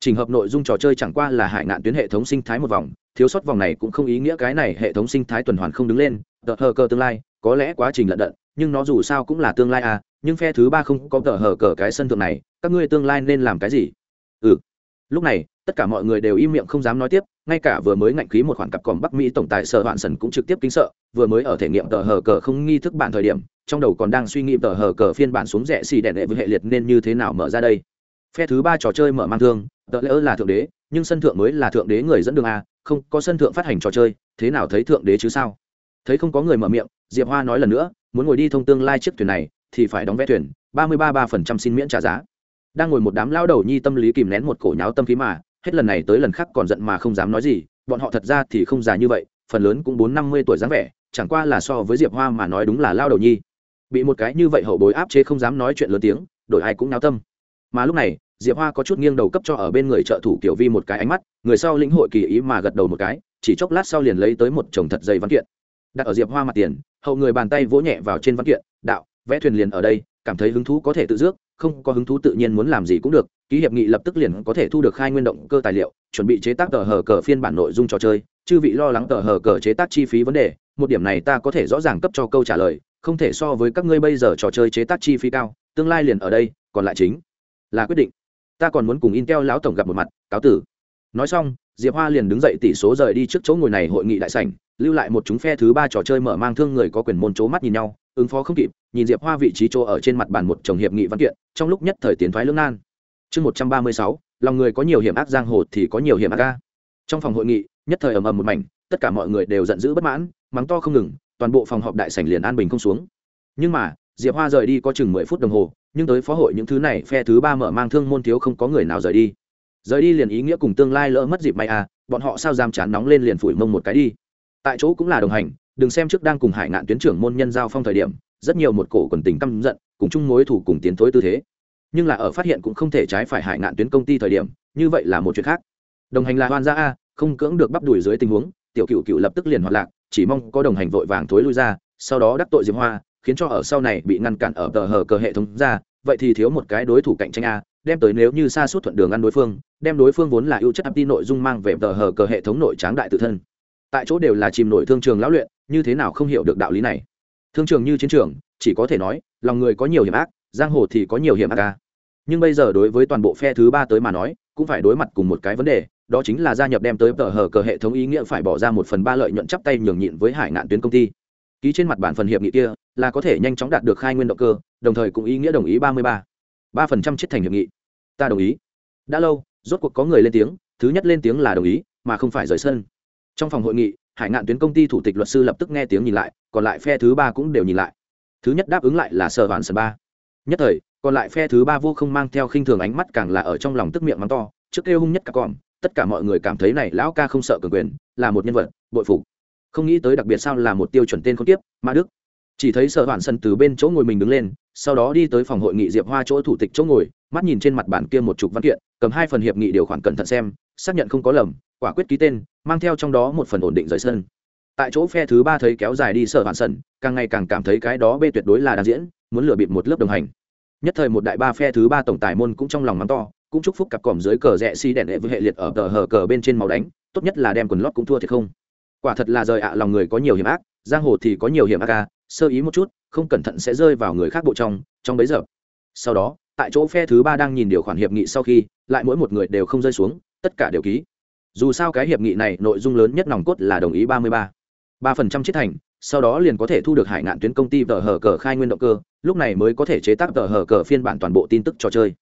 trình hợp nội dung trò chơi chẳng qua là hải ngạn tuyến hệ thống sinh thái một vòng, thiếu sót vòng này cũng không ý nghĩa cái này hệ thống sinh thái tuần hoàn không đứng lên, tờ hờ cờ tương lai, có lẽ quá trình lận đận, nhưng nó dù sao cũng là tương lai à nhưng phe thứ ba không có tờ hờ cờ cái sân thượng này, các ngươi tương lai nên làm cái gì? Ừ. Lúc này, tất cả mọi người đều im miệng không dám nói tiếp, ngay cả vừa mới ngạnh khí một khoản cặp còm bắc mỹ tổng tài sở hoạn sần cũng trực tiếp kính sợ, vừa mới ở thể nghiệm tờ hờ cờ không nghi thức bản thời điểm, trong đầu còn đang suy nghĩ tờ hờ cờ phiên bản xuống rẻ xì đèn đệ với hệ liệt nên như thế nào mở ra đây phe thứ ba trò chơi mở mang thương tờ lỡ là thượng đế, nhưng sân thượng mới là thượng đế người dẫn đường a, không, có sân thượng phát hành trò chơi, thế nào thấy thượng đế chứ sao? Thấy không có người mở miệng, diệp hoa nói lần nữa, muốn ngồi đi thông tương lai chiếc thuyền này, thì phải đóng vé thuyền, ba mươi ba ba phần trăm xin miễn trả giá. Đang ngồi một đám lao đầu nhi tâm lý kìm nén một cổ nháo tâm khí mà, hết lần này tới lần khác còn giận mà không dám nói gì, bọn họ thật ra thì không già như vậy, phần lớn cũng bốn năm mươi tuổi dáng vẻ, chẳng qua là so với diệp hoa mà nói đúng là lao đầu nhi. Bị một cái như vậy hậu bối áp chế không dám nói chuyện lớn tiếng, đổi ai cũng náo tâm mà lúc này, diệp hoa có chút nghiêng đầu cấp cho ở bên người trợ thủ kiểu vi một cái ánh mắt, người sau lĩnh hội kỳ ý mà gật đầu một cái, chỉ chốc lát sau liền lấy tới một chồng thật dày văn kiện. Đặt ở diệp hoa mặt tiền, hậu người bàn tay vỗ nhẹ vào trên văn kiện, đạo, vẽ thuyền liền ở đây, cảm thấy hứng thú có thể tự dước, không có hứng thú tự nhiên muốn làm gì cũng được, ký hiệp nghị lập tức liền có thể thu được khai nguyên động cơ tài liệu, chuẩn bị chế tác tờ hờ cờ phiên bản nội dung trò chơi. Chư vị lo lắng tờ hờ cờ chế tác chi phí vấn đề, một điểm này ta có thể rõ ràng cấp cho câu trả lời, không thể so với các ngươi bây giờ trò chơi chế tác chi phí cao, tương lai liền ở đây, còn lại chính là quyết định. Ta còn muốn cùng intel lão tổng gặp một mặt, cáo tử. Nói xong, diệp hoa liền đứng dậy tỷ số rời đi trước chỗ ngồi này hội nghị đại sảnh, lưu lại một chúng phe thứ ba trò chơi mở mang thương người có quyền môn c mắt nhìn nhau, ứng phó không kịp, nhìn diệp hoa vị trí chỗ ở trên mặt bàn một chồng hiệp nghị văn kiện, trong lúc nhất thời tiến thoái lưỡng nan. Chương một trăm ba mươi sáu, lòng người có nhiều hiểm ác giang hồ thì có nhiều hiểm ác ca trong phòng hội nghị, nhất thời ầm ầm một mảnh, tất cả mọi người đều giận dữ bất mãn, mắng to không ngừng, toàn bộ phòng họp đại sảnh liền an bình không xuống. Nhưng mà diệp hoa rời đi có chừng mười phút đồng hồ, nhưng tới phó hội những thứ này, phe thứ ba mở mang thương môn thiếu không có người nào rời đi. Rời đi liền ý nghĩa cùng tương lai lỡ mất dịp may à bọn họ sao dám chán nóng lên liền phủi mông một cái đi. Tại chỗ cũng là đồng hành, đừng xem trước đang cùng hải ngạn tuyến trưởng môn nhân giao phong thời điểm, rất nhiều một cổ quần tình căm giận, cùng chung mối thủ cùng tiến thối tư thế. Nhưng là ở phát hiện cũng không thể trái phải hải ngạn tuyến công ty thời điểm, như vậy là một chuyện khác. Đồng hành là hoan gia a, không cưỡng được bắp đùi dưới tình huống, tiểu cựu cựu lập tức liền hoạt lạc, chỉ mong có đồng hành vội vàng thối lui ra, sau đó đắc tội diệp hoa khiến cho ở sau này bị ngăn cản ở tờ hờ cờ hệ thống ra, vậy thì thiếu một cái đối thủ cạnh tranh a, đem tới nếu như xa suốt thuận đường ăn đối phương, đem đối phương vốn là ưu chất áp đi nội dung mang về tờ hờ cờ hệ thống nội tráng đại tự thân. Tại chỗ đều là chìm nổi thương trường lão luyện, như thế nào không hiểu được đạo lý này. Thương trường như chiến trường, chỉ có thể nói, lòng người có nhiều hiểm ác, giang hồ thì có nhiều hiểm ác ca nhưng bây giờ đối với toàn bộ phe thứ ba tới mà nói, cũng phải đối mặt cùng một cái vấn đề, đó chính là gia nhập đem tới tờ hờ cờ hệ thống ý nghĩa phải bỏ ra một phần ba lợi nhuận chắp tay nhường nhịn với hải ngạn tuyến công ty ký trên mặt bản phần hiệp nghị kia là có thể nhanh chóng đạt được khai nguyên động cơ, đồng thời cũng ý nghĩa đồng ý ba mươi ba. ba phần trăm chết thành hiệp nghị. Ta đồng ý. Đã lâu, rốt cuộc có người lên tiếng, thứ nhất lên tiếng là đồng ý, mà không phải rời sân. Trong phòng hội nghị, hải ngạn tuyến công ty thủ tịch luật sư lập tức nghe tiếng nhìn lại, còn lại phe thứ ba cũng đều nhìn lại. Thứ nhất đáp ứng lại là sở hoàn sân ba. Nhất thời, còn lại phe thứ ba vô không mang theo khinh thường ánh mắt càng là ở trong lòng tức miệng mắng to, trước kêu hung nhất cả còm, tất cả mọi người cảm thấy này lão ca không sợ cường quyền, là một nhân vật, bội phục không nghĩ tới đặc biệt sao là một tiêu chuẩn tên không tiếp mã đức. Chỉ thấy sở hoàn sân từ bên chỗ ngồi mình đứng lên, sau đó đi tới phòng hội nghị diệp hoa chỗ thủ tịch chỗ ngồi, mắt nhìn trên mặt bản kia một chục văn kiện, cầm hai phần hiệp nghị điều khoản cẩn thận xem, xác nhận không có lầm, quả quyết ký tên, mang theo trong đó một phần ổn định rời sân. Tại chỗ phe thứ ba thấy kéo dài đi sở hoàn sân càng ngày càng cảm thấy cái đó bê tuyệt đối là đang diễn, muốn lừa bịp một lớp đồng hành. Nhất thời một đại ba phe thứ ba tổng tài môn cũng trong lòng mắng to, cũng chúc phúc cặp còm dưới cờ rẽ xi đèn đệ với hệ liệt ở tờ hờ cờ bên trên màu đánh, tốt nhất là đem quần lót cũng thua thiệt không? Quả thật là rời ạ lòng người có nhiều hiểm ác, giang hồ thì có nhiều hiểm ác ca sơ ý một chút, không cẩn thận sẽ rơi vào người khác bộ trong trong bấy giờ. Sau đó, tại chỗ phe thứ ba đang nhìn điều khoản hiệp nghị sau khi, lại mỗi một người đều không rơi xuống, tất cả đều ký. Dù sao cái hiệp nghị này nội dung lớn nhất nòng cốt là đồng ý ba mươi ba. ba phần trăm chiết thành, sau đó liền có thể thu được hải ngạn tuyến công ty tờ hờ cờ khai nguyên động cơ, lúc này mới có thể chế tác tờ hờ cờ phiên bản toàn bộ tin tức trò chơi.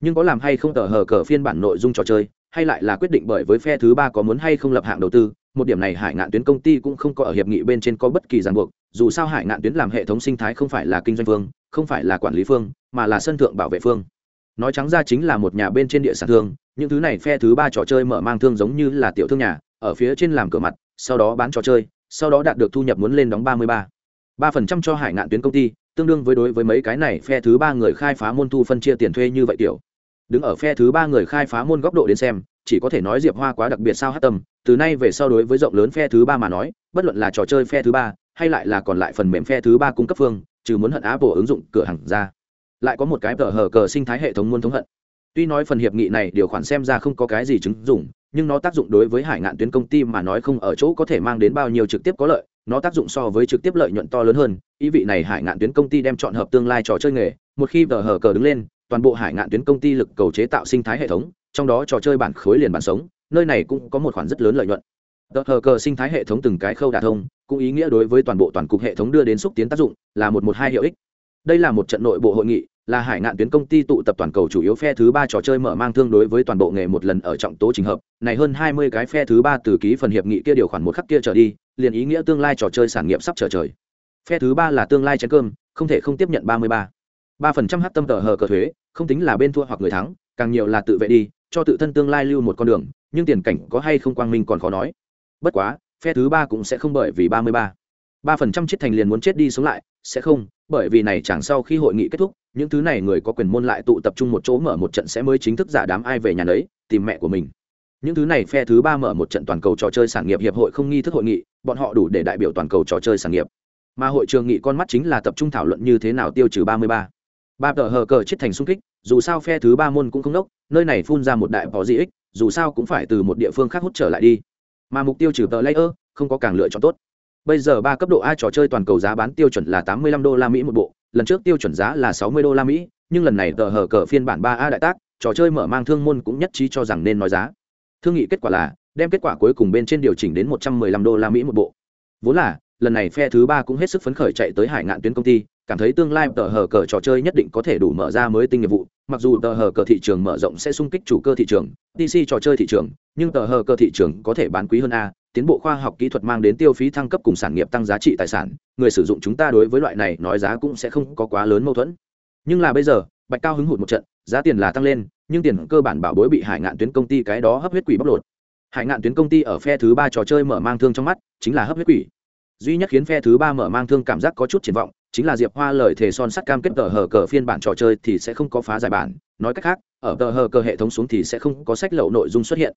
Nhưng có làm hay không tờ hờ cờ phiên bản nội dung trò chơi, hay lại là quyết định bởi với phe thứ ba có muốn hay không lập hạng đầu tư một điểm này hải ngạn tuyến công ty cũng không có ở hiệp nghị bên trên có bất kỳ ràng buộc, dù sao hải ngạn tuyến làm hệ thống sinh thái không phải là kinh doanh phương, không phải là quản lý phương, mà là sân thượng bảo vệ phương. Nói trắng ra chính là một nhà bên trên địa sản thương, những thứ này phe thứ ba trò chơi mở mang thương giống như là tiểu thương nhà, ở phía trên làm cửa mặt, sau đó bán trò chơi, sau đó đạt được thu nhập muốn lên đóng ba mươi ba. ba phần trăm cho hải ngạn tuyến công ty, tương đương với đối với mấy cái này phe thứ ba người khai phá môn thu phân chia tiền thuê như vậy tiểu. Đứng ở phe thứ ba người khai phá môn góc độ đến xem chỉ có thể nói diệp hoa quá đặc biệt sao hát tâm, từ nay về sau đối với rộng lớn phe thứ ba mà nói, bất luận là trò chơi phe thứ ba, hay lại là còn lại phần mềm phe thứ ba cung cấp phương, trừ muốn hận apple ứng dụng cửa hàng ra, lại có một cái tờ hờ cờ sinh thái hệ thống muốn thống hận. Tuy nói phần hiệp nghị này điều khoản xem ra không có cái gì chứng dụng, nhưng nó tác dụng đối với hải ngạn tuyến công ty mà nói không ở chỗ có thể mang đến bao nhiêu trực tiếp có lợi, nó tác dụng so với trực tiếp lợi nhuận to lớn hơn, ý vị này hải ngạn tuyến công ty đem chọn hợp tương lai trò chơi nghề, một khi tờ hờ cờ đứng lên, toàn bộ hải ngạn tuyến công ty lực cầu chế tạo sinh thái hệ thống trong đó trò chơi bản khối liền bản sống, nơi này cũng có một khoản rất lớn lợi nhuận. Tờ hờ cờ sinh thái hệ thống từng cái khâu đả thông, cũng ý nghĩa đối với toàn bộ toàn cục hệ thống đưa đến xúc tiến tác dụng, là một một hai hiệu ích. Đây là một trận nội bộ hội nghị, là hải ngạn tuyến công ty tụ tập toàn cầu chủ yếu phe thứ ba trò chơi mở mang thương đối với toàn bộ nghề một lần ở trọng tố trình hợp. Này hơn hai mươi cái phe thứ ba từ ký phần hiệp nghị kia điều khoản một khắc kia trở đi, liền ý nghĩa tương lai trò chơi sản nghiệp sắp trở trời. Phe thứ ba là tương lai chén cơm, không thể không tiếp nhận ba mươi ba. Ba phần trăm hát tâm tờ hờ cờ thuế, không tính là bên thua hoặc người thắng, càng nhiều là tự vệ đi cho tự thân tương lai lưu một con đường, nhưng tiền cảnh có hay không quang minh còn khó nói. Bất quá, phe thứ ba cũng sẽ không bởi vì ba mươi ba. ba phần trăm chết thành liền muốn chết đi sống lại, sẽ không, bởi vì này chẳng sau khi hội nghị kết thúc, những thứ này người có quyền môn lại tụ tập trung một chỗ mở một trận sẽ mới chính thức giả đám ai về nhà đấy tìm mẹ của mình. Những thứ này phe thứ ba mở một trận toàn cầu trò chơi sản nghiệp hiệp hội không nghi thức hội nghị, bọn họ đủ để đại biểu toàn cầu trò chơi sản nghiệp. Mà hội trường nghị con mắt chính là tập trung thảo luận như thế nào tiêu trừ ba mươi ba ba tờ hờ cờ chết thành xung kích, dù sao phe thứ ba môn cũng không đốc, nơi này phun ra một đại bỏ dị ích, dù sao cũng phải từ một địa phương khác hút trở lại đi. Mà mục tiêu trừ tờ layer, không có càng lựa chọn tốt. Bây giờ ba cấp độ a trò chơi toàn cầu giá bán tiêu chuẩn là tám mươi lăm đô la mỹ một bộ, lần trước tiêu chuẩn giá là sáu mươi đô la mỹ, nhưng lần này tờ hờ cờ phiên bản ba a đại tác, trò chơi mở mang thương môn cũng nhất trí cho rằng nên nói giá. Thương nghị kết quả là, đem kết quả cuối cùng bên trên điều chỉnh đến một trăm mười lăm đô la mỹ một bộ. Vốn là, lần này phe thứ ba cũng hết sức phấn khởi chạy tới hải ngạn tuyến công ty cảm thấy tương lai tờ hờ cờ trò chơi nhất định có thể đủ mở ra mới tinh nghiệp vụ. Mặc dù tờ hờ cờ thị trường mở rộng sẽ sung kích chủ cơ thị trường dc trò chơi thị trường, nhưng tờ hờ cờ thị trường có thể bán quý hơn a, tiến bộ khoa học kỹ thuật mang đến tiêu phí thăng cấp cùng sản nghiệp tăng giá trị tài sản. Người sử dụng chúng ta đối với loại này nói giá cũng sẽ không có quá lớn mâu thuẫn. Nhưng là bây giờ, bạch cao hứng hụt một trận, giá tiền là tăng lên, nhưng tiền cơ bản bảo bối bị hải ngạn tuyến công ty cái đó hấp huyết quỷ bóc lột. Hải ngạn tuyến công ty ở phe thứ ba trò chơi mở mang thương trong mắt, chính là hấp huyết quỷ duy nhất khiến phe thứ ba mở mang thương cảm giác có chút triển vọng, chính là diệp hoa lời thề son sắt cam kết tờ hờ cờ phiên bản trò chơi thì sẽ không có phá giải bản. Nói cách khác, ở tờ hờ cờ hệ thống xuống thì sẽ không có sách lậu nội dung xuất hiện.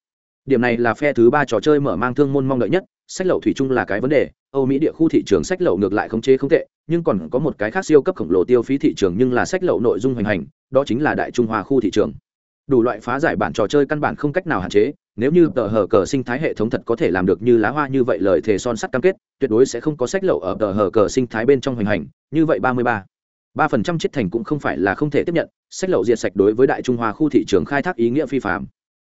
Điểm này là phe thứ ba trò chơi mở mang thương môn mong đợi nhất, sách lậu thủy chung là cái vấn đề. Âu mỹ địa khu thị trường sách lậu ngược lại khống chế không tệ, nhưng còn có một cái khác siêu cấp khổng lồ tiêu phí thị trường nhưng là sách lậu nội dung hoành hành, đó chính là đại trung hoa khu thị trường. Đủ loại phá giải bản trò chơi căn bản không cách nào hạn chế nếu như tờ hờ cờ sinh thái hệ thống thật có thể làm được như lá hoa như vậy lời thề son sắt cam kết, tuyệt đối sẽ không có sách lậu ở tờ hờ cờ sinh thái bên trong hoành hành, như vậy ba mươi ba. ba phần trăm chiết thành cũng không phải là không thể tiếp nhận, sách lậu diệt sạch đối với đại trung hoa khu thị trường khai thác ý nghĩa phi phạm.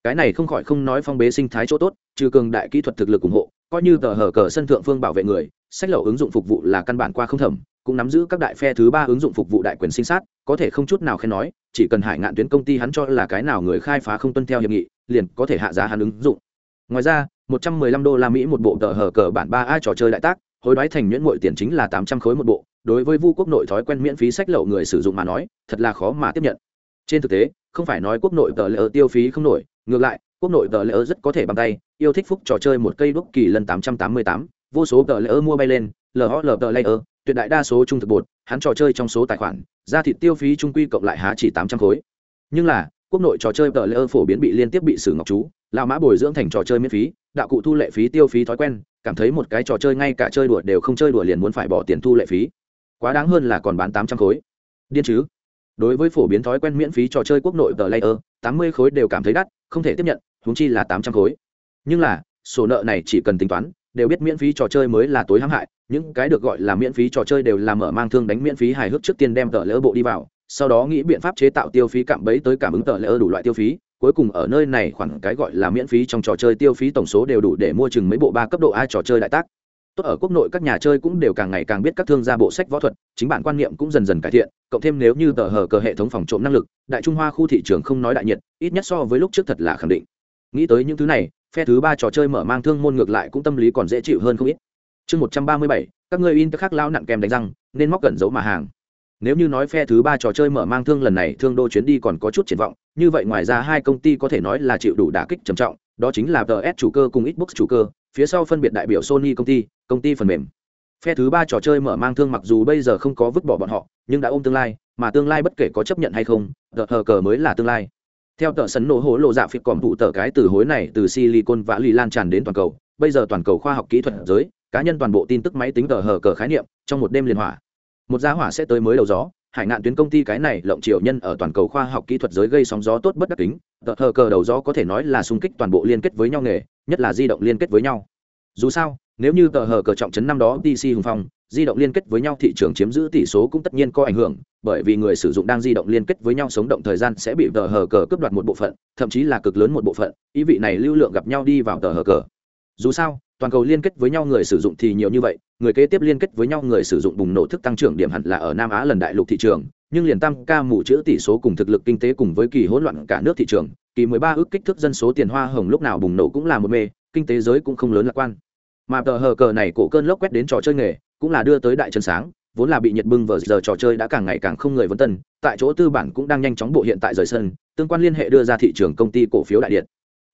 Cái này không khỏi không nói phong bế sinh thái chỗ tốt, trừ cường đại kỹ thuật thực lực ủng hộ, coi như tờ hở cờ sân thượng phương bảo vệ người, sách lậu ứng dụng phục vụ là căn bản qua không thẩm, cũng nắm giữ các đại phe thứ ba ứng dụng phục vụ đại quyền sinh sát, có thể không chút nào khen nói, chỉ cần hải ngạn tuyến công ty hắn cho là cái nào người khai phá không tuân theo hiệp nghị liền có thể hạ giá hắn ứng dụng. Ngoài ra 115 đô la mỹ một bộ tờ hở cờ bản 3 a trò chơi đại tác hối đoái thành nhuyễn muội tiền chính là 800 khối một bộ đối với vu quốc nội thói quen miễn phí sách lậu người sử dụng mà nói thật là khó mà tiếp nhận. Trên thực tế không phải nói quốc nội tờ lỡ tiêu phí không nổi ngược lại quốc nội tờ lỡ rất có thể bằng tay yêu thích phúc trò chơi một cây đúc kỳ lần 888, vô số tờ lỡ mua bay lên lhl tờ layer tuyệt đại đa số trung thực bột hắn trò chơi trong số tài khoản ra thịt tiêu phí trung quy cộng lại há chỉ 800 khối. Nhưng là quốc nội trò chơi tờ lỡ phổ biến bị liên tiếp bị xử ngọc chú lao mã bồi dưỡng thành trò chơi miễn phí, đạo cụ thu lệ phí tiêu phí thói quen, cảm thấy một cái trò chơi ngay cả chơi đùa đều không chơi đùa liền muốn phải bỏ tiền thu lệ phí. Quá đáng hơn là còn bán 800 khối. Điên chứ? Đối với phổ biến thói quen miễn phí trò chơi quốc nội tờ layer tám mươi khối đều cảm thấy đắt, không thể tiếp nhận húng chi là tám trăm khối. Nhưng là, sổ nợ này chỉ cần tính toán, đều biết miễn phí trò chơi mới là tối hãm hại, những cái được gọi là miễn phí trò chơi đều là mở mang thương đánh miễn phí hài hước trước tiên đem tờ lỡ bộ đi vào sau đó nghĩ biện pháp chế tạo tiêu phí cảm bấy tới cảm ứng tờ lỡ đủ loại tiêu phí, cuối cùng ở nơi này khoản cái gọi là miễn phí trong trò chơi tiêu phí tổng số đều đủ để mua chừng mấy bộ ba cấp độ a trò chơi đại tác. Tốt ở quốc nội các nhà chơi cũng đều càng ngày càng biết các thương gia bộ sách võ thuật, chính bản quan niệm cũng dần dần cải thiện, cộng thêm nếu như tờ hờ cờ hệ thống phòng trộm năng lực, đại trung hoa khu thị trường không nói đại nhiệt, ít nhất so với lúc trước thật là khẳng định. Nghĩ tới những thứ này, phe thứ ba trò chơi mở mang thương môn ngược lại cũng tâm lý còn dễ chịu hơn không ít. Chương một trăm ba mươi bảy, các người in các khác lao nặng kèm đánh răng, nên móc gần giấu mà hàng nếu như nói phe thứ ba trò chơi mở mang thương lần này, thương đô chuyến đi còn có chút triển vọng, như vậy ngoài ra hai công ty có thể nói là chịu đủ đả kích trầm trọng, đó chính là ts chủ cơ cùng xbox chủ cơ, phía sau phân biệt đại biểu sony công ty công ty phần mềm. Phe thứ ba trò chơi mở mang thương mặc dù bây giờ không có vứt bỏ bọn họ, nhưng đã ôm tương lai, mà tương lai bất kể có chấp nhận hay không tờ hờ cờ mới là tương lai. Theo tờ sấn nổ hố lộ dạ phịch còm thụ tờ cái từ hối này từ silicon và lì lan tràn đến toàn cầu, bây giờ toàn cầu khoa học kỹ thuật giới, cá nhân toàn bộ tin tức máy tính tờ hờ cờ khái niệm, trong một đêm liên hỏa một giá hỏa sẽ tới mới đầu gió, hải ngạn tuyến công ty cái này lộng triệu nhân ở toàn cầu khoa học kỹ thuật giới gây sóng gió tốt bất đắc tính tờ hờ cờ đầu gió có thể nói là xung kích toàn bộ liên kết với nhau nghề, nhất là di động liên kết với nhau. Dù sao, nếu như tờ hờ cờ trọng trấn năm đó dc hùng phong, di động liên kết với nhau thị trường chiếm giữ tỷ số cũng tất nhiên có ảnh hưởng, bởi vì người sử dụng đang di động liên kết với nhau sống động thời gian sẽ bị tờ hờ cờ cướp đoạt một bộ phận, thậm chí là cực lớn một bộ phận, ý vị này lưu lượng gặp nhau đi vào tờ hờ cờ. Dù sao, toàn cầu liên kết với nhau người sử dụng thì nhiều như vậy người kế tiếp liên kết với nhau người sử dụng bùng nổ thức tăng trưởng điểm hẳn là ở nam á lần đại lục thị trường, nhưng liền tăng ca mù chữ tỷ số cùng thực lực kinh tế cùng với kỳ hỗn loạn cả nước thị trường, kỳ 13 ước kích thước dân số tiền hoa hồng lúc nào bùng nổ cũng là một mê, kinh tế giới cũng không lớn lạc quan. Mà tờ hờ cờ này cổ cơn lốc quét đến trò chơi nghề, cũng là đưa tới đại chân sáng, vốn là bị nhiệt bưng vờ giờ trò chơi đã càng ngày càng không người vấn tân, tại chỗ tư bản cũng đang nhanh chóng bộ hiện tại rời sân, tương quan liên hệ đưa ra thị trường công ty cổ phiếu đại điện.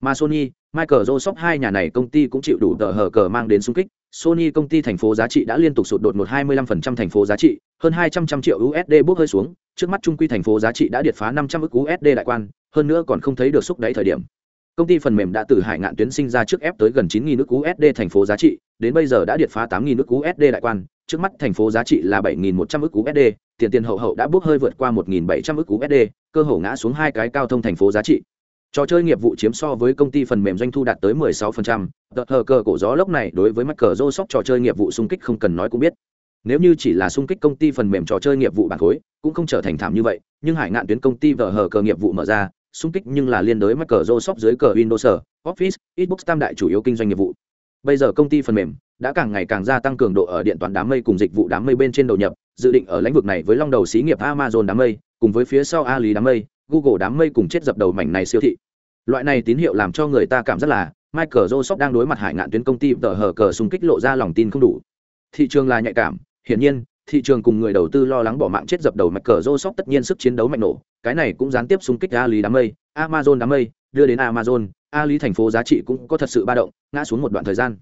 Mà sony, michael joseph hai nhà này công ty cũng chịu đủ tờ hờ cờ mang đến xung kích sony công ty thành phố giá trị đã liên tục sụt đột một 25% thành phố giá trị hơn 200 trăm triệu usd bốc hơi xuống trước mắt trung quy thành phố giá trị đã điệt phá 500 ức usd đại quan hơn nữa còn không thấy được xúc đáy thời điểm công ty phần mềm đã từ hải ngạn tuyến sinh ra trước ép tới gần 9000 ức USD thành phố giá trị, đến bây giờ đã điệt phá 8000 ức USD đại quan, trước mắt thành phố giá trị là 7.100 ức USD, tiền tiền hậu hậu đã bước hơi vượt qua 1.700 ức USD, cơ hồ ngã xuống hai cái cao thông thành phố giá trị. Trò chơi nghiệp vụ chiếm so với công ty phần mềm doanh thu đạt tới 16%, tờ hờ cờ cổ gió lốc này đối với Microsoft trò chơi nghiệp vụ xung kích không cần nói cũng biết. Nếu như chỉ là xung kích công ty phần mềm trò chơi nghiệp vụ bản khối, cũng không trở thành thảm như vậy, nhưng hải ngạn tuyến công ty vờ hờ cờ nghiệp vụ mở ra, xung kích nhưng là liên đối Microsoft dưới cờ Windows, Office, Xbox tam đại chủ yếu kinh doanh nghiệp vụ. Bây giờ công ty phần mềm đã càng ngày càng gia tăng cường độ ở điện toán đám mây cùng dịch vụ đám mây bên trên đầu nhập, dự định ở lĩnh vực này với long đầu xí nghiệp Amazon đám mây, cùng với phía sau Ali đám mây, Google đám mây cùng chết dập đầu mảnh này siêu thị. Loại này tín hiệu làm cho người ta cảm giác là Microsoft đang đối mặt hải ngạn tuyến công ty tờ hở cờ xung kích lộ ra lòng tin không đủ. Thị trường là nhạy cảm, hiển nhiên, thị trường cùng người đầu tư lo lắng bỏ mạng chết dập đầu Microsoft tất nhiên sức chiến đấu mạnh nổ, cái này cũng gián tiếp xung kích Ali đám mây, Amazon đám mây, đưa đến Amazon, Ali thành phố giá trị cũng có thật sự ba động, ngã xuống một đoạn thời gian.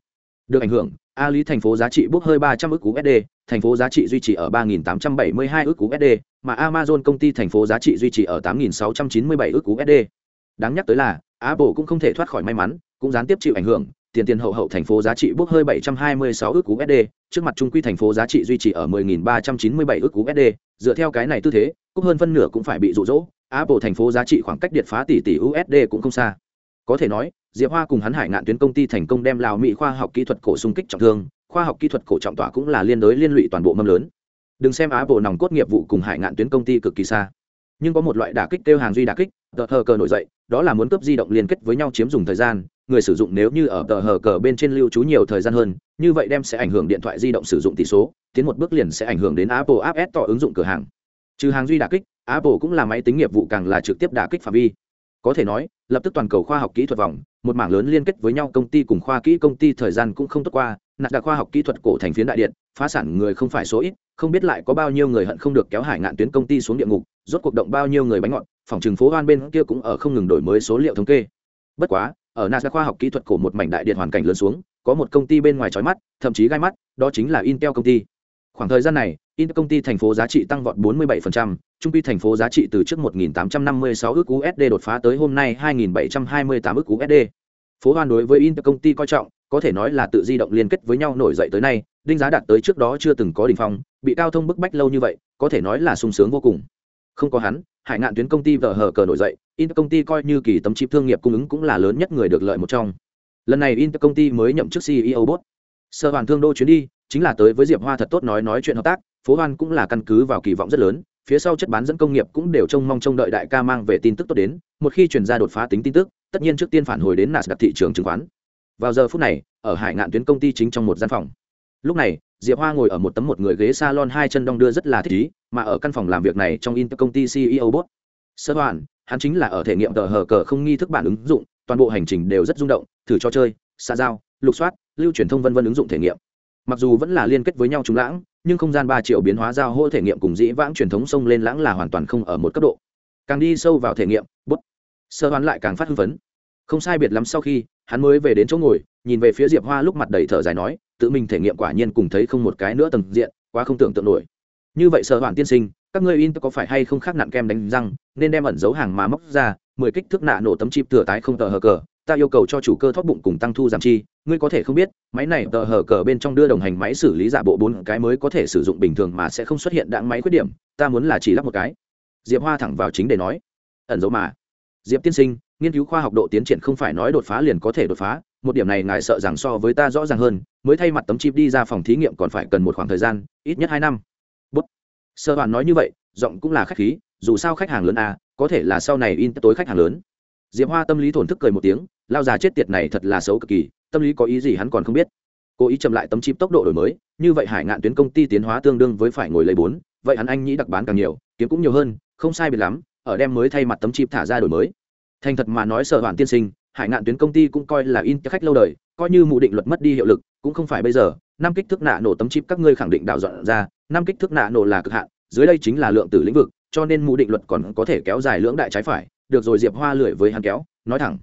Được ảnh hưởng, Ali thành phố giá trị bốc hơi 300 ức USD, thành phố giá trị duy trì ở 3872 ức USD, mà Amazon công ty thành phố giá trị duy trì ở 8697 ức USD. Đáng nhắc tới là, Apple cũng không thể thoát khỏi may mắn, cũng gián tiếp chịu ảnh hưởng, tiền tiền hậu hậu thành phố giá trị bốc hơi 726 ức USD, trước mặt trung quy thành phố giá trị duy trì ở 10397 ức USD, dựa theo cái này tư thế, cũng hơn phân nửa cũng phải bị dụ dỗ, Apple thành phố giá trị khoảng cách điện phá tỷ tỷ USD cũng không xa. Có thể nói, Diệp Hoa cùng hắn Hải Ngạn tuyến công ty thành công đem Lào Mỹ khoa học kỹ thuật cổ xung kích trọng thương, khoa học kỹ thuật cổ trọng tỏa cũng là liên đối liên lụy toàn bộ mâm lớn. Đừng xem Apple nòng cốt nghiệp vụ cùng Hải Ngạn tuyến công ty cực kỳ xa, nhưng có một loại đả kích tiêu hàng duy đả kích, tờ hờ cờ nổi dậy, đó là muốn cấp di động liên kết với nhau chiếm dùng thời gian, người sử dụng nếu như ở tờ hờ cờ bên trên lưu trú nhiều thời gian hơn, như vậy đem sẽ ảnh hưởng điện thoại di động sử dụng tỷ số, tiến một bước liền sẽ ảnh hưởng đến Apple App Store ứng dụng cửa hàng. Trừ hàng duy đả kích, Apple cũng là máy tính nghiệp vụ càng là trực tiếp đả kích phạm vi. Có thể nói, lập tức toàn cầu khoa học kỹ thuật vòng, một mảng lớn liên kết với nhau công ty cùng khoa kỹ công ty thời gian cũng không tốt qua, nạt đặc khoa học kỹ thuật cổ thành phiến đại điện, phá sản người không phải số ít, không biết lại có bao nhiêu người hận không được kéo hải ngạn tuyến công ty xuống địa ngục, rốt cuộc động bao nhiêu người bánh ngọt, phòng trường phố hoan bên kia cũng ở không ngừng đổi mới số liệu thống kê. Bất quá, ở nạt đặc khoa học kỹ thuật cổ một mảnh đại điện hoàn cảnh lớn xuống, có một công ty bên ngoài trói mắt, thậm chí gai mắt, đó chính là Intel công ty. Khoảng thời gian này, in công ty thành phố giá trị tăng vọt 47%, trung quy thành phố giá trị từ trước 1.856 USD đột phá tới hôm nay 2.728 USD. Phố Hoan đối với in công ty coi trọng, có thể nói là tự di động liên kết với nhau nổi dậy tới nay, đinh giá đạt tới trước đó chưa từng có đỉnh phong, bị cao thông bức bách lâu như vậy, có thể nói là sung sướng vô cùng. Không có hắn, Hải Ngạn tuyến công ty vở hở cờ nổi dậy, in công ty coi như kỳ tấm chip thương nghiệp cung ứng cũng là lớn nhất người được lợi một trong. Lần này in công ty mới nhậm chức CEO bot. Sơ hoàn thương đô chuyến đi, chính là tới với Diệp Hoa thật tốt nói nói chuyện hợp tác, phố hoan cũng là căn cứ vào kỳ vọng rất lớn phía sau chất bán dẫn công nghiệp cũng đều trông mong trông đợi đại ca mang về tin tức tốt đến một khi chuyển ra đột phá tính tin tức tất nhiên trước tiên phản hồi đến nasdaq thị trường chứng khoán. Vào giờ phút này ở hải ngạn tuyến công ty chính trong một gian phòng. Lúc này diệp hoa ngồi ở một tấm một người ghế salon hai chân đong đưa rất là thích ý mà ở căn phòng làm việc này trong inter công ty ceo bot sơ hoàn hắn chính là ở thể nghiệm tờ hờ cờ không nghi thức bản ứng dụng toàn bộ hành trình đều rất rung động thử cho chơi xa giao lục soát lưu truyền thông vân vân ứng dụng thể nghiệm mặc dù vẫn là liên kết với nhau chúng lãng, nhưng không gian ba triệu biến hóa giao hô thể nghiệm cùng dĩ vãng truyền thống sông lên lãng là hoàn toàn không ở một cấp độ. Càng đi sâu vào thể nghiệm, bút. Sơ hoán lại càng phát hưng phấn. Không sai biệt lắm sau khi, hắn mới về đến chỗ ngồi, nhìn về phía diệp hoa lúc mặt đầy thở dài nói, tự mình thể nghiệm quả nhiên cùng thấy không một cái nữa tầng diện, quá không tưởng tượng nổi. Như vậy sở hoàn tiên sinh, các ngươi in có phải hay không khác nặng kem đánh răng, nên đem ẩn dấu hàng mà móc ra, mười kích thước nạ nổ tấm chip thừa tái không tờ hờ cờ, ta yêu cầu cho chủ cơ thoát bụng cùng tăng thu giảm chi ngươi có thể không biết, máy này tờ hở cờ bên trong đưa đồng hành máy xử lý giả bộ bốn cái mới có thể sử dụng bình thường mà sẽ không xuất hiện đạn máy khuyết điểm, ta muốn là chỉ lắp một cái. Diệp hoa thẳng vào chính để nói. Ẩn dấu mà. Diệp tiên sinh, nghiên cứu khoa học độ tiến triển không phải nói đột phá liền có thể đột phá, một điểm này ngài sợ rằng so với ta rõ ràng hơn, mới thay mặt tấm chip đi ra phòng thí nghiệm còn phải cần một khoảng thời gian, ít nhất hai năm. Bút. Sơ hoàn nói như vậy, giọng cũng là khách khí, dù sao khách hàng lớn à có thể là sau này in tối khách hàng lớn. Diệp hoa tâm lý thổn thức cười một tiếng, lao già chết tiệt này thật là xấu cực kỳ tâm lý có ý gì hắn còn không biết. Cố ý chậm lại tấm chip tốc độ đổi mới, như vậy hải ngạn tuyến công ty tiến hóa tương đương với phải ngồi lấy bốn, vậy hắn anh nhĩ đặc bán càng nhiều, kiếm cũng nhiều hơn, không sai biệt lắm, ở đem mới thay mặt tấm chip thả ra đổi mới. Thành thật mà nói sở hoàn tiên sinh, hải ngạn tuyến công ty cũng coi là in khách lâu đời, coi như mụ định luật mất đi hiệu lực, cũng không phải bây giờ, năm kích thước nạ nổ tấm chip các ngươi khẳng định đạo dọn ra, năm kích thước nạ nổ là cực hạn, dưới đây chính là lượng tử lĩnh vực, cho nên mụ định luật còn có thể kéo dài lưỡng đại trái phải, được rồi diệp hoa lười với hắn kéo, nói thẳng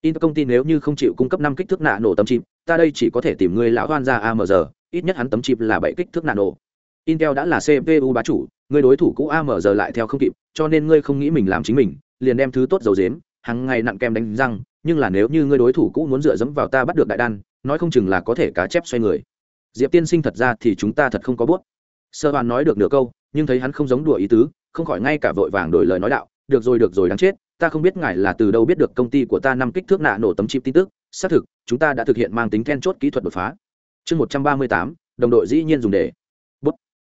in công ty nếu như không chịu cung cấp năm kích thước nạ nổ tấm chip ta đây chỉ có thể tìm người lão hoan ra Amr, ít nhất hắn tấm chip là bảy kích thước nạ nổ. Intel đã là cpu bá chủ người đối thủ cũ Amr lại theo không kịp cho nên ngươi không nghĩ mình làm chính mình liền đem thứ tốt dầu dếm hàng ngày nặng kem đánh răng nhưng là nếu như ngươi đối thủ cũ muốn dựa dẫm vào ta bắt được đại đan nói không chừng là có thể cá chép xoay người. Diệp tiên sinh thật ra thì chúng ta thật không có bút. Sơ hoàn nói được nửa câu nhưng thấy hắn không giống đùa ý tứ không khỏi ngay cả vội vàng đổi lời nói đạo được rồi được rồi đáng chết ta không biết ngài là từ đâu biết được công ty của ta năm kích thước nạ nổ tấm chip tin tức, xác thực, chúng ta đã thực hiện mang tính then chốt kỹ thuật đột phá. Chương một trăm ba mươi tám, đồng đội dĩ nhiên dùng để. Bút.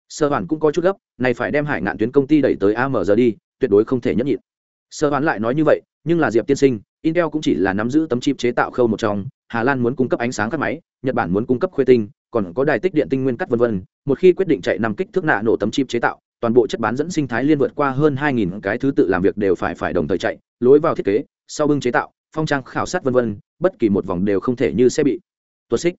Sơ hoàn cũng có chút gấp, này phải đem hải ngạn tuyến công ty đẩy tới amg đi, tuyệt đối không thể nhấp nhịn. Sơ hoàn lại nói như vậy, nhưng là diệp tiên sinh, intel cũng chỉ là nắm giữ tấm chip chế tạo khâu một trong, hà lan muốn cung cấp ánh sáng các máy, nhật bản muốn cung cấp khuê tinh, còn có đài tích điện tinh nguyên cắt vân vân, một khi quyết định chạy năm kích thước nạ nổ tấm chip chế tạo toàn bộ chất bán dẫn sinh thái liên vượt qua hơn 2.000 cái thứ tự làm việc đều phải phải đồng thời chạy, lối vào thiết kế, sau bưng chế tạo, phong trang, khảo sát vân vân, bất kỳ một vòng đều không thể như xe bị tuột xích.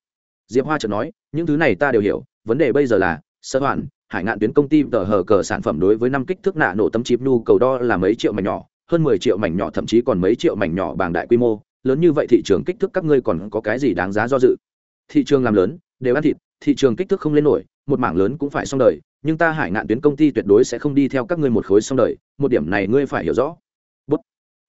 Diệp hoa chợt nói, những thứ này ta đều hiểu, vấn đề bây giờ là, sơ hoàn hải ngạn tuyến công ty tờ hở cờ sản phẩm đối với năm kích thước nạ nổ tấm chip nhu cầu đo là mấy triệu mảnh nhỏ, hơn mười triệu mảnh nhỏ, thậm chí còn mấy triệu mảnh nhỏ bằng đại quy mô, lớn như vậy thị trường kích thước các ngươi còn có cái gì đáng giá do dự? Thị trường làm lớn, đều ăn thịt, thị trường kích thước không lên nổi, một mảng lớn cũng phải xong đời nhưng ta hải ngạn tuyến công ty tuyệt đối sẽ không đi theo các ngươi một khối xong đời một điểm này ngươi phải hiểu rõ. Bút.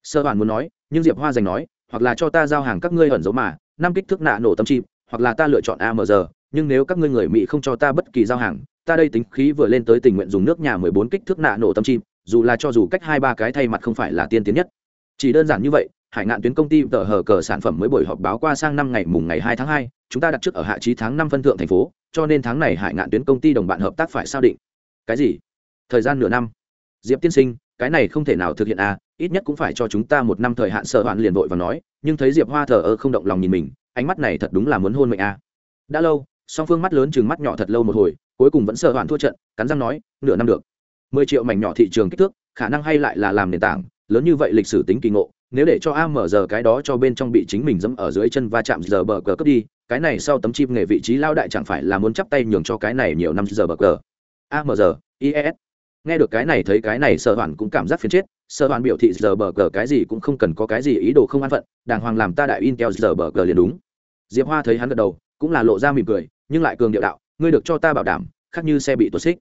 Sơ hoàn muốn nói nhưng diệp hoa giành nói hoặc là cho ta giao hàng các ngươi ẩn giấu mà năm kích thước nạ nổ tâm chim hoặc là ta lựa chọn AMR, nhưng nếu các ngươi người mỹ không cho ta bất kỳ giao hàng ta đây tính khí vừa lên tới tình nguyện dùng nước nhà mười bốn kích thước nạ nổ tâm chim dù là cho dù cách hai ba cái thay mặt không phải là tiên tiến nhất. Chỉ đơn giản như vậy hải ngạn tuyến công ty tờ hờ cờ sản phẩm mới buổi họp báo qua sang năm ngày mùng ngày hai tháng hai, chúng ta đặt trước ở hạ trí tháng năm phân thượng thành phố, cho nên tháng này hải ngạn tuyến công ty đồng bạn hợp tác phải sao định. Cái gì? Thời gian nửa năm. Diệp tiên sinh, cái này không thể nào thực hiện à ít nhất cũng phải cho chúng ta một năm thời hạn sợ hoạn liền vội và nói, nhưng thấy diệp hoa thờ ơ không động lòng nhìn mình, ánh mắt này thật đúng là muốn hôn mệnh à. Đã lâu, song phương mắt lớn chừng mắt nhỏ thật lâu một hồi, cuối cùng vẫn sợ hoạn thua trận, cắn răng nói, nửa năm được. Mười triệu mảnh nhỏ thị trường kích thước, khả năng hay lại là làm nền tảng, lớn như vậy lịch sử tính kỳ ngộ nếu để cho a mở giờ cái đó cho bên trong bị chính mình dẫm ở dưới chân va chạm giờ bờ cờ cướp đi, cái này sau tấm chip nghề vị trí lao đại chẳng phải là muốn chắp tay nhường cho cái này nhiều năm giờ bờ cờ. A mở giờ nghe được cái này thấy cái này sợ hoàn cũng cảm giác phiền chết. Sợ hoàn biểu thị giờ bờ cờ cái gì cũng không cần có cái gì ý đồ không an phận, đàng hoàng làm ta đại intel giờ bờ cờ liền đúng. Diệp hoa thấy hắn gật đầu, cũng là lộ ra mỉm cười, nhưng lại cường điệu đạo, ngươi được cho ta bảo đảm, khác như xe bị tuột xích.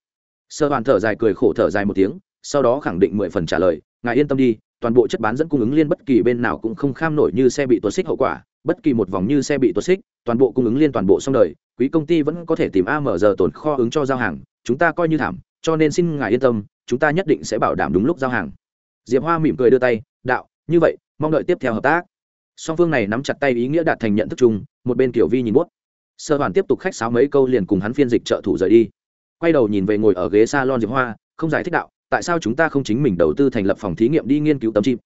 Sơ hoàn thở dài cười khổ thở dài một tiếng, sau đó khẳng định mười phần trả lời, ngài yên tâm đi toàn bộ chất bán dẫn cung ứng liên bất kỳ bên nào cũng không kham nổi như xe bị tuột xích hậu quả, bất kỳ một vòng như xe bị tuột xích, toàn bộ cung ứng liên toàn bộ xong đời, quý công ty vẫn có thể tìm a mở giờ tồn kho ứng cho giao hàng, chúng ta coi như thảm, cho nên xin ngài yên tâm, chúng ta nhất định sẽ bảo đảm đúng lúc giao hàng. Diệp hoa mỉm cười đưa tay, đạo, như vậy, mong đợi tiếp theo hợp tác. Song phương này nắm chặt tay ý nghĩa đạt thành nhận thức chung, một bên kiểu vi nhìn bút. Sơ hoàn tiếp tục khách sáo mấy câu liền cùng hắn phiên dịch trợ thủ rời đi. Quay đầu nhìn về ngồi ở ghế salon diệp hoa, không giải thích đạo tại sao chúng ta không chính mình đầu tư thành lập phòng thí nghiệm đi nghiên cứu tấm chim?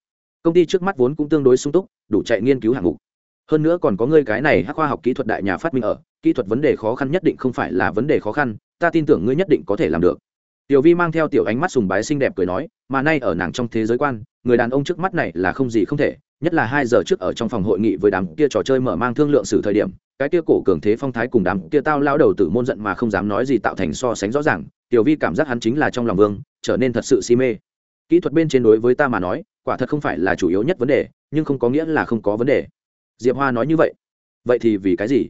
Công ty trước mắt vốn cũng tương đối sung túc, đủ chạy nghiên cứu hạng mục. Hơn nữa còn có ngươi cái này hắc khoa học kỹ thuật đại nhà phát minh ở, kỹ thuật vấn đề khó khăn nhất định không phải là vấn đề khó khăn, ta tin tưởng ngươi nhất định có thể làm được. Tiểu vi mang theo tiểu ánh mắt sùng bái xinh đẹp cười nói, mà nay ở nàng trong thế giới quan, người đàn ông trước mắt này là không gì không thể, nhất là hai giờ trước ở trong phòng hội nghị với đám kia trò chơi mở mang thương lượng xử thời điểm cái kia cổ cường thế phong thái cùng đám kia tao lao đầu tử môn giận mà không dám nói gì tạo thành so sánh rõ ràng, tiểu vi cảm giác hắn chính là trong lòng vương, trở nên thật sự si mê. Kỹ thuật bên trên đối với ta mà nói, quả thật không phải là chủ yếu nhất vấn đề, nhưng không có nghĩa là không có vấn đề. Diệp hoa nói như vậy. Vậy thì vì cái gì?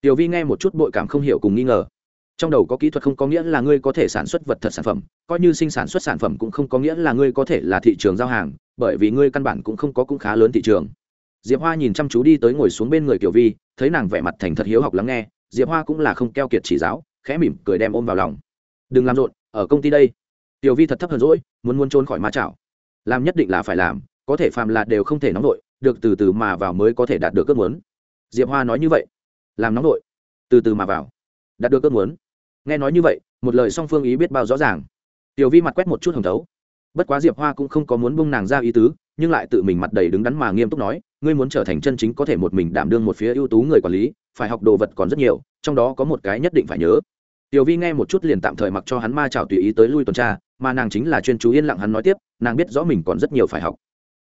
Tiểu vi nghe một chút bội cảm không hiểu cùng nghi ngờ. Trong đầu có kỹ thuật không có nghĩa là ngươi có thể sản xuất vật thật sản phẩm, coi như sinh sản xuất sản phẩm cũng không có nghĩa là ngươi có thể là thị trường giao hàng, bởi vì ngươi căn bản cũng không có cũng khá lớn thị trường diệp hoa nhìn chăm chú đi tới ngồi xuống bên người kiều vi, thấy nàng vẻ mặt thành thật hiếu học lắng nghe, diệp hoa cũng là không keo kiệt chỉ giáo, khẽ mỉm cười đem ôm vào lòng. Đừng làm rộn, ở công ty đây. Tiểu vi thật thấp hơn rỗi muốn muốn trốn khỏi ma chảo. Làm nhất định là phải làm, có thể phàm là đều không thể nóng vội, được từ từ mà vào mới có thể đạt được ước muốn. Diệp hoa nói như vậy. Làm nóng vội, từ từ mà vào, đạt được ước muốn. Nghe nói như vậy, một lời song phương ý biết bao rõ ràng. Tiểu vi mặt quét một chút hồng thấu. Bất quá diệp hoa cũng không có muốn bung nàng ra ý tứ nhưng lại tự mình mặt đầy đứng đắn mà nghiêm túc nói, ngươi muốn trở thành chân chính có thể một mình đảm đương một phía ưu tú người quản lý, phải học đồ vật còn rất nhiều, trong đó có một cái nhất định phải nhớ. Tiểu vi nghe một chút liền tạm thời mặc cho hắn ma chảo tùy ý tới lui tuần tra, mà nàng chính là chuyên chú yên lặng hắn nói tiếp, nàng biết rõ mình còn rất nhiều phải học.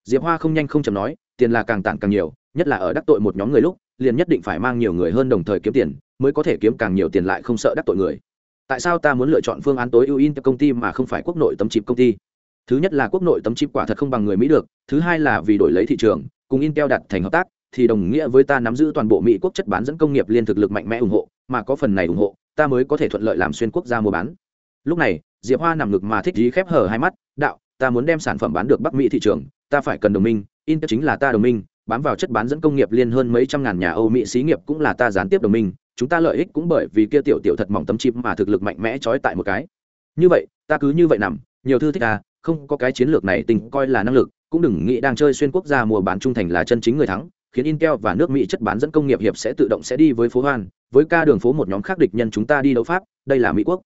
Diệp hoa không nhanh không chậm nói, tiền là càng tản càng nhiều, nhất là ở đắc tội một nhóm người lúc, liền nhất định phải mang nhiều người hơn đồng thời kiếm tiền, mới có thể kiếm càng nhiều tiền lại không sợ đắc tội người. Tại sao ta muốn lựa chọn phương án tối ưu in cho công ty mà không phải quốc nội tấm chip công ty? Thứ nhất là quốc nội tấm chip quả thật không bằng người mỹ được, thứ hai là vì đổi lấy thị trường, cùng intel đặt thành hợp tác, thì đồng nghĩa với ta nắm giữ toàn bộ mỹ quốc chất bán dẫn công nghiệp liên thực lực mạnh mẽ ủng hộ, mà có phần này ủng hộ, ta mới có thể thuận lợi làm xuyên quốc gia mua bán. Lúc này, diệp hoa nằm ngực mà thích dí khép hở hai mắt, đạo, ta muốn đem sản phẩm bán được bắc mỹ thị trường, ta phải cần đồng minh, intel chính là ta đồng minh, bám vào chất bán dẫn công nghiệp liên hơn mấy trăm ngàn nhà âu mỹ xí nghiệp cũng là ta gián tiếp đồng minh, chúng ta lợi ích cũng bởi vì kia tiểu tiểu thật mỏng tấm chip mà thực lực mạnh mẽ trói tại một cái. Như vậy, ta cứ như vậy nằm, nhiều thư thích à không có cái chiến lược này tình coi là năng lực, cũng đừng nghĩ đang chơi xuyên quốc gia mùa bán trung thành là chân chính người thắng, khiến intel và nước mỹ chất bán dẫn công nghiệp hiệp sẽ tự động sẽ đi với phố hoan, với ca đường phố một nhóm khác địch nhân chúng ta đi đấu pháp, đây là mỹ quốc.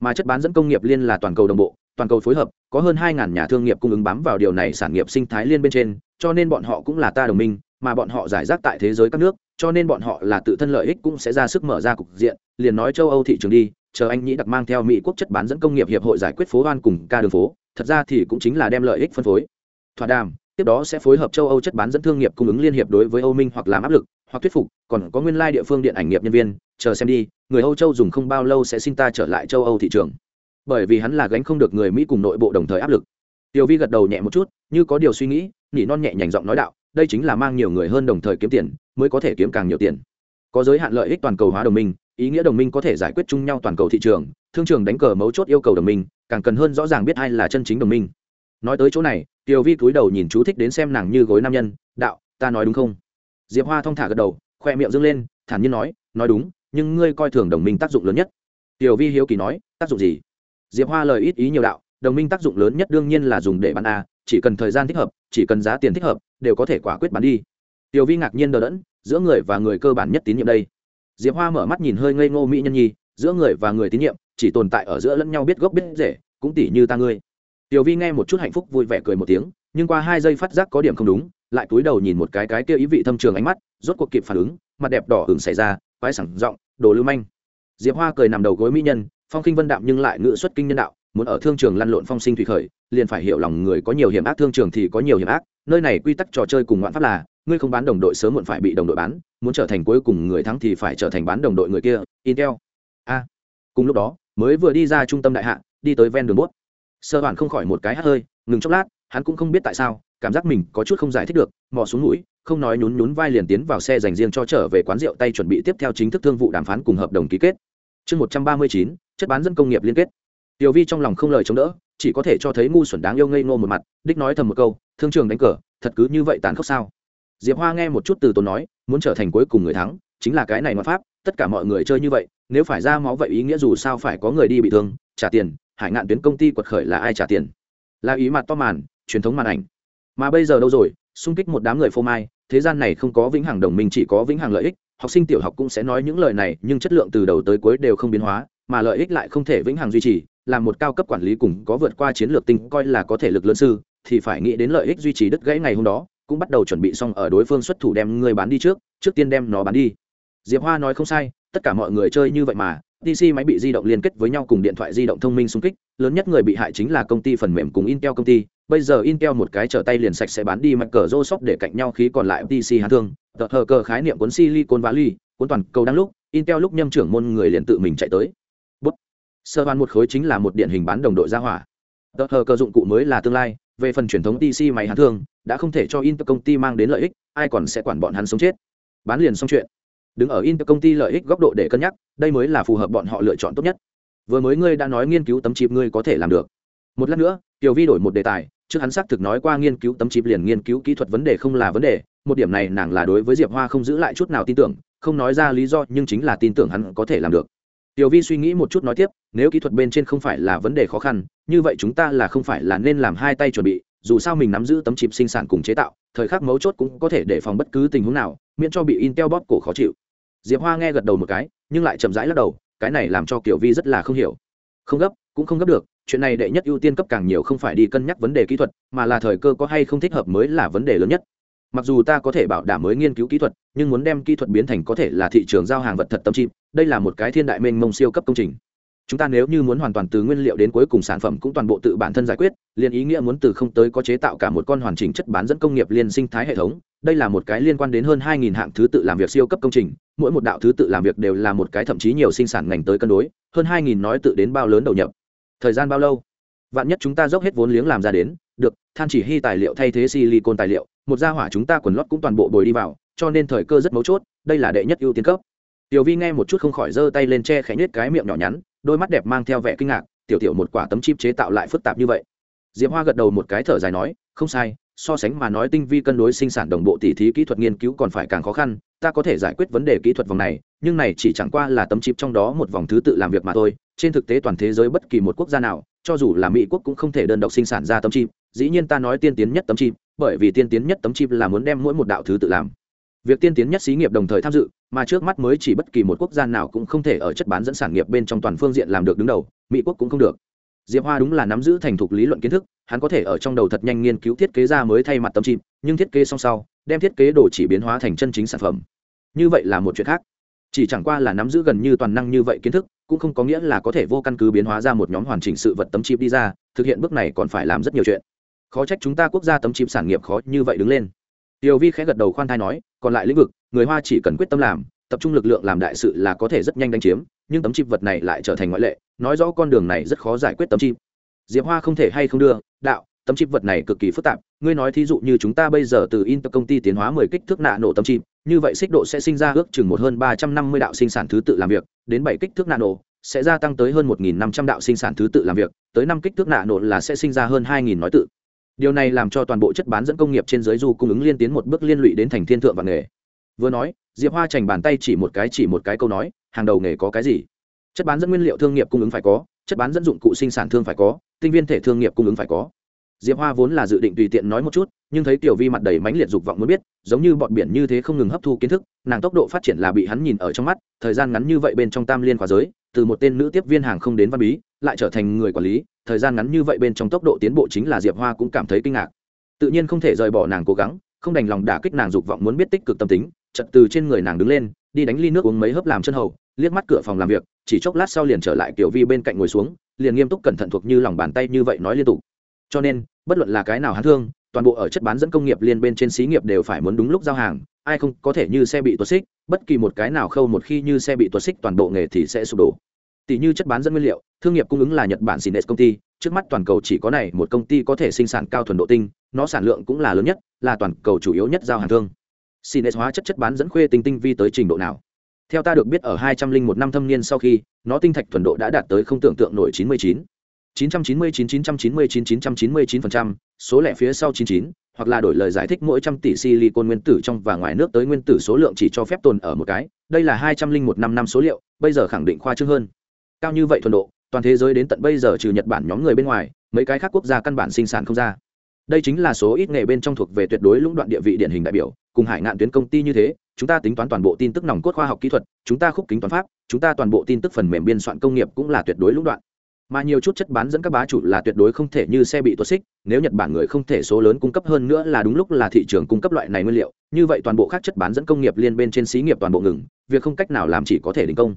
Mà chất bán dẫn công nghiệp liên là toàn cầu đồng bộ, toàn cầu phối hợp, có hơn 2.000 nhà thương nghiệp cung ứng bám vào điều này sản nghiệp sinh thái liên bên trên, cho nên bọn họ cũng là ta đồng minh, mà bọn họ giải rác tại thế giới các nước, cho nên bọn họ là tự thân lợi ích cũng sẽ ra sức mở ra cục diện, liền nói châu âu thị trường đi, chờ anh nhĩ đặc mang theo mỹ quốc chất bán dẫn công nghiệp hiệp hội giải quyết phố hoan cùng ca đường phố thật ra thì cũng chính là đem lợi ích phân phối. Thỏa đàm, tiếp đó sẽ phối hợp châu âu chất bán dẫn thương nghiệp cung ứng liên hiệp đối với âu minh hoặc làm áp lực, hoặc thuyết phục, còn có nguyên lai địa phương điện ảnh nghiệp nhân viên, chờ xem đi, người âu châu dùng không bao lâu sẽ xin ta trở lại châu âu thị trường. Bởi vì hắn là gánh không được người mỹ cùng nội bộ đồng thời áp lực. Tiểu vi gật đầu nhẹ một chút, như có điều suy nghĩ, nỉ non nhẹ nhành giọng nói đạo, đây chính là mang nhiều người hơn đồng thời kiếm tiền, mới có thể kiếm càng nhiều tiền. Có giới hạn lợi ích toàn cầu hóa đồng minh, ý nghĩa đồng minh có thể giải quyết chung nhau toàn cầu thị trường, thương trường đánh cờ mấu chốt yêu cầu đồng minh càng cần hơn rõ ràng biết ai là chân chính đồng minh. Nói tới chỗ này, tiểu vi cúi đầu nhìn chú thích đến xem nàng như gối nam nhân, đạo, ta nói đúng không? Diệp hoa thong thả gật đầu, khoe miệng dâng lên, thản nhiên nói nói đúng, nhưng ngươi coi thường đồng minh tác dụng lớn nhất. Tiểu vi hiếu kỳ nói, tác dụng gì? Diệp hoa lời ít ý nhiều đạo, đồng minh tác dụng lớn nhất đương nhiên là dùng để bán a, chỉ cần thời gian thích hợp, chỉ cần giá tiền thích hợp, đều có thể quả quyết bán đi. Tiểu vi ngạc nhiên đờ đẫn, giữa người và người cơ bản nhất tín nhiệm đây. Diệp hoa mở mắt nhìn hơi ngây ngô mỹ nhân nhi, giữa người và người tín nhiệm chỉ tồn tại ở giữa lẫn nhau biết gốc biết rễ, cũng tỉ như ta ngươi. Tiểu vi nghe một chút hạnh phúc vui vẻ cười một tiếng, nhưng qua hai giây phát giác có điểm không đúng, lại cúi đầu nhìn một cái cái kia ý vị thâm trường ánh mắt, rốt cuộc kịp phản ứng, mặt đẹp đỏ hừng xảy ra, quái sẳng giọng, đồ lưu manh. Diệp hoa cười nằm đầu gối mỹ nhân, phong khinh vân đạm nhưng lại ngự xuất kinh nhân đạo, muốn ở thương trường lăn lộn phong sinh thủy khởi, liền phải hiểu lòng người có nhiều hiểm ác, thương trường thì có nhiều hiểm ác, nơi này quy tắc trò chơi cùng ngoạn pháp là, ngươi không bán đồng đội sớm muộn phải bị đồng đội bán, muốn trở thành cuối cùng người thắng thì phải trở thành bán đồng đội người kia, intel. A. Cùng lúc đó mới vừa đi ra trung tâm đại hạ, đi tới ven đường bốt. Sơ hoàn không khỏi một cái hát hơi, ngừng chốc lát, hắn cũng không biết tại sao, cảm giác mình có chút không giải thích được, mò xuống mũi, không nói nhún nhún vai liền tiến vào xe dành riêng cho trở về quán rượu tay chuẩn bị tiếp theo chính thức thương vụ đàm phán cùng hợp đồng ký kết. Chương một trăm ba mươi chín, chất bán dân công nghiệp liên kết. Tiểu vi trong lòng không lời chống đỡ, chỉ có thể cho thấy ngu xuẩn đáng yêu ngây ngô một mặt, đích nói thầm một câu, thương trường đánh cờ, thật cứ như vậy tàn khốc sao? Diệp hoa nghe một chút từ tốn nói, muốn trở thành cuối cùng người thắng, chính là cái này ngoại pháp tất cả mọi người chơi như vậy, nếu phải ra máu vậy ý nghĩa dù sao phải có người đi bị thương, trả tiền, hải ngạn tuyến công ty quật khởi là ai trả tiền? Là ý mặt to màn, truyền thống màn ảnh. Mà bây giờ đâu rồi? Xung kích một đám người phô mai, thế gian này không có vĩnh hằng đồng minh, chỉ có vĩnh hằng lợi ích. Học sinh tiểu học cũng sẽ nói những lời này, nhưng chất lượng từ đầu tới cuối đều không biến hóa, mà lợi ích lại không thể vĩnh hằng duy trì. Là một cao cấp quản lý cùng có vượt qua chiến lược tinh coi là có thể lực lớn sư, thì phải nghĩ đến lợi ích duy trì đứt gãy ngày hôm đó, cũng bắt đầu chuẩn bị xong ở đối phương xuất thủ đem người bán đi trước trước tiên đem nó bán đi diệp hoa nói không sai tất cả mọi người chơi như vậy mà pc máy bị di động liên kết với nhau cùng điện thoại di động thông minh xung kích, lớn nhất người bị hại chính là công ty phần mềm cùng Intel công ty. Bây giờ Intel một cái trở tay liền sạch sẽ bán đi Microsoft để cạnh nhau khí còn lại pc hàn thương. Tờ hờ cờ khái niệm cuốn Silicon Valley, cuốn toàn cầu đang lúc, Intel lúc nhâm trưởng môn người liền tự mình chạy tới. Bút. Sơ ban một khối chính là một điện hình bán đồng đội ra hỏa. Tờ hờ cờ dụng cụ mới là tương lai, về phần truyền thống pc máy hàn thương, đã không thể cho Intel công ty mang đến lợi ích, ai còn sẽ quản bọn hắn sống chết. Bán liền xong chuyện đứng ở Intel công ty lợi ích góc độ để cân nhắc, đây mới là phù hợp bọn họ lựa chọn tốt nhất. Vừa mới ngươi đã nói nghiên cứu tấm chip ngươi có thể làm được. Một lát nữa, tiểu vi đổi một đề tài, trước hắn xác thực nói qua nghiên cứu tấm chip liền nghiên cứu kỹ thuật vấn đề không là vấn đề, một điểm này nàng là đối với diệp hoa không giữ lại chút nào tin tưởng, không nói ra lý do nhưng chính là tin tưởng hắn có thể làm được. Tiểu vi suy nghĩ một chút nói tiếp, nếu kỹ thuật bên trên không phải là vấn đề khó khăn, như vậy chúng ta là không phải là nên làm hai tay chuẩn bị, dù sao mình nắm giữ tấm chip sinh sản cùng chế tạo, thời khắc mấu chốt cũng có thể đề phòng bất cứ tình huống nào, miễn cho bị intel bóp cổ khó chịu diệp hoa nghe gật đầu một cái, nhưng lại chậm rãi lắc đầu, cái này làm cho kiểu vi rất là không hiểu. Không gấp, cũng không gấp được, chuyện này đệ nhất ưu tiên cấp càng nhiều không phải đi cân nhắc vấn đề kỹ thuật, mà là thời cơ có hay không thích hợp mới là vấn đề lớn nhất. Mặc dù ta có thể bảo đảm mới nghiên cứu kỹ thuật, nhưng muốn đem kỹ thuật biến thành có thể là thị trường giao hàng vật thật tâm chim đây là một cái thiên đại mênh mông siêu cấp công trình. Chúng ta nếu như muốn hoàn toàn từ nguyên liệu đến cuối cùng sản phẩm cũng toàn bộ tự bản thân giải quyết, liền ý nghĩa muốn từ không tới có chế tạo cả một con hoàn chỉnh chất bán dẫn công nghiệp liên sinh thái hệ thống đây là một cái liên quan đến hơn 2.000 hạng thứ tự làm việc siêu cấp công trình, mỗi một đạo thứ tự làm việc đều là một cái thậm chí nhiều sinh sản ngành tới cân đối, hơn 2.000 nói tự đến bao lớn đầu nhập. Thời gian bao lâu? Vạn nhất chúng ta dốc hết vốn liếng làm ra đến, được, than chỉ hy tài liệu thay thế silicon tài liệu, một gia hỏa chúng ta quần lót cũng toàn bộ bồi đi vào, cho nên thời cơ rất mấu chốt, đây là đệ nhất ưu tiên cấp. Tiểu vi nghe một chút không khỏi giơ tay lên che khẽ nhếch cái miệng nhỏ nhắn, đôi mắt đẹp mang theo vẻ kinh ngạc, tiểu tiểu một quả tấm chip chế tạo lại phức tạp như vậy. Diệp hoa gật đầu một cái thở dài nói, không sai so sánh mà nói tinh vi cân đối sinh sản đồng bộ tỉ thí kỹ thuật nghiên cứu còn phải càng khó khăn, ta có thể giải quyết vấn đề kỹ thuật vòng này, nhưng này chỉ chẳng qua là tấm chip trong đó một vòng thứ tự làm việc mà thôi, trên thực tế toàn thế giới bất kỳ một quốc gia nào, cho dù là mỹ quốc cũng không thể đơn độc sinh sản ra tấm chip, dĩ nhiên ta nói tiên tiến nhất tấm chip, bởi vì tiên tiến nhất tấm chip là muốn đem mỗi một đạo thứ tự làm. Việc tiên tiến nhất xí nghiệp đồng thời tham dự, mà trước mắt mới chỉ bất kỳ một quốc gia nào cũng không thể ở chất bán dẫn sản nghiệp bên trong toàn phương diện làm được đứng đầu, mỹ quốc cũng không được diệp hoa đúng là nắm giữ thành thục lý luận kiến thức hắn có thể ở trong đầu thật nhanh nghiên cứu thiết kế ra mới thay mặt tấm chip nhưng thiết kế xong sau đem thiết kế đồ chỉ biến hóa thành chân chính sản phẩm. Như vậy là một chuyện khác. Chỉ chẳng qua là nắm giữ gần như toàn năng như vậy kiến thức cũng không có nghĩa là có thể vô căn cứ biến hóa ra một nhóm hoàn chỉnh sự vật tấm chip đi ra thực hiện bước này còn phải làm rất nhiều chuyện. Khó trách chúng ta quốc gia tấm chip sản nghiệp khó như vậy đứng lên. Tiểu Vi khẽ gật đầu khoan thai nói, còn lại lĩnh vực, người Hoa chỉ cần quyết tâm làm, tập trung lực lượng làm đại sự là có thể rất nhanh đánh chiếm, nhưng tấm chip vật này lại trở thành ngoại lệ, nói rõ con đường này rất khó giải quyết tấm chip. Diệp Hoa không thể hay không đưa, đạo, tấm chip vật này cực kỳ phức tạp, ngươi nói thí dụ như chúng ta bây giờ từ Inter công ty tiến hóa 10 kích thước nano tấm chip, như vậy xích độ sẽ sinh ra ước chừng một hơn 350 đạo sinh sản thứ tự làm việc, đến bảy kích thước nano sẽ gia tăng tới hơn 1500 đạo sinh sản thứ tự làm việc, tới năm kích thước nano là sẽ sinh ra hơn 2000 nói tự điều này làm cho toàn bộ chất bán dẫn công nghiệp trên giới du cung ứng liên tiến một bước liên lụy đến thành thiên thượng và nghề vừa nói diệp hoa chành bàn tay chỉ một cái, chỉ một cái câu nói, hàng đầu nghề có cái gì? Chất bán dẫn nguyên liệu thương nghiệp cung ứng phải có, chất bán dẫn dụng cụ sinh sản thương phải có, tinh viên thể thương nghiệp cung ứng phải có. Diệp hoa vốn là dự định tùy tiện nói một chút, nhưng thấy tiểu vi mặt đầy mãnh liệt dục vọng muốn biết, giống như bọn biển như thế không ngừng hấp thu kiến thức, nàng tốc độ phát triển là bị hắn nhìn ở trong mắt, thời gian ngắn như vậy bên trong tam liên khóa giới, từ một tên nữ tiếp viên hàng không đến văn bí, lại trở thành người quản lý, thời gian ngắn như vậy bên trong tốc độ tiến bộ chính là diệp hoa cũng cảm thấy kinh ngạc. Tự nhiên không thể rời bỏ nàng cố gắng, không đành lòng đả kích nàng dục vọng muốn biết tích cực tâm tính chật từ trên người nàng đứng lên, đi đánh ly nước uống mấy hớp làm chân hầu, liếc mắt cửa phòng làm việc, chỉ chốc lát sau liền trở lại kiểu vi bên cạnh ngồi xuống, liền nghiêm túc cẩn thận thuộc như lòng bàn tay như vậy nói liên tục. Cho nên, bất luận là cái nào hắn thương, toàn bộ ở chất bán dẫn công nghiệp liên bên trên xí nghiệp đều phải muốn đúng lúc giao hàng, ai không có thể như xe bị tuột xích, bất kỳ một cái nào khâu một khi như xe bị tuột xích toàn bộ nghề thì sẽ sụp đổ. Tỷ như chất bán dẫn nguyên liệu, thương nghiệp cung ứng là nhật bản Sines công ty, trước mắt toàn cầu chỉ có này một công ty có thể sinh sản cao thuần độ tinh, nó sản lượng cũng là lớn nhất, là toàn cầu chủ yếu nhất giao hàng thương. Sines hóa chất chất bán dẫn khuê tinh tinh vi tới trình độ nào theo ta được biết ở hai trăm linh một năm thâm niên sau khi nó tinh thạch thuần độ đã đạt tới không tưởng tượng nổi chín mươi chín 999 999 999%, số lẻ phía sau 99, hoặc là đổi lời giải thích mỗi trăm tỷ silicon nguyên tử trong và ngoài nước tới nguyên tử số lượng chỉ cho phép tồn ở một cái, đây là 201 năm năm số liệu, bây giờ khẳng định khoa trương hơn. Cao như vậy thuần độ, toàn thế giới đến tận bây giờ trừ Nhật Bản nhóm người bên ngoài, mấy cái khác quốc gia căn bản sinh sản không ra. Đây chính là số ít nghề bên trong thuộc về tuyệt đối lũng đoạn địa vị điển hình đại biểu, cùng Hải Ngạn tuyến công ty như thế, chúng ta tính toán toàn bộ tin tức nòng cốt khoa học kỹ thuật, chúng ta khúc kính toán pháp, chúng ta toàn bộ tin tức phần mềm biên soạn công nghiệp cũng là tuyệt đối lũng đoạn. Mà nhiều chút chất bán dẫn các bá chủ là tuyệt đối không thể như xe bị tuột xích nếu nhật bản người không thể số lớn cung cấp hơn nữa là đúng lúc là thị trường cung cấp loại này nguyên liệu như vậy toàn bộ các chất bán dẫn công nghiệp liên bên trên xí nghiệp toàn bộ ngừng việc không cách nào làm chỉ có thể đình công.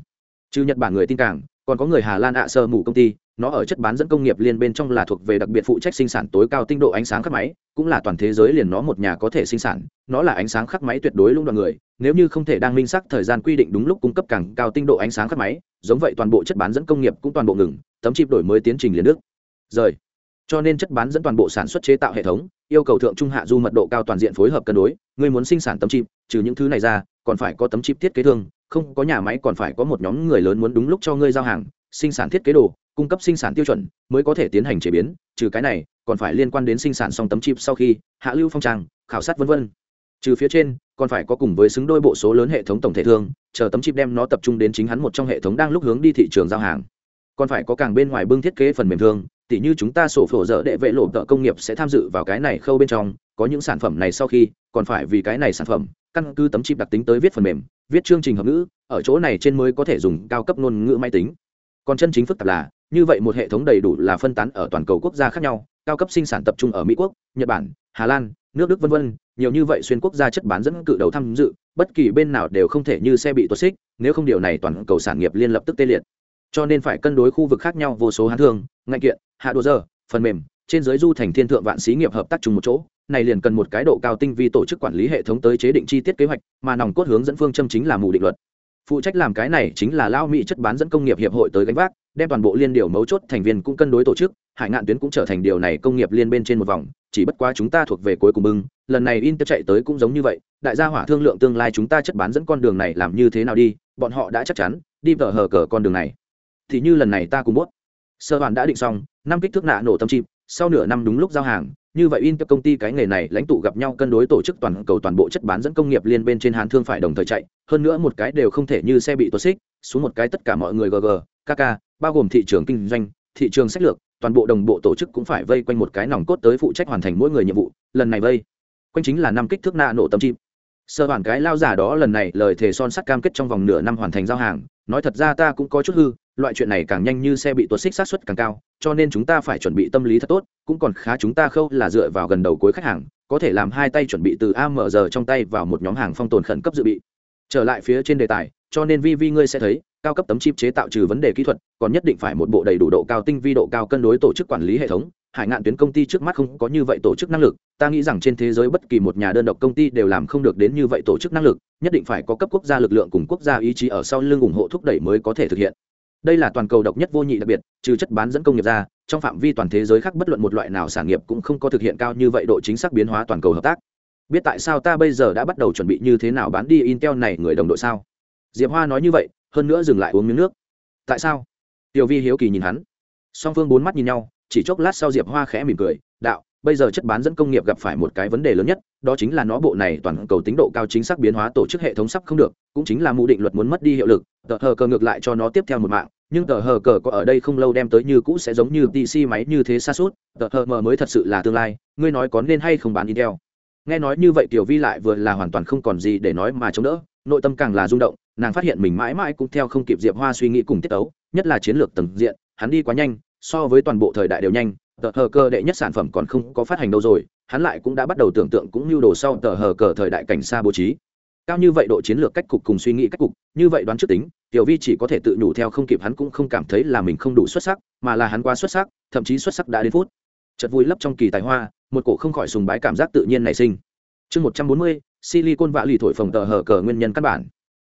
Trừ nhật bản người tin cảng, còn có người hà lan ạ sơ mù công ty nó ở chất bán dẫn công nghiệp liên bên trong là thuộc về đặc biệt phụ trách sinh sản tối cao tinh độ ánh sáng khắc máy, cũng là toàn thế giới liền nó một nhà có thể sinh sản. Nó là ánh sáng khắc máy tuyệt đối lũng đoạn người, nếu như không thể đang minh xác thời gian quy định đúng lúc cung cấp càng cao tinh độ ánh sáng khắc máy, giống vậy toàn bộ chất bán dẫn công nghiệp cũng toàn bộ ngừng, tấm chip đổi mới tiến trình liền nước. Rời. Cho nên chất bán dẫn toàn bộ sản xuất chế tạo hệ thống, yêu cầu thượng trung hạ du mật độ cao toàn diện phối hợp cân đối người muốn sinh sản tấm chip, trừ những thứ này ra, còn phải có tấm chip thiết kế thương không có nhà máy còn phải có một nhóm người lớn muốn đúng lúc cho ngươi giao hàng sinh sản thiết kế đồ, cung cấp sinh sản tiêu chuẩn mới có thể tiến hành chế biến, trừ cái này, còn phải liên quan đến sinh sản song tấm chip sau khi, hạ lưu phong trang, khảo sát vân vân. Trừ phía trên, còn phải có cùng với xứng đôi bộ số lớn hệ thống tổng thể thương, chờ tấm chip đem nó tập trung đến chính hắn một trong hệ thống đang lúc hướng đi thị trường giao hàng. Còn phải có càng bên ngoài bưng thiết kế phần mềm thương, tỉ như chúng ta sổ phổ dở đệ vệ lộ tợ công nghiệp sẽ tham dự vào cái này khâu bên trong, có những sản phẩm này sau khi, còn phải vì cái này sản phẩm, căn cứ tấm chip đặc tính tới viết phần mềm, viết chương trình hợp ngữ, ở chỗ này trên mới có thể dùng cao cấp ngôn ngữ máy tính còn chân chính phức tạp là, như vậy một hệ thống đầy đủ là phân tán ở toàn cầu quốc gia khác nhau, cao cấp sinh sản tập trung ở mỹ quốc, nhật bản, hà lan, nước đức v v nhiều như vậy xuyên quốc gia chất bán dẫn cự đầu tham dự, bất kỳ bên nào đều không thể như xe bị tuột xích, nếu không điều này toàn cầu sản nghiệp liên lập tức tê liệt. Cho nên phải cân đối khu vực khác nhau vô số hán thương, ngạnh kiện, hạ đồ giờ, phần mềm, trên giới du thành thiên thượng vạn xí nghiệp hợp tác chung một chỗ, này liền cần một cái độ cao tinh vi tổ chức quản lý hệ thống tới chế định chi tiết kế hoạch, mà nòng cốt hướng dẫn phương châm chính là mù định luật phụ trách làm cái này chính là lao mỹ chất bán dẫn công nghiệp hiệp hội tới gánh vác, đem toàn bộ liên điều mấu chốt thành viên cũng cân đối tổ chức, hải ngạn tuyến cũng trở thành điều này công nghiệp liên bên trên một vòng, chỉ bất quá chúng ta thuộc về cuối cùng bưng, lần này inter chạy tới cũng giống như vậy, đại gia hỏa thương lượng tương lai chúng ta chất bán dẫn con đường này làm như thế nào đi, bọn họ đã chắc chắn, đi vở hờ cờ con đường này. Thì như lần này ta cũng bốt. Sơ hoàn đã định xong, năm kích thước nạ nổ tâm chim sau nửa năm đúng lúc giao hàng như vậy Inter công ty cái nghề này lãnh tụ gặp nhau cân đối tổ chức toàn cầu toàn bộ chất bán dẫn công nghiệp liên bên trên hàn thương phải đồng thời chạy. Hơn nữa một cái đều không thể như xe bị tuột xích, xuống một cái tất cả mọi người gg kk bao gồm thị trường kinh doanh, thị trường sách lược, toàn bộ đồng bộ tổ chức cũng phải vây quanh một cái nòng cốt tới phụ trách hoàn thành mỗi người nhiệm vụ, lần này vây. Quanh chính là năm kích thước nạ nổ tâm chim. Sơ bản cái lao giả đó lần này lời thề son sắt cam kết trong vòng nửa năm hoàn thành giao hàng, nói thật ra ta cũng có chút hư loại chuyện này càng nhanh như xe bị tuột xích sát xuất càng cao, cho nên chúng ta phải chuẩn bị tâm lý thật tốt, cũng còn khá chúng ta khâu là dựa vào gần đầu cuối khách hàng, có thể làm hai tay chuẩn bị từ am giờ trong tay vào một nhóm hàng phong tồn khẩn cấp dự bị. Trở lại phía trên đề tài, cho nên vi vi ngươi sẽ thấy, cao cấp tấm chip chế tạo trừ vấn đề kỹ thuật, còn nhất định phải một bộ đầy đủ độ cao tinh vi độ cao cân đối tổ chức quản lý hệ thống. Hải ngạn tuyến công ty trước mắt không có như vậy tổ chức năng lực, ta nghĩ rằng trên thế giới bất kỳ một nhà đơn độc công ty đều làm không được đến như vậy tổ chức năng lực, nhất định phải có cấp quốc gia lực lượng cùng quốc gia ý chí ở sau lưng ủng hộ thúc đẩy mới có thể thực hiện đây là toàn cầu độc nhất vô nhị đặc biệt, trừ chất bán dẫn công nghiệp ra, trong phạm vi toàn thế giới khác bất luận một loại nào sản nghiệp cũng không có thực hiện cao như vậy độ chính xác biến hóa toàn cầu hợp tác. Biết tại sao ta bây giờ đã bắt đầu chuẩn bị như thế nào bán đi intel này người đồng đội sao? Diệp hoa nói như vậy, hơn nữa dừng lại uống miếng nước. Tại sao? Tiểu vi hiếu kỳ nhìn hắn. Song phương bốn mắt nhìn nhau, chỉ chốc lát sau diệp hoa khẽ mỉm cười, đạo bây giờ chất bán dẫn công nghiệp gặp phải một cái vấn đề lớn nhất, đó chính là nó bộ này toàn cầu tính độ cao chính xác biến hóa tổ chức hệ thống sắp không được, cũng chính là mù định luật muốn mất đi hiệu lực. Tờ hờ cờ ngược lại cho nó tiếp theo một mạng, nhưng tờ hờ cờ có ở đây không lâu đem tới như cũ sẽ giống như pc máy như thế xa suốt tờ hờ mờ mới thật sự là tương lai, ngươi nói có nên hay không bán intel? Nghe nói như vậy tiểu vi lại vừa là hoàn toàn không còn gì để nói mà chống đỡ, nội tâm càng là rung động, nàng phát hiện mình mãi mãi cũng theo không kịp diệp hoa suy nghĩ cùng tiết tấu, nhất là chiến lược tầng diện, hắn đi quá nhanh, so với toàn bộ thời đại đều nhanh tờ hờ cờ đệ nhất sản phẩm còn không có phát hành đâu rồi, hắn lại cũng đã bắt đầu tưởng tượng cũng như đồ sau tờ hờ cờ thời đại cảnh xa bố trí. Cao như vậy độ chiến lược cách cục cùng suy nghĩ cách cục, như vậy đoán trước tính, tiểu vi chỉ có thể tự nhủ theo không kịp hắn cũng không cảm thấy là mình không đủ xuất sắc, mà là hắn quá xuất sắc, thậm chí xuất sắc đã đến phút. Chật vui lấp trong kỳ tài hoa, một cổ không khỏi sùng bái cảm giác tự nhiên nảy sinh. Chương một trăm bốn mươi, silicon vạ lì thổi phồng tờ hờ cờ nguyên nhân căn bản.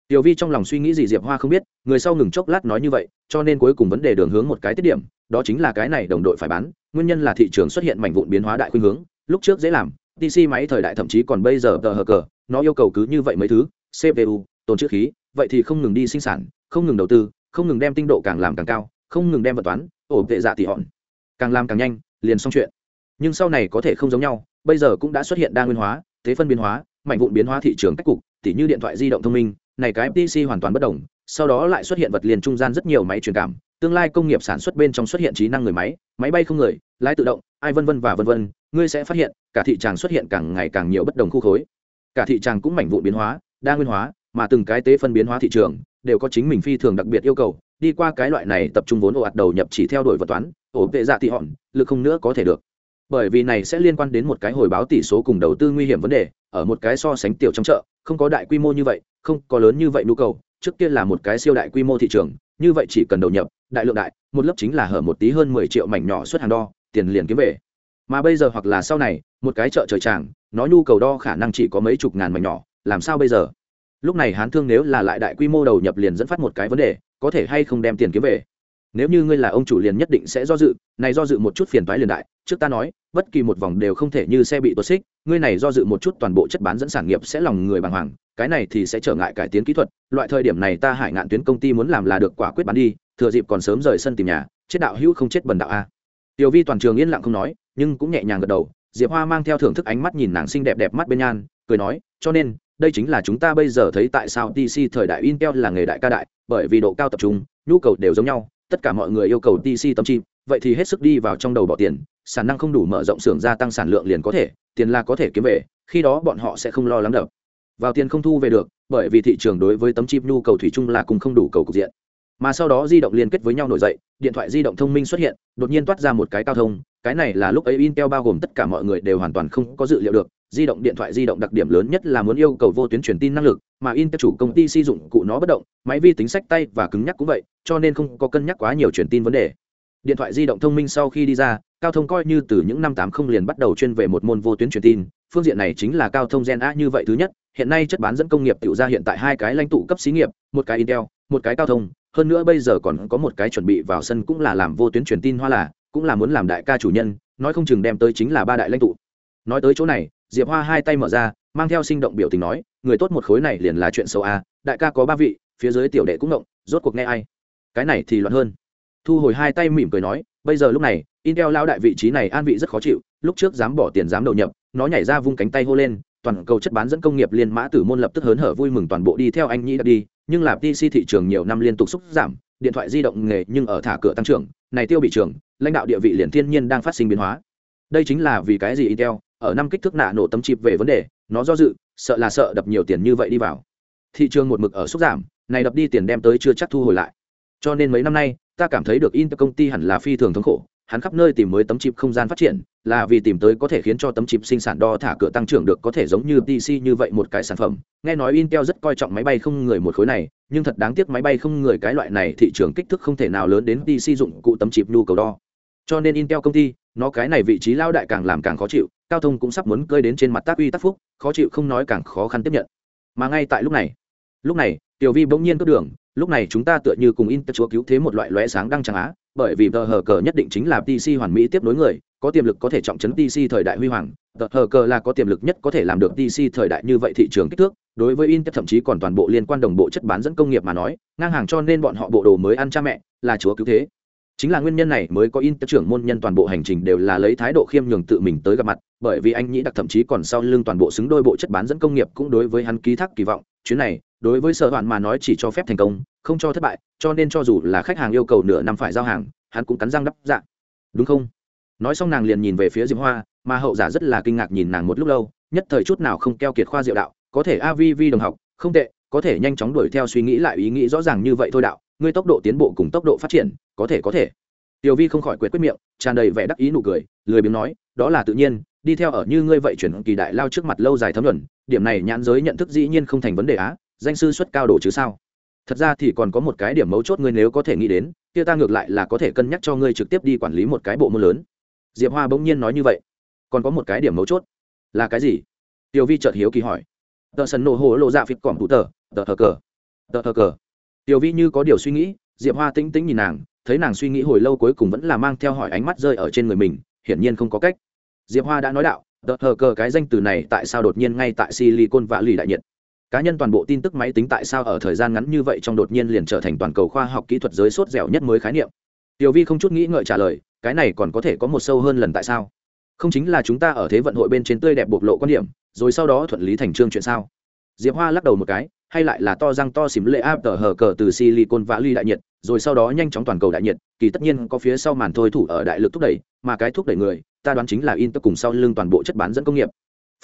Tiểu vi trong lòng suy nghĩ gì diệp hoa không biết, người sau ngừng chốc lát nói như vậy, cho nên cuối cùng vấn đề đường hướng một cái tiết điểm, đó chính là cái này đồng đội phải bán nguyên nhân là thị trường xuất hiện mảnh vụn biến hóa đại khuynh hướng, lúc trước dễ làm dc máy thời đại thậm chí còn bây giờ tờ hờ cờ, nó yêu cầu cứ như vậy mấy thứ cpu tồn chữ khí, vậy thì không ngừng đi sinh sản, không ngừng đầu tư, không ngừng đem tinh độ càng làm càng cao, không ngừng đem vật toán, ổ tệ dạ tỉ hòn. Càng làm càng nhanh, liền xong chuyện. Nhưng sau này có thể không giống nhau, bây giờ cũng đã xuất hiện đa nguyên hóa, thế phân biến hóa mạnh vụn biến hóa thị trường cách cục, tỉ như điện thoại di động thông minh, này cái pc hoàn toàn bất đồng, sau đó lại xuất hiện vật liền trung gian rất nhiều máy truyền cảm tương lai công nghiệp sản xuất bên trong xuất hiện trí năng người máy máy bay không người, lái tự động, ai vân vân và vân vân, ngươi sẽ phát hiện, cả thị trường xuất hiện càng ngày càng nhiều bất đồng khu khối. Cả thị trường cũng mảnh vụn biến hóa, đa nguyên hóa, mà từng cái tế phân biến hóa thị trường đều có chính mình phi thường đặc biệt yêu cầu, đi qua cái loại này tập trung vốn ồ ạt đầu nhập chỉ theo đuổi vật toán ổ vệ dạ thị hòn lực không nữa có thể được. Bởi vì này sẽ liên quan đến một cái hồi báo tỷ số cùng đầu tư nguy hiểm vấn đề, ở một cái so sánh tiểu trong chợ, không có đại quy mô như vậy, không có lớn như vậy nhu cầu, trước kia là một cái siêu đại quy mô thị trường như vậy chỉ cần đầu nhập, đại lượng đại, một lớp chính là hở một tí hơn mười triệu mảnh nhỏ xuất hàng đo, tiền liền kiếm về. Mà bây giờ hoặc là sau này, một cái chợ trời tràng, nó nhu cầu đo khả năng chỉ có mấy chục ngàn mảnh nhỏ, làm sao bây giờ? Lúc này hán thương nếu là lại đại quy mô đầu nhập liền dẫn phát một cái vấn đề, có thể hay không đem tiền kiếm về? Nếu như ngươi là ông chủ liền nhất định sẽ do dự, này do dự một chút phiền toái liền đại, trước ta nói, bất kỳ một vòng đều không thể như xe bị tuột xích, ngươi này do dự một chút toàn bộ chất bán dẫn sản nghiệp sẽ lòng người bàng hoàng cái này thì sẽ trở ngại cải tiến kỹ thuật, loại thời điểm này ta hải ngạn tuyến công ty muốn làm là được quả quyết bán đi, thừa dịp còn sớm rời sân tìm nhà, chết đạo hữu không chết bần đạo a. Tiểu vi toàn trường yên lặng không nói, nhưng cũng nhẹ nhàng gật đầu, diệp hoa mang theo thưởng thức ánh mắt nhìn nàng xinh đẹp đẹp mắt bên nhan, cười nói, cho nên, đây chính là chúng ta bây giờ thấy tại sao tc thời đại intel là nghề đại ca đại, bởi vì độ cao tập trung, nhu cầu đều giống nhau, tất cả mọi người yêu cầu tc tâm chim vậy thì hết sức đi vào trong đầu bỏ tiền, sản năng không đủ mở rộng xưởng gia tăng sản lượng liền có thể, tiền là có thể kiếm về, khi đó bọn họ sẽ không lo lắng đập vào tiền không thu về được, bởi vì thị trường đối với tấm chip nhu cầu thủy chung là cùng không đủ cầu cục diện. Mà sau đó di động liên kết với nhau nổi dậy, điện thoại di động thông minh xuất hiện, đột nhiên toát ra một cái cao thông, cái này là lúc ấy intel bao gồm tất cả mọi người đều hoàn toàn không có dự liệu được, di động điện thoại di động đặc điểm lớn nhất là muốn yêu cầu vô tuyến truyền tin năng lực, mà intel chủ công ty sử dụng cụ nó bất động, máy vi tính sách tay và cứng nhắc cũng vậy, cho nên không có cân nhắc quá nhiều truyền tin vấn đề. Điện thoại di động thông minh sau khi đi ra, cao thông coi như từ những năm tám không liền bắt đầu chuyên về một môn vô tuyến truyền tin, phương diện này chính là cao thông gen a như vậy thứ nhất hiện nay chất bán dẫn công nghiệp tự ra hiện tại hai cái lãnh tụ cấp xí nghiệp, một cái intel, một cái cao thông, hơn nữa bây giờ còn có một cái chuẩn bị vào sân cũng là làm vô tuyến truyền tin hoa là, cũng là muốn làm đại ca chủ nhân, nói không chừng đem tới chính là ba đại lãnh tụ. Nói tới chỗ này, diệp hoa hai tay mở ra, mang theo sinh động biểu tình nói, người tốt một khối này liền là chuyện xấu a đại ca có ba vị, phía dưới tiểu đệ cũng động rốt cuộc nghe ai? Cái này thì loạn hơn. Thu hồi hai tay mỉm cười nói, bây giờ lúc này, intel lao đại vị trí này an vị rất khó chịu, lúc trước dám bỏ tiền dám đầu nhập, nó nhảy ra vung cánh tay hô lên toàn cầu chất bán dẫn công nghiệp liên mã tử môn lập tức hớn hở vui mừng toàn bộ đi theo anh nhĩ đã đi, nhưng là pc thị trường nhiều năm liên tục xúc giảm, điện thoại di động nghề nhưng ở thả cửa tăng trưởng, này tiêu bị trường lãnh đạo địa vị liền thiên nhiên đang phát sinh biến hóa. Đây chính là vì cái gì intel, ở năm kích thước nạ nổ tấm chip về vấn đề, nó do dự, sợ là sợ đập nhiều tiền như vậy đi vào. Thị trường một mực ở xúc giảm, này đập đi tiền đem tới chưa chắc thu hồi lại. Cho nên mấy năm nay, ta cảm thấy được intel công ty hẳn là phi thường thống khổ hắn khắp nơi tìm mới tấm chip không gian phát triển, là vì tìm tới có thể khiến cho tấm chip sinh sản đo thả cửa tăng trưởng được có thể giống như PC như vậy một cái sản phẩm. Nghe nói Intel rất coi trọng máy bay không người một khối này, nhưng thật đáng tiếc máy bay không người cái loại này thị trường kích thước không thể nào lớn đến PC dụng cụ tấm chip nhu cầu đo. Cho nên Intel công ty, nó cái này vị trí lao đại càng làm càng khó chịu, cao thông cũng sắp muốn cơi đến trên mặt tác uy tác phúc, khó chịu không nói càng khó khăn tiếp nhận. Mà ngay tại lúc này lúc này, tiểu vi bỗng nhiên cướp đường lúc này chúng ta tựa như cùng Intel chúa cứu thế một loại lóe sáng đang chẳng á, bởi vì tờ hờ cờ nhất định chính là pc hoàn mỹ tiếp nối người, có tiềm lực có thể trọng chấn pc thời đại huy hoàng, tờ hờ cờ là có tiềm lực nhất có thể làm được pc thời đại như vậy thị trường kích thước, đối với intel thậm chí còn toàn bộ liên quan đồng bộ chất bán dẫn công nghiệp mà nói, ngang hàng cho nên bọn họ bộ đồ mới ăn cha mẹ, là chúa cứu thế. Chính là nguyên nhân này mới có Intel trưởng môn nhân toàn bộ hành trình đều là lấy thái độ khiêm nhường tự mình tới gặp mặt, bởi vì anh nhĩ đặc thậm chí còn sau lưng toàn bộ xứng đôi bộ chất bán dẫn công nghiệp cũng đối với hắn ký thác kỳ vọng. Chuyến này, đối với sở hoạn mà nói chỉ cho phép thành công không cho thất bại, cho nên cho dù là khách hàng yêu cầu nửa năm phải giao hàng, hắn cũng cắn răng đắp dạ. Đúng không? Nói xong nàng liền nhìn về phía diệp hoa, mà hậu giả rất là kinh ngạc nhìn nàng một lúc lâu, nhất thời chút nào không keo kiệt khoa diệu đạo, có thể a vi vi đồng học, không tệ, có thể nhanh chóng đuổi theo suy nghĩ lại ý nghĩ rõ ràng như vậy thôi đạo, ngươi tốc độ tiến bộ cùng tốc độ phát triển, có thể có thể. Tiểu vi không khỏi quyết quyết miệng, tràn đầy vẻ đắc ý nụ cười, lười biếng nói, đó là tự nhiên, đi theo ở như ngươi vậy chuyển kỳ đại lao trước mặt lâu dài thấm luận điểm này nhãn giới nhận thức dĩ nhiên không thành vấn đề á, danh sư xuất cao đồ chứ sao? Thật ra thì còn có một cái điểm mấu chốt ngươi nếu có thể nghĩ đến, kia ta ngược lại là có thể cân nhắc cho ngươi trực tiếp đi quản lý một cái bộ môn lớn. Diệp hoa bỗng nhiên nói như vậy. Còn có một cái điểm mấu chốt. Là cái gì? Tiểu vi chợt hiếu kỳ hỏi. Tờ sần nổ hồ lộ dạ phịch cỏm tụ tờ tờ thờ cờ, tờ thờ cờ. Tiểu vi như có điều suy nghĩ, diệp hoa tĩnh tĩnh nhìn nàng, thấy nàng suy nghĩ hồi lâu cuối cùng vẫn là mang theo hỏi ánh mắt rơi ở trên người mình, hiển nhiên không có cách. Diệp hoa đã nói đạo, tờ thờ cờ cái danh từ này tại sao đột nhiên ngay tại silicon vạ lì đại nhiệt? Cá nhân toàn bộ tin tức máy tính tại sao ở thời gian ngắn như vậy trong đột nhiên liền trở thành toàn cầu khoa học kỹ thuật giới sốt dẻo nhất mới khái niệm? Tiểu vi không chút nghĩ ngợi trả lời, cái này còn có thể có một sâu hơn lần tại sao? Không chính là chúng ta ở thế vận hội bên trên tươi đẹp bộc lộ quan điểm, rồi sau đó thuận lý thành trương chuyện sao? Diệp hoa lắc đầu một cái, hay lại là to răng to xím lệ áp tờ hờ cờ từ silicon vã ly đại nhiệt, rồi sau đó nhanh chóng toàn cầu đại nhiệt, kỳ tất nhiên có phía sau màn thôi thủ ở đại lực thúc đẩy, mà cái thúc đẩy người, ta đoán chính là in tức cùng sau lưng toàn bộ chất bán dẫn công nghiệp.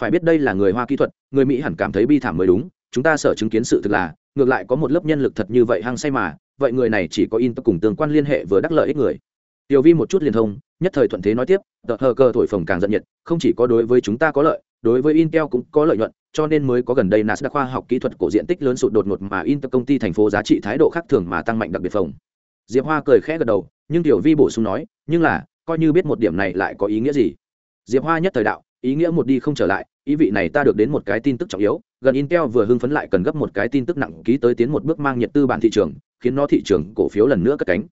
Phải biết đây là người hoa kỹ thuật, người mỹ hẳn cảm thấy bi thảm mới đúng chúng ta sợ chứng kiến sự thực là, ngược lại có một lớp nhân lực thật như vậy hăng say mà, vậy người này chỉ có in cùng tương quan liên hệ vừa đắc lợi ích người. Tiểu vi một chút liên thông, nhất thời thuận thế nói tiếp, tờ hờ cơ thổi phồng càng giận nhiệt, không chỉ có đối với chúng ta có lợi, đối với intel cũng có lợi nhuận, cho nên mới có gần đây nasdaq khoa học kỹ thuật cổ diện tích lớn sụt đột ngột mà intel công ty thành phố giá trị thái độ khác thường mà tăng mạnh đặc biệt phồng. Diệp hoa cười khẽ gật đầu, nhưng tiểu vi bổ sung nói, nhưng là, coi như biết một điểm này lại có ý nghĩa gì? Diệp hoa nhất thời đạo ý nghĩa một đi không trở lại, ý vị này ta được đến một cái tin tức trọng yếu, gần intel vừa hưng phấn lại cần gấp một cái tin tức nặng ký tới tiến một bước mang nhiệt tư bản thị trường, khiến nó thị trường cổ phiếu lần nữa cất cánh.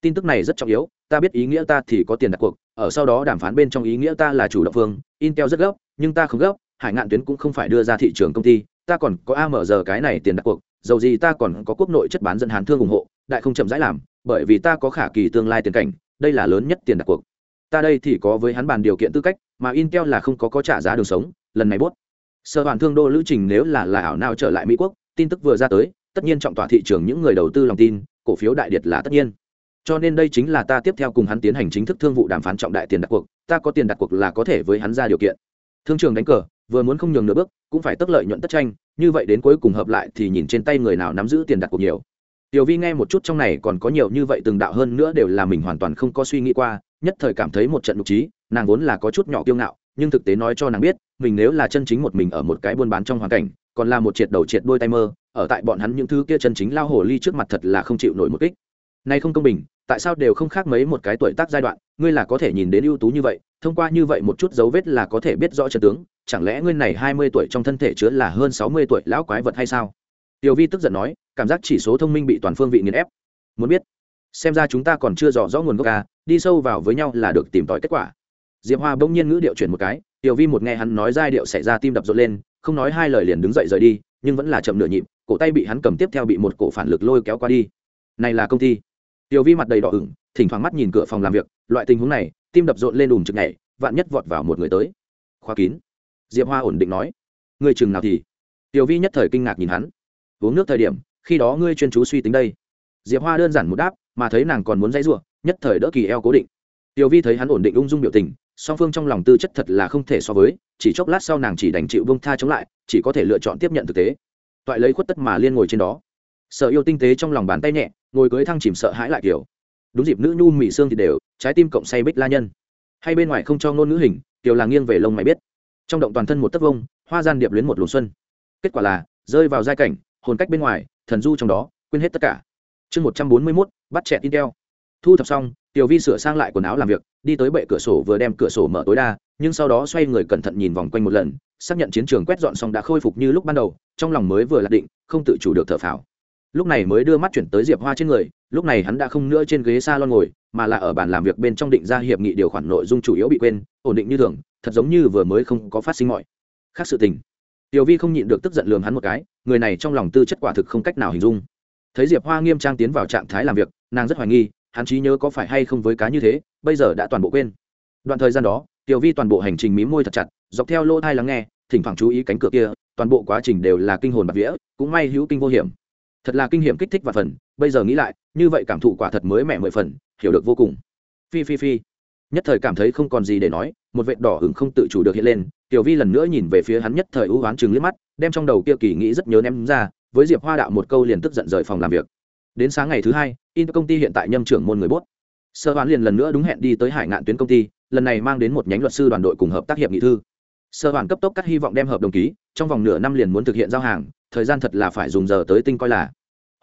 Tin tức này rất trọng yếu, ta biết ý nghĩa ta thì có tiền đặt cuộc, ở sau đó đàm phán bên trong ý nghĩa ta là chủ động phương, intel rất gấp, nhưng ta không gấp, hải ngạn tuyến cũng không phải đưa ra thị trường công ty, ta còn có amg cái này tiền đặt cuộc, dầu gì ta còn có quốc nội chất bán dẫn hàn thương ủng hộ, đại không chậm rãi làm, bởi vì ta có khả kỳ tương lai tiền cảnh, đây là lớn nhất tiền đặt cuộc. Ta đây thì có với hắn bàn điều kiện tư cách mà intel là không có có trả giá đường sống, lần này bốt. Sở hoàn thương đô lữ trình nếu là là ảo nào trở lại mỹ quốc, tin tức vừa ra tới, tất nhiên trọng tỏa thị trường những người đầu tư lòng tin, cổ phiếu đại điệt là tất nhiên. Cho nên đây chính là ta tiếp theo cùng hắn tiến hành chính thức thương vụ đàm phán trọng đại tiền đặt cuộc, ta có tiền đặt cuộc là có thể với hắn ra điều kiện. Thương trường đánh cờ, vừa muốn không nhường nửa bước, cũng phải tất lợi nhuận tất tranh, như vậy đến cuối cùng hợp lại thì nhìn trên tay người nào nắm giữ tiền đặt cuộc nhiều. Tiểu vi nghe một chút trong này còn có nhiều như vậy từng đạo hơn nữa đều là mình hoàn toàn không có suy nghĩ qua nhất thời cảm thấy một trận nhục trí, nàng vốn là có chút nhỏ kiêu ngạo, nhưng thực tế nói cho nàng biết, mình nếu là chân chính một mình ở một cái buôn bán trong hoàn cảnh, còn là một triệt đầu triệt đôi tay mơ, ở tại bọn hắn những thứ kia chân chính lao hồ ly trước mặt thật là không chịu nổi một kích. Nay không công bình, tại sao đều không khác mấy một cái tuổi tác giai đoạn, ngươi là có thể nhìn đến ưu tú như vậy, thông qua như vậy một chút dấu vết là có thể biết rõ trận tướng, chẳng lẽ ngươi này hai mươi tuổi trong thân thể chứa là hơn sáu mươi tuổi lão quái vật hay sao? Tiểu vi tức giận nói, cảm giác chỉ số thông minh bị toàn phương vị nghiền ép. Muốn biết, xem ra chúng ta còn chưa rõ rõ nguồn gốc à đi sâu vào với nhau là được tìm tòi kết quả. Diệp hoa bỗng nhiên ngữ điệu chuyển một cái, tiểu vi một nghe hắn nói giai điệu xảy ra tim đập rộn lên, không nói hai lời liền đứng dậy rời đi, nhưng vẫn là chậm nửa nhịp, cổ tay bị hắn cầm tiếp theo bị một cổ phản lực lôi kéo qua đi. Này là công ty tiểu vi mặt đầy đỏ ửng, thỉnh thoảng mắt nhìn cửa phòng làm việc, loại tình huống này, tim đập rộn lên đùm chực nhảy, vạn nhất vọt vào một người tới. Khóa kín. Diệp hoa ổn định nói. Người chừng nào thì? Tiểu vi nhất thời kinh ngạc nhìn hắn. Uống nước thời điểm, khi đó ngươi chuyên chú suy tính đây. Diệp hoa đơn giản một đáp, mà thấy nàng còn muốn dãy ruộng nhất thời đỡ kỳ eo cố định. Tiểu vi thấy hắn ổn định ung dung biểu tình, song phương trong lòng tư chất thật là không thể so với, chỉ chốc lát sau nàng chỉ đành chịu bông tha chống lại, chỉ có thể lựa chọn tiếp nhận thực tế. Toại lấy khuất tất mà liên ngồi trên đó. Sợ yêu tinh tế trong lòng bàn tay nhẹ, ngồi cưới thăng chìm sợ hãi lại kiểu. Đúng dịp nữ nhu mị xương thì đều, trái tim cộng say bích la nhân. Hay bên ngoài không cho ngôn ngữ hình, kiểu là nghiêng về lông mày biết. Trong động toàn thân một tấc vông, hoa gian điệp luyến một luồng xuân. Kết quả là, rơi vào giai cảnh, hồn cách bên ngoài, thần du trong đó, quên hết tất cả. Chương một trăm bốn mươi mốt, bắt trẻ tin intel thu thập xong, tiểu vi sửa sang lại quần áo làm việc, đi tới bệ cửa sổ vừa đem cửa sổ mở tối đa, nhưng sau đó xoay người cẩn thận nhìn vòng quanh một lần, xác nhận chiến trường quét dọn xong đã khôi phục như lúc ban đầu, trong lòng mới vừa lạc định, không tự chủ được thở phào. Lúc này mới đưa mắt chuyển tới diệp hoa trên người, lúc này hắn đã không nữa trên ghế s a lon ngồi, mà là ở bàn làm việc bên trong định ra hiệp nghị điều khoản nội dung chủ yếu bị quên, ổn định như thường, thật giống như vừa mới không có phát sinh mọi khác sự tình. Tiểu vi không nhịn được tức giận lường hắn một cái, người này trong lòng tư chất quả thực không cách nào hình dung. Thấy diệp hoa nghiêm trang tiến vào trạng thái làm việc, nàng rất hoài nghi hắn trí nhớ có phải hay không với cá như thế, bây giờ đã toàn bộ quên. Đoạn thời gian đó, tiểu vi toàn bộ hành trình mí môi thật chặt, dọc theo lỗ thai lắng nghe, thỉnh thoảng chú ý cánh cửa kia, toàn bộ quá trình đều là kinh hồn bạc vía, cũng may hữu kinh vô hiểm. Thật là kinh hiểm kích thích và phần, bây giờ nghĩ lại, như vậy cảm thụ quả thật mới mẻ mười phần, hiểu được vô cùng. Phi phi phi. Nhất thời cảm thấy không còn gì để nói, một vệt đỏ hứng không tự chủ được hiện lên, tiểu vi lần nữa nhìn về phía hắn nhất thời ưu oán chừng liếc mắt, đem trong đầu kia kỳ nghĩ rất nhớ ném ra, với diệp hoa đạo một câu liền tức giận rời phòng làm việc đến sáng ngày thứ hai in công ty hiện tại nhâm trưởng môn người bốt. Sơ hoán liền lần nữa đúng hẹn đi tới hải ngạn tuyến công ty, lần này mang đến một nhánh luật sư đoàn đội cùng hợp tác hiệp nghị thư. Sơ hoán cấp tốc cắt hy vọng đem hợp đồng ký, trong vòng nửa năm liền muốn thực hiện giao hàng, thời gian thật là phải dùng giờ tới tinh coi là.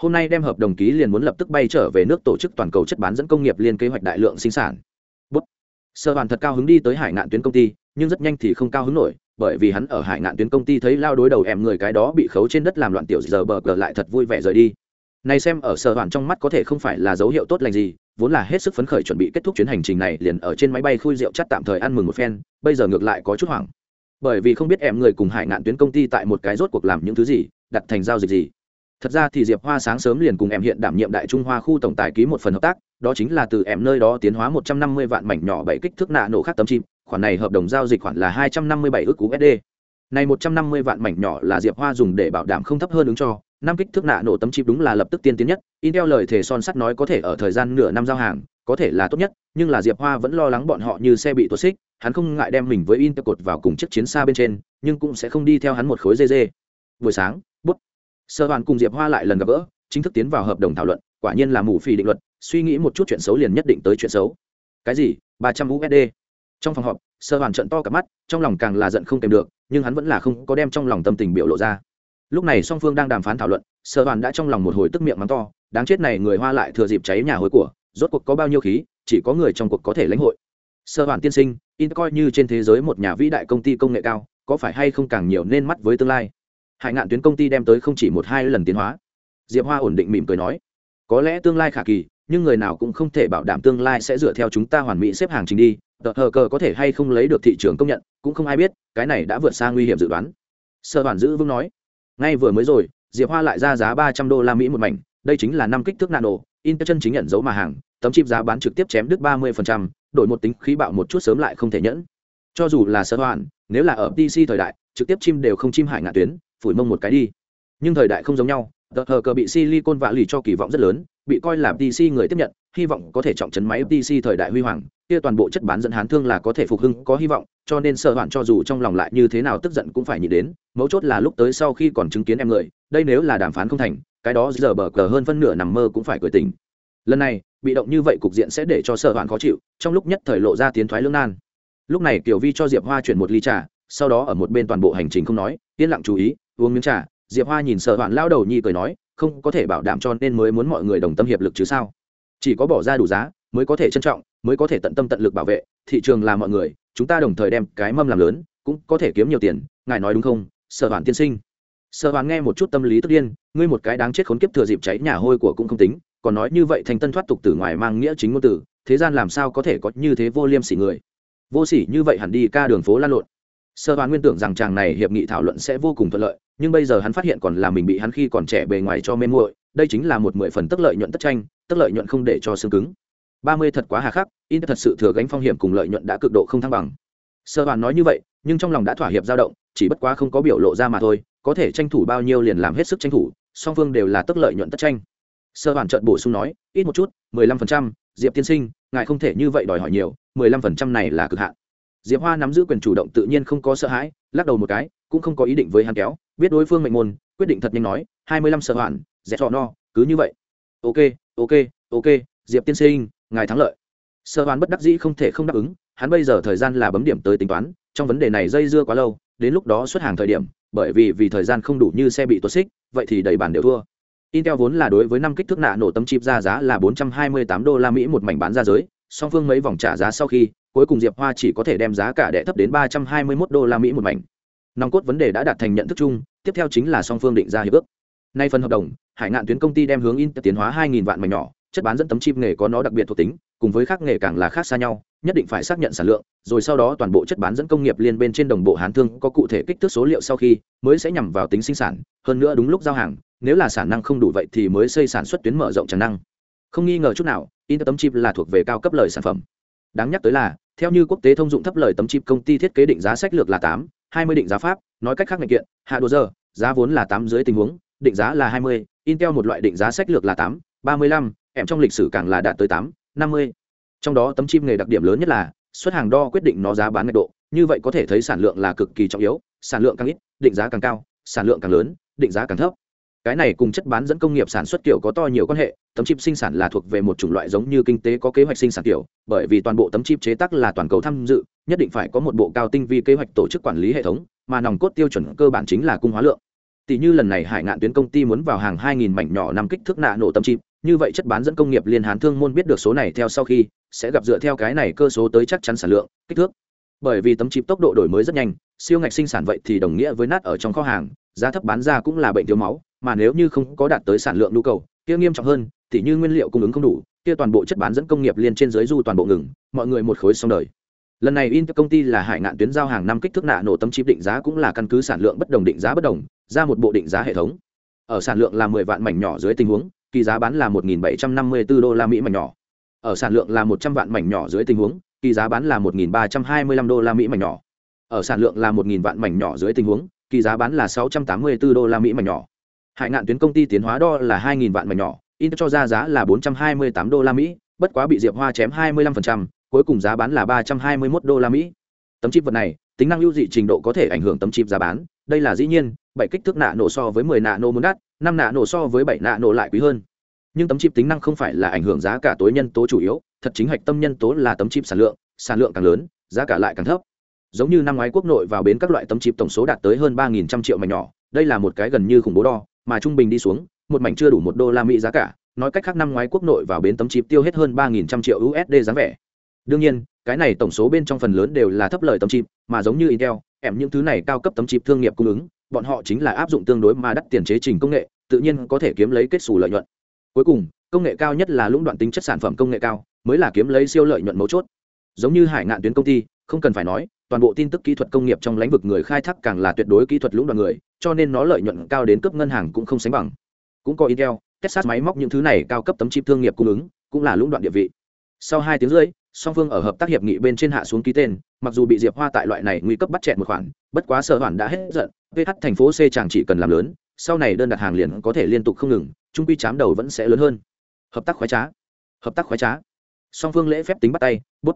Hôm nay đem hợp đồng ký liền muốn lập tức bay trở về nước tổ chức toàn cầu chất bán dẫn công nghiệp liên kế hoạch đại lượng sinh sản. Bút. sơ hoàn thật cao hứng đi tới hải ngạn tuyến công ty, nhưng rất nhanh thì không cao hứng nổi, bởi vì hắn ở hải ngạn tuyến công ty thấy lao đối đầu em người cái đó bị khấu trên đất làm loạn tiểu giờ bờ cờ lại thật vui vẻ rời đi này xem, ở sở hoàn trong mắt có thể không phải là dấu hiệu tốt lành gì, vốn là hết sức phấn khởi chuẩn bị kết thúc chuyến hành trình này, liền ở trên máy bay khui rượu chắt tạm thời ăn mừng một phen, bây giờ ngược lại có chút hoảng. Bởi vì không biết em người cùng hải ngạn tuyến công ty tại một cái rốt cuộc làm những thứ gì, đặt thành giao dịch gì. Thật ra thì diệp hoa sáng sớm liền cùng em hiện đảm nhiệm đại trung hoa khu tổng tài ký một phần hợp tác, đó chính là từ em nơi đó tiến hóa một trăm năm mươi vạn mảnh nhỏ bảy kích thước nạ nổ khác tấm chim, khoản này hợp đồng giao dịch khoản là hai trăm năm mươi bảy ước usd này một trăm năm mươi vạn mảnh nhỏ là diệp hoa dùng để bảo đảm không thấp hơn ứng cho năm kích thước nạ nổ tấm chip đúng là lập tức tiên tiến nhất, intel lời thể son sắt nói có thể ở thời gian nửa năm giao hàng, có thể là tốt nhất, nhưng là diệp hoa vẫn lo lắng bọn họ như xe bị tuột xích, hắn không ngại đem mình với intel cột vào cùng chiếc chiến xa bên trên, nhưng cũng sẽ không đi theo hắn một khối dê dê. Buổi sáng, bút. Sơ hoàn cùng diệp hoa lại lần gặp gỡ, chính thức tiến vào hợp đồng thảo luận, quả nhiên là mù phi định luật, suy nghĩ một chút chuyện xấu liền nhất định tới chuyện xấu. Cái gì? ba trăm usd trong phòng họp sơ hoàn trận to cả mắt, trong lòng càng là giận không kèm được, nhưng hắn vẫn là không có đem trong lòng tâm tình biểu lộ ra lúc này song phương đang đàm phán thảo luận sơ hoàn đã trong lòng một hồi tức miệng mắng to, đáng chết này người hoa lại thừa dịp cháy nhà hối của, rốt cuộc có bao nhiêu khí, chỉ có người trong cuộc có thể lãnh hội. Sơ hoàn tiên sinh, in coi như trên thế giới một nhà vĩ đại công ty công nghệ cao, có phải hay không càng nhiều nên mắt với tương lai? Hải ngạn tuyến công ty đem tới không chỉ một hai lần tiến hóa. Diệp hoa ổn định mỉm cười nói, có lẽ tương lai khả kỳ, nhưng người nào cũng không thể bảo đảm tương lai sẽ dựa theo chúng ta hoàn mỹ xếp hàng trình đi. Tờ hờ cờ có thể hay không lấy được thị trường công nhận, cũng không ai biết, cái này đã vượt xa nguy hiểm dự đoán. Sơ hoàn giữ vững nói ngay vừa mới rồi diệp hoa lại ra giá ba trăm đô la mỹ một mảnh đây chính là năm kích thước nano intel chân chính nhận dấu mà hàng tấm chip giá bán trực tiếp chém đứt ba mươi phần trăm, đổi một tính khí bạo một chút sớm lại không thể nhẫn. Cho dù là sơ hoàn nếu là ở pc thời đại trực tiếp chim đều không chim hải ngạ tuyến phủi mông một cái đi. Nhưng thời đại không giống nhau tờ hờ cờ bị silicon vạ lì cho kỳ vọng rất lớn bị coi là pc người tiếp nhận hy vọng có thể trọng trấn máy pc thời đại huy hoàng kia toàn bộ chất bán dẫn hán thương là có thể phục hưng, có hy vọng, cho nên sợ hoạn cho dù trong lòng lại như thế nào tức giận cũng phải nhìn đến, mấu chốt là lúc tới sau khi còn chứng kiến em người, đây nếu là đàm phán không thành, cái đó giờ bờ cờ hơn phân nửa nằm mơ cũng phải cười tình lần này, bị động như vậy cục diện sẽ để cho sợ hoạn khó chịu, trong lúc nhất thời lộ ra tiến thoái lưỡng nan. Lúc này tiểu vi cho diệp hoa chuyển một ly trà, sau đó ở một bên toàn bộ hành trình không nói, yên lặng chú ý, uống miếng trà, diệp hoa nhìn sợ hoạn lao đầu nhi cười nói, không có thể bảo đảm cho nên mới muốn mọi người đồng tâm hiệp lực chứ sao? Chỉ có bỏ ra đủ giá mới có thể trân trọng, mới có thể tận tâm tận lực bảo vệ. Thị trường là mọi người, chúng ta đồng thời đem cái mâm làm lớn, cũng có thể kiếm nhiều tiền. Ngài nói đúng không? Sở hoàn tiên sinh. Sở hoàn nghe một chút tâm lý tức điên, ngươi một cái đáng chết khốn kiếp thừa dịp cháy nhà hôi của cũng không tính, còn nói như vậy thành tân thoát tục từ ngoài mang nghĩa chính ngôn từ thế gian làm sao có thể có như thế vô liêm sỉ người? Vô sỉ như vậy hẳn đi ca đường phố lan lộn. Sơ hoàn nguyên tưởng rằng chàng này hiệp nghị thảo luận sẽ vô cùng thuận lợi, nhưng bây giờ hắn phát hiện còn là mình bị hắn khi còn trẻ bề ngoài cho mê muội, đây chính là một mười phần tức lợi nhuận tất tranh, tức lợi nhuận không để cho xương cứng ba mươi thật quá hà khắc, in thật sự thừa gánh phong hiểm cùng lợi nhuận đã cực độ không thăng bằng. Sơ hoàn nói như vậy, nhưng trong lòng đã thỏa hiệp dao động, chỉ bất quá không có biểu lộ ra mà thôi, có thể tranh thủ bao nhiêu liền làm hết sức tranh thủ, song phương đều là tức lợi nhuận tất tranh. Sơ hoàn trợn bổ sung nói, ít một chút, mười lăm phần trăm, diệp tiên sinh, ngài không thể như vậy đòi hỏi nhiều, mười lăm phần trăm này là cực hạn. Diệp hoa nắm giữ quyền chủ động tự nhiên không có sợ hãi, lắc đầu một cái, cũng không có ý định với hắn kéo, biết đối phương mệnh môn, quyết định thật nhanh nói, hai mươi lăm sợ hoàn dẹp trò no, cứ như vậy. Ok ok ok, diệp tiên sinh ngài thắng lợi sơ hoán bất đắc dĩ không thể không đáp ứng hắn bây giờ thời gian là bấm điểm tới tính toán trong vấn đề này dây dưa quá lâu đến lúc đó xuất hàng thời điểm bởi vì vì thời gian không đủ như xe bị tuột xích vậy thì đầy bản đều thua Intel vốn là đối với năm kích thước nạ nổ tấm chip ra giá là 428 đô la Mỹ một mảnh bán ra giới, song phương mấy vòng trả giá sau khi, cuối cùng Diệp Hoa chỉ có thể đem giá cả đệ thấp đến 321 đô la Mỹ một mảnh. Nòng cốt vấn đề đã đạt thành nhận thức chung, tiếp theo chính là song phương định ra hiệp ước. Nay phần hợp đồng, Hải Ngạn tuyến công ty đem hướng Intel tiến hóa 2.000 vạn mảnh nhỏ, chất bán dẫn tấm chip nghề có nó đặc biệt thuộc tính, cùng với khác nghề càng là khác xa nhau, nhất định phải xác nhận sản lượng, rồi sau đó toàn bộ chất bán dẫn công nghiệp liên bên trên đồng bộ hán thương có cụ thể kích thước số liệu sau khi, mới sẽ nhằm vào tính sinh sản, hơn nữa đúng lúc giao hàng, nếu là sản năng không đủ vậy thì mới xây sản xuất tuyến mở rộng tràn năng. Không nghi ngờ chút nào, in tấm chip là thuộc về cao cấp lời sản phẩm. Đáng nhắc tới là, theo như quốc tế thông dụng thấp lời tấm chip công ty thiết kế định giá sách lược là tám, hai mươi định giá pháp, nói cách khác ngành kiện, hạ đồ giờ, giá vốn là tám dưới tình huống, định giá là hai mươi, Intel một loại định giá sách lược là tám, ba mươi lăm, em trong lịch sử càng là đạt tới tám, năm mươi. Trong đó tấm chim nghề đặc điểm lớn nhất là xuất hàng đo quyết định nó giá bán ngạch độ. Như vậy có thể thấy sản lượng là cực kỳ trọng yếu sản lượng càng ít định giá càng cao sản lượng càng lớn định giá càng thấp. Cái này cùng chất bán dẫn công nghiệp sản xuất kiểu có to nhiều quan hệ tấm chip sinh sản là thuộc về một chủng loại giống như kinh tế có kế hoạch sinh sản kiểu bởi vì toàn bộ tấm chip chế tác là toàn cầu tham dự nhất định phải có một bộ cao tinh vi kế hoạch tổ chức quản lý hệ thống mà nòng cốt tiêu chuẩn cơ bản chính là cung hóa lượng. Tỷ như lần này hải ngạn tuyến công ty muốn vào hàng 2.000 mảnh nhỏ nằm kích thước nạ nổ tấm chip như vậy chất bán dẫn công nghiệp liên hán thương môn biết được số này theo sau khi, sẽ gặp dựa theo cái này cơ số tới chắc chắn sản lượng, kích thước. Bởi vì tấm chip tốc độ đổi mới rất nhanh, siêu ngạch sinh sản vậy thì đồng nghĩa với nát ở trong kho hàng, giá thấp bán ra cũng là bệnh thiếu máu, mà nếu như không có đạt tới sản lượng nhu cầu, kia nghiêm trọng hơn thì như nguyên liệu cung ứng không đủ, kia toàn bộ chất bán dẫn công nghiệp liên trên dưới du toàn bộ ngừng, mọi người một khối xong đời. Lần này in công ty là hải ngạn tuyến giao hàng năm kích thước nạ nổ tấm chip định giá cũng là căn cứ sản lượng bất đồng định giá bất đồng, ra một bộ định giá hệ thống. Ở sản lượng là 10 vạn mảnh nhỏ dưới tình huống kỳ giá bán là 1.754 đô la mỹ mảnh nhỏ. Ở sản lượng là 100 vạn mảnh nhỏ dưới tình huống kỳ giá bán là 1.325 đô la mỹ mảnh nhỏ. Ở sản lượng là 1.000 vạn mảnh nhỏ dưới tình huống kỳ giá bán là 684 đô la mỹ mảnh nhỏ. Hải ngạn tuyến công ty tiến hóa đo là 2.000 vạn mảnh nhỏ in cho ra giá là 428 đô la mỹ bất quá bị diệp hoa chém 25%, cuối cùng giá bán là 321 đô la mỹ. Tấm chip vật này tính năng ưu dị trình độ có thể ảnh hưởng tấm chip giá bán đây là dĩ nhiên, bảy kích thước nạ nổ so với 10 nạ nổ muốn đắt, năm nạ nổ so với bảy nạ nổ lại quý hơn. Nhưng tấm chip tính năng không phải là ảnh hưởng giá cả tối nhân tố chủ yếu, thật chính hạch tâm nhân tố là tấm chip sản lượng sản lượng càng lớn, giá cả lại càng thấp. Giống như năm ngoái quốc nội vào bến các loại tấm chip tổng số đạt tới hơn ba nghìn trăm triệu mảnh nhỏ, đây là một cái gần như khủng bố đo, mà trung bình đi xuống, một mảnh chưa đủ một đô la mỹ giá cả, nói cách khác năm ngoái quốc nội vào bến tấm chip tiêu hết hơn ba nghìn trăm triệu usd giá vẻ. Đương nhiên, cái này tổng số bên trong phần lớn đều là thấp lời tấm chip, mà giống như intel em những thứ này cao cấp tấm chip thương nghiệp cung ứng, bọn họ chính là áp dụng tương đối mà đắt tiền chế trình công nghệ, tự nhiên có thể kiếm lấy kết xù lợi nhuận. Cuối cùng, công nghệ cao nhất là lũng đoạn tính chất sản phẩm công nghệ cao, mới là kiếm lấy siêu lợi nhuận mấu chốt. Giống như hải ngạn tuyến công ty, không cần phải nói, toàn bộ tin tức kỹ thuật công nghiệp trong lĩnh vực người khai thác càng là tuyệt đối kỹ thuật lũng đoạn người, cho nên nó lợi nhuận cao đến cấp ngân hàng cũng không sánh bằng. Cũng có intel, texas máy móc những thứ này cao cấp tấm chip thương nghiệp cung ứng, cũng là lũng đoạn địa vị. Sau hai tiếng rưỡi song phương ở hợp tác hiệp nghị bên trên hạ xuống ký tên, mặc dù bị diệp hoa tại loại này nguy cấp bắt chẹn một khoản, bất quá sở hoàn đã hết giận vh thành phố c chàng chỉ cần làm lớn, sau này đơn đặt hàng liền có thể liên tục không ngừng, trung quy chám đầu vẫn sẽ lớn hơn. Hợp tác khoái trá. Hợp tác khoái trá. Song phương lễ phép tính bắt tay, bút.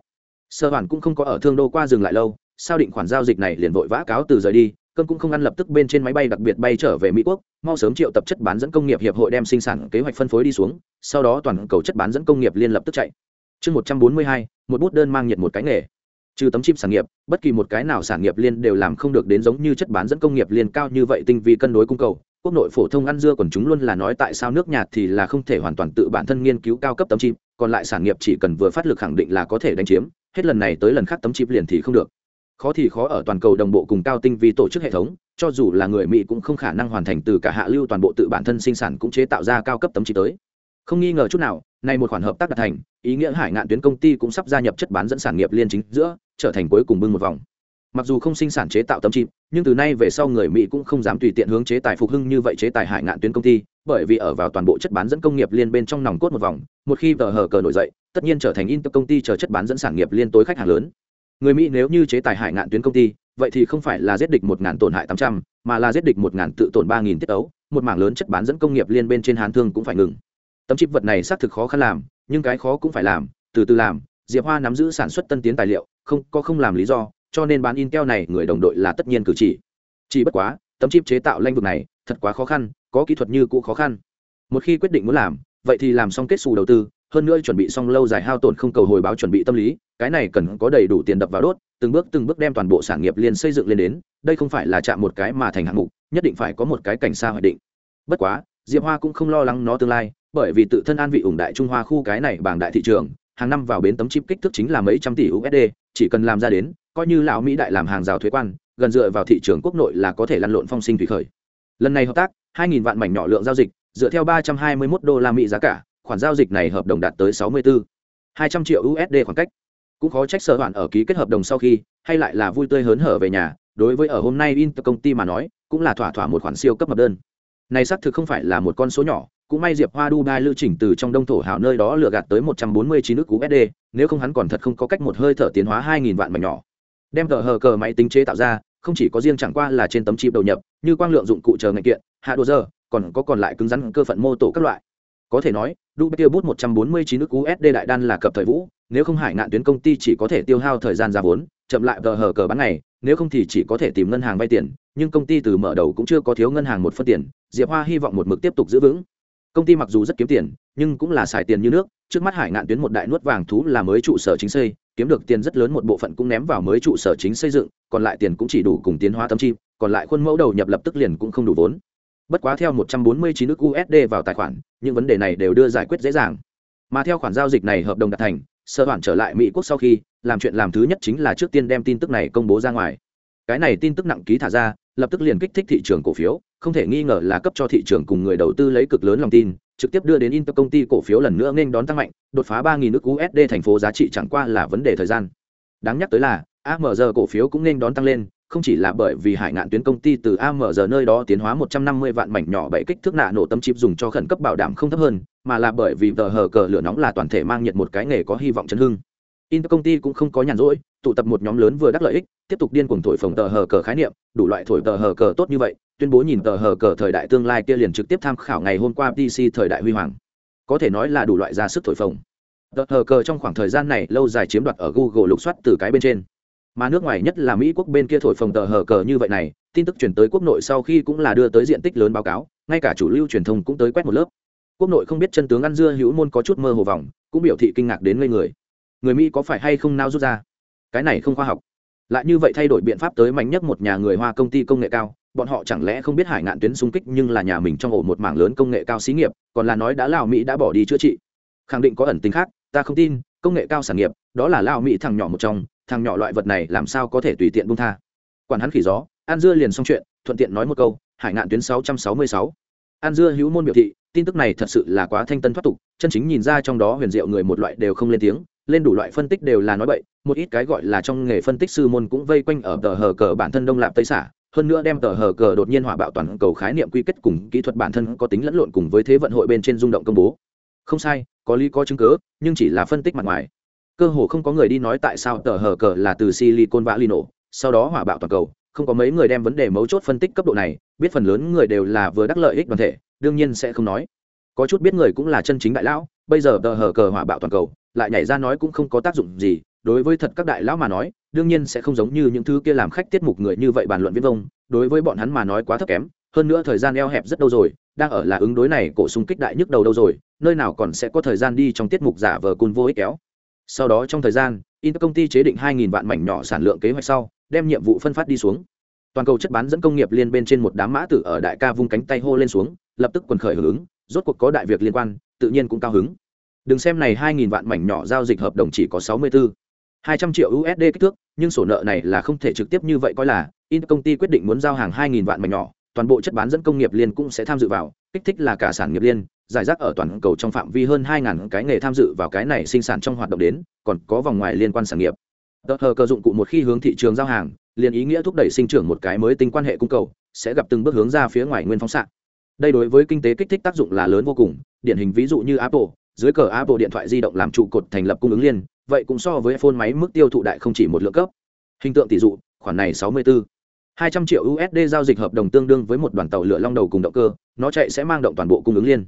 Sở hoàn cũng không có ở thương đô qua dừng lại lâu, sao định khoản giao dịch này liền vội vã cáo từ rời đi cơm cũng không ăn lập tức bên trên máy bay đặc biệt bay trở về mỹ quốc, mau sớm triệu tập chất bán dẫn công nghiệp hiệp hội đem sinh sản kế hoạch phân phối đi xuống, sau đó toàn cầu chất bán dẫn công nghiệp liên lập tức chạy chương một trăm bốn mươi hai, một bút đơn mang nhiệt một cái nghề. Trừ tấm chip sản nghiệp, bất kỳ một cái nào sản nghiệp liên đều làm không được đến giống như chất bán dẫn công nghiệp liên cao như vậy tinh vi cân đối cung cầu. Quốc nội phổ thông ăn dưa còn chúng luôn là nói tại sao nước nhạt thì là không thể hoàn toàn tự bản thân nghiên cứu cao cấp tấm chip còn lại sản nghiệp chỉ cần vừa phát lực khẳng định là có thể đánh chiếm, hết lần này tới lần khác tấm chip liền thì không được. Khó thì khó ở toàn cầu đồng bộ cùng cao tinh vi tổ chức hệ thống, cho dù là người mỹ cũng không khả năng hoàn thành từ cả hạ lưu toàn bộ tự bản thân sinh sản cũng chế tạo ra cao cấp tấm chip tới không nghi ngờ chút nào nay một khoản hợp tác đạt thành, ý nghĩa hải ngạn tuyến công ty cũng sắp gia nhập chất bán dẫn sản nghiệp liên chính giữa, trở thành cuối cùng bưng một vòng. Mặc dù không sinh sản chế tạo tấm chip nhưng từ nay về sau người mỹ cũng không dám tùy tiện hướng chế tài phục hưng như vậy chế tài hải ngạn tuyến công ty, bởi vì ở vào toàn bộ chất bán dẫn công nghiệp liên bên trong nòng cốt một vòng, một khi tờ hờ cờ nổi dậy, tất nhiên trở thành inter công ty chờ chất bán dẫn sản nghiệp liên tối khách hàng lớn. Người mỹ nếu như chế tài hải ngạn tuyến công ty, vậy thì không phải là giết địch một ngàn tổn hại tám trăm, mà là giết địch một ngàn tự tổn ba nghìn tiết ấu, một mảng lớn chất bán dẫn công nghiệp liên bên trên hàn thương cũng phải ngừng tấm chip vật này xác thực khó khăn làm, nhưng cái khó cũng phải làm, từ từ làm. Diệp hoa nắm giữ sản xuất tân tiến tài liệu, không, có không làm lý do, cho nên bán intel này người đồng đội là tất nhiên cử chỉ. Chỉ bất quá, tấm chip chế tạo lanh vực này, thật quá khó khăn, có kỹ thuật như cũ khó khăn. Một khi quyết định muốn làm, vậy thì làm xong kết xù đầu tư, hơn nữa chuẩn bị xong lâu dài hao tổn không cầu hồi báo chuẩn bị tâm lý, cái này cần có đầy đủ tiền đập vào đốt, từng bước từng bước đem toàn bộ sản nghiệp liền xây dựng lên đến, đây không phải là chạm một cái mà thành hạng mục, nhất định phải có một cái cảnh xa hoạch định. Bất quá, diệp hoa cũng không lo lắng nó tương lai bởi vì tự thân an vị ủng đại trung hoa khu cái này bảng đại thị trường, hàng năm vào bến tấm chip kích thước chính là mấy trăm tỷ usd chỉ cần làm ra đến, coi như lão mỹ đại làm hàng rào thuế quan, gần dựa vào thị trường quốc nội là có thể lăn lộn phong sinh thủy khởi. Lần này hợp tác 2.000 vạn mảnh nhỏ lượng giao dịch, dựa theo 321 đô la mỹ giá cả, khoản giao dịch này hợp đồng đạt tới 64 200 triệu usd khoảng cách. Cũng khó trách sở hoạn ở ký kết hợp đồng sau khi, hay lại là vui tươi hớn hở về nhà, đối với ở hôm nay inter công ty mà nói, cũng là thỏa thỏa một khoản siêu cấp hợp đơn. Này xác thực không phải là một con số nhỏ cũng may diệp hoa dubai lưu trình từ trong đông thổ hảo nơi đó lừa gạt tới 149 nước usd nếu không hắn còn thật không có cách một hơi thở tiến hóa 2.000 vạn mảnh nhỏ. Đem tờ hờ cờ máy tính chế tạo ra, không chỉ có riêng chẳng qua là trên tấm chip đầu nhập, như quang lượng dụng cụ chờ ngành kiện, hạ đồ giờ, còn có còn lại cứng rắn cơ phận mô tổ các loại. Có thể nói, dubai bút 149 nước usd đại đan là cập thời vũ, nếu không hải ngạn tuyến công ty chỉ có thể tiêu hao thời gian ra vốn, chậm lại tờ hờ cờ bán ngày, nếu không thì chỉ có thể tìm ngân hàng vay tiền, nhưng công ty từ mở đầu cũng chưa có thiếu ngân hàng một phân tiền, diệp hoa hy vọng một mực tiếp tục giữ vững công ty mặc dù rất kiếm tiền, nhưng cũng là xài tiền như nước, trước mắt hải ngạn tuyến một đại nuốt vàng thú là mới trụ sở chính xây, kiếm được tiền rất lớn một bộ phận cũng ném vào mới trụ sở chính xây dựng, còn lại tiền cũng chỉ đủ cùng tiến hóa tâm chi còn lại khuôn mẫu đầu nhập lập tức liền cũng không đủ vốn. Bất quá theo 149 nước USD vào tài khoản, những vấn đề này đều đưa giải quyết dễ dàng. Mà theo khoản giao dịch này hợp đồng đạt thành sơ hoàn trở lại mỹ quốc sau khi, làm chuyện làm thứ nhất chính là trước tiên đem tin tức này công bố ra ngoài. Cái này tin tức nặng ký thả ra, lập tức liền kích thích thị trường cổ phiếu không thể nghi ngờ là cấp cho thị trường cùng người đầu tư lấy cực lớn lòng tin trực tiếp đưa đến Inter công ty cổ phiếu lần nữa nên đón tăng mạnh, đột phá 3000 nước USD thành phố giá trị chẳng qua là vấn đề thời gian. Đáng nhắc tới là, AMR cổ phiếu cũng nên đón tăng lên, không chỉ là bởi vì hải ngạn tuyến công ty từ AMR nơi đó tiến hóa 150 vạn mảnh nhỏ bảy kích thước nạ nổ tâm chip dùng cho khẩn cấp bảo đảm không thấp hơn, mà là bởi vì tờ hờ cờ lửa nóng là toàn thể mang nhiệt một cái nghề có hy vọng chấn hưng. Inter công ty cũng không có nhàn rỗi, tụ tập một nhóm lớn vừa đắc lợi ích, tiếp tục điên cuồng thổi phồng tờ hờ cờ khái niệm, đủ loại thổi tờ hờ cờ tốt như vậy, tuyên bố nhìn tờ hờ cờ thời đại tương lai kia liền trực tiếp tham khảo ngày hôm qua DC thời đại huy hoàng. Có thể nói là đủ loại ra sức thổi phồng. Tờ hờ cờ trong khoảng thời gian này lâu dài chiếm đoạt ở Google lục soát từ cái bên trên. Mà nước ngoài nhất là Mỹ quốc bên kia thổi phồng tờ hờ cờ như vậy này, tin tức truyền tới quốc nội sau khi cũng là đưa tới diện tích lớn báo cáo, ngay cả chủ lưu truyền thông cũng tới quét một lớp. Quốc nội không biết chân tướng ăn dưa hữu môn có chút mơ hồ vòng, cũng biểu thị kinh ngạc đến ngây người. Người Mỹ có phải hay không nao rút ra? Cái này không khoa học lại như vậy thay đổi biện pháp tới mạnh nhất một nhà người hoa công ty công nghệ cao, bọn họ chẳng lẽ không biết hải ngạn tuyến xung kích nhưng là nhà mình trong ổ một mảng lớn công nghệ cao xí nghiệp, còn là nói đã lao mỹ đã bỏ đi chữa trị khẳng định có ẩn tính khác, ta không tin, công nghệ cao sản nghiệp, đó là lao mỹ thằng nhỏ một trong, thằng nhỏ loại vật này làm sao có thể tùy tiện bung tha quản hắn khỉ gió, an dưa liền xong chuyện, thuận tiện nói một câu, hải ngạn tuyến 666. an dưa hữu môn biểu thị, tin tức này thật sự là quá thanh tân thoát tục, chân chính nhìn ra trong đó huyền diệu người một loại đều không lên tiếng lên đủ loại phân tích đều là nói bậy, một ít cái gọi là trong nghề phân tích sư môn cũng vây quanh ở tờ hờ cờ bản thân đông lạp tây xả, hơn nữa đem tờ hờ cờ đột nhiên hỏa bạo toàn cầu khái niệm quy kết cùng kỹ thuật bản thân có tính lẫn lộn cùng với thế vận hội bên trên rung động công bố. Không sai, có lý có chứng cứ, nhưng chỉ là phân tích mặt ngoài. Cơ hồ không có người đi nói tại sao tờ hờ cờ là từ silicon valley nổ, sau đó hỏa bạo toàn cầu, không có mấy người đem vấn đề mấu chốt phân tích cấp độ này, biết phần lớn người đều là vừa đắc lợi ích đoàn thể, đương nhiên sẽ không nói. Có chút biết người cũng là chân chính đại lão, bây giờ tờ hờ cờ hỏa bạo toàn cầu lại nhảy ra nói cũng không có tác dụng gì, đối với thật các đại lão mà nói, đương nhiên sẽ không giống như những thứ kia làm khách tiết mục người như vậy bàn luận viễn vông, đối với bọn hắn mà nói quá thấp kém, hơn nữa thời gian eo hẹp rất đâu rồi, đang ở là ứng đối này cổ sung kích đại nhức đầu đâu rồi, nơi nào còn sẽ có thời gian đi trong tiết mục giả vờ cun vô ích kéo. Sau đó trong thời gian in công ty chế định 2.000 vạn mảnh nhỏ sản lượng kế hoạch sau, đem nhiệm vụ phân phát đi xuống. Toàn cầu chất bán dẫn công nghiệp liên bên trên một đám mã tử ở đại ca vung cánh tay hô lên xuống, lập tức quần khởi hưởng ứng, rốt cuộc có đại việc liên quan, tự nhiên cũng cao hứng đừng xem này 2.000 vạn mảnh nhỏ giao dịch hợp đồng chỉ có 64 200 triệu USD kích thước, nhưng sổ nợ này là không thể trực tiếp như vậy coi là, in công ty quyết định muốn giao hàng 2000 vạn mảnh nhỏ, toàn bộ chất bán dẫn công nghiệp liên cũng sẽ tham dự vào, kích thích là cả sản nghiệp liên, giải rác ở toàn cầu trong phạm vi hơn 2000 cái nghề tham dự vào cái này sinh sản trong hoạt động đến, còn có vòng ngoài liên quan sản nghiệp. Đợt hờ cơ dụng cụ một khi hướng thị trường giao hàng, liền ý nghĩa thúc đẩy sinh trưởng một cái mới tinh quan hệ cung cầu, sẽ gặp từng bước hướng ra phía ngoài nguyên phóng xạ. Đây đối với kinh tế kích thích tác dụng là lớn vô cùng, điển hình ví dụ như Apple, dưới cờ Apple điện thoại di động làm trụ cột thành lập cung ứng liên, vậy cũng so với iPhone máy mức tiêu thụ đại không chỉ một lượng cấp. Hình tượng tỷ dụ, khoản này 64 200 triệu USD giao dịch hợp đồng tương đương với một đoàn tàu lửa long đầu cùng động cơ, nó chạy sẽ mang động toàn bộ cung ứng liên.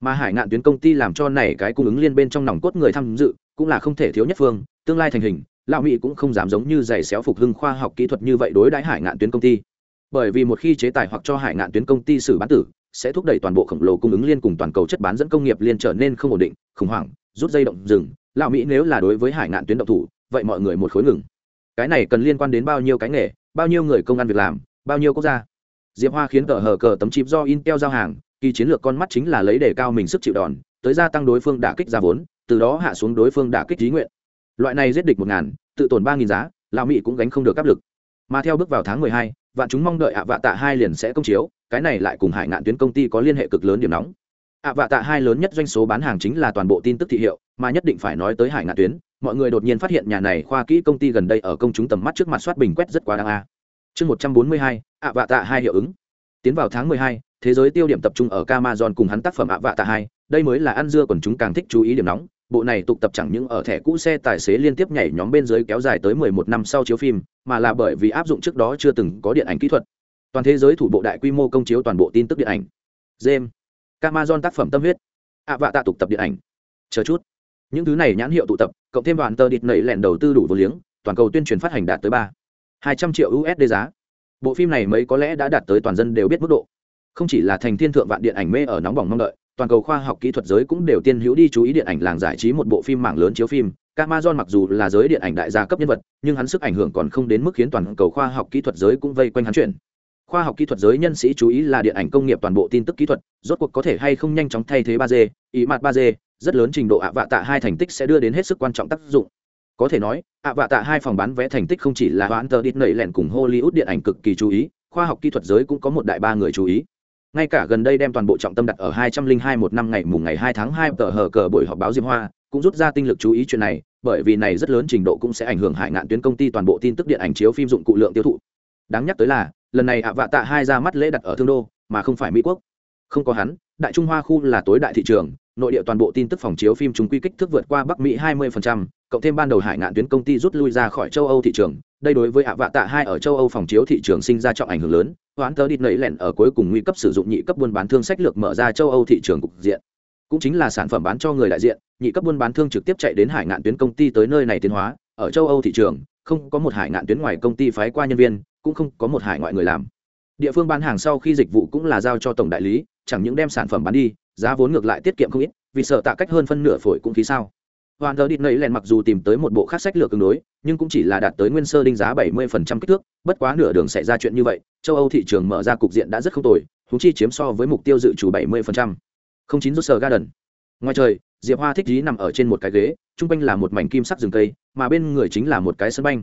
Mà Hải Ngạn tuyến công ty làm cho này cái cung ứng liên bên trong nòng cốt người tham dự, cũng là không thể thiếu nhất phương, tương lai thành hình, lão Mỹ cũng không dám giống như giày xéo phục hưng khoa học kỹ thuật như vậy đối đãi Hải Ngạn tuyến công ty. Bởi vì một khi chế tài hoặc cho Hải Ngạn tuyến công ty xử bán tử, sẽ thúc đẩy toàn bộ khổng lồ cung ứng liên cùng toàn cầu chất bán dẫn công nghiệp liên trở nên không ổn định, khủng hoảng, rút dây động dừng, lão Mỹ nếu là đối với Hải Ngạn tuyến động thủ, vậy mọi người một khối ngừng. Cái này cần liên quan đến bao nhiêu cái nghề, bao nhiêu người công ăn việc làm, bao nhiêu quốc gia. Diệp hoa khiến cờ hờ cờ tấm chip do intel giao hàng kỳ chiến lược con mắt chính là lấy đề cao mình sức chịu đòn tới gia tăng đối phương đả kích ra vốn từ đó hạ xuống đối phương đả kích trí nguyện. Loại này giết địch một ngàn tự tổn ba nghìn giá lào mỹ cũng gánh không được áp lực. Mà theo bước vào tháng mười hai vạn chúng mong đợi ạ vạ tạ hai liền sẽ công chiếu cái này lại cùng hải ngạn tuyến công ty có liên hệ cực lớn điểm nóng. Ạ vạ tạ hai lớn nhất doanh số bán hàng chính là toàn bộ tin tức thị hiệu, mà nhất định phải nói tới hải ngạn tuyến, mọi người đột nhiên phát hiện nhà này khoa kỹ công ty gần đây ở công chúng tầm mắt trước mặt soát bình quét rất quá đáng a. Chương một trăm bốn mươi hai, ạ vạ tạ hai hiệu ứng. Tiến vào tháng mười hai, thế giới tiêu điểm tập trung ở Amazon cùng hắn tác phẩm ạ vạ tạ hai, đây mới là ăn dưa còn chúng càng thích chú ý điểm nóng, bộ này tụ tập chẳng những ở thẻ cũ xe tài xế liên tiếp nhảy nhóm bên dưới kéo dài tới mười một năm sau chiếu phim, mà là bởi vì áp dụng trước đó chưa từng có điện ảnh kỹ thuật toàn thế giới thủ bộ đại quy mô công chiếu toàn bộ tin tức điện ảnh. James Amazon tác phẩm tâm huyết. Ạ vạ tạ tụ tập điện ảnh. Chờ chút. Những thứ này nhãn hiệu tụ tập cộng thêm đoàn tờ địt nẩy lẹn đầu tư đủ vô liếng toàn cầu tuyên truyền phát hành đạt tới ba hai trăm triệu usd giá. Bộ phim này mấy có lẽ đã đạt tới toàn dân đều biết mức độ. Không chỉ là thành thiên thượng vạn điện ảnh mê ở nóng bỏng mong đợi toàn cầu khoa học kỹ thuật giới cũng đều tiên hữu đi chú ý điện ảnh làng giải trí một bộ phim mạng lớn chiếu phim. Amazon mặc dù là giới điện ảnh đại gia cấp nhân vật, nhưng hắn sức ảnh hưởng còn không đến mức khiến toàn cầu khoa học kỹ thuật giới cũng vây quanh hắn chuyện. Khoa học kỹ thuật giới nhân sĩ chú ý là điện ảnh công nghiệp toàn bộ tin tức kỹ thuật, rốt cuộc có thể hay không nhanh chóng thay thế ba d, ý mặt ba d rất lớn trình độ ạ vạ tạ hai thành tích sẽ đưa đến hết sức quan trọng tác dụng. Có thể nói ạ vạ tạ hai phòng bán vé thành tích không chỉ là hoãn tờ đít nẩy lẹn cùng hollywood điện ảnh cực kỳ chú ý khoa học kỹ thuật giới cũng có một đại ba người chú ý. Ngay cả gần đây đem toàn bộ trọng tâm đặt ở hai trăm linh hai một năm ngày mùng ngày hai tháng hai tờ hờ cờ buổi họp báo diêm hoa cũng rút ra tinh lực chú ý chuyện này bởi vì này rất lớn trình độ cũng sẽ ảnh hưởng hải ngạn tuyến công ty toàn bộ tin tức điện ảnh chiếu phim dụng cụ lượng tiêu thụ. Đáng nhắc tới là lần này ạ vạ tạ hai ra mắt lễ đặt ở thương đô mà không phải mỹ quốc. Không có hắn đại trung hoa khu là tối đại thị trường nội địa toàn bộ tin tức phòng chiếu phim chúng quy kích thước vượt qua bắc mỹ 20%, cộng thêm ban đầu hải ngạn tuyến công ty rút lui ra khỏi châu âu thị trường đây đối với ạ vạ tạ hai ở châu âu phòng chiếu thị trường sinh ra trọng ảnh hưởng lớn hoãn tớ đi nẩy lẹn ở cuối cùng nguy cấp sử dụng nhị cấp buôn bán thương sách lược mở ra châu âu thị trường cục diện. Cũng chính là sản phẩm bán cho người đại diện nhị cấp buôn bán thương trực tiếp chạy đến hải ngạn tuyến công ty tới nơi này tiến hóa ở châu âu thị trường không có một hải ngạn tuyến ngoài công ty phái qua nhân viên cũng không có một hải ngoại người làm. Địa phương bán hàng sau khi dịch vụ cũng là giao cho tổng đại lý, chẳng những đem sản phẩm bán đi, giá vốn ngược lại tiết kiệm không ít, vì sợ tạ cách hơn phân nửa phổi cũng khí sao. Hoàn thờ địt nầy lèn mặc dù tìm tới một bộ khác sách lược tương đối, nhưng cũng chỉ là đạt tới nguyên sơ đinh giá 70% kích thước, bất quá nửa đường xảy ra chuyện như vậy, châu âu thị trường mở ra cục diện đã rất không tồi húng chi chiếm so với mục tiêu dự trù 70%. không chín rút sờ garden. Ngoài trời, diệp hoa thích dí nằm ở trên một cái ghế, trung quanh là một mảnh kim sắc rừng cây, mà bên người chính là một cái sân banh.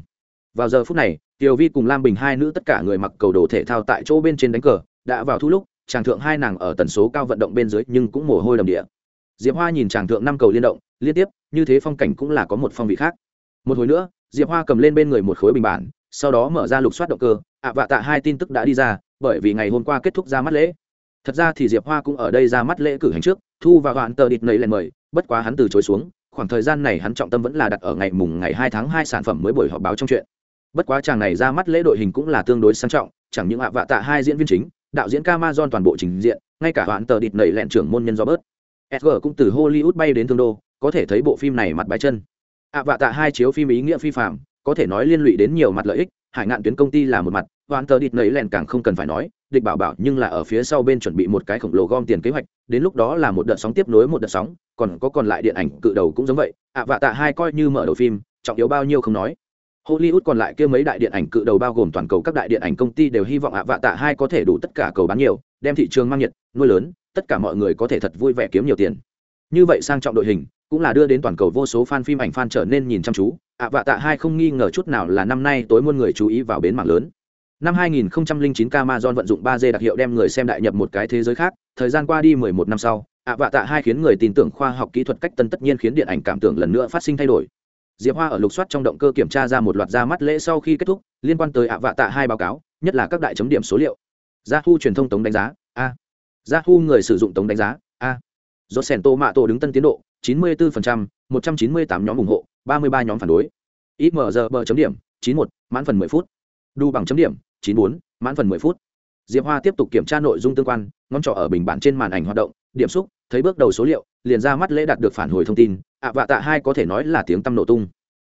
Vào giờ phút này tiểu vi cùng lam bình hai nữ tất cả người mặc cầu đồ thể thao tại chỗ bên trên đánh cờ, đã vào thu lúc, chàng thượng hai nàng ở tần số cao vận động bên dưới nhưng cũng mồ hôi đầm địa. Diệp hoa nhìn chàng thượng năm cầu liên động, liên tiếp, như thế phong cảnh cũng là có một phong vị khác. Một hồi nữa, diệp hoa cầm lên bên người một khối bình bản, sau đó mở ra lục soát động cơ, ạ vạ tạ hai tin tức đã đi ra, bởi vì ngày hôm qua kết thúc ra mắt lễ. Thật ra thì diệp hoa cũng ở đây ra mắt lễ cử hành trước, thu và gọn tờ địt nảy lên mời, bất quá hắn từ chối xuống, khoảng thời gian này hắn trọng tâm vẫn là đặt ở ngày mùng ngày hai tháng hai sản phẩm mới buổi họp báo trong chuyện bất quá chàng này ra mắt lễ đội hình cũng là tương đối sang trọng, chẳng những ạ vạ tạ hai diễn viên chính, đạo diễn Camazon toàn bộ trình diện, ngay cả hoãn tờ địt nẩy lẹn trưởng môn nhân do bớt. Sg cũng từ hollywood bay đến thương đô, có thể thấy bộ phim này mặt bài chân. Ạ vạ tạ hai chiếu phim ý nghĩa phi phạm có thể nói liên lụy đến nhiều mặt lợi ích, hải ngạn tuyến công ty là một mặt, hoãn tờ địt nẩy lẹn càng không cần phải nói, địch bảo bảo nhưng là ở phía sau bên chuẩn bị một cái khổng lồ gom tiền kế hoạch, đến lúc đó là một đợt sóng tiếp nối một đợt sóng, còn có còn lại điện ảnh cự đầu cũng giống vậy, ạ vạ tạ hai coi như mở đầu phim, trọng yếu bao nhiêu không nói hollywood còn lại kia mấy đại điện ảnh cự đầu bao gồm toàn cầu các đại điện ảnh công ty đều hy vọng ạ vạ tạ hai có thể đủ tất cả cầu bán nhiều, đem thị trường mang nhiệt, nuôi lớn, tất cả mọi người có thể thật vui vẻ kiếm nhiều tiền. Như vậy sang trọng đội hình, cũng là đưa đến toàn cầu vô số fan phim ảnh fan trở nên nhìn chăm chú, ạ vạ tạ hai không nghi ngờ chút nào là năm nay tối muôn người chú ý vào bến mạng lớn. Năm 2009 Amazon vận dụng 3D đặc hiệu đem người xem đại nhập một cái thế giới khác, thời gian qua đi 11 năm sau, ạ vạ tạ hai khiến người tin tưởng khoa học kỹ thuật cách tân tất nhiên khiến điện ảnh cảm tưởng lần nữa phát sinh thay đổi diệp hoa ở lục soát trong động cơ kiểm tra ra một loạt ra mắt lễ sau khi kết thúc liên quan tới ạ vạ tạ hai báo cáo nhất là các đại chấm điểm số liệu. Gia thu truyền thông tống đánh giá a. Gia thu người sử dụng tống đánh giá a. Do sẻn tô mạ tổ đứng tân tiến độ 94%, 198 nhóm ủng hộ 33 nhóm phản đối. Ít mở giờ bờ chấm điểm 91, mãn phần 10 phút. Đu bằng chấm điểm 94, mãn phần 10 phút. Diệp hoa tiếp tục kiểm tra nội dung tương quan ngón trỏ ở bình bản trên màn ảnh hoạt động điểm xúc thấy bước đầu số liệu liền ra mắt lễ đạt được phản hồi thông tin ạ vạ tạ hai có thể nói là tiếng tăm nổ tung.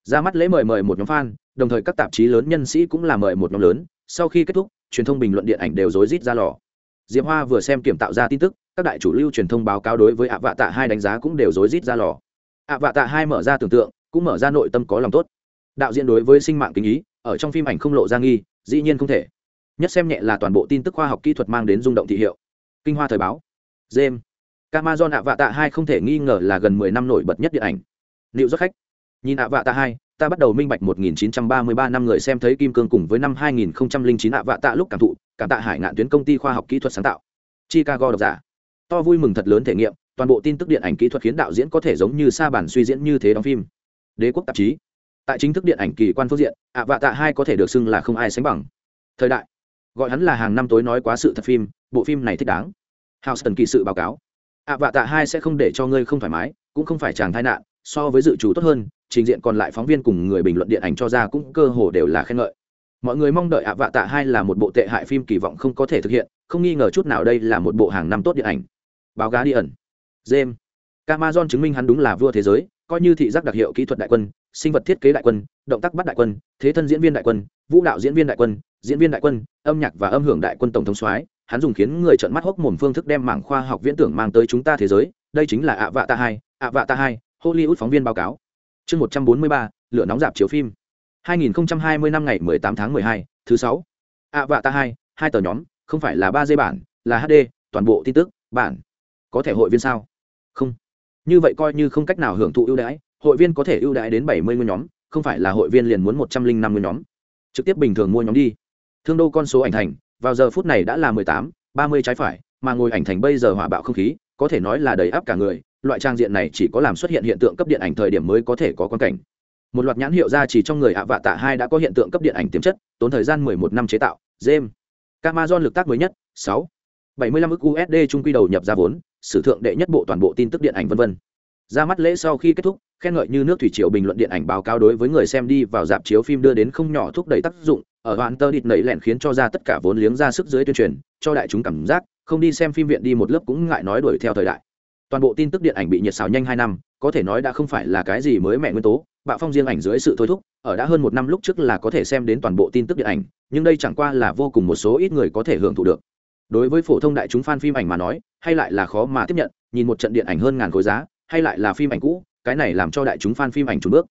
Ra mắt lễ mời mời một nhóm fan, đồng thời các tạp chí lớn nhân sĩ cũng là mời một nhóm lớn. Sau khi kết thúc, truyền thông bình luận điện ảnh đều rối rít ra lò. Diệp hoa vừa xem kiểm tạo ra tin tức, các đại chủ lưu truyền thông báo cáo đối với ạ vạ tạ hai đánh giá cũng đều rối rít ra lò. Ạ vạ tạ hai mở ra tưởng tượng, cũng mở ra nội tâm có lòng tốt. Đạo diễn đối với sinh mạng kinh ý, ở trong phim ảnh không lộ ra nghi, dĩ nhiên không thể. Nhất xem nhẹ là toàn bộ tin tức khoa học kỹ thuật mang đến rung động thị hiệu. Kinh hoa thời báo. James. Camazon ạ vạ tạ hai không thể nghi ngờ là gần mười năm nổi bật nhất điện ảnh. Liệu rất khách. Nhìn ạ vạ tạ hai, ta bắt đầu minh bạch 1933 năm người xem thấy kim cương cùng với năm 2009 ạ vạ tạ lúc cảm thụ, cảm tạ hải ngạn tuyến công ty khoa học kỹ thuật sáng tạo. Chicago độc giả. To vui mừng thật lớn thể nghiệm, toàn bộ tin tức điện ảnh kỹ thuật khiến đạo diễn có thể giống như sa bản suy diễn như thế đóng phim. Đế quốc tạp chí. Tại chính thức điện ảnh kỳ quan phương diện, ạ vạ tạ hai có thể được xưng là không ai sánh bằng. Thời đại. Gọi hắn là hàng năm tối nói quá sự thật phim, bộ phim này thích đáng. Houston kỳ sự báo cáo ạ vạ tạ hai sẽ không để cho ngươi không thoải mái, cũng không phải chàng tai nạn, so với dự trù tốt hơn, trình diện còn lại phóng viên cùng người bình luận điện ảnh cho ra cũng cơ hồ đều là khen ngợi. Mọi người mong đợi ạ vạ tạ hai là một bộ tệ hại phim kỳ vọng không có thể thực hiện, không nghi ngờ chút nào đây là một bộ hàng năm tốt điện ảnh. Báo gá đi ẩn. James. Amazon chứng minh hắn đúng là vua thế giới, coi như thị giác đặc hiệu kỹ thuật đại quân, sinh vật thiết kế đại quân, động tác bắt đại quân, thế thân diễn viên đại quân, vũ đạo diễn viên đại quân, diễn viên đại quân, âm nhạc và âm hưởng đại quân tổng thống soái hắn dùng khiến người trợn mắt hốc mồm phương thức đem mảng khoa học viễn tưởng mang tới chúng ta thế giới đây chính là ạ vạ ta hai ạ vạ ta hai hollywood phóng viên báo cáo. Chương một trăm bốn mươi ba lửa nóng dạp chiếu phim. 2020 năm ngày 18 tháng 12, thứ sáu. ạ vạ ta hai hai tờ nhóm không phải là ba dây bản là hd toàn bộ tin tức bản. Có thể hội viên sao? Không. Như vậy coi như không cách nào hưởng thụ ưu đãi hội viên có thể ưu đãi đến 70 mươi nhóm không phải là hội viên liền muốn một trăm linh năm nhóm. Trực tiếp bình thường mua nhóm đi. Thương đô con số ảnh thành vào giờ phút này đã là mười tám, ba mươi trái phải, mà ngồi ảnh thành bây giờ hỏa bạo không khí, có thể nói là đầy áp cả người, loại trang diện này chỉ có làm xuất hiện hiện tượng cấp điện ảnh thời điểm mới có thể có quan cảnh. Một loạt nhãn hiệu ra chỉ trong người ạ vạ tạ hai đã có hiện tượng cấp điện ảnh tiềm chất, tốn thời gian mười một năm chế tạo james Amazon lực tác mới nhất, sáu. bảy mươi lăm ức USD trung quy đầu nhập ra vốn, sử thượng đệ nhất bộ toàn bộ tin tức điện ảnh vân vân ra mắt lễ sau khi kết thúc, khen ngợi như nước thủy triều bình luận điện ảnh báo cáo đối với người xem đi vào dạp chiếu phim đưa đến không nhỏ thúc đẩy tác dụng, ở đoạn tơ địt nẩy lẹn khiến cho ra tất cả vốn liếng ra sức dưới tuyên truyền, cho đại chúng cảm giác, không đi xem phim viện đi một lớp cũng ngại nói đuổi theo thời đại. Toàn bộ tin tức điện ảnh bị nhiệt xào nhanh hai năm, có thể nói đã không phải là cái gì mới mẹ nguyên tố, bạo phong riêng ảnh dưới sự thôi thúc, ở đã hơn một năm lúc trước là có thể xem đến toàn bộ tin tức điện ảnh, nhưng đây chẳng qua là vô cùng một số ít người có thể hưởng thụ được. Đối với phổ thông đại chúng fan phim ảnh mà nói, hay lại là khó mà tiếp nhận, nhìn một trận điện ảnh hơn ngàn khối giá hay lại là phim ảnh cũ, cái này làm cho đại chúng fan phim ảnh trùn bước.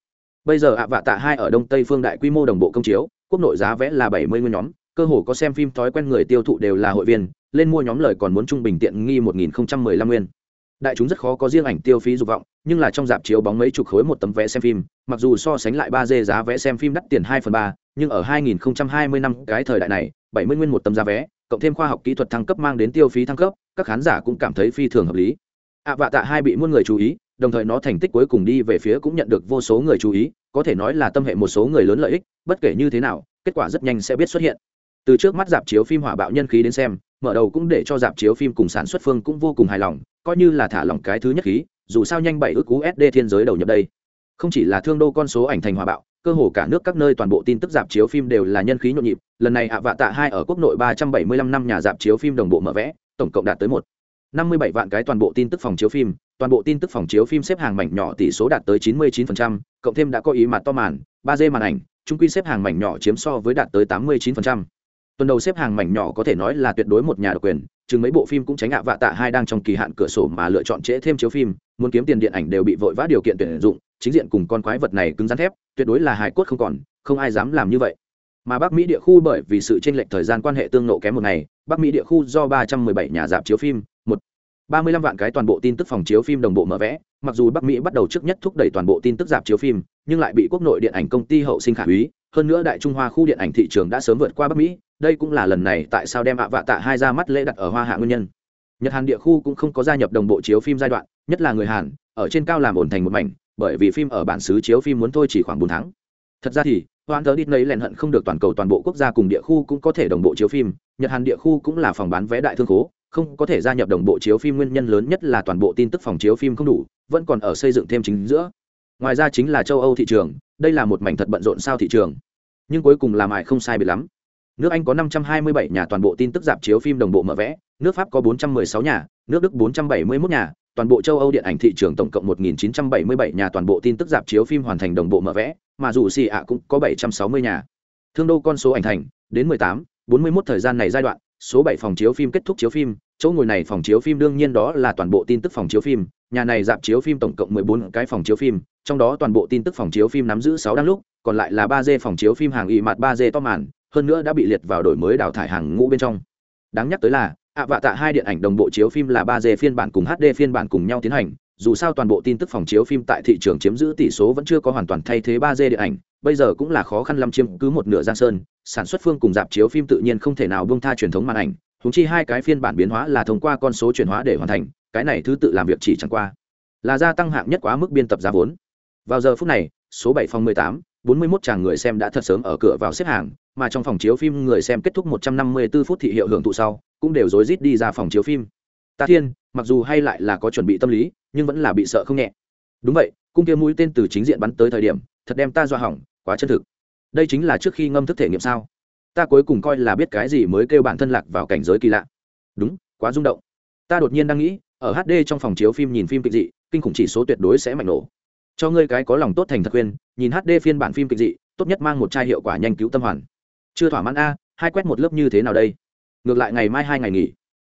Bây giờ ạ vạ tạ hai ở đông tây phương đại quy mô đồng bộ công chiếu, quốc nội giá vé là bảy mươi nguyên nhóm, cơ hồ có xem phim thói quen người tiêu thụ đều là hội viên, lên mua nhóm lời còn muốn trung bình tiện nghi một nghìn mười lăm nguyên. Đại chúng rất khó có riêng ảnh tiêu phí dục vọng, nhưng là trong dạp chiếu bóng mấy chục khối một tấm vé xem phim, mặc dù so sánh lại ba d giá vé xem phim đắt tiền hai phần ba, nhưng ở hai nghìn hai mươi năm cái thời đại này, bảy mươi nguyên một tấm giá vé, cộng thêm khoa học kỹ thuật thăng cấp mang đến tiêu phí thăng cấp, các khán giả cũng cảm thấy phi thường hợp lý ạ vạ tạ hai bị muôn người chú ý, đồng thời nó thành tích cuối cùng đi về phía cũng nhận được vô số người chú ý, có thể nói là tâm hệ một số người lớn lợi ích, bất kể như thế nào, kết quả rất nhanh sẽ biết xuất hiện. Từ trước mắt dạp chiếu phim hỏa bạo nhân khí đến xem, mở đầu cũng để cho dạp chiếu phim cùng sản xuất phương cũng vô cùng hài lòng, coi như là thả lỏng cái thứ nhất khí, dù sao nhanh bảy ước usd thiên giới đầu nhập đây. Không chỉ là thương đô con số ảnh thành hòa bạo, cơ hồ cả nước các nơi toàn bộ tin tức dạp chiếu phim đều là nhân khí nhộn nhịp, lần này ạ vạ tạ hai ở quốc nội ba trăm bảy mươi lăm năm nhà dạp chiếu phim đồng bộ mở vẽ, tổng cộng đạt tới một năm mươi bảy vạn cái toàn bộ tin tức phòng chiếu phim toàn bộ tin tức phòng chiếu phim xếp hàng mảnh nhỏ tỷ số đạt tới chín mươi 99%, cộng thêm đã có ý mặt to màn ba d màn ảnh trung quy xếp hàng mảnh nhỏ chiếm so với đạt tới tám mươi 89%. tuần đầu xếp hàng mảnh nhỏ có thể nói là tuyệt đối một nhà độc quyền chừng mấy bộ phim cũng tránh ạ vạ tạ hai đang trong kỳ hạn cửa sổ mà lựa chọn trễ thêm chiếu phim muốn kiếm tiền điện ảnh đều bị vội vã điều kiện tuyển dụng chính diện cùng con quái vật này cứng rắn thép tuyệt đối là hài cốt không còn không ai dám làm như vậy mà bắc mỹ địa khu bởi vì sự tranh lệch thời gian quan hệ tương nộ kém một ngày bắc mỹ địa khu do 317 nhà dạp chiếu phim một 35 vạn cái toàn bộ tin tức phòng chiếu phim đồng bộ mở vẽ, mặc dù bắc mỹ bắt đầu trước nhất thúc đẩy toàn bộ tin tức dạp chiếu phim, nhưng lại bị quốc nội điện ảnh công ty hậu sinh khả úy hơn nữa đại trung hoa khu điện ảnh thị trường đã sớm vượt qua bắc mỹ, đây cũng là lần này tại sao đem ạ vạ tạ hai ra mắt lễ đặt ở hoa hạ nguyên nhân. Nhật hàn địa khu cũng không có gia nhập đồng bộ chiếu phim giai đoạn, nhất là người hàn, ở trên cao làm ổn thành một mảnh, bởi vì phim ở bản xứ chiếu phim muốn thôi chỉ khoảng bốn tháng. Thật ra thì hoan Tớ Disney lẹn hận không được toàn cầu toàn bộ quốc gia cùng địa khu cũng có thể đồng bộ chiếu phim, nhật hàn địa khu cũng là phòng bán vé đại thương khố không có thể gia nhập đồng bộ chiếu phim nguyên nhân lớn nhất là toàn bộ tin tức phòng chiếu phim không đủ vẫn còn ở xây dựng thêm chính giữa. Ngoài ra chính là châu âu thị trường đây là một mảnh thật bận rộn sao thị trường. Nhưng cuối cùng làm ải không sai biệt lắm. Nước anh có 527 nhà toàn bộ tin tức dạp chiếu phim đồng bộ mở vẽ nước pháp có 416 nhà nước đức 471 nhà toàn bộ châu âu điện ảnh thị trường tổng cộng 1977 nhà toàn bộ tin tức dạp chiếu phim hoàn thành đồng bộ mở vẽ mà dù xì ạ cũng có 760 nhà. Thương đô con số ảnh thành đến 18, 41 thời gian này giai đoạn số 7 phòng chiếu phim kết thúc chiếu phim, chỗ ngồi này phòng chiếu phim đương nhiên đó là toàn bộ tin tức phòng chiếu phim, nhà này dạp chiếu phim tổng cộng 14 cái phòng chiếu phim, trong đó toàn bộ tin tức phòng chiếu phim nắm giữ 6 đang lúc, còn lại là 3D phòng chiếu phim hàng y mặt 3D to màn, hơn nữa đã bị liệt vào đổi mới đào thải hàng ngũ bên trong. Đáng nhắc tới là, ạ vạ tạ hai điện ảnh đồng bộ chiếu phim là 3D phiên bản cùng HD phiên bản cùng nhau tiến hành dù sao toàn bộ tin tức phòng chiếu phim tại thị trường chiếm giữ tỷ số vẫn chưa có hoàn toàn thay thế 3D điện ảnh, bây giờ cũng là khó khăn lắm chiếm cứ một nửa giang sơn, sản xuất phương cùng dạp chiếu phim tự nhiên không thể nào buông tha truyền thống màn ảnh, huống chi hai cái phiên bản biến hóa là thông qua con số chuyển hóa để hoàn thành, cái này thứ tự làm việc chỉ chẳng qua là gia tăng hạng nhất quá mức biên tập giá vốn. Vào giờ phút này, số bảy phòng mười tám, bốn mươi 41 chàng người xem đã thật sớm ở cửa vào xếp hàng, mà trong phòng chiếu phim người xem kết thúc một trăm năm mươi 154 phút thị hiệu hưởng thụ sau, cũng đều rối rít đi ra phòng chiếu phim ta thiên, mặc dù hay lại là có chuẩn bị tâm lý, nhưng vẫn là bị sợ không nhẹ. Đúng vậy, cung kia mũi tên từ chính diện bắn tới thời điểm, thật đem ta dọa hỏng, quá chân thực. Đây chính là trước khi ngâm thức thể nghiệm sao? Ta cuối cùng coi là biết cái gì mới kêu bản thân lạc vào cảnh giới kỳ lạ. Đúng, quá rung động. Ta đột nhiên đang nghĩ, ở hd trong phòng chiếu phim nhìn phim kịch dị, kinh khủng chỉ số tuyệt đối sẽ mạnh nổ. Cho ngươi cái có lòng tốt thành thật khuyên, nhìn hd phiên bản phim kịch dị, tốt nhất mang một chai hiệu quả nhanh cứu tâm hoàn. Chưa thỏa mãn a, hai quét một lớp như thế nào đây? Ngược lại ngày mai hai ngày nghỉ.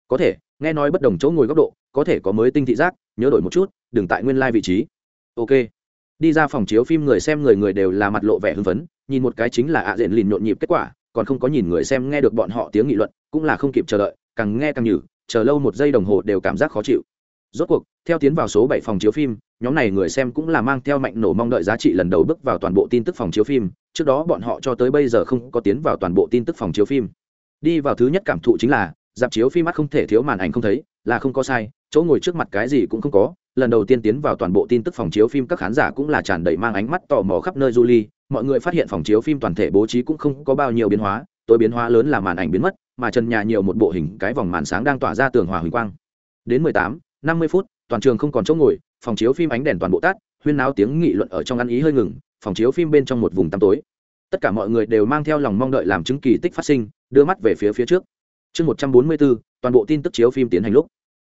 Có thể nghe nói bất đồng chỗ ngồi góc độ, có thể có mới tinh thị giác, nhớ đổi một chút, đừng tại nguyên lai、like、vị trí. Ok. Đi ra phòng chiếu phim người xem người người đều là mặt lộ vẻ hưng phấn, nhìn một cái chính là ạ diện lìn nhộn nhịp kết quả, còn không có nhìn người xem nghe được bọn họ tiếng nghị luận, cũng là không kịp chờ đợi, càng nghe càng nhử, chờ lâu một giây đồng hồ đều cảm giác khó chịu. Rốt cuộc, theo tiến vào số bảy phòng chiếu phim, nhóm này người xem cũng là mang theo mạnh nổ mong đợi giá trị lần đầu bước vào toàn bộ tin tức phòng chiếu phim, trước đó bọn họ cho tới bây giờ không có tiến vào toàn bộ tin tức phòng chiếu phim. Đi vào thứ nhất cảm thụ chính là dạp chiếu phim mắt không thể thiếu màn ảnh không thấy, là không có sai, chỗ ngồi trước mặt cái gì cũng không có, lần đầu tiên tiến vào toàn bộ tin tức phòng chiếu phim các khán giả cũng là tràn đầy mang ánh mắt tò mò khắp nơi du ly, mọi người phát hiện phòng chiếu phim toàn thể bố trí cũng không có bao nhiêu biến hóa, tối biến hóa lớn là màn ảnh biến mất, mà trần nhà nhiều một bộ hình cái vòng màn sáng đang tỏa ra tường hòa huỳnh quang. Đến mười tám, năm mươi phút, toàn trường không còn chỗ ngồi, phòng chiếu phim ánh đèn toàn bộ tắt, huyên náo tiếng nghị luận ở trong ăn ý hơi ngừng, phòng chiếu phim bên trong một vùng tăm tối. Tất cả mọi người đều mang theo lòng mong đợi làm chứng kỳ tích phát sinh, đưa mắt về phía phía trước chương một trăm bốn mươi bốn toàn bộ tin tức chiếu phim tiến hành lúc.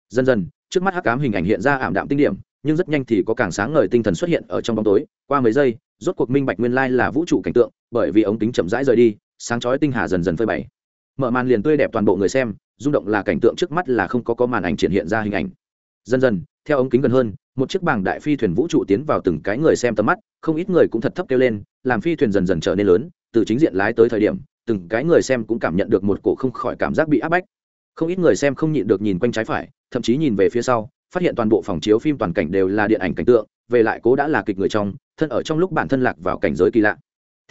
Dần dần, trước mắt hắc cám hình ảnh hiện ra ảm đạm tinh điểm, nhưng rất nhanh thì có càng sáng ngời tinh thần xuất hiện ở trong bóng tối. Qua mấy giây, rốt cuộc minh bạch nguyên lai là vũ trụ cảnh tượng, bởi vì ống kính chậm rãi rời đi, sáng chói tinh hà dần dần phơi bày. Mở màn liền tươi đẹp toàn bộ người xem, rung động là cảnh tượng trước mắt là không có có màn ảnh triển hiện ra hình ảnh. Dần dần, theo ống kính gần hơn, một chiếc bảng đại phi thuyền vũ trụ tiến vào từng cái người xem tầm mắt, không ít người cũng thật thấp kêu lên, làm phi thuyền dần dần trở nên lớn, từ chính diện lái tới thời điểm từng cái người xem cũng cảm nhận được một cổ không khỏi cảm giác bị áp bách. Không ít người xem không nhịn được nhìn quanh trái phải, thậm chí nhìn về phía sau, phát hiện toàn bộ phòng chiếu phim toàn cảnh đều là điện ảnh cảnh tượng, về lại cố đã là kịch người trong, thân ở trong lúc bản thân lạc vào cảnh giới kỳ lạ.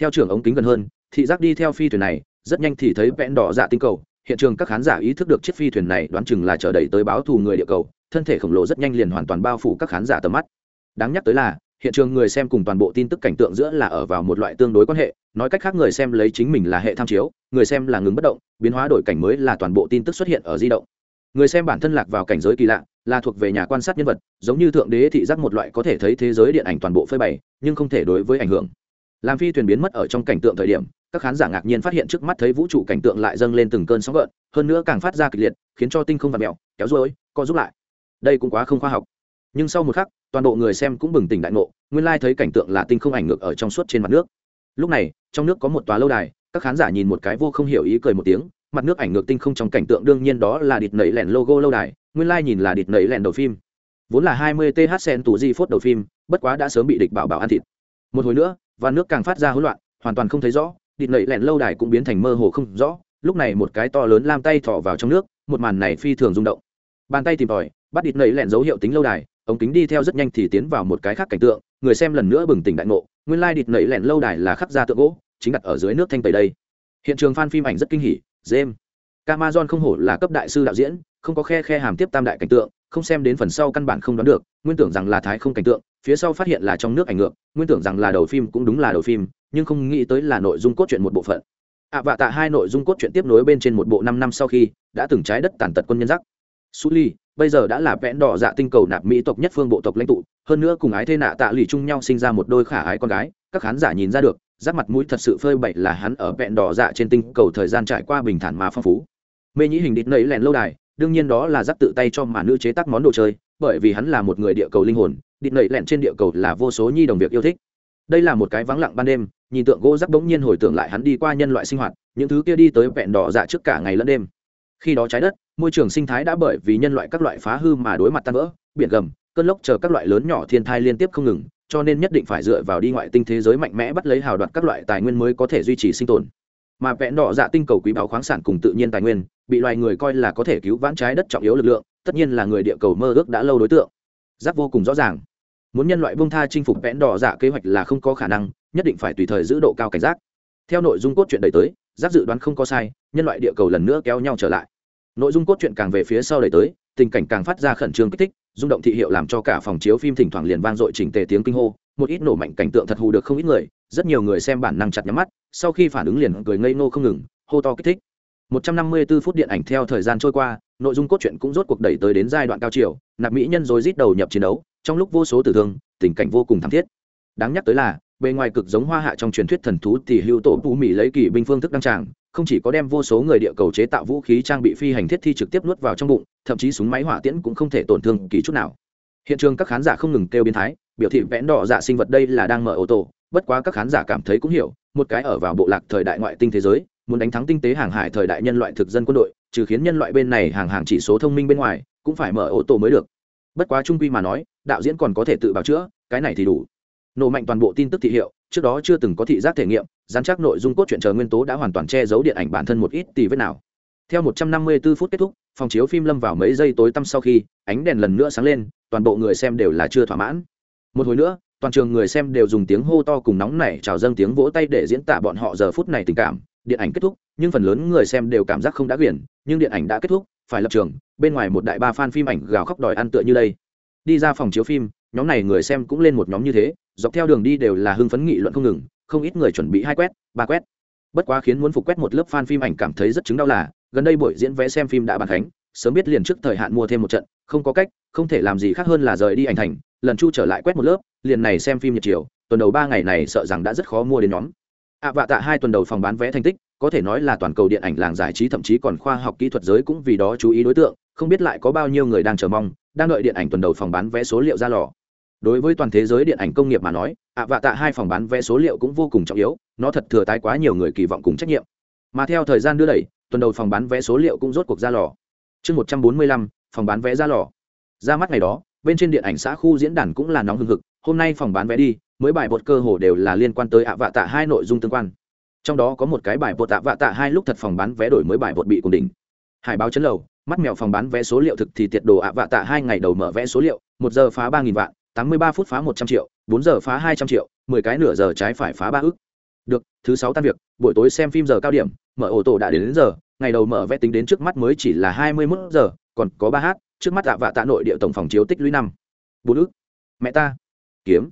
Theo trường ống kính gần hơn, thị giác đi theo phi thuyền này, rất nhanh thì thấy vẽn đỏ dạ tinh cầu, hiện trường các khán giả ý thức được chiếc phi thuyền này đoán chừng là chờ đẩy tới báo thù người địa cầu, thân thể khổng lồ rất nhanh liền hoàn toàn bao phủ các khán giả tầm mắt. Đáng nhắc tới là hiện trường người xem cùng toàn bộ tin tức cảnh tượng giữa là ở vào một loại tương đối quan hệ, nói cách khác người xem lấy chính mình là hệ tham chiếu, người xem là ngừng bất động, biến hóa đổi cảnh mới là toàn bộ tin tức xuất hiện ở di động. Người xem bản thân lạc vào cảnh giới kỳ lạ, là thuộc về nhà quan sát nhân vật, giống như thượng đế thị giác một loại có thể thấy thế giới điện ảnh toàn bộ phơi bày, nhưng không thể đối với ảnh hưởng. Làm phi thuyền biến mất ở trong cảnh tượng thời điểm, các khán giả ngạc nhiên phát hiện trước mắt thấy vũ trụ cảnh tượng lại dâng lên từng cơn sóng gợn, hơn nữa càng phát ra kịch liệt, khiến cho tinh không và mèo, kéo ruôi co giúp lại. Đây cũng quá không khoa học nhưng sau một khắc, toàn bộ người xem cũng bừng tỉnh đại ngộ, nguyên lai thấy cảnh tượng là tinh không ảnh ngược ở trong suốt trên mặt nước. Lúc này, trong nước có một tòa lâu đài, các khán giả nhìn một cái vô không hiểu ý cười một tiếng, mặt nước ảnh ngược tinh không trong cảnh tượng đương nhiên đó là địt nẩy lẻn logo lâu đài, nguyên Lai nhìn là địt nẩy lẻn đầu phim. Vốn là hai mươi th sen tù di phốt đầu phim, bất quá đã sớm bị địch bảo bảo ăn thịt. Một hồi nữa và nước càng phát ra hỗn loạn, hoàn toàn không thấy rõ, địt nẩy lẻn lâu đài cũng biến thành mơ hồ không rõ, lúc này một cái to lớn lam tay thọ vào trong nước, một màn này phi thường rung động. Bàn tay tìm tòi, bắt địt nẩy lẻn dấu hiệu tính lâu đài ống kính đi theo rất nhanh thì tiến vào một cái khác cảnh tượng người xem lần nữa bừng tỉnh đại ngộ nguyên lai địt nẩy lẹn lâu đài là khắc ra tượng gỗ chính đặt ở dưới nước thanh tẩy đây hiện trường fan phim ảnh rất kinh hỉ james Amazon không hổ là cấp đại sư đạo diễn, không có khe khe hàm tiếp tam đại cảnh tượng, không xem đến phần sau căn bản không đoán được, nguyên tưởng rằng là thái không cảnh tượng, phía sau phát hiện là trong nước ảnh ngược, nguyên tưởng rằng là đầu phim cũng đúng là đầu phim, nhưng không nghĩ tới là nội dung cốt truyện một bộ phận. À vạ tạ hai nội dung cốt truyện tiếp nối bên trên một bộ năm năm sau khi đã từng trái đất tàn tật quân nhân giác. ly bây giờ đã là vẽn đỏ dạ tinh cầu nạp mỹ tộc nhất phương bộ tộc lãnh tụ, hơn nữa cùng ái thê nạ tạ lì chung nhau sinh ra một đôi khả ái con gái, các khán giả nhìn ra được, giáp mặt mũi thật sự phơi bậy là hắn ở vẹn đỏ dạ trên tinh cầu thời gian trải qua bình thản mà phong phú. Mê nhĩ hình đít nẫy lèn lâu đài đương nhiên đó là giáp tự tay cho mà nữ chế tác món đồ chơi bởi vì hắn là một người địa cầu linh hồn đít nẫy lèn trên địa cầu là vô số nhi đồng việc yêu thích. Đây là một cái vắng lặng ban đêm nhìn tượng gỗ rắc bỗng nhiên hồi tưởng lại hắn đi qua nhân loại sinh hoạt những thứ kia đi tới vẹn đỏ dạ trước cả ngày lẫn đêm khi đó trái đất, môi trường sinh thái đã bởi vì nhân loại các loại phá hư mà đối mặt tan vỡ, biển gầm, cơn lốc chờ các loại lớn nhỏ thiên thai liên tiếp không ngừng, cho nên nhất định phải dựa vào đi ngoại tinh thế giới mạnh mẽ bắt lấy hào đoạt các loại tài nguyên mới có thể duy trì sinh tồn. Mà vẽn đỏ dạ tinh cầu quý báu khoáng sản cùng tự nhiên tài nguyên, bị loài người coi là có thể cứu vãn trái đất trọng yếu lực lượng, tất nhiên là người địa cầu mơ ước đã lâu đối tượng. Giáp vô cùng rõ ràng. Muốn nhân loại bông tha chinh phục vẽn đỏ dạ kế hoạch là không có khả năng, nhất định phải tùy thời giữ độ cao cảnh giác. Theo nội dung cốt truyện đẩy tới giác dự đoán không có sai, nhân loại địa cầu lần nữa kéo nhau trở lại. Nội dung cốt truyện càng về phía sau đẩy tới, tình cảnh càng phát ra khẩn trương kích thích, rung động thị hiệu làm cho cả phòng chiếu phim thỉnh thoảng liền vang dội chỉnh tề tiếng kinh hô, một ít nổ mạnh cảnh tượng thật hù được không ít người, rất nhiều người xem bản năng chặt nhắm mắt, sau khi phản ứng liền cười ngây ngô không ngừng, hô to kích thích. 154 phút điện ảnh theo thời gian trôi qua, nội dung cốt truyện cũng rốt cuộc đẩy tới đến giai đoạn cao chiều, nạp mỹ nhân rồi rít đầu nhập chiến đấu, trong lúc vô số tử thương, tình cảnh vô cùng thảm thiết. Đáng nhắc tới là bề ngoài cực giống hoa hạ trong truyền thuyết thần thú thì hưu tổ phú mỹ lấy kỳ binh phương thức đăng tràng, không chỉ có đem vô số người địa cầu chế tạo vũ khí trang bị phi hành thiết thi trực tiếp nuốt vào trong bụng, thậm chí súng máy hỏa tiễn cũng không thể tổn thương kỳ chút nào. Hiện trường các khán giả không ngừng kêu biến thái, biểu thị vẽn đỏ dạ sinh vật đây là đang mở ô tô, bất quá các khán giả cảm thấy cũng hiểu, một cái ở vào bộ lạc thời đại ngoại tinh thế giới, muốn đánh thắng tinh tế hàng hải thời đại nhân loại thực dân quân đội, trừ khiến nhân loại bên này hàng hàng chỉ số thông minh bên ngoài, cũng phải mở ô tô mới được. Bất quá trung quy mà nói, đạo diễn còn có thể tự bào chữa, cái này thì đủ nổ mạnh toàn bộ tin tức thị hiệu, trước đó chưa từng có thị giác thể nghiệm giám chắc nội dung cốt truyện chờ nguyên tố đã hoàn toàn che giấu điện ảnh bản thân một ít tỷ vết nào. Theo 154 phút kết thúc, phòng chiếu phim lâm vào mấy giây tối tăm sau khi, ánh đèn lần nữa sáng lên, toàn bộ người xem đều là chưa thỏa mãn. Một hồi nữa, toàn trường người xem đều dùng tiếng hô to cùng nóng nảy chào dâng tiếng vỗ tay để diễn tả bọn họ giờ phút này tình cảm. Điện ảnh kết thúc, nhưng phần lớn người xem đều cảm giác không đã quyển, nhưng điện ảnh đã kết thúc, phải lập trường, bên ngoài một đại ba fan phim ảnh gào khóc đòi ăn tựa như đây. Đi ra phòng chiếu phim nhóm này người xem cũng lên một nhóm như thế, dọc theo đường đi đều là hưng phấn nghị luận không ngừng, không ít người chuẩn bị hai quét, ba quét. Bất quá khiến muốn phục quét một lớp fan phim ảnh cảm thấy rất chứng đau là, gần đây buổi diễn vé xem phim đã bàn khánh, sớm biết liền trước thời hạn mua thêm một trận, không có cách, không thể làm gì khác hơn là rời đi ảnh thành, lần chu trở lại quét một lớp, liền này xem phim nhật chiều, tuần đầu ba ngày này sợ rằng đã rất khó mua đến nhóm. À, Ạ vạ tạ hai tuần đầu phòng bán vé thành tích, có thể nói là toàn cầu điện ảnh làng giải trí thậm chí còn khoa học kỹ thuật giới cũng vì đó chú ý đối tượng, không biết lại có bao nhiêu người đang chờ mong, đang đợi điện ảnh tuần đầu phòng bán vé số liệu ra lò đối với toàn thế giới điện ảnh công nghiệp mà nói, ạ vạ tạ hai phòng bán vé số liệu cũng vô cùng trọng yếu, nó thật thừa tái quá nhiều người kỳ vọng cùng trách nhiệm. Mà theo thời gian đưa đẩy, tuần đầu phòng bán vé số liệu cũng rốt cuộc ra lò. Chương một trăm bốn mươi lăm, phòng bán vé ra lò. Ra mắt ngày đó, bên trên điện ảnh xã khu diễn đàn cũng là nóng hưng hực, hôm nay phòng bán vé đi, mới bài bột cơ hồ đều là liên quan tới ạ vạ tạ hai nội dung tương quan. Trong đó có một cái bài bột ạ vạ tạ hai lúc thật phòng bán vé đổi mới bài bột bị cùng đỉnh. Hải báo chấn lầu, mắt mèo phòng bán vé số liệu thực thì tiệt đồ ạ vạ tạ hai ngày đầu mở vé số liệu, một giờ phá ba nghìn vạn tám mươi ba phút phá một trăm triệu bốn giờ phá hai trăm triệu mười cái nửa giờ trái phải phá ba ức. Được thứ sáu tan việc buổi tối xem phim giờ cao điểm mở ổ tổ đã đến, đến giờ ngày đầu mở vé tính đến trước mắt mới chỉ là hai mươi mốt giờ còn có ba h trước mắt tạ vạ tạ nội địa tổng phòng chiếu tích lũy năm. Bốn ức. Mẹ ta. Kiếm.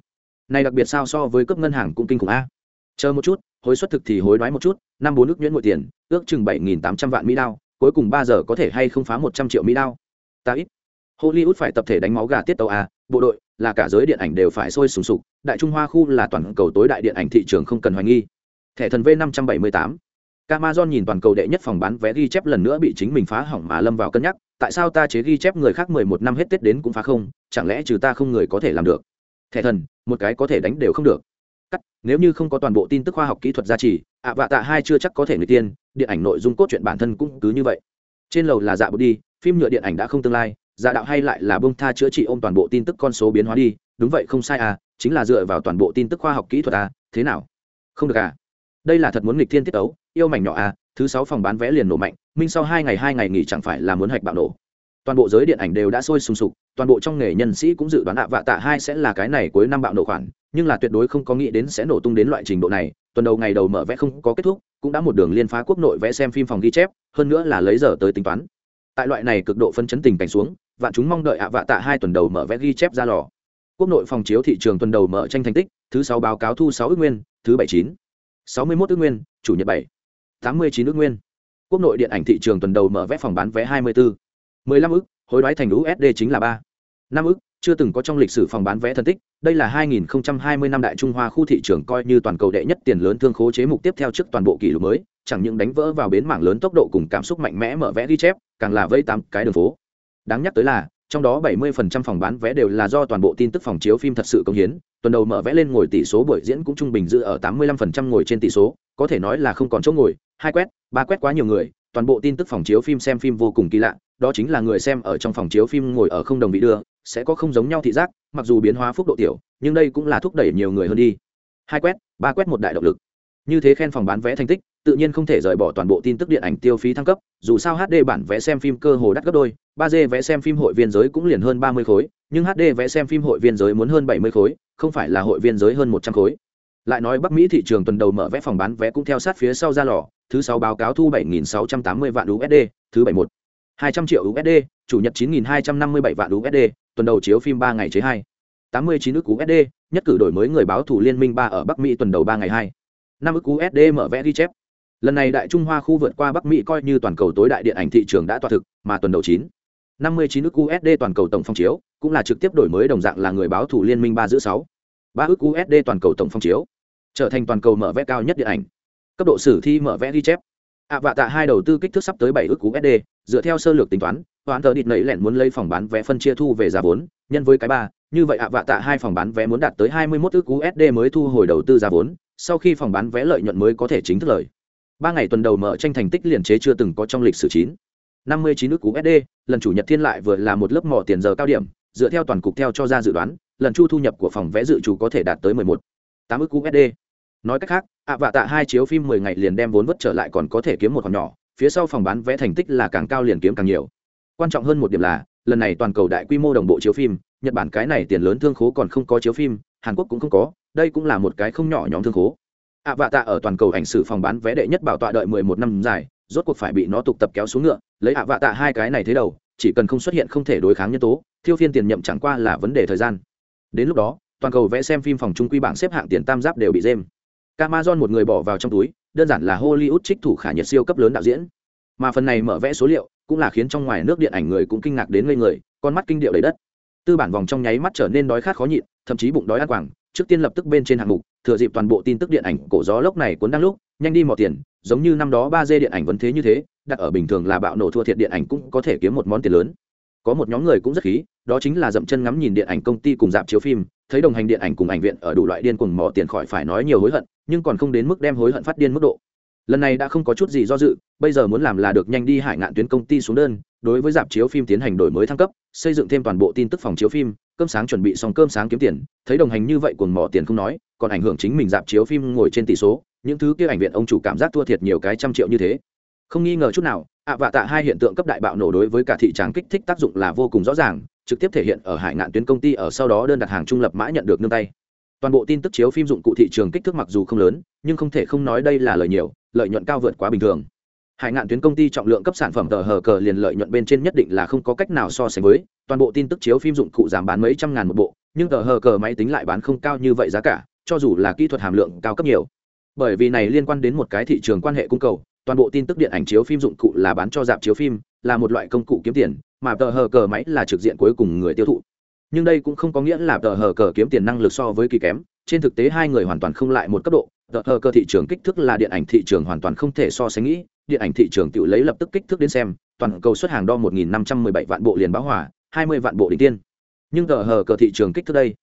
Này đặc biệt sao so với cấp ngân hàng cũng kinh khủng a. Chờ một chút hối suất thực thì hối đoái một chút năm bốn ức nhuyễn nội tiền ước chừng bảy nghìn tám trăm vạn mỹ đao cuối cùng ba giờ có thể hay không phá một trăm triệu mỹ đao. Ta ít. Hollywood phải tập thể đánh máu gà tiết tàu à bộ đội là cả giới điện ảnh đều phải sôi sùng sục đại trung hoa khu là toàn cầu tối đại điện ảnh thị trường không cần hoài nghi thẻ thần v năm trăm bảy mươi tám Amazon nhìn toàn cầu đệ nhất phòng bán vé ghi chép lần nữa bị chính mình phá hỏng mà lâm vào cân nhắc, tại sao ta chế ghi chép người khác mười một năm hết Tết đến cũng phá không, chẳng lẽ trừ ta không người có thể làm được. Thẻ thần, một cái có thể đánh đều không được. Cắt, nếu như không có toàn bộ tin tức khoa học kỹ thuật gia trì, ạ vạ tạ hai chưa chắc có thể người tiên, điện ảnh nội dung cốt truyện bản thân cũng cứ như vậy. Trên lầu là dạ bộ đi, phim nhựa điện ảnh đã không tương lai, giả đạo hay lại là bông tha chữa trị ôm toàn bộ tin tức con số biến hóa đi, đúng vậy không sai à, chính là dựa vào toàn bộ tin tức khoa học kỹ thuật à, thế nào? Không được à? Đây là thật muốn nghịch thiên tiết tấu, yêu mảnh nhỏ à, thứ sáu phòng bán vé liền nổ mạnh minh sau hai ngày hai ngày nghỉ chẳng phải là muốn hạch bạo nổ toàn bộ giới điện ảnh đều đã sôi sùng sục toàn bộ trong nghề nhân sĩ cũng dự đoán ạ vạ tạ hai sẽ là cái này cuối năm bạo nổ khoản nhưng là tuyệt đối không có nghĩ đến sẽ nổ tung đến loại trình độ này tuần đầu ngày đầu mở vẽ không có kết thúc cũng đã một đường liên phá quốc nội vẽ xem phim phòng ghi chép hơn nữa là lấy giờ tới tính toán tại loại này cực độ phân chấn tình cảnh xuống vạn chúng mong đợi ạ vạ tạ hai tuần đầu mở vé ghi chép ra lò. Quốc nội phòng chiếu thị trường tuần đầu mở tranh thành tích, thứ sáu báo cáo thu sáu ước nguyên, thứ bảy chín, sáu mươi mốt ước nguyên, chủ nhật bảy, tám mươi chín ước nguyên. Quốc nội điện ảnh thị trường tuần đầu mở vé phòng bán vé hai mươi bốn mười lăm ước, hối đoái thành usd chính là ba, năm ước, chưa từng có trong lịch sử phòng bán vé thân tích. Đây là 2020 năm đại trung hoa khu thị trường coi như toàn cầu đệ nhất tiền lớn thương khố chế mục tiếp theo trước toàn bộ kỷ lục mới, chẳng những đánh vỡ vào bến mảng lớn tốc độ cùng cảm xúc mạnh mẽ mở vé ghi chép, càng là vây tám cái đường phố đáng nhắc tới là, trong đó 70% phòng bán vé đều là do toàn bộ tin tức phòng chiếu phim thật sự công hiến, tuần đầu mở vẽ lên ngồi tỷ số buổi diễn cũng trung bình giữ ở 85% ngồi trên tỷ số, có thể nói là không còn chỗ ngồi, hai quét, ba quét quá nhiều người, toàn bộ tin tức phòng chiếu phim xem phim vô cùng kỳ lạ, đó chính là người xem ở trong phòng chiếu phim ngồi ở không đồng vị đưa, sẽ có không giống nhau thị giác, mặc dù biến hóa phúc độ tiểu, nhưng đây cũng là thúc đẩy nhiều người hơn đi. Hai quét, ba quét một đại động lực. Như thế khen phòng bán vé thành tích tự nhiên không thể rời bỏ toàn bộ tin tức điện ảnh tiêu phí thăng cấp dù sao hd bản vé xem phim cơ hồ đắt gấp đôi ba d vé xem phim hội viên giới cũng liền hơn ba mươi khối nhưng hd vé xem phim hội viên giới muốn hơn bảy mươi khối không phải là hội viên giới hơn một trăm khối lại nói bắc mỹ thị trường tuần đầu mở vé phòng bán vé cũng theo sát phía sau ra lò thứ sáu báo cáo thu 7.680 vạn USD, thứ bảy một 200 triệu USD, chủ nhật 9.257 vạn USD, tuần đầu chiếu phim 3 ngày chế 2. 89 ức USD, nhất cử đổi mới người báo thủ liên minh 3 ở Bắc Mỹ tuần đầu 3 ngày 2. 5 ức USD mở vẽ ghi chép. Lần này Đại Trung Hoa khu vượt qua Bắc Mỹ coi như toàn cầu tối đại điện ảnh thị trường đã toa thực, mà tuần đầu chín năm mươi chín ước USD toàn cầu tổng phong chiếu, cũng là trực tiếp đổi mới đồng dạng là người báo thủ liên minh ba giữ sáu. Ba ước USD toàn cầu tổng phong chiếu, trở thành toàn cầu mở vẽ cao nhất điện ảnh. Cấp độ sử thi mở vẽ ghi chép. Ạ vạ tạ hai đầu tư kích thước sắp tới bảy ước usd dựa theo sơ lược tính toán toán tờ địt nẩy lẹn muốn lấy phòng bán vé phân chia thu về giá vốn nhân với cái ba như vậy ạ vạ tạ hai phòng bán vé muốn đạt tới hai mươi mốt ước usd mới thu hồi đầu tư giá vốn sau khi phòng bán vé lợi nhuận mới có thể chính thức lời ba ngày tuần đầu mở tranh thành tích liền chế chưa từng có trong lịch sử chín. Năm mươi chín ước usd lần chủ nhật thiên lại vừa là một lớp mỏ tiền giờ cao điểm, dựa theo toàn cục theo cho ra dự đoán, lần chu thu nhập của phòng vẽ dự trù có thể đạt tới mười một. Tám ước usd nói cách khác, ạ vạ tạ hai chiếu phim mười ngày liền đem vốn vất trở lại còn có thể kiếm một khoản nhỏ, phía sau phòng bán vẽ thành tích là càng cao liền kiếm càng nhiều. Quan trọng hơn một điểm là, lần này toàn cầu đại quy mô đồng bộ chiếu phim, nhật bản cái này tiền lớn thương khố còn không có chiếu phim, hàn quốc cũng không có, đây cũng là một cái không nhỏ nhóm thương khố ạ vạ tạ ở toàn cầu ảnh sử phòng bán vé đệ nhất bảo tọa đợi mười một năm dài rốt cuộc phải bị nó tục tập kéo xuống ngựa lấy ạ vạ tạ hai cái này thế đầu chỉ cần không xuất hiện không thể đối kháng nhân tố thiêu phiên tiền nhậm chẳng qua là vấn đề thời gian đến lúc đó toàn cầu vẽ xem phim phòng trung quy bảng xếp hạng tiền tam giáp đều bị dêm Amazon một người bỏ vào trong túi, đơn giản là Hollywood trích thủ khả nhiệt siêu cấp lớn đạo diễn. Mà phần này mở vẽ số liệu, cũng là khiến trong ngoài nước điện ảnh người cũng kinh ngạc đến ngây người, con mắt kinh điệu đầy đất. Tư bản vòng trong nháy mắt trở nên đói khát khó nhịn, thậm chí bụng đói ăn quảng, trước tiên lập tức bên trên hạng mục, thừa dịp toàn bộ tin tức điện ảnh cổ gió lốc này cuốn đang lúc, nhanh đi mò tiền, giống như năm đó ba d điện ảnh vẫn thế như thế, đặt ở bình thường là bạo nổ thua thiệt điện ảnh cũng có thể kiếm một món tiền lớn. Có một nhóm người cũng rất khí, đó chính là dậm chân ngắm nhìn điện ảnh công ty cùng dạp chiếu phim, thấy đồng hành điện ảnh cùng ảnh viện ở đủ loại điên cùng mò tiền khỏi phải nói nhiều hối hận, nhưng còn không đến mức đem hối hận phát điên mức độ lần này đã không có chút gì do dự bây giờ muốn làm là được nhanh đi hải ngạn tuyến công ty xuống đơn đối với dạp chiếu phim tiến hành đổi mới thăng cấp xây dựng thêm toàn bộ tin tức phòng chiếu phim cơm sáng chuẩn bị xong cơm sáng kiếm tiền thấy đồng hành như vậy cuồng mỏ tiền không nói còn ảnh hưởng chính mình dạp chiếu phim ngồi trên tỷ số, những thứ kia ảnh viện ông chủ cảm giác thua thiệt nhiều cái trăm triệu như thế. Không nghi ngờ chút nào, ạ vạ tạ hai hiện tượng cấp đại bạo nổ đối với cả thị trường kích thích tác dụng là vô cùng rõ ràng, trực tiếp thể hiện ở hải ngạn tuyến công ty ở sau đó đơn đặt hàng trung lập mã nhận được nương tay. Toàn bộ tin tức chiếu phim dụng cụ thị trường kích thước mặc dù không lớn, nhưng không thể không nói đây là lợi nhiều, lợi nhuận cao vượt quá bình thường. Hải ngạn tuyến công ty trọng lượng cấp sản phẩm tờ hờ cờ liền lợi nhuận bên trên nhất định là không có cách nào so sánh với, toàn bộ tin tức chiếu phim dụng cụ giảm bán mấy trăm ngàn một bộ, nhưng tờ hờ cờ máy tính lại bán không cao như vậy giá cả cho dù là kỹ thuật hàm lượng cao cấp nhiều. Bởi vì này liên quan đến một cái thị trường quan hệ cung cầu, toàn bộ tin tức điện ảnh chiếu phim dụng cụ là bán cho dạp chiếu phim, là một loại công cụ kiếm tiền, mà tờ hờ cờ máy là trực diện cuối cùng người tiêu thụ. Nhưng đây cũng không có nghĩa là tờ hờ cờ kiếm tiền năng lực so với kỳ kém, trên thực tế hai người hoàn toàn không lại một cấp độ. Tờ hờ cờ thị trường kích thước là điện ảnh thị trường hoàn toàn không thể so sánh nghĩ, điện ảnh thị trường tự lấy lập tức kích thước đến xem, toàn cầu xuất hàng đo 1.517 vạn bộ liền báo hỏa 20 vạn bộ đỉnh tiên. Nhưng tờ hờ cờ thị trường kích thước đây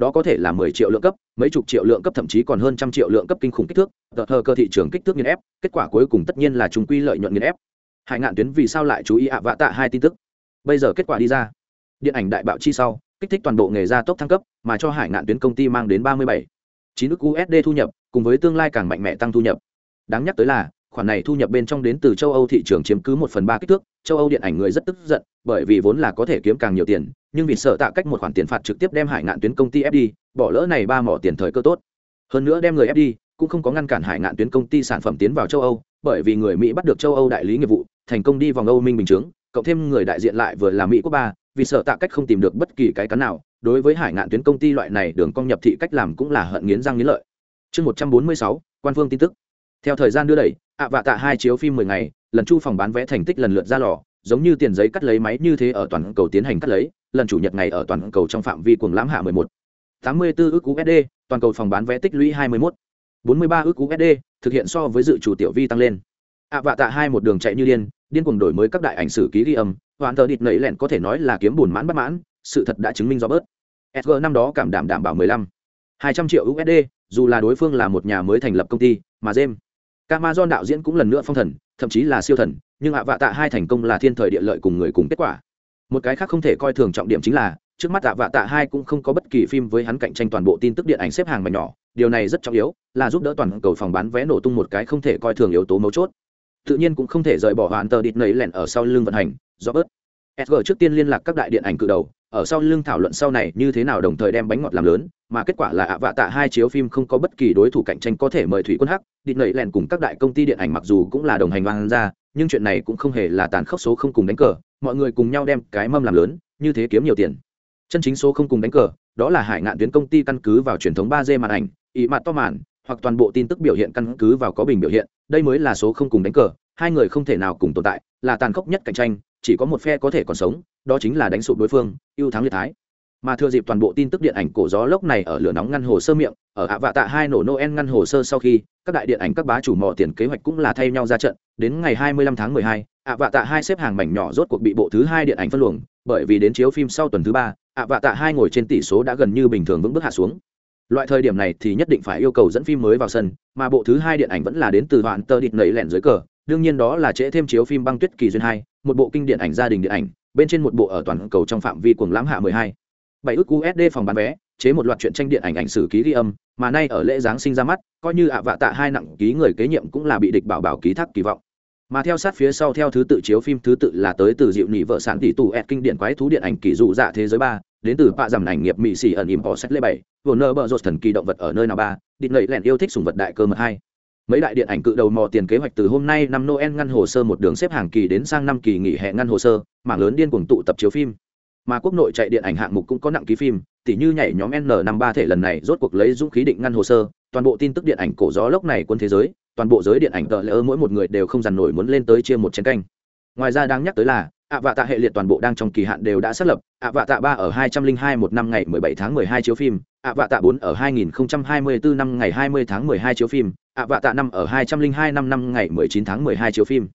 đó có thể là 10 triệu lượng cấp, mấy chục triệu lượng cấp, thậm chí còn hơn trăm triệu lượng cấp kinh khủng kích thước. Tờ thờ cơ thị trường kích thước nghiên ép, kết quả cuối cùng tất nhiên là chúng quy lợi nhuận nghiên ép. Hải ngạn tuyến vì sao lại chú ý ạ vạ tạ hai tin tức? Bây giờ kết quả đi ra. Điện ảnh đại bạo chi sau, kích thích toàn bộ nghề gia tốc thăng cấp, mà cho hải ngạn tuyến công ty mang đến 37 chín ức usd thu nhập, cùng với tương lai càng mạnh mẽ tăng thu nhập. Đáng nhắc tới là khoản này thu nhập bên trong đến từ châu âu thị trường chiếm cứ một phần ba kích thước châu âu điện ảnh người rất tức giận bởi vì vốn là có thể kiếm càng nhiều tiền nhưng vì sợ tạ cách một khoản tiền phạt trực tiếp đem hải ngạn tuyến công ty FD, bỏ lỡ này ba mỏ tiền thời cơ tốt. Hơn nữa đem người FD cũng không có ngăn cản hải ngạn tuyến công ty sản phẩm tiến vào châu âu bởi vì người mỹ bắt được châu âu đại lý nghiệp vụ thành công đi vòng âu minh bình chướng cộng thêm người đại diện lại vừa là mỹ quốc ba vì sợ tạ cách không tìm được bất kỳ cái cắn nào đối với hải ngạn tuyến công ty loại này đường công nhập thị cách làm cũng là hận nghiến răng nghiến lợi. Chương một trăm bốn mươi sáu quan phương tin tức. Theo thời gian đưa đẩy ạ vạ tạ hai chiếu phim mười ngày lần chu phòng bán vé thành tích lần lượt ra lò giống như tiền giấy cắt lấy máy như thế ở toàn cầu tiến hành cắt lấy lần chủ nhật ngày ở toàn cầu trong phạm vi cuồng lãm hạ mười một tám mươi 84 ước USD, toàn cầu phòng bán vé tích lũy hai mươi 21 43 ước USD, thực hiện so với dự chủ tiểu vi tăng lên. ạ vạ tạ hai một đường chạy như điên, điên cuồng đổi mới các đại ảnh sử ký ghi âm, hoàn tờ địt nảy lẹn có thể nói là kiếm buồn mãn bất mãn, sự thật đã chứng minh do bớt. SG năm đó cảm đảm đảm bảo 15 200 triệu USD, dù là đối phương là một nhà mới thành lập công ty, mà James Camazon đạo diễn cũng lần nữa phong thần, thậm chí là siêu thần, nhưng ạ vạ tạ hai thành công là thiên thời địa lợi cùng người cùng kết quả. Một cái khác không thể coi thường trọng điểm chính là, trước mắt ạ vạ tạ hai cũng không có bất kỳ phim với hắn cạnh tranh toàn bộ tin tức điện ảnh xếp hàng mà nhỏ, điều này rất trọng yếu, là giúp đỡ toàn cầu phòng bán vé nổ tung một cái không thể coi thường yếu tố mấu chốt. Tự nhiên cũng không thể rời bỏ hoàn tờ địt nấy lẹn ở sau lưng vận hành, do bớt. SG trước tiên liên lạc các đại điện ảnh cự đầu, ở sau lưng thảo luận sau này như thế nào đồng thời đem bánh ngọt làm lớn, mà kết quả là ạ vạ tạ hai chiếu phim không có bất kỳ đối thủ cạnh tranh có thể mời thủy quân hắc định nẩy lẹn cùng các đại công ty điện ảnh mặc dù cũng là đồng hành vang ra nhưng chuyện này cũng không hề là tàn khốc số không cùng đánh cờ mọi người cùng nhau đem cái mâm làm lớn như thế kiếm nhiều tiền. Chân chính số không cùng đánh cờ đó là hải ngạn tuyến công ty căn cứ vào truyền thống ba d màn ảnh ý mặt to màn hoặc toàn bộ tin tức biểu hiện căn cứ vào có bình biểu hiện đây mới là số không cùng đánh cờ hai người không thể nào cùng tồn tại là tàn khốc nhất cạnh tranh chỉ có một phe có thể còn sống đó chính là đánh sụp đối phương ưu thắng liệt thái. Mà thừa dịp toàn bộ tin tức điện ảnh cổ gió lốc này ở lửa nóng ngăn hồ sơ miệng ở ạ vạ tạ hai nổ noel ngăn hồ sơ sau khi các đại điện ảnh các bá chủ mò tiền kế hoạch cũng là thay nhau ra trận. Đến ngày 25 tháng 12, ạ vạ tạ hai xếp hàng mảnh nhỏ rốt cuộc bị bộ thứ hai điện ảnh phân luồng bởi vì đến chiếu phim sau tuần thứ ba ạ vạ tạ hai ngồi trên tỷ số đã gần như bình thường vững bước hạ xuống. Loại thời điểm này thì nhất định phải yêu cầu dẫn phim mới vào sân mà bộ thứ hai điện ảnh vẫn là đến từ đoạn tơ địt nẩy lẹn dưới cờ đương nhiên đó là trễ thêm chiếu phim băng tuyết kỳ duyên hai, một bộ kinh điện ảnh gia đình điện ảnh, bên trên một bộ ở toàn cầu trong phạm vi cuồng lãm hạ 12 bảy ước usd phòng bán vé, chế một loạt chuyện tranh điện ảnh ảnh sử ký ghi âm, mà nay ở lễ giáng sinh ra mắt, coi như ạ vạ tạ hai nặng ký người kế nhiệm cũng là bị địch bảo bảo ký thác kỳ vọng. Mà theo sát phía sau theo thứ tự chiếu phim thứ tự là tới từ dịu nỉ vợ sản tỷ tù ed kinh điển quái thú điện ảnh kỳ dụ dạ thế giới ba, đến từ bạ dằm ảnh nghiệp mỹ xì ẩn im bỏ sách lễ bảy, vừa nơ bờ rột thần kỳ động vật ở nơi nào ba định lệ lẹn yêu thích sùng vật đại cơ mật hai mấy đại điện ảnh cự đầu mò tiền kế hoạch từ hôm nay năm noel ngăn hồ sơ một đường xếp hàng kỳ đến sang năm kỳ nghỉ hè ngăn hồ sơ, mảng lớn điên cuồng tụ tập chiếu phim. Mà quốc nội chạy điện ảnh hạng mục cũng có nặng ký phim, tỉ như nhảy nhóm n năm ba thể lần này rốt cuộc lấy dũng khí định ngăn hồ sơ, toàn bộ tin tức điện ảnh cổ gió lốc này quân thế giới, toàn bộ giới điện ảnh tờ lỡ mỗi một người đều không dằn nổi muốn lên tới chia một chén canh. Ngoài ra đáng nhắc tới là ạ vạ tạ hệ liệt toàn bộ đang trong kỳ hạn đều đã xác lập, ạ vạ tạ ba ở hai trăm linh hai một năm ngày mười bảy tháng mười hai chiếu phim, ạ vạ tạ bốn ở hai nghìn không trăm hai mươi bốn năm ngày hai mươi tháng mười hai chiếu phim, ạ vạ tạ năm ở hai trăm linh hai năm năm ngày mười chín tháng mười hai chiếu phim.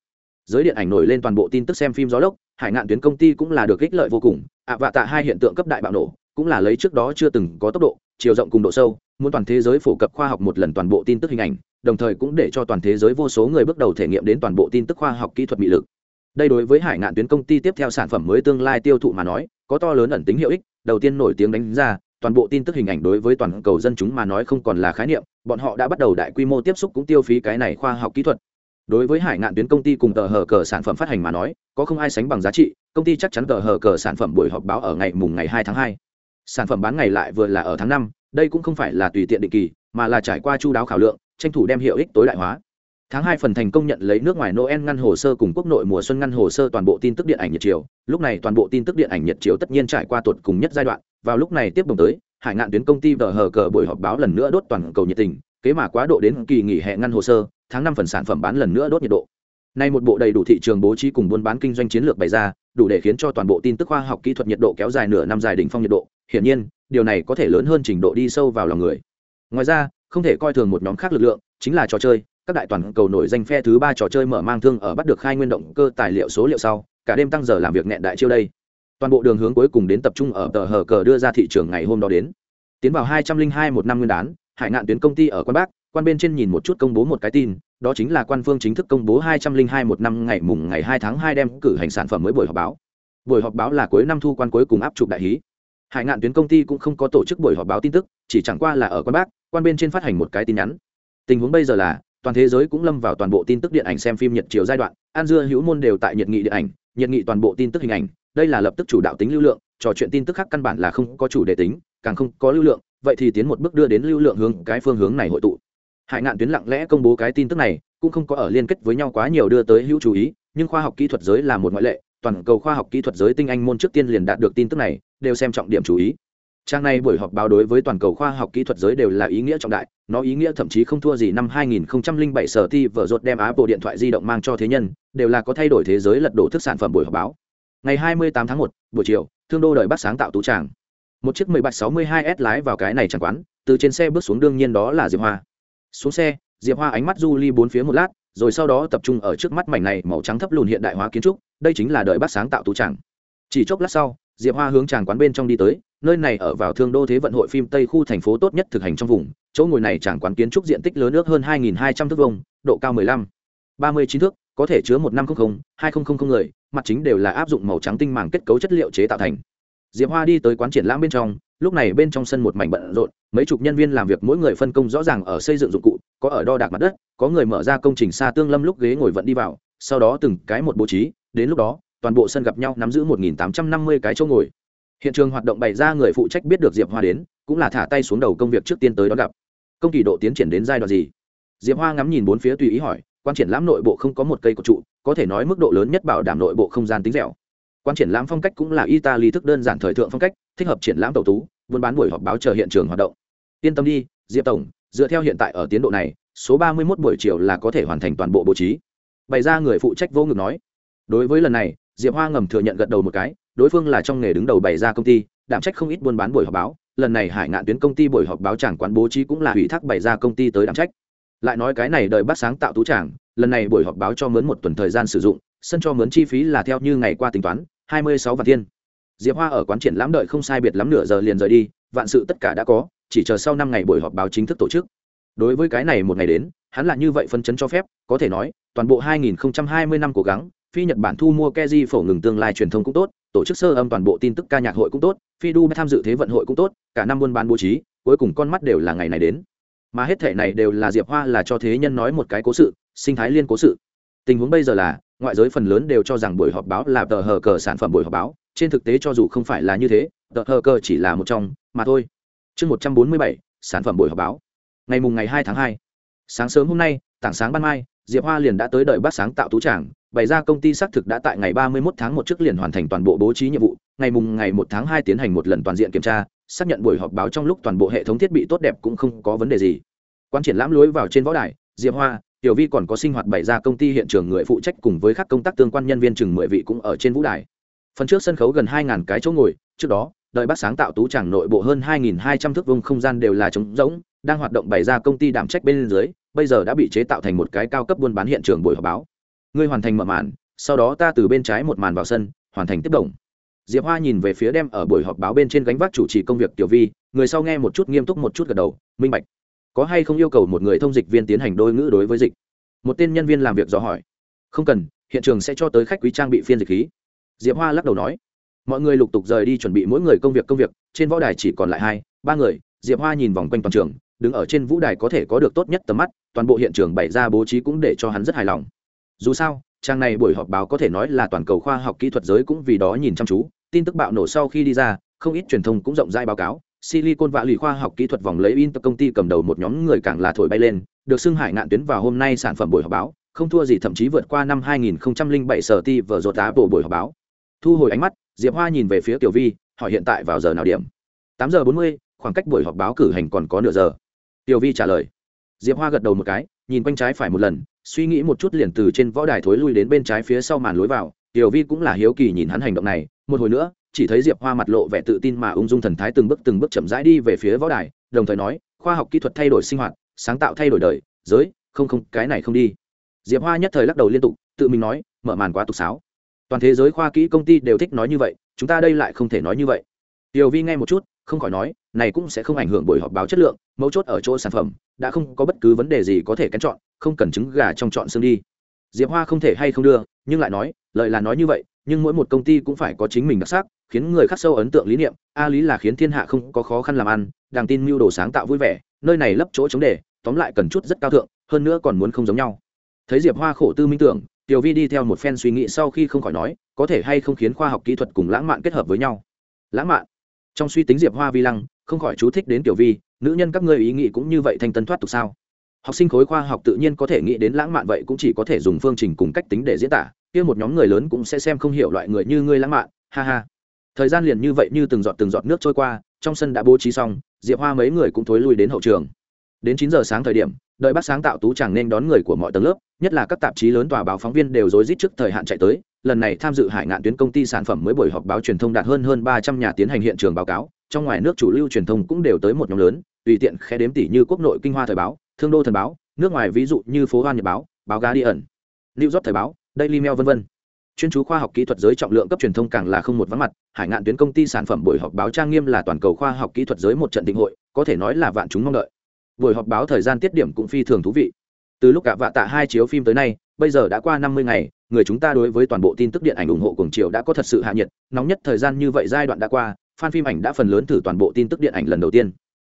Giới điện ảnh nổi lên toàn bộ tin tức xem phim gió lốc, hải ngạn tuyến công ty cũng là được ích lợi vô cùng, ạ vạ tạ hai hiện tượng cấp đại bạo nổ, cũng là lấy trước đó chưa từng có tốc độ, chiều rộng cùng độ sâu, muốn toàn thế giới phổ cập khoa học một lần toàn bộ tin tức hình ảnh, đồng thời cũng để cho toàn thế giới vô số người bước đầu thể nghiệm đến toàn bộ tin tức khoa học kỹ thuật bị lực đây đối với hải ngạn tuyến công ty tiếp theo sản phẩm mới tương lai tiêu thụ mà nói, có to lớn ẩn tính hiệu ích, đầu tiên nổi tiếng đánh ra, toàn bộ tin tức hình ảnh đối với toàn cầu dân chúng mà nói không còn là khái niệm, bọn họ đã bắt đầu đại quy mô tiếp xúc cũng tiêu phí cái này khoa học kỹ thuật. Đối với hải ngạn tuyến công ty cùng tờ hờ cờ sản phẩm phát hành mà nói, có không ai sánh bằng giá trị, công ty chắc chắn tờ hờ cờ sản phẩm buổi họp báo ở ngày mùng ngày hai tháng hai. Sản phẩm bán ngày lại vừa là ở tháng năm, đây cũng không phải là tùy tiện định kỳ, mà là trải qua chu đáo khảo lượng, tranh thủ đem hiệu ích tối đại hóa tháng hai phần thành công nhận lấy nước ngoài noel ngăn hồ sơ cùng quốc nội mùa xuân ngăn hồ sơ toàn bộ tin tức điện ảnh nhật chiều lúc này toàn bộ tin tức điện ảnh nhật chiều tất nhiên trải qua tuột cùng nhất giai đoạn vào lúc này tiếp đồng tới hải ngạn tuyến công ty vờ hờ cờ buổi họp báo lần nữa đốt toàn cầu nhiệt tình kế mà quá độ đến kỳ nghỉ hè ngăn hồ sơ tháng năm phần sản phẩm bán lần nữa đốt nhiệt độ Nay một bộ đầy đủ thị trường bố trí cùng buôn bán kinh doanh chiến lược bày ra, đủ để khiến cho toàn bộ tin tức khoa học kỹ thuật nhiệt độ kéo dài nửa năm dài đỉnh phong nhiệt độ. Hiển nhiên, điều này có thể lớn hơn trình độ đi sâu vào lòng người. Ngoài ra, không thể coi thường một nhóm khác lực lượng, chính là trò chơi. Các đại toàn cầu nổi danh phe thứ ba trò chơi mở mang thương ở bắt được khai nguyên động cơ tài liệu số liệu sau, cả đêm tăng giờ làm việc nghẹn đại chiêu đây. Toàn bộ đường hướng cuối cùng đến tập trung ở tờ hờ cờ đưa ra thị trường ngày hôm đó đến. Tiến vào hai trăm linh hai một năm nguyên đán, Hải ngạn tuyến công ty ở quan Bắc, quan bên trên nhìn một chút công bố một cái tin, đó chính là quan phương chính thức công bố 202 một năm ngày mùng ngày hai tháng hai đem cử hành sản phẩm mới buổi họp báo. Buổi họp báo là cuối năm thu quan cuối cùng áp chụp đại hí. Hải ngạn tuyến công ty cũng không có tổ chức buổi họp báo tin tức, chỉ chẳng qua là ở quan bắc quan bên trên phát hành một cái tin nhắn. Tình huống bây giờ là, toàn thế giới cũng lâm vào toàn bộ tin tức điện ảnh xem phim nhiệt chiều giai đoạn, an dưa hữu môn đều tại nhiệt nghị điện ảnh, nhiệt nghị toàn bộ tin tức hình ảnh, đây là lập tức chủ đạo tính lưu lượng, trò chuyện tin tức khác căn bản là không có chủ đề tính, càng không có lưu lượng, vậy thì tiến một bước đưa đến lưu lượng hướng cái phương hướng này hội tụ. Hải ngạn tuyến lặng lẽ công bố cái tin tức này cũng không có ở liên kết với nhau quá nhiều đưa tới hữu chú ý nhưng khoa học kỹ thuật giới là một ngoại lệ toàn cầu khoa học kỹ thuật giới tinh anh môn trước tiên liền đạt được tin tức này đều xem trọng điểm chú ý trang này buổi họp báo đối với toàn cầu khoa học kỹ thuật giới đều là ý nghĩa trọng đại nó ý nghĩa thậm chí không thua gì năm 2007 sở ti vở rột đem apple điện thoại di động mang cho thế nhân đều là có thay đổi thế giới lật đổ thức sản phẩm buổi họp báo. Ngày 28 tháng 1, buổi chiều thương đô đợi bắt sáng tạo tú tràng. Một chiếc 1762 s lái vào cái này chẳng quán từ trên xe bước xuống đương nhiên đó là diệp hoa. Xuống xe diệp hoa ánh mắt du ly bốn phía một lát rồi sau đó tập trung ở trước mắt mảnh này màu trắng thấp lùn hiện đại hóa kiến trúc đây chính là đợi bác sáng tạo tú tràng. Chỉ chốc lát sau diệp hoa hướng tràng quán bên trong đi tới nơi này ở vào thương đô thế vận hội phim tây khu thành phố tốt nhất thực hành trong vùng, chỗ ngồi này tràng quán kiến trúc diện tích lớn nước hơn 2.200 thước vông độ cao 15 39 thước, có thể chứa một năm trăm linh hai nghìn người, mặt chính đều là áp dụng màu trắng tinh màng kết cấu chất liệu chế tạo thành. Diệp hoa đi tới quán triển lãm bên trong, lúc này bên trong sân một mảnh bận rộn, mấy chục nhân viên làm việc mỗi người phân công rõ ràng ở xây dựng dụng cụ, có ở đo đạc mặt đất, có người mở ra công trình xa tương lâm lúc ghế ngồi vận đi vào, sau đó từng cái một bố trí, đến lúc đó, toàn bộ sân gặp nhau nắm giữ một nghìn tám trăm năm mươi cái chỗ ngồi hiện trường hoạt động bày ra người phụ trách biết được diệp hoa đến, cũng là thả tay xuống đầu công việc trước tiên tới đón gặp. Công kỳ độ tiến triển đến giai đoạn gì? Diệp hoa ngắm nhìn bốn phía tùy ý hỏi, quan triển lãm nội bộ không có một cây cột trụ, có thể nói mức độ lớn nhất bảo đảm nội bộ không gian tính dẻo. Quan triển lãm phong cách cũng là italy thức đơn giản thời thượng phong cách, thích hợp triển lãm tàu tú, buôn bán buổi họp báo chờ hiện trường hoạt động. Yên tâm đi, diệp tổng, dựa theo hiện tại ở tiến độ này, số ba mươi 31 buổi chiều là có thể hoàn thành toàn bộ bố trí. Bày ra người phụ trách vô ngực nói. Đối với lần này, diệp hoa ngầm thừa nhận gật đầu một cái đối phương là trong nghề đứng đầu bày ra công ty, đảm trách không ít buôn bán buổi họp báo, lần này hải ngạn tuyến công ty buổi họp báo chẳng quán bố trí cũng là ủy thác bày ra công ty tới đảm trách. Lại nói cái này đợi bắt sáng tạo tú tràng, lần này buổi họp báo cho mướn một tuần thời gian sử dụng, sân cho mướn chi phí là theo như ngày qua tính toán, hai mươi sáu vạn thiên. Diệp hoa ở quán triển lãm đợi không sai biệt lắm nửa giờ liền rời đi, vạn sự tất cả đã có, chỉ chờ sau năm ngày buổi họp báo chính thức tổ chức. Đối với cái này một ngày đến, hắn là như vậy phân chấn cho phép, có thể nói, toàn bộ 2020 năm cố gắng phi nhật bản thu mua keji phổ ngừng tương lai truyền thông cũng tốt, tổ chức sơ âm toàn bộ tin tức ca nhạc hội cũng tốt, phi du tham dự thế vận hội cũng tốt, cả năm buôn bán bố trí, cuối cùng con mắt đều là ngày này đến. Mà hết thể này đều là diệp hoa là cho thế nhân nói một cái cố sự, sinh thái liên cố sự. Tình huống bây giờ là, ngoại giới phần lớn đều cho rằng buổi họp báo là tờ hờ cờ sản phẩm buổi họp báo, trên thực tế cho dù không phải là như thế, tờ hờ cờ chỉ là một trong, mà thôi. Chương một trăm bốn mươi bảy, sản phẩm buổi họp báo. Ngày mùng ngày hai tháng hai. Sáng sớm hôm nay, tảng sáng ban mai, diệp hoa liền đã tới đợi bác sáng tạo tú tràng bày ra công ty xác thực đã tại ngày ba mươi một tháng một trước liền hoàn thành toàn bộ bố trí nhiệm vụ, ngày mùng ngày một tháng hai tiến hành một lần toàn diện kiểm tra, xác nhận buổi họp báo trong lúc toàn bộ hệ thống thiết bị tốt đẹp cũng không có vấn đề gì. Quán triển lãm lối vào trên võ đài, diệp hoa, tiểu vi còn có sinh hoạt bày ra công ty hiện trường người phụ trách cùng với các công tác tương quan nhân viên chừng mười vị cũng ở trên vũ đài. Phần trước sân khấu gần hai ngàn cái chỗ ngồi, trước đó, đợi bác sáng tạo tú tràng nội bộ hơn hai nghìn hai trăm thước vuông không gian đều là trống rỗng, đang hoạt động bày ra công ty đảm trách bên dưới, bây giờ đã bị chế tạo thành một cái cao cấp buôn bán hiện trường buổi họp báo ngươi hoàn thành mở màn, sau đó ta từ bên trái một màn vào sân, hoàn thành tiếp đồng diệp hoa nhìn về phía đem ở buổi họp báo bên trên gánh vác chủ trì công việc tiểu vi, người sau nghe một chút nghiêm túc một chút gật đầu, minh bạch. Có hay không yêu cầu một người thông dịch viên tiến hành đôi ngữ đối với dịch? Một tên nhân viên làm việc dò hỏi. Không cần, hiện trường sẽ cho tới khách quý trang bị phiên dịch khí. Diệp hoa lắc đầu nói. Mọi người lục tục rời đi chuẩn bị mỗi người công việc công việc, trên võ đài chỉ còn lại hai, ba người, diệp hoa nhìn vòng quanh toàn trường, đứng ở trên vũ đài có thể có được tốt nhất tầm mắt, toàn bộ hiện trường bày ra bố trí cũng để cho hắn rất hài lòng dù sao, trang này buổi họp báo có thể nói là toàn cầu khoa học kỹ thuật giới cũng vì đó nhìn chăm chú, tin tức bạo nổ sau khi đi ra, không ít truyền thông cũng rộng rãi báo cáo, silicon vạ lì khoa học kỹ thuật vòng lấy in công ty cầm đầu một nhóm người càng là thổi bay lên, được xưng hải ngạn tuyến vào hôm nay sản phẩm buổi họp báo, không thua gì thậm chí vượt qua năm 2007 sở ti vở rột tá bộ buổi họp báo. Thu hồi ánh mắt, diệp hoa nhìn về phía tiểu vi, hỏi hiện tại vào giờ nào điểm? tám giờ bốn mươi, khoảng cách buổi họp báo cử hành còn có nửa giờ. Tiểu vi trả lời. Diệp hoa gật đầu một cái nhìn quanh trái phải một lần, suy nghĩ một chút liền từ trên võ đài thối lui đến bên trái phía sau màn lối vào. Tiểu vi cũng là hiếu kỳ nhìn hắn hành động này. Một hồi nữa, chỉ thấy diệp hoa mặt lộ vẻ tự tin mà ung dung thần thái từng bước từng bước chậm rãi đi về phía võ đài, đồng thời nói, khoa học kỹ thuật thay đổi sinh hoạt, sáng tạo thay đổi đời, giới, không không, cái này không đi. Diệp hoa nhất thời lắc đầu liên tục, tự mình nói, mở màn quá tục sáo. Toàn thế giới khoa kỹ công ty đều thích nói như vậy, chúng ta đây lại không thể nói như vậy. Tiểu vi nghe một chút không khỏi nói, này cũng sẽ không ảnh hưởng buổi họp báo chất lượng, mấu chốt ở chỗ sản phẩm, đã không có bất cứ vấn đề gì có thể kén chọn, không cần trứng gà trong chọn xương đi. Diệp hoa không thể hay không đưa, nhưng lại nói lợi là nói như vậy, nhưng mỗi một công ty cũng phải có chính mình đặc sắc, khiến người khắc sâu ấn tượng lý niệm, a lý là khiến thiên hạ không có khó khăn làm ăn đàng tin mưu đồ sáng tạo vui vẻ, nơi này lấp chỗ chống đề, tóm lại cần chút rất cao thượng, hơn nữa còn muốn không giống nhau. Thấy diệp hoa khổ tư minh tưởng, tiểu vi đi theo một phen suy nghĩ sau khi không khỏi nói, có thể hay không khiến khoa học kỹ thuật cùng lãng mạn kết hợp với nhau. Lãng mạn? Trong suy tính diệp hoa vi lăng, không khỏi chú thích đến tiểu vi, nữ nhân các ngươi ý nghĩ cũng như vậy thanh tân thoát tục sao? Học sinh khối khoa học tự nhiên có thể nghĩ đến lãng mạn vậy cũng chỉ có thể dùng phương trình cùng cách tính để diễn tả, kia một nhóm người lớn cũng sẽ xem không hiểu loại người như ngươi lãng mạn, ha ha. Thời gian liền như vậy như từng giọt từng giọt nước trôi qua, trong sân đã bố trí xong, diệp hoa mấy người cũng thối lui đến hậu trường đến chín giờ sáng thời điểm, đợi bác sáng tạo tú chẳng nên đón người của mọi tầng lớp, nhất là các tạp chí lớn tòa báo phóng viên đều rối rít trước thời hạn chạy tới. Lần này tham dự hải ngạn tuyến công ty sản phẩm mới buổi họp báo truyền thông đạt hơn hơn ba trăm nhà tiến hành hiện trường báo cáo, trong ngoài nước chủ lưu truyền thông cũng đều tới một nhóm lớn, tùy tiện khe đếm tỷ như quốc nội kinh hoa thời báo, thương đô thần báo, nước ngoài ví dụ như phố hoan nhật báo báo gá đi ẩn new york thời báo, daily mail v v chuyên chú khoa học kỹ thuật giới trọng lượng cấp truyền thông càng là không một vắng mặt, hải ngạn tuyến công ty sản phẩm buổi họp báo trang nghiêm là toàn cầu khoa học kỹ thuật giới một trận định hội, có thể nói là vạn chúng mong đợi buổi họp báo thời gian tiết điểm cũng phi thường thú vị. Từ lúc cả vạ tạ hai chiếu phim tới nay, bây giờ đã qua năm mươi ngày, người chúng ta đối với toàn bộ tin tức điện ảnh ủng hộ cùng chiều đã có thật sự hạ nhiệt, nóng nhất thời gian như vậy giai đoạn đã qua, fan phim ảnh đã phần lớn thử toàn bộ tin tức điện ảnh lần đầu tiên.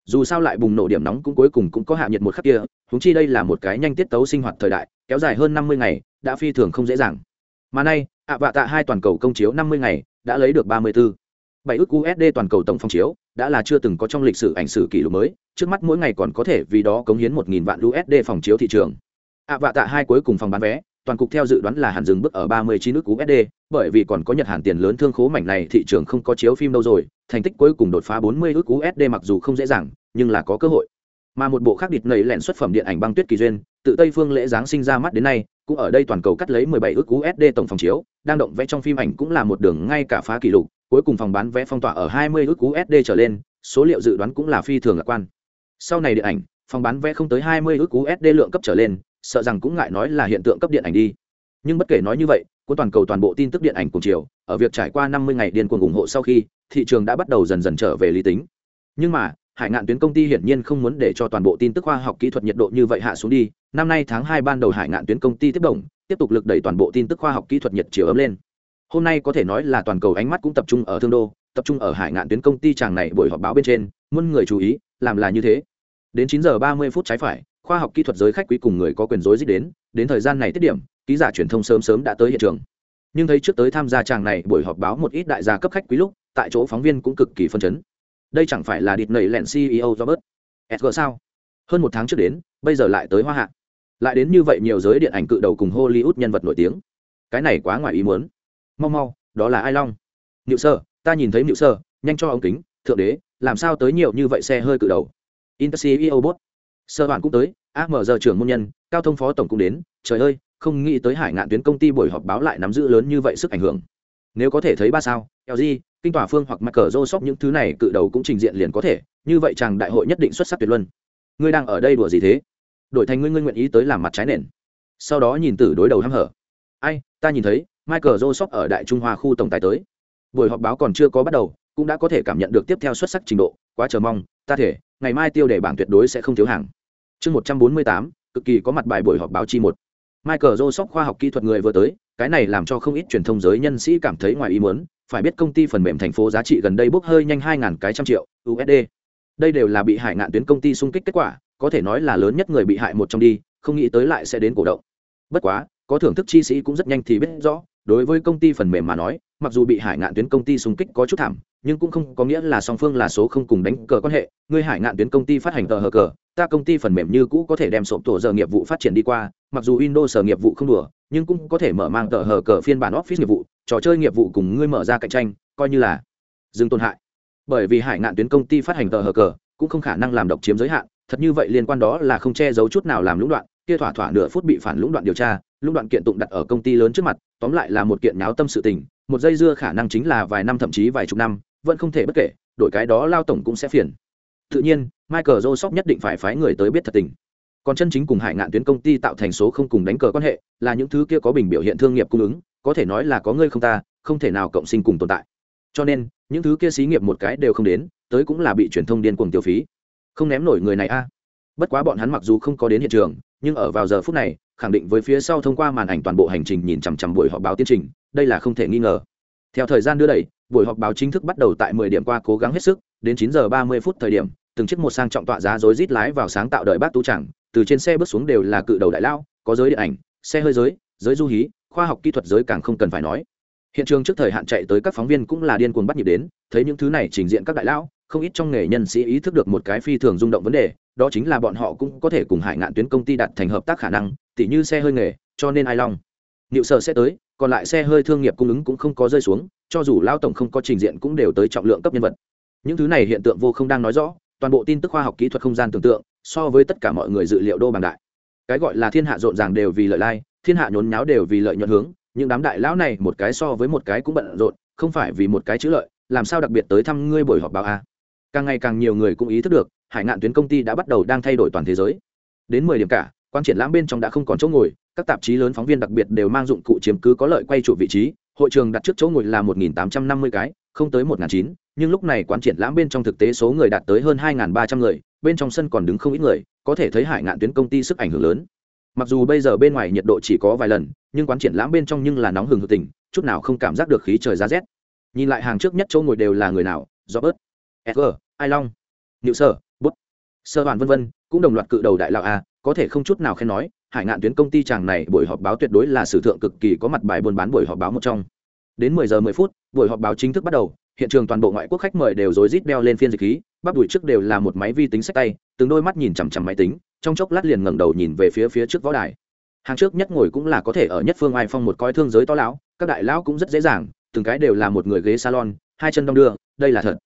Dù sao lại bùng nổ điểm nóng cũng cuối cùng cũng có hạ nhiệt một khắc kia húng chi đây là một cái nhanh tiết tấu sinh hoạt thời đại, kéo dài hơn năm mươi ngày, đã phi thường không dễ dàng. Mà nay, ạ vạ tạ hai toàn cầu công chiếu năm mươi ngày, đã lấy được ba mươi bốn bảy ước usd toàn cầu tổng phong chiếu đã là chưa từng có trong lịch sử ảnh sử kỷ lục mới trước mắt mỗi ngày còn có thể vì đó cống hiến một nghìn vạn usd phòng chiếu thị trường ạ vạ tạ hai cuối cùng phòng bán vé toàn cục theo dự đoán là hẳn dừng bước ở ba mươi chín nước USD, bởi vì còn có Nhật Hàn tiền lớn thương khố mảnh này thị trường không có chiếu phim đâu rồi, thành tích cuối cùng đột phá bốn mươi ước USD mặc dù không dễ dàng, nhưng là có cơ hội. Mà một bộ khác địch nảy lẹn xuất phẩm điện ảnh băng tuyết kỳ duyên, tự Tây phương lễ giáng sinh ra mắt đến nay, cũng ở đây toàn cầu cắt lấy 17 ước USD tổng phòng chiếu, đang động vẽ trong phim ảnh cũng là một đường ngay cả phá kỷ lục, cuối cùng phòng bán vé phong tỏa ở 20 ức USD trở lên, số liệu dự đoán cũng là phi thường lạc quan. Sau này điện ảnh, phòng bán vé không tới 20 ức USD lượng cấp trở lên, sợ rằng cũng ngại nói là hiện tượng cấp điện ảnh đi. Nhưng bất kể nói như vậy của toàn cầu toàn bộ tin tức điện ảnh cùng chiều ở việc trải qua 50 ngày điên cuồng ủng hộ sau khi thị trường đã bắt đầu dần dần trở về lý tính. Nhưng mà hải ngạn tuyến công ty hiển nhiên không muốn để cho toàn bộ tin tức khoa học kỹ thuật nhiệt độ như vậy hạ xuống đi. Năm nay tháng hai ban đầu hải ngạn tuyến công ty tiếp động, tiếp tục lực đẩy toàn bộ tin tức khoa học kỹ thuật nhiệt chiều ấm lên hôm nay có thể nói là toàn cầu ánh mắt cũng tập trung ở thương đô, tập trung ở hải ngạn tuyến công ty chàng này buổi họp báo bên trên, muôn người chú ý, làm là như thế. Đến 9 giờ 30 phút trái phải, khoa học kỹ thuật giới khách quý cùng người có quyền rối dích đến đến thời gian này tiết điểm, ký giả truyền thông sớm sớm đã tới hiện trường. Nhưng thấy trước tới tham gia chàng này buổi họp báo một ít đại gia cấp khách quý lúc, tại chỗ phóng viên cũng cực kỳ phân chấn. Đây chẳng phải là địt nầy lẹn ceo robert edgar sao? Hơn một tháng trước đến, bây giờ lại tới hoa hạ. Lại đến như vậy nhiều giới điện ảnh cự đầu cùng hollywood nhân vật nổi tiếng. Cái này quá ngoài ý muốn mau mau, đó là ai long. Nhự sơ, ta nhìn thấy nhự sơ, nhanh cho ông kính, thượng đế, làm sao tới nhiều như vậy xe hơi cự đầu? Interceo bot. Sơ bản cũng tới amg trưởng môn nhân, cao thông phó tổng cũng đến, trời ơi, không nghĩ tới hải ngạn tuyến công ty buổi họp báo lại nắm giữ lớn như vậy sức ảnh hưởng. Nếu có thể thấy ba sao lg kinh tỏa phương hoặc mặt cờ rô sóc những thứ này cự đầu cũng trình diện liền có thể, như vậy chàng đại hội nhất định xuất sắc tuyệt luân. Ngươi đang ở đây đùa gì thế? Đổi thành ngươi ngươi nguyện ý tới làm mặt trái nền. Sau đó nhìn tử đối đầu hăm hở. Ai, ta nhìn thấy michael joseph ở đại trung hoa khu tổng tài tới buổi họp báo còn chưa có bắt đầu cũng đã có thể cảm nhận được tiếp theo xuất sắc trình độ quá chờ mong ta thể ngày mai tiêu đề bảng tuyệt đối sẽ không thiếu hàng chương một trăm bốn mươi tám cực kỳ có mặt bài buổi họp báo chi một Michael Joseph khoa học kỹ thuật người vừa tới, cái này làm cho không ít truyền thông giới nhân sĩ cảm thấy ngoài ý muốn, phải biết công ty phần mềm thành phố giá trị gần đây bốc hơi nhanh 2000 cái trăm triệu USD. Đây đều là bị hại ngạn tuyến công ty xung kích kết quả, có thể nói là lớn nhất người bị hại một trong đi, không nghĩ tới lại sẽ đến cổ động. Bất quá, có thưởng thức chi sĩ cũng rất nhanh thì biết rõ, đối với công ty phần mềm mà nói, mặc dù bị hải ngạn tuyến công ty xung kích có chút thảm, nhưng cũng không có nghĩa là song phương là số không cùng đánh cờ quan hệ, người hải ngạn tuyến công ty phát hành tờ hờ cờ, ta công ty phần mềm như cũ có thể đem sộp tổ giờ nghiệp vụ phát triển đi qua mặc dù windows sở nghiệp vụ không đùa nhưng cũng có thể mở mang tờ hờ cờ phiên bản office nghiệp vụ trò chơi nghiệp vụ cùng ngươi mở ra cạnh tranh coi như là dừng tổn hại. Bởi vì hải ngạn tuyến công ty phát hành tờ hờ cờ cũng không khả năng làm độc chiếm giới hạn thật như vậy liên quan đó là không che giấu chút nào làm lũng đoạn kia thỏa thỏa nửa phút bị phản lũng đoạn điều tra lúc đoạn kiện tụng đặt ở công ty lớn trước mặt, tóm lại là một kiện náo tâm sự tình, một dây dưa khả năng chính là vài năm thậm chí vài chục năm, vẫn không thể bất kể, đổi cái đó lao tổng cũng sẽ phiền. Tự nhiên, michael joseph nhất định phải phái người tới biết thật tình. Còn chân chính cùng hải ngạn tuyến công ty tạo thành số không cùng đánh cờ quan hệ, là những thứ kia có bình biểu hiện thương nghiệp cung ứng, có thể nói là có ngươi không ta, không thể nào cộng sinh cùng tồn tại. Cho nên, những thứ kia xí nghiệp một cái đều không đến, tới cũng là bị truyền thông điên cuồng tiêu phí. Không ném nổi người này a. Bất quá bọn hắn mặc dù không có đến hiện trường, nhưng ở vào giờ phút này khẳng định với phía sau thông qua màn ảnh toàn bộ hành trình nhìn chằm chằm buổi họp báo tiến trình, đây là không thể nghi ngờ. Theo thời gian đưa đẩy, buổi họp báo chính thức bắt đầu tại 10 điểm qua cố gắng hết sức, đến 9 giờ 30 phút thời điểm, từng chiếc một sang trọng tọa giá rối rít lái vào sáng tạo đợi bác tú chẳng từ trên xe bước xuống đều là cự đầu đại lao, có giới điện ảnh, xe hơi giới giới du hí, khoa học kỹ thuật giới càng không cần phải nói. Hiện trường trước thời hạn chạy tới các phóng viên cũng là điên cuồng bắt nhịp đến, thấy những thứ này trình diện các đại lão không ít trong nghề nhân sĩ ý thức được một cái phi thường rung động vấn đề, đó chính là bọn họ cũng có thể cùng hải ngạn tuyến công ty đặt thành hợp tác khả năng tỉ như xe hơi nghề, cho nên ai long. Liệu sở sẽ tới, còn lại xe hơi thương nghiệp cung ứng cũng không có rơi xuống, cho dù lao tổng không có trình diện cũng đều tới trọng lượng cấp nhân vật. Những thứ này hiện tượng vô không đang nói rõ, toàn bộ tin tức khoa học kỹ thuật không gian tưởng tượng, so với tất cả mọi người dự liệu đô bằng đại. Cái gọi là thiên hạ rộn ràng đều vì lợi lai, thiên hạ nhốn nháo đều vì lợi nhuận hướng, những đám đại lão này một cái so với một cái cũng bận rộn, không phải vì một cái chữ lợi, làm sao đặc biệt tới thăm ngươi buổi họp báo a. Càng ngày càng nhiều người cũng ý thức được, hải ngạn tuyến công ty đã bắt đầu đang thay đổi toàn thế giới. Đến mười điểm cả quan triển lãm bên trong đã không còn chỗ ngồi, các tạp chí lớn phóng viên đặc biệt đều mang dụng cụ chiếm cứ có lợi quay trụ vị trí, hội trường đặt trước chỗ ngồi là một nghìn tám trăm năm mươi cái, không tới một chín nhưng lúc này quán triển lãm bên trong thực tế số người đạt tới hơn hai ba trăm người, bên trong sân còn đứng không ít người, có thể thấy hải ngạn tuyến công ty sức ảnh hưởng lớn. Mặc dù bây giờ bên ngoài nhiệt độ chỉ có vài lần, nhưng quán triển lãm bên trong nhưng là nóng hừng hực tình chút nào không cảm giác được khí trời giá rét. Nhìn lại hàng trước nhất chỗ ngồi đều là người nào do bớt sg ai long nhự sở bút sơ hoàn vân vân, cũng đồng loạt cự đầu đại lão a có thể không chút nào khen nói, hải ngạn tuyến công ty chàng này buổi họp báo tuyệt đối là sử thượng cực kỳ có mặt bài buôn bán buổi họp báo một trong. Đến 10 giờ 10 phút, buổi họp báo chính thức bắt đầu, hiện trường toàn bộ ngoại quốc khách mời đều rối rít đeo lên phiên dịch khí, bắp đùi trước đều là một máy vi tính sách tay, từng đôi mắt nhìn chằm chằm máy tính, trong chốc lát liền ngẩng đầu nhìn về phía phía trước võ đài. Hàng trước nhất ngồi cũng là có thể ở nhất phương ai phong một coi thương giới to lão, các đại lão cũng rất dễ dàng, từng cái đều là một người ghế salon, hai chân đong đưa, đây là thật.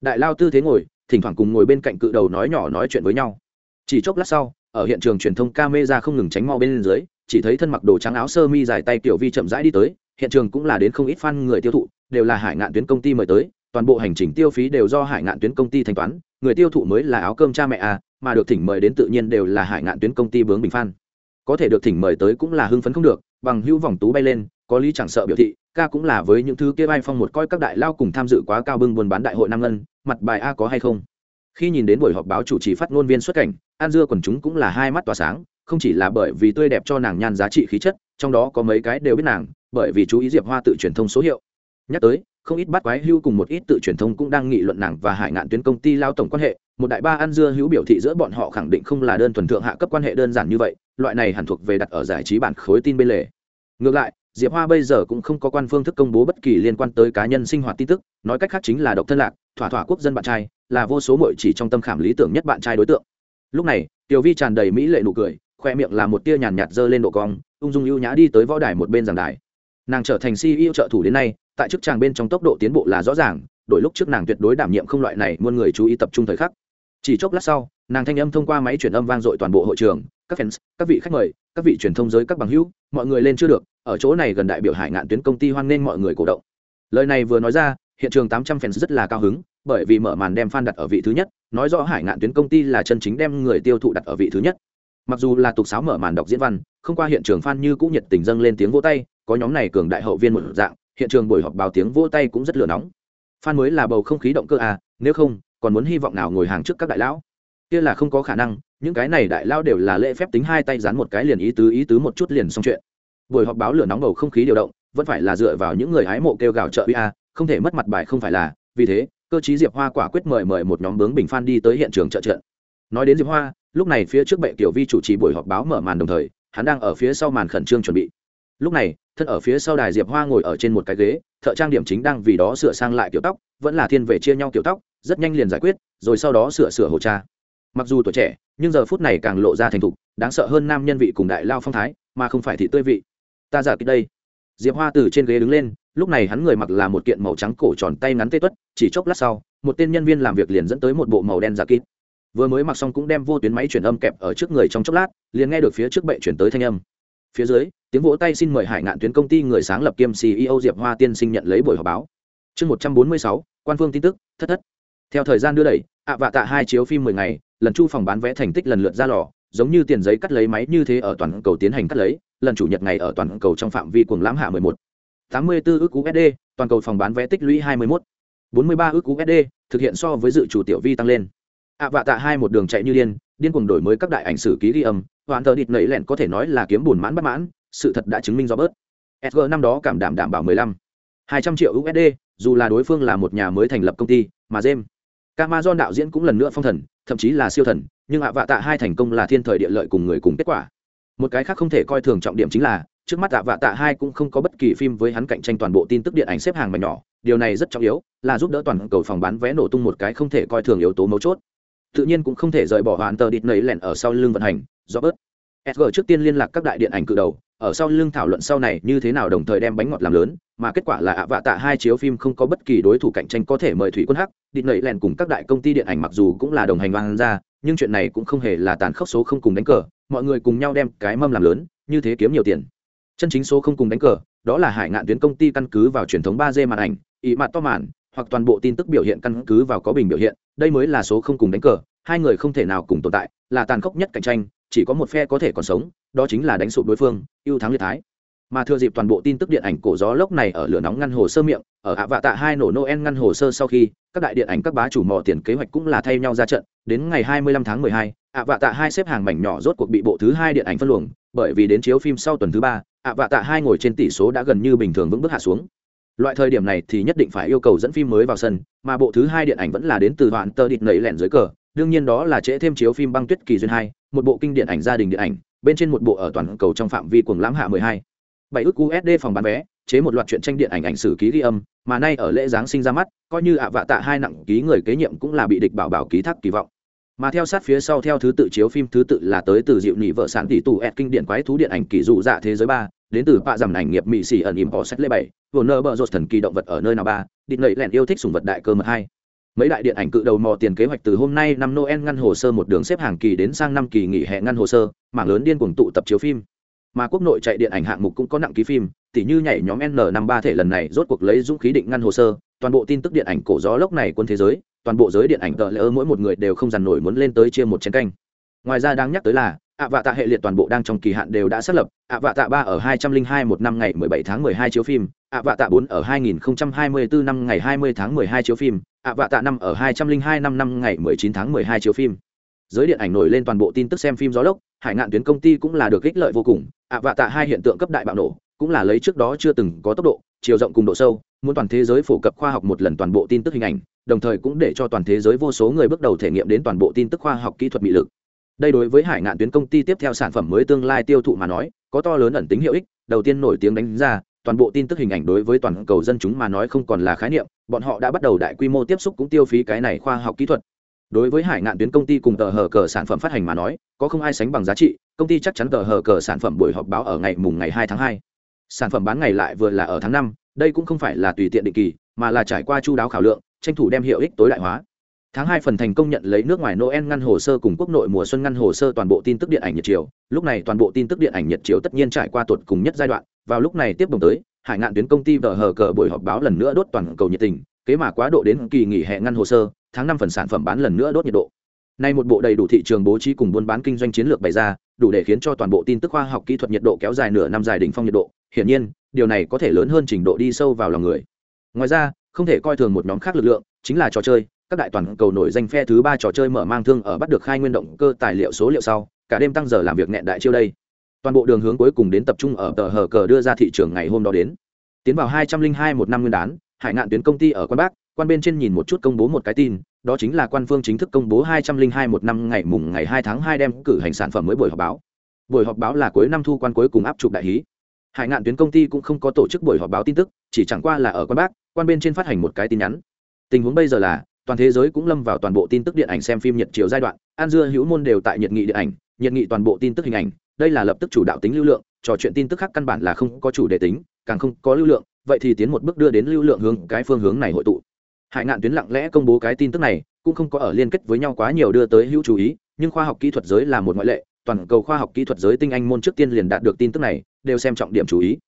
Đại lao tư thế ngồi, thỉnh thoảng cùng ngồi bên cạnh cự đầu nói nhỏ nói chuyện với nhau. Chỉ chốc lát sau ở hiện trường truyền thông camera không ngừng tránh mau bên dưới, chỉ thấy thân mặc đồ trắng áo sơ mi dài tay tiểu vi chậm rãi đi tới, hiện trường cũng là đến không ít fan người tiêu thụ, đều là hải ngạn tuyến công ty mời tới, toàn bộ hành trình tiêu phí đều do hải ngạn tuyến công ty thanh toán, người tiêu thụ mới là áo cơm cha mẹ à mà được thỉnh mời đến tự nhiên đều là hải ngạn tuyến công ty bướng bình fan. có thể được thỉnh mời tới cũng là hưng phấn không được, bằng hữu vòng tú bay lên, có lý chẳng sợ biểu thị, ca cũng là với những thứ kia bay phong một coi các đại lao cùng tham dự quá cao bưng buôn bán đại hội năm ngân, mặt bài a có hay không khi nhìn đến buổi họp báo chủ trì phát ngôn viên xuất cảnh an dưa quần chúng cũng là hai mắt tỏa sáng, không chỉ là bởi vì tươi đẹp cho nàng nhan giá trị khí chất, trong đó có mấy cái đều biết nàng, bởi vì chú ý diệp hoa tự truyền thông số hiệu. Nhắc tới, không ít bắt quái hưu cùng một ít tự truyền thông cũng đang nghị luận nàng và hải ngạn tuyến công ty lao tổng quan hệ. Một đại ba ăn dưa hữu biểu thị giữa bọn họ khẳng định không là đơn thuần thượng hạ cấp quan hệ đơn giản như vậy, loại này hẳn thuộc về đặt ở giải trí bản khối tin bên lề. Ngược lại, diệp hoa bây giờ cũng không có quan phương thức công bố bất kỳ liên quan tới cá nhân sinh hoạt tin tức, nói cách khác chính là độc thân lạc, thỏa thỏa quốc dân bạn trai, là vô số mọi chỉ trong tâm khảm lý tưởng nhất bạn trai đối tượng lúc này, tiểu vi tràn đầy mỹ lệ nụ cười, khoe miệng là một tia nhàn nhạt dơ lên độ cong, ung dung ưu nhã đi tới võ đài một bên giảng đài. Nàng trở thành ceo trợ thủ đến nay, tại chức tràng bên trong tốc độ tiến bộ là rõ ràng, đổi lúc trước nàng tuyệt đối đảm nhiệm không loại này, muôn người chú ý tập trung thời khắc. Chỉ chốc lát sau, nàng thanh âm thông qua máy truyền âm vang dội toàn bộ hội trường, các fans, các vị khách mời, các vị truyền thông giới, các bằng hữu, mọi người lên chưa được, ở chỗ này gần đại biểu hải ngạn tuyến công ty hoan nghênh mọi người cổ động. Lời này vừa nói ra hiện trường tám trăm fans rất là cao hứng, bởi vì mở màn đem fan đặt ở vị thứ nhất, nói rõ hải ngạn tuyến công ty là chân chính đem người tiêu thụ đặt ở vị thứ nhất. Mặc dù là tục sáo mở màn đọc diễn văn, không qua hiện trường fan như cũng nhiệt tình dâng lên tiếng vỗ tay, có nhóm này cường đại hậu viên một dạng, hiện trường buổi họp báo tiếng vỗ tay cũng rất lửa nóng. Fan mới là bầu không khí động cơ à nếu không, còn muốn hy vọng nào ngồi hàng trước các đại lão? Kia là không có khả năng, những cái này đại lão đều là lễ phép tính hai tay dán một cái liền ý tứ ý tứ một chút liền xong chuyện. Buổi họp báo lửa nóng bầu không khí điều động, vẫn phải là dựa vào những người hái mộ kêu gào trợ uy a không thể mất mặt bài không phải là, vì thế, cơ chí diệp hoa quả quyết mời mời một nhóm bướng bình phan đi tới hiện trường trợ trận. Nói đến diệp hoa, lúc này phía trước bệ tiểu vi chủ trì buổi họp báo mở màn đồng thời, hắn đang ở phía sau màn khẩn trương chuẩn bị. Lúc này, thân ở phía sau đài diệp hoa ngồi ở trên một cái ghế, thợ trang điểm chính đang vì đó sửa sang lại kiểu tóc, vẫn là thiên về chia nhau kiểu tóc, rất nhanh liền giải quyết, rồi sau đó sửa sửa hồ cha. Mặc dù tuổi trẻ, nhưng giờ phút này càng lộ ra thành thục, đáng sợ hơn nam nhân vị cùng đại lao phong thái, mà không phải thị tươi vị. Ta giả kích đây. Diệp hoa từ trên ghế đứng lên lúc này hắn người mặc là một kiện màu trắng cổ tròn tay ngắn tê tuất, chỉ chốc lát sau, một tên nhân viên làm việc liền dẫn tới một bộ màu đen giả kín vừa mới mặc xong cũng đem vô tuyến máy chuyển âm kẹp ở trước người trong chốc lát, liền nghe được phía trước bệ chuyển tới thanh âm. Phía dưới, tiếng vỗ tay xin mời hải ngạn tuyến công ty người sáng lập kiêm ceo diệp hoa tiên sinh nhận lấy buổi họp báo. Chương một trăm bốn mươi sáu, quan phương tin tức, thất thất. Theo thời gian đưa đẩy, ạ vạ tạ hai chiếu phim mười ngày, lần chu phòng bán vé thành tích lần lượt ra lò, giống như tiền giấy cắt lấy máy như thế ở toàn cầu tiến hành cắt lấy, lần chủ nhật ngày ở toàn cầu trong phạm vi cuồng lãm hạ 11. 84 ước USD, toàn cầu phòng bán vé tích lũy 21. 43 ước USD, thực hiện so với dự chủ tiểu vi tăng lên. À vạ tạ hai một đường chạy như điên, điên cuồng đổi mới các đại ảnh sử ký ghi âm, hoàn tờ địt nảy lẹn có thể nói là kiếm buồn mãn bất mãn, sự thật đã chứng minh do bớt. SG năm đó cảm đảm đảm bảo 15. 200 triệu USD, dù là đối phương là một nhà mới thành lập công ty, mà James Camazon đạo diễn cũng lần nữa phong thần, thậm chí là siêu thần, nhưng ạ vạ tạ hai thành công là thiên thời địa lợi cùng người cùng kết quả. Một cái khác không thể coi thường trọng điểm chính là, trước mắt Tạ vạ tạ hai cũng không có bất kỳ phim với hắn cạnh tranh toàn bộ tin tức điện ảnh xếp hàng mà nhỏ, điều này rất trọng yếu, là giúp đỡ toàn cầu phòng bán vé nổ tung một cái không thể coi thường yếu tố mấu chốt. Tự nhiên cũng không thể rời bỏ hoàn tờ địt nấy lẻn ở sau lưng vận hành, do bớt. SG trước tiên liên lạc các đại điện ảnh cự đầu, ở sau lưng thảo luận sau này như thế nào đồng thời đem bánh ngọt làm lớn, mà kết quả là ạ vạ tạ hai chiếu phim không có bất kỳ đối thủ cạnh tranh có thể mời thủy quân hắc địt nấy lẻn cùng các đại công ty điện ảnh mặc dù cũng là đồng hành vang ra nhưng chuyện này cũng không hề là tàn khốc số không cùng đánh cờ mọi người cùng nhau đem cái mâm làm lớn như thế kiếm nhiều tiền chân chính số không cùng đánh cờ đó là hải ngạn tuyến công ty căn cứ vào truyền thống ba d màn ảnh ý mặt to màn hoặc toàn bộ tin tức biểu hiện căn cứ vào có bình biểu hiện đây mới là số không cùng đánh cờ hai người không thể nào cùng tồn tại là tàn khốc nhất cạnh tranh chỉ có một phe có thể còn sống đó chính là đánh sụp đối phương ưu thắng liệt thái. Mà thừa dịp toàn bộ tin tức điện ảnh cổ gió lốc này ở lửa nóng ngăn hồ sơ miệng ở hạ vạ tạ hai nổ noel ngăn hồ sơ sau khi các đại điện ảnh các bá chủ mò tiền kế hoạch cũng là thay nhau ra trận đến ngày 25 tháng 12, ạ vạ tạ hai xếp hàng mảnh nhỏ rốt cuộc bị bộ thứ hai điện ảnh phân luồng bởi vì đến chiếu phim sau tuần thứ ba ạ vạ tạ hai ngồi trên tỷ số đã gần như bình thường vững bước hạ xuống. Loại thời điểm này thì nhất định phải yêu cầu dẫn phim mới vào sân, mà bộ thứ hai điện ảnh vẫn là đến từ đoạn tơ địt nẩy lẹn dưới cờ, đương nhiên đó là trễ thêm chiếu phim băng tuyết kỳ duyên hai, một bộ kinh điện ảnh gia đình điện ảnh, bên trên một bộ ở toàn cầu trong phạm vi cuồng lãm hạ 12 bảy ước usd phòng bán vé, chế một loạt chuyện tranh điện ảnh ảnh sử ký ghi âm, mà nay ở lễ giáng sinh ra mắt, coi như ạ vạ tạ hai nặng ký người kế nhiệm cũng là bị địch bảo bảo ký thác kỳ vọng mà theo sát phía sau theo thứ tự chiếu phim thứ tự là tới từ dịu nỉ vợ sản tỷ tù ẹt kinh điển quái thú điện ảnh kỳ dụ dạ thế giới ba, đến từ bạ dầm ảnh nghiệp mỹ xì ẩn im có sách lễ bảy vừa nơ bờ rột thần kỳ động vật ở nơi nào ba định lệ lẹn yêu thích sùng vật đại cơ mật hai. Mấy đại điện ảnh cự đầu mò tiền kế hoạch từ hôm nay năm noel ngăn hồ sơ một đường xếp hàng kỳ đến sang năm kỳ nghỉ hè ngăn hồ sơ, mảng lớn điên cuồng tụ tập chiếu phim. Mà quốc nội chạy điện ảnh hạng mục cũng có nặng ký phim, tỉ như nhảy nhóm n năm ba thể lần này rốt cuộc lấy dũng khí định ngăn hồ sơ, toàn bộ tin tức điện ảnh cổ gió lốc này quân thế giới toàn bộ giới điện ảnh tờ lỡ mỗi một người đều không dằn nổi muốn lên tới chia một chén canh. Ngoài ra đang nhắc tới là, ạ vạ tạ hệ liệt toàn bộ đang trong kỳ hạn đều đã xác lập, ạ vạ tạ ba ở hai trăm linh hai một năm ngày mười bảy tháng mười hai chiếu phim, ạ vạ tạ bốn ở hai nghìn không trăm hai mươi bốn năm ngày hai mươi tháng mười hai chiếu phim, ạ vạ tạ năm ở hai trăm linh hai năm năm ngày mười chín tháng mười hai chiếu phim. Giới điện ảnh nổi lên toàn bộ tin tức xem phim gió lốc, hải ngạn tuyến công ty cũng là được ích lợi vô cùng, ạ vạ tạ hai hiện tượng cấp đại bạo nổ, cũng là lấy trước đó chưa từng có tốc độ, chiều rộng cùng độ sâu, muốn toàn thế giới phổ cập khoa học một lần toàn bộ tin tức hình ảnh đồng thời cũng để cho toàn thế giới vô số người bước đầu thể nghiệm đến toàn bộ tin tức khoa học kỹ thuật bị lực. Đây đối với hải ngạn tuyến công ty tiếp theo sản phẩm mới tương lai tiêu thụ mà nói, có to lớn ẩn tính hiệu ích, đầu tiên nổi tiếng đánh ra, toàn bộ tin tức hình ảnh đối với toàn cầu dân chúng mà nói không còn là khái niệm, bọn họ đã bắt đầu đại quy mô tiếp xúc cũng tiêu phí cái này khoa học kỹ thuật. Đối với hải ngạn tuyến công ty cùng tờ hờ cờ sản phẩm phát hành mà nói, có không ai sánh bằng giá trị, công ty chắc chắn tờ hờ cờ sản phẩm buổi họp báo ở ngày mùng ngày hai tháng hai. Sản phẩm bán ngày lại vừa là ở tháng năm, đây cũng không phải là tùy tiện định kỳ, mà là trải qua chu đáo khảo lượng tranh thủ đem hiệu ích tối đại hóa tháng hai phần thành công nhận lấy nước ngoài noel ngăn hồ sơ cùng quốc nội mùa xuân ngăn hồ sơ toàn bộ tin tức điện ảnh nhật chiều lúc này toàn bộ tin tức điện ảnh nhật chiều tất nhiên trải qua tuột cùng nhất giai đoạn vào lúc này tiếp đồng tới hải ngạn tuyến công ty vợ hờ cờ buổi họp báo lần nữa đốt toàn cầu nhiệt tình kế mà quá độ đến kỳ nghỉ hè ngăn hồ sơ tháng năm phần sản phẩm bán lần nữa đốt nhiệt độ Nay một bộ đầy đủ thị trường bố trí cùng buôn bán kinh doanh chiến lược bày ra, đủ để khiến cho toàn bộ tin tức khoa học kỹ thuật nhiệt độ kéo dài nửa năm dài đỉnh phong nhiệt độ. Hiển nhiên, điều này có thể lớn hơn trình độ đi sâu vào lòng người. Ngoài ra, không thể coi thường một nhóm khác lực lượng, chính là trò chơi. Các đại toàn cầu nổi danh phe thứ ba trò chơi mở mang thương ở bắt được khai nguyên động cơ tài liệu số liệu sau, cả đêm tăng giờ làm việc nghẹn đại chiêu đây. Toàn bộ đường hướng cuối cùng đến tập trung ở tờ hờ cờ đưa ra thị trường ngày hôm đó đến. Tiến vào hai trăm linh hai một năm nguyên đán, Hải ngạn tuyến công ty ở quan Bắc, quan bên trên nhìn một chút công bố một cái tin, đó chính là quan phương chính thức công bố 202 một năm ngày mùng ngày 2 tháng 2 đem cử hành sản phẩm mới buổi họp báo. Buổi họp báo là cuối năm thu quan cuối cùng áp chụp đại hí. Hải ngạn tuyến công ty cũng không có tổ chức buổi họp báo tin tức, chỉ chẳng qua là ở quan bác, quan bên trên phát hành một cái tin nhắn. Tình huống bây giờ là, toàn thế giới cũng lâm vào toàn bộ tin tức điện ảnh xem phim nhiệt chiều giai đoạn, an dưa hữu môn đều tại nhiệt nghị điện ảnh, nhiệt nghị toàn bộ tin tức hình ảnh, đây là lập tức chủ đạo tính lưu lượng, trò chuyện tin tức khác căn bản là không có chủ đề tính, càng không có lưu lượng, vậy thì tiến một bước đưa đến lưu lượng hướng cái phương hướng này hội tụ hải ngạn tuyến lặng lẽ công bố cái tin tức này cũng không có ở liên kết với nhau quá nhiều đưa tới hữu chú ý nhưng khoa học kỹ thuật giới là một ngoại lệ toàn cầu khoa học kỹ thuật giới tinh anh môn trước tiên liền đạt được tin tức này đều xem trọng điểm chú ý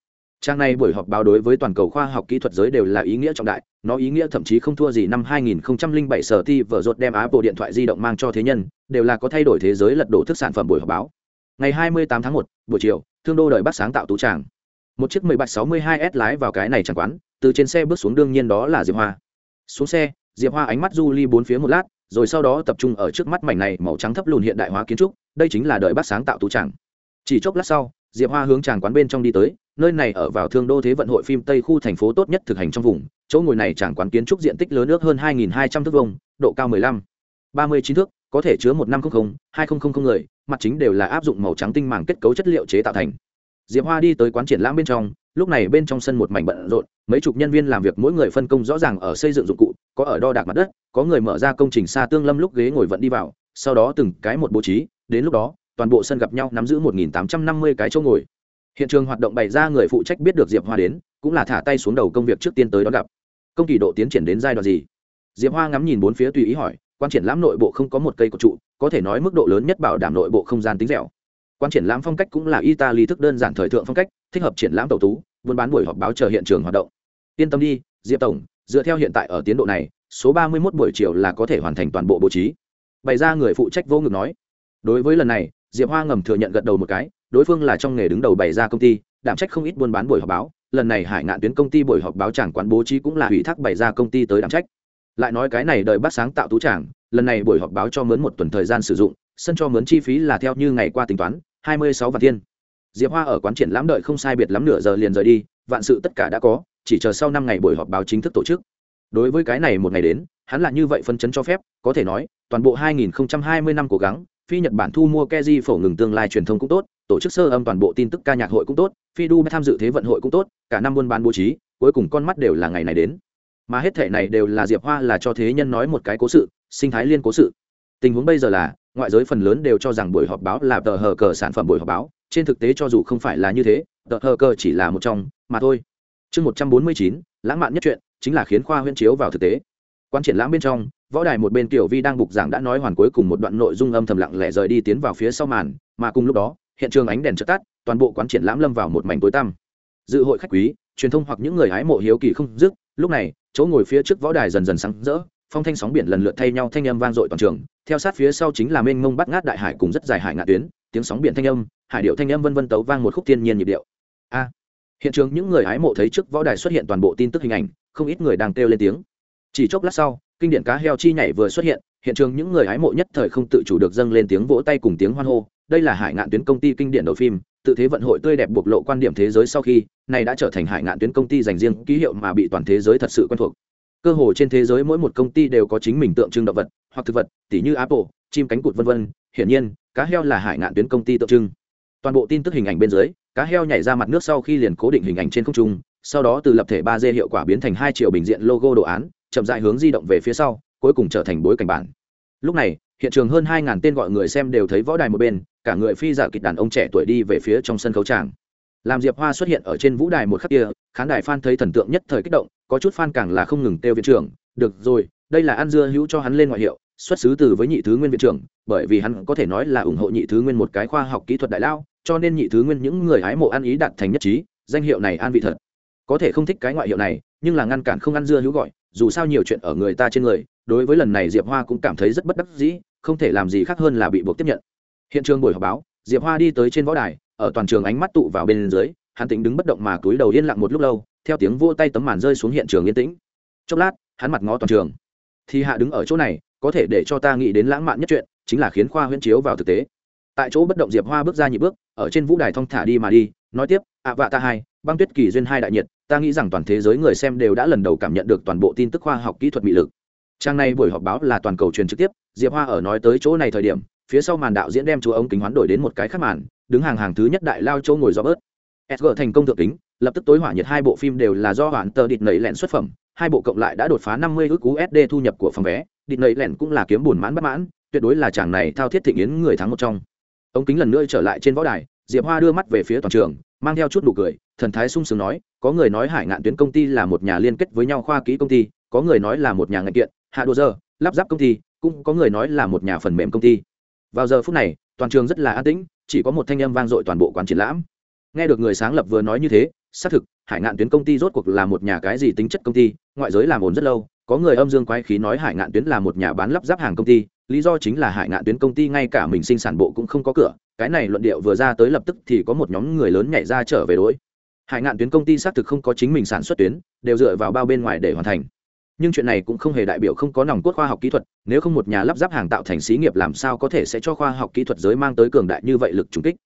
trang này buổi họp báo đối với toàn cầu khoa học kỹ thuật giới đều là ý nghĩa trọng đại nó ý nghĩa thậm chí không thua gì năm 2007 sở ti vở rột đem apple điện thoại di động mang cho thế nhân đều là có thay đổi thế giới lật đổ thức sản phẩm buổi họp báo. Ngày 28 tháng 1, buổi chiều thương đô đợi bắt sáng tạo tú tràng. Một chiếc 1762 s lái vào cái này chẳng quán từ trên xe bước xuống đương nhiên đó là diệp hoa. Xuống xe diệp hoa ánh mắt du ly bốn phía một lát rồi sau đó tập trung ở trước mắt mảnh này màu trắng thấp lùn hiện đại hóa kiến trúc đây chính là đợi bắt sáng tạo tú tràng. Chỉ chốc lát sau diệp hoa hướng tràng quán bên trong đi tới nơi này ở vào thương đô thế vận hội phim tây khu thành phố tốt nhất thực hành trong vùng chỗ ngồi này tràng quán kiến trúc diện tích lớn nước hơn 2.200 thước vông độ cao 15, 39 thước có thể chứa một năm trăm linh hai nghìn người mặt chính đều là áp dụng màu trắng tinh màng kết cấu chất liệu chế tạo thành. Diệp hoa đi tới quán triển lãm bên trong lúc này bên trong sân một mảnh bận rộn mấy chục nhân viên làm việc mỗi người phân công rõ ràng ở xây dựng dụng cụ có ở đo đạc mặt đất có người mở ra công trình xa tương lâm lúc ghế ngồi vận đi vào sau đó từng cái một bố trí đến lúc đó toàn bộ sân gặp nhau nắm giữ một nghìn tám trăm năm mươi cái chỗ ngồi. Hiện trường hoạt động bày ra người phụ trách biết được diệp hoa đến, cũng là thả tay xuống đầu công việc trước tiên tới đón gặp. Công kỳ độ tiến triển đến giai đoạn gì? Diệp hoa ngắm nhìn bốn phía tùy ý hỏi, quan triển lãm nội bộ không có một cây cột trụ, có thể nói mức độ lớn nhất bảo đảm nội bộ không gian tính dẻo. Quan triển lãm phong cách cũng là italy thức đơn giản thời thượng phong cách, thích hợp triển lãm tàu tú, buôn bán buổi họp báo chờ hiện trường hoạt động. Yên tâm đi, diệp tổng, dựa theo hiện tại ở tiến độ này, số ba mươi 31 buổi chiều là có thể hoàn thành toàn bộ bố trí. Bày ra người phụ trách vô ngực nói. Đối với lần này diệp hoa ngầm thừa nhận gật đầu một cái, đối phương là trong nghề đứng đầu bày ra công ty, đảm trách không ít buôn bán buổi họp báo, lần này hải ngạn tuyến công ty buổi họp báo chẳng quán bố trí cũng là ủy thác bày ra công ty tới đảm trách. Lại nói cái này đợi bắt sáng tạo tú tràng, lần này buổi họp báo cho mướn một tuần thời gian sử dụng, sân cho mướn chi phí là theo như ngày qua tính toán, hai mươi sáu vạn thiên. Diệp hoa ở quán triển lãm đợi không sai biệt lắm nửa giờ liền rời đi, vạn sự tất cả đã có, chỉ chờ sau năm ngày buổi họp báo chính thức tổ chức. Đối với cái này một ngày đến, hắn là như vậy phân chấn cho phép, có thể nói, toàn bộ 2020 năm cố gắng phi nhật bản thu mua keji phổ ngừng tương lai truyền thông cũng tốt, tổ chức sơ âm toàn bộ tin tức ca nhạc hội cũng tốt, phi du tham dự thế vận hội cũng tốt, cả năm buôn bán bố trí, cuối cùng con mắt đều là ngày này đến. Mà hết thể này đều là diệp hoa là cho thế nhân nói một cái cố sự, sinh thái liên cố sự. Tình huống bây giờ là, ngoại giới phần lớn đều cho rằng buổi họp báo là tờ hờ cờ sản phẩm buổi họp báo, trên thực tế cho dù không phải là như thế, tờ hờ cờ chỉ là một trong, mà thôi. Chương một trăm bốn mươi chín, lãng mạn nhất chuyện, chính là khiến khoa huyễn chiếu vào thực tế. Quan triển lãm bên trong võ đài một bên tiểu vi đang bục giảng đã nói hoàn cuối cùng một đoạn nội dung âm thầm lặng lẽ rời đi tiến vào phía sau màn, mà cùng lúc đó, hiện trường ánh đèn chợt tắt, toàn bộ quán triển lãm lâm vào một mảnh tối tăm. Dự hội khách quý, truyền thông hoặc những người hái mộ hiếu kỳ không dứt, lúc này, chỗ ngồi phía trước võ đài dần dần sáng rỡ, phong thanh sóng biển lần lượt thay nhau thanh âm vang dội toàn trường, theo sát phía sau chính là mênh mông bắt ngát đại hải cùng rất dài hải ngạn tuyến, tiếng sóng biển thanh âm, hải điệu thanh âm vân vân tấu vang một khúc thiên nhiên nhịp điệu. A! Hiện trường những người hái mộ thấy trước võ đài xuất hiện toàn bộ tin tức hình ảnh, không ít người đang kêu lên tiếng. Chỉ chốc lát sau kinh điển cá heo chi nhảy vừa xuất hiện hiện trường những người hái mộ nhất thời không tự chủ được dâng lên tiếng vỗ tay cùng tiếng hoan hô. Đây là hải ngạn tuyến công ty kinh điển đầu phim, tự thế vận hội tươi đẹp bộc lộ quan điểm thế giới sau khi, này đã trở thành hải ngạn tuyến công ty dành riêng ký hiệu mà bị toàn thế giới thật sự quen thuộc. Cơ hồ trên thế giới mỗi một công ty đều có chính mình tượng trưng động vật, hoặc thực vật, tỉ như apple, chim cánh cụt vân vân. Hiển nhiên, cá heo là hải ngạn tuyến công ty tượng trưng. Toàn bộ tin tức hình ảnh bên dưới, cá heo nhảy ra mặt nước sau khi liền cố định hình ảnh trên không trung, sau đó từ lập thể ba d hiệu quả biến thành hai triệu bình diện logo đồ án chậm dại hướng di động về phía sau, cuối cùng trở thành bối cảnh bản. Lúc này, hiện trường hơn hai ngàn tên gọi người xem đều thấy võ đài một bên, cả người phi giả kịch đàn ông trẻ tuổi đi về phía trong sân khấu tràng. Làm diệp hoa xuất hiện ở trên vũ đài một khắc kia, khán đài f thấy thần tượng nhất thời kích động, có chút f càng là không ngừng kêu viện trưởng, được rồi, đây là ăn dưa hữu cho hắn lên ngoại hiệu, xuất xứ từ với nhị thứ nguyên viện trưởng, bởi vì hắn có thể nói là ủng hộ nhị thứ nguyên một cái khoa học kỹ thuật đại lao, cho nên nhị thứ nguyên những người hái mộ ăn ý đạt thành nhất trí, danh hiệu này an vị thật. Có thể không thích cái ngoại hiệu này nhưng là ngăn cản không ăn dưa hữu gọi, dù sao nhiều chuyện ở người ta trên người, đối với lần này diệp hoa cũng cảm thấy rất bất đắc dĩ, không thể làm gì khác hơn là bị buộc tiếp nhận. Hiện trường buổi họp báo, diệp hoa đi tới trên võ đài, ở toàn trường ánh mắt tụ vào bên dưới, hắn tính đứng bất động mà cúi đầu yên lặng một lúc lâu, theo tiếng vô tay tấm màn rơi xuống hiện trường yên tĩnh. Chốc lát, hắn mặt ngó toàn trường. Thì hạ đứng ở chỗ này, có thể để cho ta nghĩ đến lãng mạn nhất chuyện, chính là khiến khoa huyễn chiếu vào thực tế. Tại chỗ bất động diệp hoa bước ra nhị bước, ở trên vũ đài thong thả đi mà đi, nói tiếp ạ vạ ta hai, băng tuyết kỳ duyên hai đại nhiệt ta nghĩ rằng toàn thế giới người xem đều đã lần đầu cảm nhận được toàn bộ tin tức khoa học kỹ thuật bị lực. Trang này buổi họp báo là toàn cầu truyền trực tiếp, diệp hoa ở nói tới chỗ này thời điểm, phía sau màn đạo diễn đem chúa ống kính hoán đổi đến một cái khác màn, đứng hàng hàng thứ nhất đại lao chỗ ngồi do bớt sg thành công thượng kính, lập tức tối hỏa nhiệt hai bộ phim đều là do hoãn tờ địt nẩy lẹn xuất phẩm, hai bộ cộng lại đã đột phá năm mươi ước usd thu nhập của phòng vé, địt nẩy lẹn cũng là kiếm buồn mãn bất mãn, tuyệt đối là chàng này thao thiết thịnh yến người thắng một trong. Ống kính lần nữa trở lại trên võ đài, diệp hoa đưa mắt về phía toàn trường mang theo chút nụ cười, thần thái sung sướng nói, có người nói hải ngạn tuyến công ty là một nhà liên kết với nhau khoa kỹ công ty, có người nói là một nhà ngành kiện, hạ đồ giờ, lắp ráp công ty, cũng có người nói là một nhà phần mềm công ty. Vào giờ phút này, toàn trường rất là an tĩnh, chỉ có một thanh âm vang dội toàn bộ quán triển lãm. Nghe được người sáng lập vừa nói như thế, xác thực, hải ngạn tuyến công ty rốt cuộc là một nhà cái gì tính chất công ty, ngoại giới làm ồn rất lâu, có người âm dương quái khí nói hải ngạn tuyến là một nhà bán lắp ráp hàng công ty lý do chính là hải ngạn tuyến công ty ngay cả mình sinh sản bộ cũng không có cửa, cái này luận điệu vừa ra tới lập tức thì có một nhóm người lớn nhảy ra trở về đối. Hải ngạn tuyến công ty xác thực không có chính mình sản xuất tuyến, đều dựa vào bao bên ngoài để hoàn thành. Nhưng chuyện này cũng không hề đại biểu không có nòng cốt khoa học kỹ thuật, nếu không một nhà lắp ráp hàng tạo thành xí nghiệp làm sao có thể sẽ cho khoa học kỹ thuật giới mang tới cường đại như vậy lực trùng kích?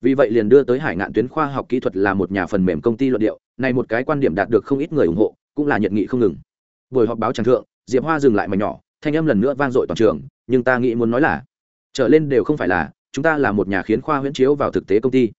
Vì vậy liền đưa tới hải ngạn tuyến khoa học kỹ thuật là một nhà phần mềm công ty luận điệu, này một cái quan điểm đạt được không ít người ủng hộ, cũng là nhận nghị không ngừng. Buổi họp báo tràng thượng, diệp hoa dừng lại mà nhỏ thanh âm lần nữa vang dội toàn trường, nhưng ta nghĩ muốn nói là, trở lên đều không phải là, chúng ta là một nhà khiến khoa huyễn chiếu vào thực tế công ty.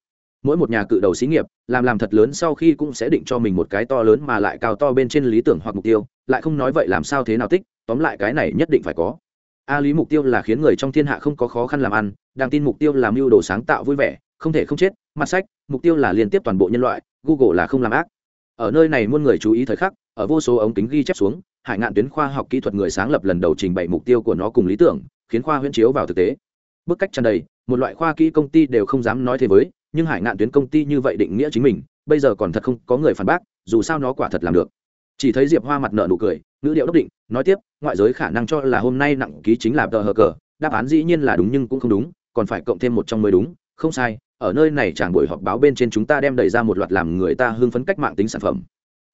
Mỗi một nhà cự đầu xí nghiệp, làm làm thật lớn sau khi cũng sẽ định cho mình một cái to lớn mà lại cao to bên trên lý tưởng hoặc mục tiêu, lại không nói vậy làm sao thế nào tích, tóm lại cái này nhất định phải có. A lý mục tiêu là khiến người trong thiên hạ không có khó khăn làm ăn đang tin mục tiêu làm mưu đồ sáng tạo vui vẻ, không thể không chết, mặt sách, mục tiêu là liên tiếp toàn bộ nhân loại, google là không làm ác ở nơi này muôn người chú ý thời khắc, ở vô số ống kính ghi chép xuống, hải ngạn tuyến khoa học kỹ thuật người sáng lập lần đầu trình bày mục tiêu của nó cùng lý tưởng, khiến khoa huyễn chiếu vào thực tế. Bức cách tràn đầy, một loại khoa kỹ công ty đều không dám nói thế với, nhưng hải ngạn tuyến công ty như vậy định nghĩa chính mình, bây giờ còn thật không có người phản bác, dù sao nó quả thật làm được. Chỉ thấy diệp hoa mặt nợ nụ cười, ngữ điệu đốc định, nói tiếp, ngoại giới khả năng cho là hôm nay nặng ký chính là tờ hờ cờ, đáp án dĩ nhiên là đúng nhưng cũng không đúng, còn phải cộng thêm một trong mới đúng, không sai ở nơi này chẳng buổi họp báo bên trên chúng ta đem đẩy ra một loạt làm người ta hưng phấn cách mạng tính sản phẩm.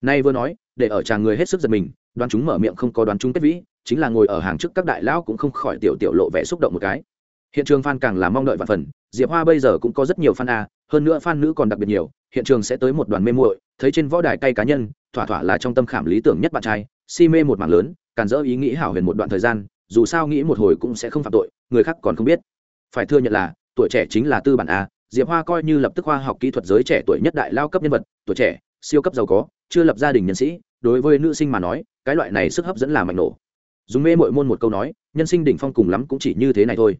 Nay vừa nói, để ở chàng người hết sức giật mình, đoán chúng mở miệng không có đoán chúng kết vĩ, chính là ngồi ở hàng trước các đại lão cũng không khỏi tiểu tiểu lộ vẻ xúc động một cái. Hiện trường fan càng là mong đợi và phần, diệp hoa bây giờ cũng có rất nhiều fan a, hơn nữa fan nữ còn đặc biệt nhiều, hiện trường sẽ tới một đoàn mê muội, thấy trên võ đài cay cá nhân, thỏa thỏa là trong tâm khảm lý tưởng nhất bạn trai, si mê một mảng lớn, càn dỡ ý nghĩ hảo huyền một đoạn thời gian, dù sao nghĩ một hồi cũng sẽ không phạm tội, người khác còn không biết. Phải thừa nhận là, tuổi trẻ chính là tư bản a diệp hoa coi như lập tức khoa học kỹ thuật giới trẻ tuổi nhất đại lao cấp nhân vật, tuổi trẻ, siêu cấp giàu có, chưa lập gia đình nhân sĩ, đối với nữ sinh mà nói, cái loại này sức hấp dẫn là mạnh nổ. Dùng mê mội môn một câu nói, nhân sinh đỉnh phong cùng lắm cũng chỉ như thế này thôi.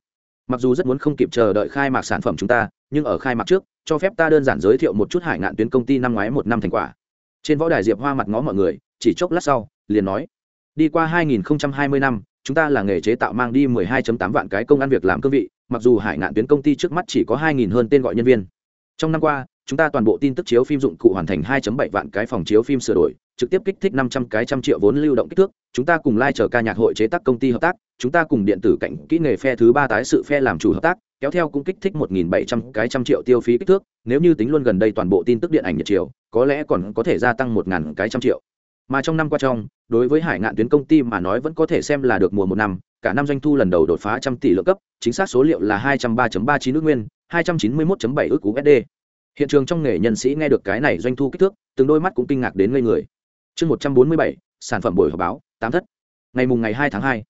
Mặc dù rất muốn không kịp chờ đợi khai mạc sản phẩm chúng ta, nhưng ở khai mạc trước, cho phép ta đơn giản giới thiệu một chút hải ngạn tuyến công ty năm ngoái một năm thành quả. Trên võ đài diệp hoa mặt ngó mọi người, chỉ chốc lát sau, liền nói, đi qua 2020 năm, chúng ta là nghề chế tạo mang đi 12.8 vạn cái công ăn việc làm cương vị mặc dù hải ngạn tuyến công ty trước mắt chỉ có 2.000 hơn tên gọi nhân viên. Trong năm qua, chúng ta toàn bộ tin tức chiếu phim dụng cụ hoàn thành 2.7 vạn cái phòng chiếu phim sửa đổi, trực tiếp kích thích 500 cái trăm triệu vốn lưu động kích thước. Chúng ta cùng lai chờ ca nhạc hội chế tác công ty hợp tác, chúng ta cùng điện tử cảnh kỹ nghề phe thứ ba tái sự phe làm chủ hợp tác, kéo theo cũng kích thích 1.700 cái trăm triệu tiêu phí kích thước. Nếu như tính luôn gần đây toàn bộ tin tức điện ảnh nhật chiều, có lẽ còn có thể gia tăng 1.000 cái trăm triệu. Mà trong năm qua trong, đối với hải ngạn tuyến công ty mà nói vẫn có thể xem là được mùa một năm cả năm doanh thu lần đầu đột phá trăm tỷ lượng cấp, chính xác số liệu là hai trăm ba ba chín nước nguyên, hai trăm chín mươi một bảy ước usd hiện trường trong nghề nhân sĩ nghe được cái này doanh thu kích thước, từng đôi mắt cũng kinh ngạc đến ngây người. Chương một trăm bốn mươi bảy, sản phẩm buổi họp báo, tám thất. Ngày mùng ngày hai tháng hai.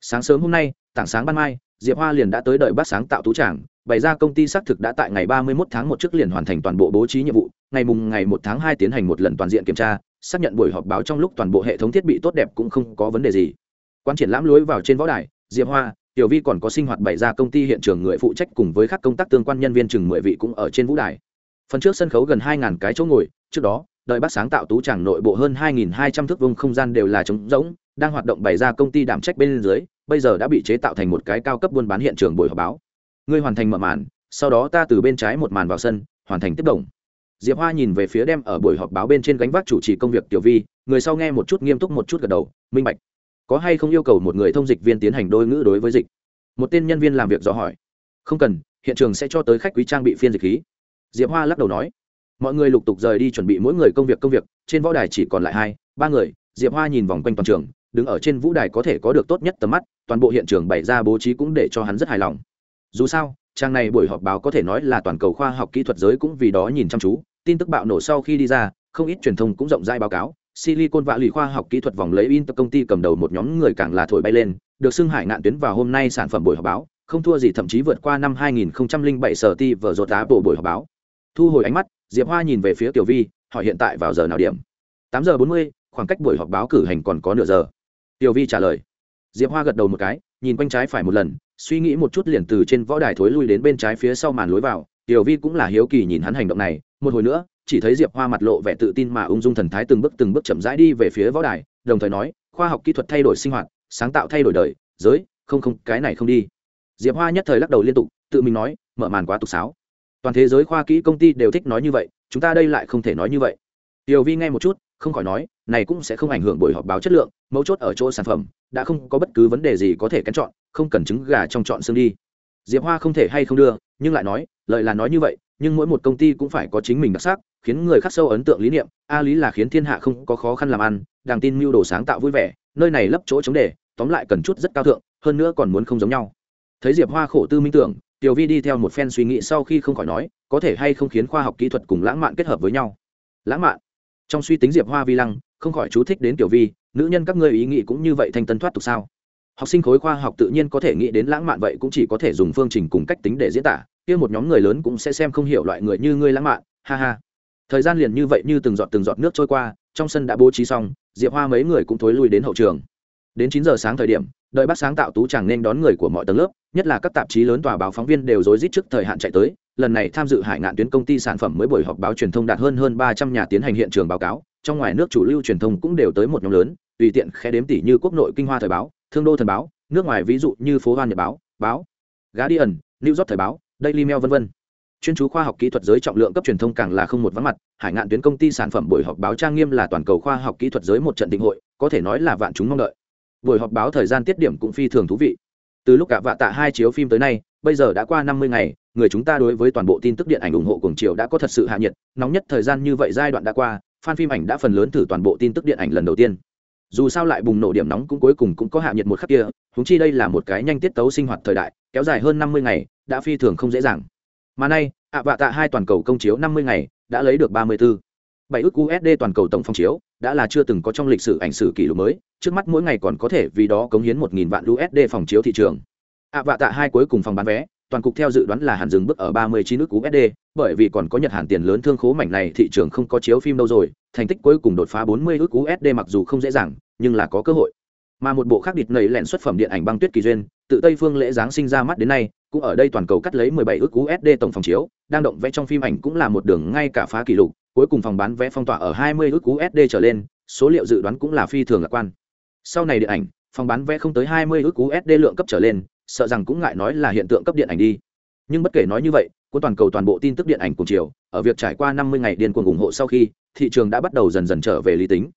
Sáng sớm hôm nay, tảng sáng ban mai, diệp hoa liền đã tới đợi bác sáng tạo tú tràng, bày ra công ty xác thực đã tại ngày ba mươi một tháng một trước liền hoàn thành toàn bộ bố trí nhiệm vụ, ngày mùng ngày một tháng hai tiến hành một lần toàn diện kiểm tra, xác nhận buổi họp báo trong lúc toàn bộ hệ thống thiết bị tốt đẹp cũng không có vấn đề gì quan triển lãm lối vào trên võ đài, diệp hoa, tiểu vi còn có sinh hoạt bày ra công ty hiện trường người phụ trách cùng với các công tác tương quan nhân viên chừng mười vị cũng ở trên vũ đài. Phần trước sân khấu gần hai ngàn cái chỗ ngồi, trước đó, đợi bác sáng tạo tú tràng nội bộ hơn hai nghìn hai trăm thước vùng không gian đều là trống rỗng, đang hoạt động bày ra công ty đảm trách bên dưới, bây giờ đã bị chế tạo thành một cái cao cấp buôn bán hiện trường buổi họp báo. Ngươi hoàn thành mở màn, sau đó ta từ bên trái một màn vào sân, hoàn thành tiếp đồng diệp hoa nhìn về phía đem ở buổi họp báo bên trên gánh vác chủ trì công việc tiểu vi, người sau nghe một chút, nghiêm túc một chút gật đầu, minh bạch có hay không yêu cầu một người thông dịch viên tiến hành đôi ngữ đối với dịch? Một tên nhân viên làm việc dò hỏi. Không cần, hiện trường sẽ cho tới khách quý trang bị phiên dịch khí. Diệp hoa lắc đầu nói. Mọi người lục tục rời đi chuẩn bị mỗi người công việc công việc, trên võ đài chỉ còn lại hai, ba người, diệp hoa nhìn vòng quanh toàn trường, đứng ở trên vũ đài có thể có được tốt nhất tầm mắt, toàn bộ hiện trường bày ra bố trí cũng để cho hắn rất hài lòng. Dù sao, trang này buổi họp báo có thể nói là toàn cầu khoa học kỹ thuật giới cũng vì đó nhìn chăm chú, tin tức bạo nổ sau khi đi ra, không ít truyền thông cũng rộng rãi báo cáo silicon vạ lì khoa học kỹ thuật vòng lấy in công ty cầm đầu một nhóm người càng là thổi bay lên, được xưng hải ngạn tuyến vào hôm nay sản phẩm buổi họp báo, không thua gì thậm chí vượt qua năm 2007 sở ti vở rột đá bộ buổi họp báo. Thu hồi ánh mắt, diệp hoa nhìn về phía tiểu vi, hỏi hiện tại vào giờ nào điểm? Tám giờ bốn mươi, khoảng cách buổi họp báo cử hành còn có nửa giờ. Tiểu vi trả lời. Diệp hoa gật đầu một cái, nhìn quanh trái phải một lần, suy nghĩ một chút liền từ trên võ đài thối lui đến bên trái phía sau màn lối vào. Tiểu vi cũng là hiếu kỳ nhìn hắn hành động này, một hồi nữa chỉ thấy diệp hoa mặt lộ vẻ tự tin mà ung dung thần thái từng bước từng bước chậm rãi đi về phía võ đài, đồng thời nói, khoa học kỹ thuật thay đổi sinh hoạt, sáng tạo thay đổi đời, giới, không không, cái này không đi. Diệp hoa nhất thời lắc đầu liên tục, tự mình nói, mở màn quá tục sáo. Toàn thế giới khoa kỹ công ty đều thích nói như vậy, chúng ta đây lại không thể nói như vậy. Tiểu vi nghe một chút, không khỏi nói, này cũng sẽ không ảnh hưởng buổi họp báo chất lượng, mấu chốt ở chỗ sản phẩm, đã không có bất cứ vấn đề gì có thể kén chọn, không cần trứng gà trong chọn xương đi. Diệp hoa không thể hay không đưa, nhưng lại nói, lợi là nói như vậy nhưng mỗi một công ty cũng phải có chính mình đặc sắc, khiến người khác sâu ấn tượng lý niệm. A lý là khiến thiên hạ không có khó khăn làm ăn đàng tin mưu đồ sáng tạo vui vẻ, nơi này lấp chỗ chống đề, tóm lại cần chút rất cao thượng, hơn nữa còn muốn không giống nhau. Thấy diệp hoa khổ tư minh tưởng, tiểu vi đi theo một phen suy nghĩ sau khi không khỏi nói, có thể hay không khiến khoa học kỹ thuật cùng lãng mạn kết hợp với nhau? Lãng mạn? Trong suy tính diệp hoa vi lăng, không khỏi chú thích đến tiểu vi, nữ nhân các ngươi ý nghĩ cũng như vậy thành tân thoát tục sao? Học sinh khối khoa học tự nhiên có thể nghĩ đến lãng mạn vậy cũng chỉ có thể dùng phương trình cùng cách tính để diễn tả. Kia một nhóm người lớn cũng sẽ xem không hiểu loại người như ngươi lãng mạn. Ha ha. Thời gian liền như vậy như từng giọt từng giọt nước trôi qua, trong sân đã bố trí xong, diệp hoa mấy người cũng thối lui đến hậu trường. Đến chín giờ sáng thời điểm, đợi bác sáng tạo tú chẳng nên đón người của mọi tầng lớp, nhất là các tạp chí lớn tòa báo phóng viên đều rối rít trước thời hạn chạy tới. Lần này tham dự hải ngạn tuyến công ty sản phẩm mới buổi họp báo truyền thông đạt hơn hơn ba trăm nhà tiến hành hiện trường báo cáo, trong ngoài nước chủ lưu truyền thông cũng đều tới một nhóm lớn, tùy tiện khe đếm tỷ như quốc nội kinh hoa thời báo thương đô thần báo, nước ngoài ví dụ như phố hoa nhật báo báo, guardian, new york thời báo, daily mail v v chuyên chú khoa học kỹ thuật giới trọng lượng cấp truyền thông càng là không một vắng mặt, hải ngạn tuyến công ty sản phẩm buổi họp báo trang nghiêm là toàn cầu khoa học kỹ thuật giới một trận định hội, có thể nói là vạn chúng mong đợi. Buổi họp báo thời gian tiết điểm cũng phi thường thú vị. Từ lúc cả vạ tạ hai chiếu phim tới nay, bây giờ đã qua năm mươi ngày, người chúng ta đối với toàn bộ tin tức điện ảnh ủng hộ cùng chiều đã có thật sự hạ nhiệt, nóng nhất thời gian như vậy giai đoạn đã qua, fan phim ảnh đã phần lớn thử toàn bộ tin tức điện ảnh lần đầu tiên dù sao lại bùng nổ điểm nóng cũng cuối cùng cũng có hạ nhiệt một khắc kia húng chi đây là một cái nhanh tiết tấu sinh hoạt thời đại, kéo dài hơn năm mươi ngày, đã phi thường không dễ dàng. Mà nay, ạ vạ tạ hai toàn cầu công chiếu năm mươi ngày, đã lấy được ba mươi bốn bảy ước usd toàn cầu tổng phong chiếu, đã là chưa từng có trong lịch sử ảnh sử kỷ lục mới, trước mắt mỗi ngày còn có thể vì đó cống hiến một nghìn vạn usd phòng chiếu thị trường. Ạ vạ tạ hai cuối cùng phòng bán vé toàn cục theo dự đoán là hàn dừng bước ở ba mươi chín ước usd bởi vì còn có nhật hàn tiền lớn thương khố mảnh này thị trường không có chiếu phim đâu rồi thành tích cuối cùng đột phá bốn mươi ước usd mặc dù không dễ dàng nhưng là có cơ hội mà một bộ khác địt nảy lẹn xuất phẩm điện ảnh băng tuyết kỳ duyên tự tây phương lễ giáng sinh ra mắt đến nay cũng ở đây toàn cầu cắt lấy 17 ước USD tổng phòng chiếu, đang động vẽ trong phim ảnh cũng là một đường ngay cả phá kỷ lục, cuối cùng phòng bán vé phong tỏa ở 20 ước USD trở lên, số liệu dự đoán cũng là phi thường lạc quan. Sau này điện ảnh, phòng bán vé không tới 20 ước USD lượng cấp trở lên, sợ rằng cũng ngại nói là hiện tượng cấp điện ảnh đi. Nhưng bất kể nói như vậy, của toàn cầu toàn bộ tin tức điện ảnh cùng chiều, ở việc trải qua 50 ngày điên cuồng ủng hộ sau khi, thị trường đã bắt đầu dần dần trở về lý tính.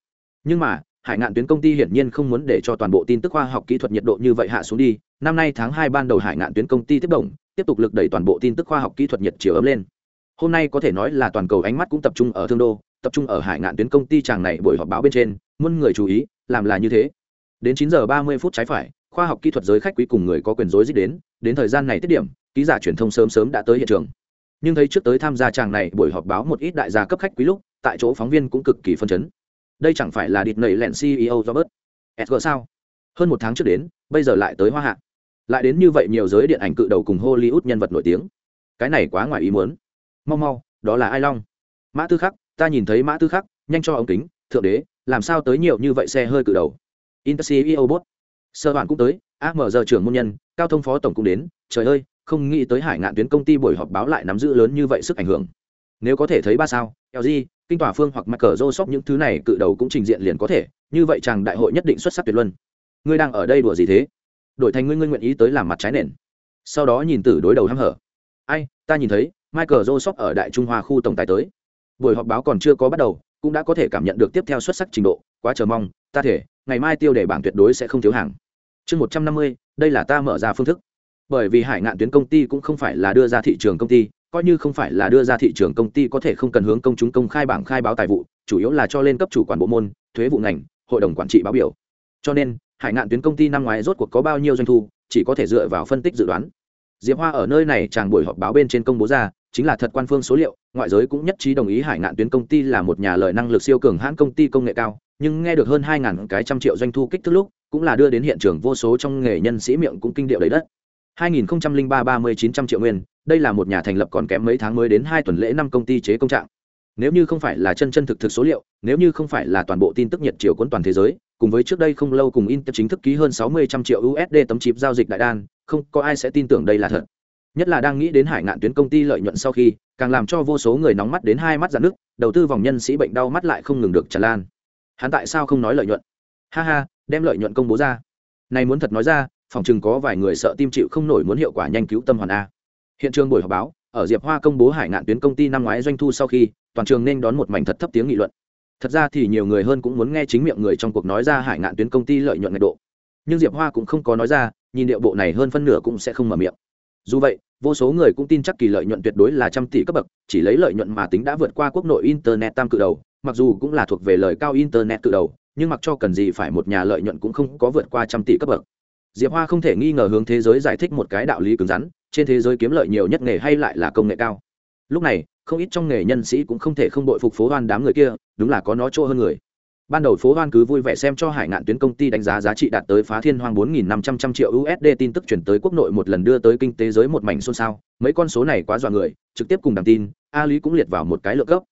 Nhưng mà, hải ngạn tuyến công ty hiển nhiên không muốn để cho toàn bộ tin tức khoa học kỹ thuật nhiệt độ như vậy hạ xuống đi năm nay tháng hai ban đầu hải ngạn tuyến công ty tiếp động tiếp tục lực đẩy toàn bộ tin tức khoa học kỹ thuật nhiệt chiều ấm lên hôm nay có thể nói là toàn cầu ánh mắt cũng tập trung ở thương đô tập trung ở hải ngạn tuyến công ty chàng này buổi họp báo bên trên muôn người chú ý làm là như thế đến chín giờ ba mươi phút trái phải khoa học kỹ thuật giới khách quý cùng người có quyền rối rít đến đến thời gian này tiết điểm, ký giả truyền thông sớm sớm đã tới hiện trường. Nhưng thấy trước tới tham gia chàng này buổi họp báo một ít đại gia cấp khách quý lúc, tại chỗ phóng viên cũng cực kỳ phân chấn. Đây chẳng phải là địt nầy lẹn ceo robert edgar sao? Hơn một tháng trước đến, bây giờ lại tới hoa hạ. Lại đến như vậy nhiều giới điện ảnh cự đầu cùng hollywood nhân vật nổi tiếng. Cái này quá ngoài ý muốn. Mau mau, đó là ai long. Mã tư khắc, ta nhìn thấy mã tư khắc, nhanh cho ống kính, thượng đế, làm sao tới nhiều như vậy xe hơi cự đầu? Inter ceo bot sơ bản cũng tới áp mở giờ trưởng môn nhân, cao thông phó tổng cũng đến, trời ơi, không nghĩ tới hải ngạn tuyến công ty buổi họp báo lại nắm giữ lớn như vậy sức ảnh hưởng. Nếu có thể thấy ba sao lg kinh tỏa phương hoặc mặt cờ rô sóc những thứ này cự đầu cũng trình diện liền có thể, như vậy chàng đại hội nhất định xuất sắc tuyệt luân. Ngươi đang ở đây đùa gì thế? Đổi thành ngươi ngươi nguyện ý tới làm mặt trái nền. Sau đó nhìn tử đối đầu hăm hở. Ai, ta nhìn thấy, michael joseph ở đại trung hoa khu tổng tài tới. Buổi họp báo còn chưa có bắt đầu, cũng đã có thể cảm nhận được tiếp theo xuất sắc trình độ, quá chờ mong, ta thể ngày mai tiêu đề bảng tuyệt đối sẽ không thiếu hàng. Chương một trăm năm mươi, đây là ta mở ra phương thức. Bởi vì hải ngạn tuyến công ty cũng không phải là đưa ra thị trường công ty, coi như không phải là đưa ra thị trường công ty có thể không cần hướng công chúng công khai bảng khai báo tài vụ, chủ yếu là cho lên cấp chủ quản bộ môn, thuế vụ ngành, hội đồng quản trị báo biểu. Cho nên, hải ngạn tuyến công ty năm ngoái rốt cuộc có bao nhiêu doanh thu, chỉ có thể dựa vào phân tích dự đoán. Diệp hoa ở nơi này chàng buổi họp báo bên trên công bố ra chính là thật quan phương số liệu ngoại giới cũng nhất trí đồng ý hải ngạn tuyến công ty là một nhà lời năng lực siêu cường hãng công ty công nghệ cao nhưng nghe được hơn hai ngàn cái trăm triệu doanh thu kích thước lúc cũng là đưa đến hiện trường vô số trong nghề nhân sĩ miệng cũng kinh điệu đầy đất 2003 30 900 triệu nguyên đây là một nhà thành lập còn kém mấy tháng mới đến hai tuần lễ năm công ty chế công trạng nếu như không phải là chân chân thực thực số liệu nếu như không phải là toàn bộ tin tức nhiệt chiều cuốn toàn thế giới cùng với trước đây không lâu cùng Intel chính thức ký hơn 60 trăm triệu USD tấm chip giao dịch đại đan, không có ai sẽ tin tưởng đây là thật. Nhất là đang nghĩ đến Hải Ngạn tuyến công ty lợi nhuận sau khi, càng làm cho vô số người nóng mắt đến hai mắt dạn nước, đầu tư vòng nhân sĩ bệnh đau mắt lại không ngừng được tràn lan. Hắn tại sao không nói lợi nhuận? Ha ha, đem lợi nhuận công bố ra. này muốn thật nói ra phòng chừng có vài người sợ tim chịu không nổi muốn hiệu quả nhanh cứu tâm hoàn a hiện trường buổi họp báo ở diệp hoa công bố hải ngạn tuyến công ty năm ngoái doanh thu sau khi toàn trường nên đón một mảnh thật thấp tiếng nghị luận thật ra thì nhiều người hơn cũng muốn nghe chính miệng người trong cuộc nói ra hải ngạn tuyến công ty lợi nhuận ngạch độ nhưng diệp hoa cũng không có nói ra nhìn điệu bộ này hơn phân nửa cũng sẽ không mở miệng dù vậy, vô số người cũng tin chắc kỳ lợi nhuận tuyệt đối là trăm tỷ cấp bậc, chỉ lấy lợi nhuận mà tính đã vượt qua quốc nội internet tam cự đầu, mặc dù cũng là thuộc về lời cao internet cự đầu, nhưng mặc cho cần gì phải một nhà lợi nhuận cũng không có vượt qua trăm tỷ cấp bậc. Diệp hoa không thể nghi ngờ hướng thế giới giải thích một cái đạo lý cứng rắn, trên thế giới kiếm lợi nhiều nhất nghề hay lại là công nghệ cao. Lúc này, không ít trong nghề nhân sĩ cũng không thể không đội phục phố hoan đám người kia, đúng là có nó chỗ hơn người ban đầu phố hoan cứ vui vẻ xem cho hải ngạn tuyến công ty đánh giá giá trị đạt tới phá thiên hoang bốn nghìn năm trăm trăm triệu usd tin tức chuyển tới quốc nội một lần đưa tới kinh tế giới một mảnh xôn xao. Mấy con số này quá dọa người, trực tiếp cùng đằng tin, a lý cũng liệt vào một cái lượng cấp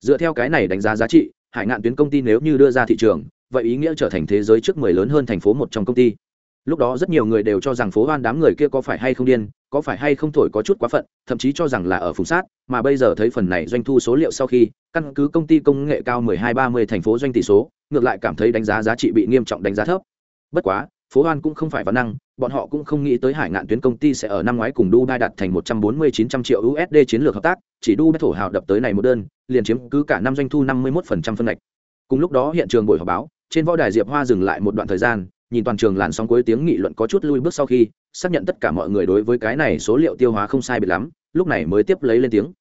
dựa theo cái này đánh giá giá trị, hải ngạn tuyến công ty nếu như đưa ra thị trường, vậy ý nghĩa trở thành thế giới trước mười lớn hơn thành phố một trong công ty lúc đó rất nhiều người đều cho rằng phố hoan đám người kia có phải hay không điên, có phải hay không thổi có chút quá phận, thậm chí cho rằng là ở phùng sát, mà bây giờ thấy phần này doanh thu số liệu sau khi, căn cứ công ty công nghệ cao 12-30 thành phố doanh tỷ số, ngược lại cảm thấy đánh giá giá trị bị nghiêm trọng đánh giá thấp. Bất quá, phố hoan cũng không phải văn năng, bọn họ cũng không nghĩ tới hải ngạn tuyến công ty sẽ ở năm ngoái cùng dubai đặt thành 140-900 triệu usd chiến lược hợp tác, chỉ dubai thổ hào đập tới này một đơn, liền chiếm cứ cả năm doanh thu 51% phân ngạch. Cùng lúc đó hiện trường buổi họp báo, trên võ đài diệp hoa dừng lại một đoạn thời gian nhìn toàn trường làn sóng cuối tiếng nghị luận có chút lui bước sau khi, xác nhận tất cả mọi người đối với cái này số liệu tiêu hóa không sai biệt lắm, lúc này mới tiếp lấy lên tiếng.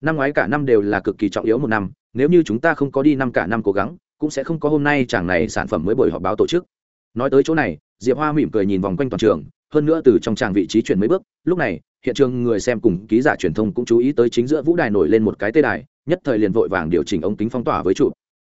Năm ngoái cả năm đều là cực kỳ trọng yếu một năm, nếu như chúng ta không có đi năm cả năm cố gắng, cũng sẽ không có hôm nay chàng này sản phẩm mới buổi họp báo tổ chức. Nói tới chỗ này, diệp hoa mỉm cười nhìn vòng quanh toàn trường, hơn nữa từ trong tràng vị trí chuyển mấy bước, lúc này, hiện trường người xem cùng ký giả truyền thông cũng chú ý tới chính giữa vũ đài nổi lên một cái tê đài, nhất thời liền vội vàng điều chỉnh ống kính phong tỏa với trụ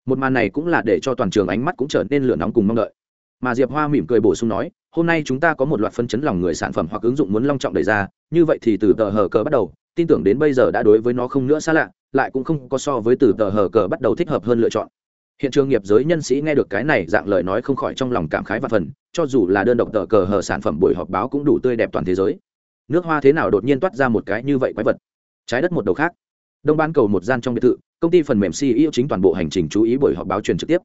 một màn này cũng là để cho toàn trường ánh mắt cũng trở nên lửa nóng cùng mong đợi mà diệp hoa mỉm cười bổ sung nói, hôm nay chúng ta có một loạt phân chấn lòng người sản phẩm hoặc ứng dụng muốn long trọng đẩy ra, như vậy thì từ tờ hờ cờ bắt đầu, tin tưởng đến bây giờ đã đối với nó không nữa xa lạ, lại cũng không có so với từ tờ hờ cờ bắt đầu thích hợp hơn lựa chọn. Hiện trường nghiệp giới nhân sĩ nghe được cái này dạng lời nói không khỏi trong lòng cảm khái và phần, cho dù là đơn độc tờ cờ hờ sản phẩm buổi họp báo cũng đủ tươi đẹp toàn thế giới. Nước hoa thế nào đột nhiên toát ra một cái như vậy quái vật? Trái đất một đầu khác. Đông ban cầu một gian trong biệt thự, công ty phần mềm ceo chính toàn bộ hành trình chú ý buổi họp báo truyền trực tiếp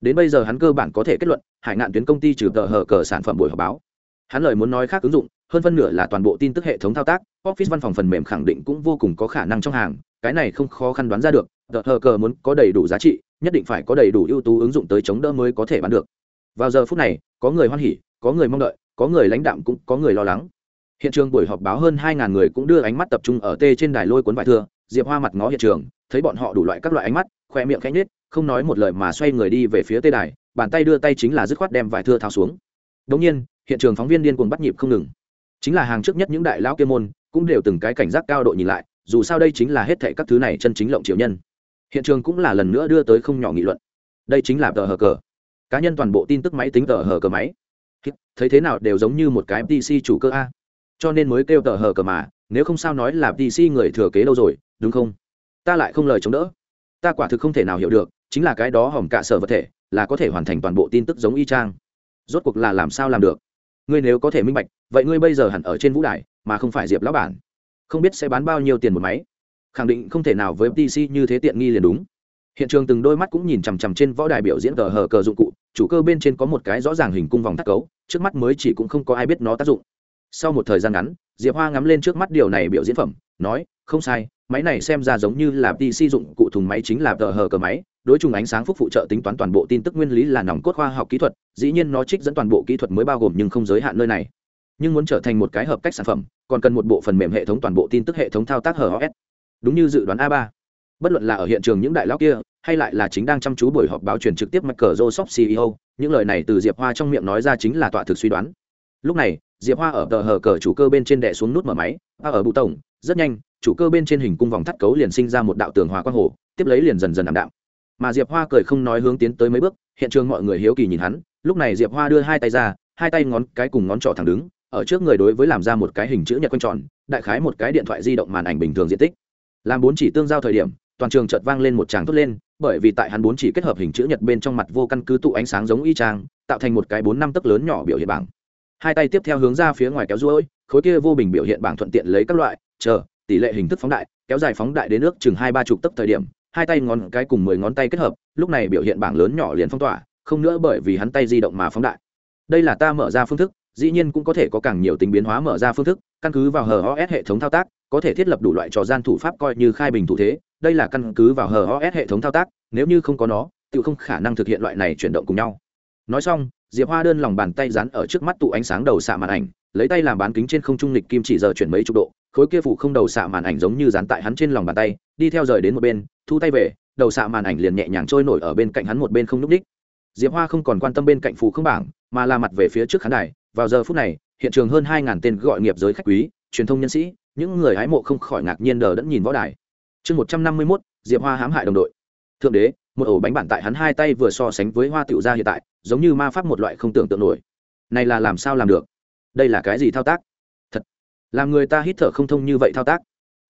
đến bây giờ hắn cơ bản có thể kết luận, hải ngạn tuyến công ty trừ tờ hở cờ sản phẩm buổi họp báo. Hắn lời muốn nói khác ứng dụng, hơn phân nửa là toàn bộ tin tức hệ thống thao tác, office văn phòng phần mềm khẳng định cũng vô cùng có khả năng trong hàng, cái này không khó khăn đoán ra được, tờ hở cờ muốn có đầy đủ giá trị, nhất định phải có đầy đủ ưu tú ứng dụng tới chống đỡ mới có thể bán được. Vào giờ phút này, có người hoan hỉ, có người mong đợi, có người lãnh đạm cũng có người lo lắng. Hiện trường buổi họp báo hơn hai ngàn người cũng đưa ánh mắt tập trung ở tê trên đài lôi cuốn vải thưa, diệp hoa mặt ngó hiện trường, thấy bọn họ đủ loại các loại ánh mắt, khoe miệng khẽ nhết không nói một lời mà xoay người đi về phía tê đài, bàn tay đưa tay chính là dứt khoát đem vải thưa tháo xuống. Đống nhiên, hiện trường phóng viên điên cuồng bắt nhịp không ngừng. Chính là hàng trước nhất những đại lão kia môn, cũng đều từng cái cảnh giác cao độ nhìn lại, dù sao đây chính là hết thệ các thứ này chân chính lộng triệu nhân. Hiện trường cũng là lần nữa đưa tới không nhỏ nghị luận. Đây chính là tờ hờ cờ. Cá nhân toàn bộ tin tức máy tính tờ hờ cờ máy. Thấy thế nào đều giống như một cái pc chủ cơ a. Cho nên mới kêu tờ hờ cờ mà, nếu không sao nói là pc người thừa kế lâu rồi, đúng không? Ta lại không lời chống đỡ. Ta quả thực không thể nào hiểu được chính là cái đó hỏng cả sở vật thể, là có thể hoàn thành toàn bộ tin tức giống y chang. Rốt cuộc là làm sao làm được? Ngươi nếu có thể minh bạch, vậy ngươi bây giờ hẳn ở trên vũ đài, mà không phải diệp lão bản. Không biết sẽ bán bao nhiêu tiền một máy. Khẳng định không thể nào với ftc như thế tiện nghi liền đúng. Hiện trường từng đôi mắt cũng nhìn chằm chằm trên võ đài biểu diễn cờ hờ cờ dụng cụ, chủ cơ bên trên có một cái rõ ràng hình cung vòng thắt cấu, trước mắt mới chỉ cũng không có ai biết nó tác dụng. Sau một thời gian ngắn, diệp hoa ngắm lên trước mắt điều này biểu diễn phẩm, nói, không sai, máy này xem ra giống như là pc dụng cụ thùng máy chính là tờ hờ cờ máy đối trùng ánh sáng phúc phụ trợ tính toán toàn bộ tin tức nguyên lý là nòng cốt khoa học kỹ thuật dĩ nhiên nó trích dẫn toàn bộ kỹ thuật mới bao gồm nhưng không giới hạn nơi này nhưng muốn trở thành một cái hợp cách sản phẩm còn cần một bộ phần mềm hệ thống toàn bộ tin tức hệ thống thao tác hos đúng như dự đoán a ba bất luận là ở hiện trường những đại lão kia hay lại là chính đang chăm chú buổi họp báo truyền trực tiếp cờ Microsoft CEO, những lời này từ Diệp Hoa trong miệng nói ra chính là tọa thực suy đoán. Lúc này, Diệp Hoa ở tờ hờ cờ chủ cơ bên trên đè xuống nút mở máy, ở bụ tổng, rất nhanh, chủ cơ bên trên hình cung vòng thắt cấu liền sinh ra một đạo tường hòa quang hồ, tiếp lấy liền dần dần ảm đạm. Mà Diệp Hoa cười không nói hướng tiến tới mấy bước, hiện trường mọi người hiếu kỳ nhìn hắn, lúc này Diệp Hoa đưa hai tay ra, hai tay ngón cái cùng ngón trỏ thẳng đứng, ở trước người đối với làm ra một cái hình chữ nhật quanh tròn, đại khái một cái điện thoại di động màn ảnh bình thường diện tích. Làm bốn chỉ tương giao thời điểm toàn trường chợt vang lên một tràng thốt lên bởi vì tại hắn bốn chỉ kết hợp hình chữ nhật bên trong mặt vô căn cứ tụ ánh sáng giống y trang tạo thành một cái bốn năm tấc lớn nhỏ biểu hiện bảng. Hai tay tiếp theo hướng ra phía ngoài kéo ruôi khối kia vô bình biểu hiện bảng thuận tiện lấy các loại chờ tỷ lệ hình thức phóng đại kéo dài phóng đại đến nước chừng hai ba chục tấc thời điểm hai tay ngón cái cùng mười ngón tay kết hợp, lúc này biểu hiện bảng lớn nhỏ liền phong tỏa, không nữa bởi vì hắn tay di động mà phóng đại. Đây là ta mở ra phương thức, dĩ nhiên cũng có thể có càng nhiều tính biến hóa mở ra phương thức, căn cứ vào hos hệ thống thao tác, có thể thiết lập đủ loại trò gian thủ pháp coi như khai bình thủ thế, đây là căn cứ vào hos hệ thống thao tác, nếu như không có nó, tự không khả năng thực hiện loại này chuyển động cùng nhau. Nói xong, diệp hoa đơn lòng bàn tay dán ở trước mắt tụ ánh sáng đầu xạ màn ảnh, lấy tay làm bán kính trên không trung lịch kim chỉ giờ chuyển mấy chục độ, khối kia phủ không đầu xạ màn ảnh giống như dán tại hắn trên lòng bàn tay, đi theo rời đến một bên thu tay về, đầu xạ màn ảnh liền nhẹ nhàng trôi nổi ở bên cạnh hắn một bên không n ú c đích. Diệp hoa không còn quan tâm bên cạnh phù không bảng, mà là mặt về phía trước khán đài. Vào giờ phút này, hiện trường hơn hai ngàn tên gọi nghiệp giới khách quý, truyền thông nhân sĩ, những người hái mộ không khỏi ngạc nhiên đờ đẫn nhìn võ đài. Chương một trăm năm mươi mốt, diệp hoa hãm hại đồng đội. Thượng đế, một ổ bánh bản tại hắn hai tay vừa so sánh với hoa tiểu gia hiện tại, giống như ma pháp một loại không tưởng tượng nổi. Này là làm sao làm được? Đây là cái gì thao tác? Thật, làm người ta hít thở không thông như vậy thao tác.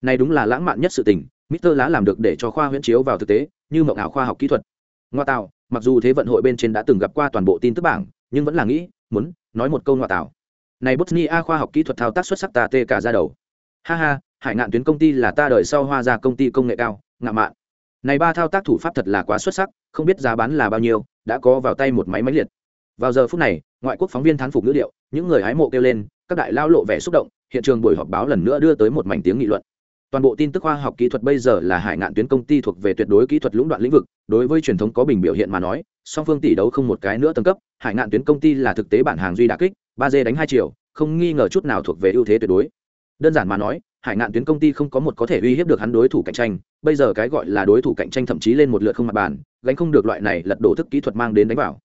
Này đúng là lãng mạn nhất sự tình Mr. lá làm được để cho khoa huyễn chiếu vào thực tế, như mộng ảo khoa học kỹ thuật. Ngoa tạo mặc dù thế vận hội bên trên đã từng gặp qua toàn bộ tin tức bảng, nhưng vẫn là nghĩ, muốn nói một câu ngoa tạo này bosnia khoa học kỹ thuật thao tác xuất sắc ta tê cả ra đầu. Ha ha, hải ngạn tuyến công ty là ta đợi sau hoa ra công ty công nghệ cao ngạ mạn. Này ba thao tác thủ pháp thật là quá xuất sắc, không biết giá bán là bao nhiêu, đã có vào tay một máy máy liệt. Vào giờ phút này, ngoại quốc phóng viên thán phục ngữ điệu, những người hái mộ kêu lên, các đại lao lộ vẻ xúc động, hiện trường buổi họp báo lần nữa đưa tới một mảnh tiếng nghị luận toàn bộ tin tức khoa học kỹ thuật bây giờ là hải ngạn tuyến công ty thuộc về tuyệt đối kỹ thuật lũng đoạn lĩnh vực, đối với truyền thống có bình biểu hiện mà nói, song phương tỷ đấu không một cái nữa tầng cấp, hải ngạn tuyến công ty là thực tế bản hàng duy đà kích, ba d đánh hai triệu, không nghi ngờ chút nào thuộc về ưu thế tuyệt đối. Đơn giản mà nói, hải ngạn tuyến công ty không có một có thể uy hiếp được hắn đối thủ cạnh tranh, bây giờ cái gọi là đối thủ cạnh tranh thậm chí lên một lượt không mặt bàn, gánh không được loại này lật đổ thức kỹ thuật mang đến đánh vào.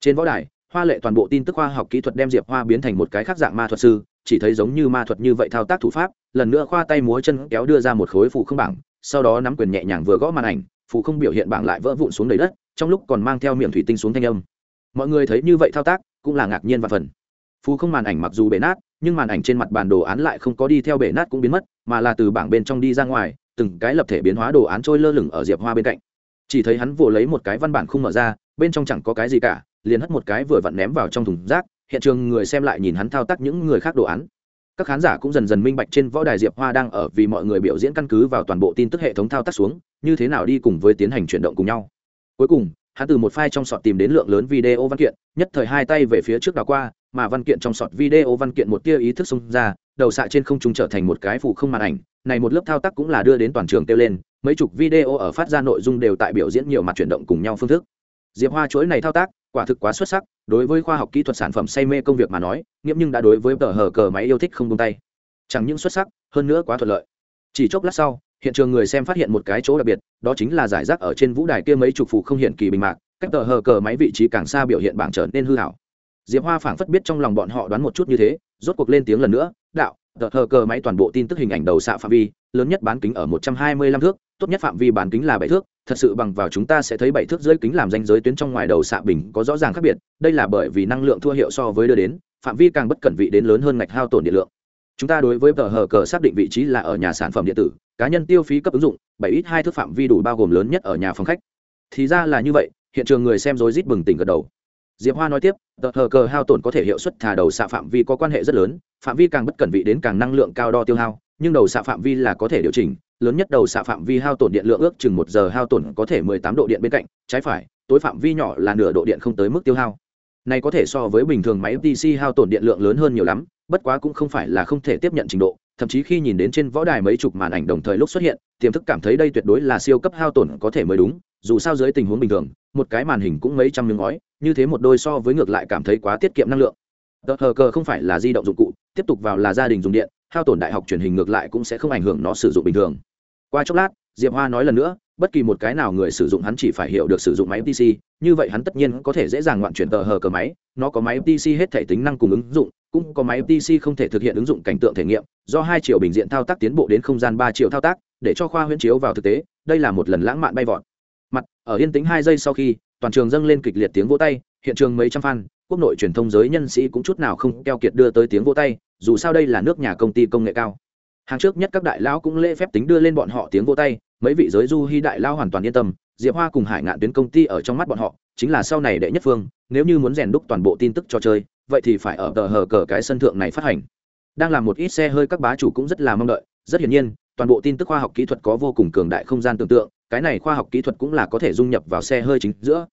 Trên võ đài, hoa lệ toàn bộ tin tức khoa học kỹ thuật đem diệp hoa biến thành một cái khác dạng ma thuật sư chỉ thấy giống như ma thuật như vậy thao tác thủ pháp, lần nữa khoa tay múa chân kéo đưa ra một khối phụ không bảng, sau đó nắm quyền nhẹ nhàng vừa gõ màn ảnh phụ không biểu hiện bảng lại vỡ vụn xuống đầy đất, trong lúc còn mang theo miệng thủy tinh xuống thanh âm. Mọi người thấy như vậy thao tác, cũng là ngạc nhiên và phần. Phù không màn ảnh mặc dù bể nát, nhưng màn ảnh trên mặt bản đồ án lại không có đi theo bể nát cũng biến mất, mà là từ bảng bên trong đi ra ngoài, từng cái lập thể biến hóa đồ án trôi lơ lửng ở diệp hoa bên cạnh. Chỉ thấy hắn vồ lấy một cái văn bản không mở ra, bên trong chẳng có cái gì cả, liền hất một cái vừa vặn ném vào trong thùng rác hiện trường người xem lại nhìn hắn thao tác những người khác đồ án. Các khán giả cũng dần dần minh bạch trên võ đài diệp hoa đang ở vì mọi người biểu diễn căn cứ vào toàn bộ tin tức hệ thống thao tác xuống, như thế nào đi cùng với tiến hành chuyển động cùng nhau. Cuối cùng, hắn từ một file trong sọt tìm đến lượng lớn video văn kiện, nhất thời hai tay về phía trước đào qua, mà văn kiện trong sọt video văn kiện một tia ý thức xông ra, đầu xạ trên không trung trở thành một cái phụ không màn ảnh, này một lớp thao tác cũng là đưa đến toàn trường kêu lên, mấy chục video ở phát ra nội dung đều tại biểu diễn nhiều mặt chuyển động cùng nhau phương thức. Diệp hoa chuỗi này thao tác quả thực quá xuất sắc, đối với khoa học kỹ thuật sản phẩm say mê công việc mà nói, nghiễm nhưng đã đối với tờ hờ cờ máy yêu thích không tung tay. Chẳng những xuất sắc, hơn nữa quá thuận lợi. Chỉ chốc lát sau, hiện trường người xem phát hiện một cái chỗ đặc biệt, đó chính là giải rác ở trên vũ đài kia mấy chục phụ không hiện kỳ bình mạc, cách tờ hờ cờ máy vị trí càng xa biểu hiện bảng trở nên hư hảo. Diệp hoa phảng phất biết trong lòng bọn họ đoán một chút như thế, rốt cuộc lên tiếng lần nữa, đạo, tờ hờ cờ máy toàn bộ tin tức hình ảnh đầu xạ phạm vi, lớn nhất bán kính ở một trăm hai mươi lăm thước, tốt nhất phạm vi bán kính là bảy thước thật sự bằng vào chúng ta sẽ thấy bảy thước dưới kính làm danh giới tuyến trong ngoài đầu xạ bình có rõ ràng khác biệt, đây là bởi vì năng lượng thua hiệu so với đưa đến, phạm vi càng bất cẩn vị đến lớn hơn ngạch hao tổn điện lượng. Chúng ta đối với tờ hờ cờ xác định vị trí là ở nhà sản phẩm điện tử, cá nhân tiêu phí cấp ứng dụng, bảy ít hai thước phạm vi đủ bao gồm lớn nhất ở nhà phòng khách. Thì ra là như vậy, hiện trường người xem rối rít bừng tỉnh gật đầu. Diệp hoa nói tiếp, tờ hờ cờ hao tổn có thể hiệu suất thả đầu xạ phạm vi có quan hệ rất lớn, phạm vi càng bất cẩn vị đến càng năng lượng cao đo tiêu hao, nhưng đầu xạ phạm vi là có thể điều chỉnh lớn nhất đầu xạ phạm vi hao tổn điện lượng ước chừng một giờ, hao tổn có thể mười tám độ điện bên cạnh, trái phải, tối phạm vi nhỏ là nửa độ điện không tới mức tiêu hao. Này có thể so với bình thường máy FTC hao tổn điện lượng lớn hơn nhiều lắm, bất quá cũng không phải là không thể tiếp nhận trình độ, thậm chí khi nhìn đến trên võ đài mấy chục màn ảnh đồng thời lúc xuất hiện, tiềm thức cảm thấy đây tuyệt đối là siêu cấp hao tổn có thể mới đúng, dù sao dưới tình huống bình thường, một cái màn hình cũng mấy trăm miếng ngói, như thế một đôi so với ngược lại cảm thấy quá tiết kiệm năng lượng. Tờ hờ cờ không phải là di động dụng cụ, tiếp tục vào là gia đình dùng điện, hao tổn đại học truyền hình ngược lại cũng sẽ không ảnh hưởng nó sử dụng bình thường qua chốc lát diệp hoa nói lần nữa bất kỳ một cái nào người sử dụng hắn chỉ phải hiểu được sử dụng máy FTC, như vậy hắn tất nhiên có thể dễ dàng ngoạn chuyển tờ hờ cờ máy, nó có máy FTC hết thể tính năng cùng ứng dụng, cũng có máy FTC không thể thực hiện ứng dụng cảnh tượng thể nghiệm, do hai triệu bình diện thao tác tiến bộ đến không gian ba triệu thao tác, để cho khoa huyễn chiếu vào thực tế, đây là một lần lãng mạn bay vọt. Mặt, ở yên tĩnh hai giây sau khi, toàn trường dâng lên kịch liệt tiếng vỗ tay, hiện trường mấy trăm fan, quốc nội truyền thông giới nhân sĩ cũng chút nào không keo kiệt đưa tới tiếng vỗ tay, dù sao đây là nước nhà công ty công nghệ cao hàng trước nhất các đại lão cũng lễ phép tính đưa lên bọn họ tiếng vô tay, mấy vị giới du hy đại lão hoàn toàn yên tâm, diệp hoa cùng hải ngạn tuyến công ty ở trong mắt bọn họ, chính là sau này đệ nhất phương, nếu như muốn rèn đúc toàn bộ tin tức cho chơi, vậy thì phải ở tờ hờ cờ cái sân thượng này phát hành. Đang làm một ít xe hơi các bá chủ cũng rất là mong đợi, rất hiển nhiên, toàn bộ tin tức khoa học kỹ thuật có vô cùng cường đại không gian tưởng tượng, cái này khoa học kỹ thuật cũng là có thể dung nhập vào xe hơi chính giữa.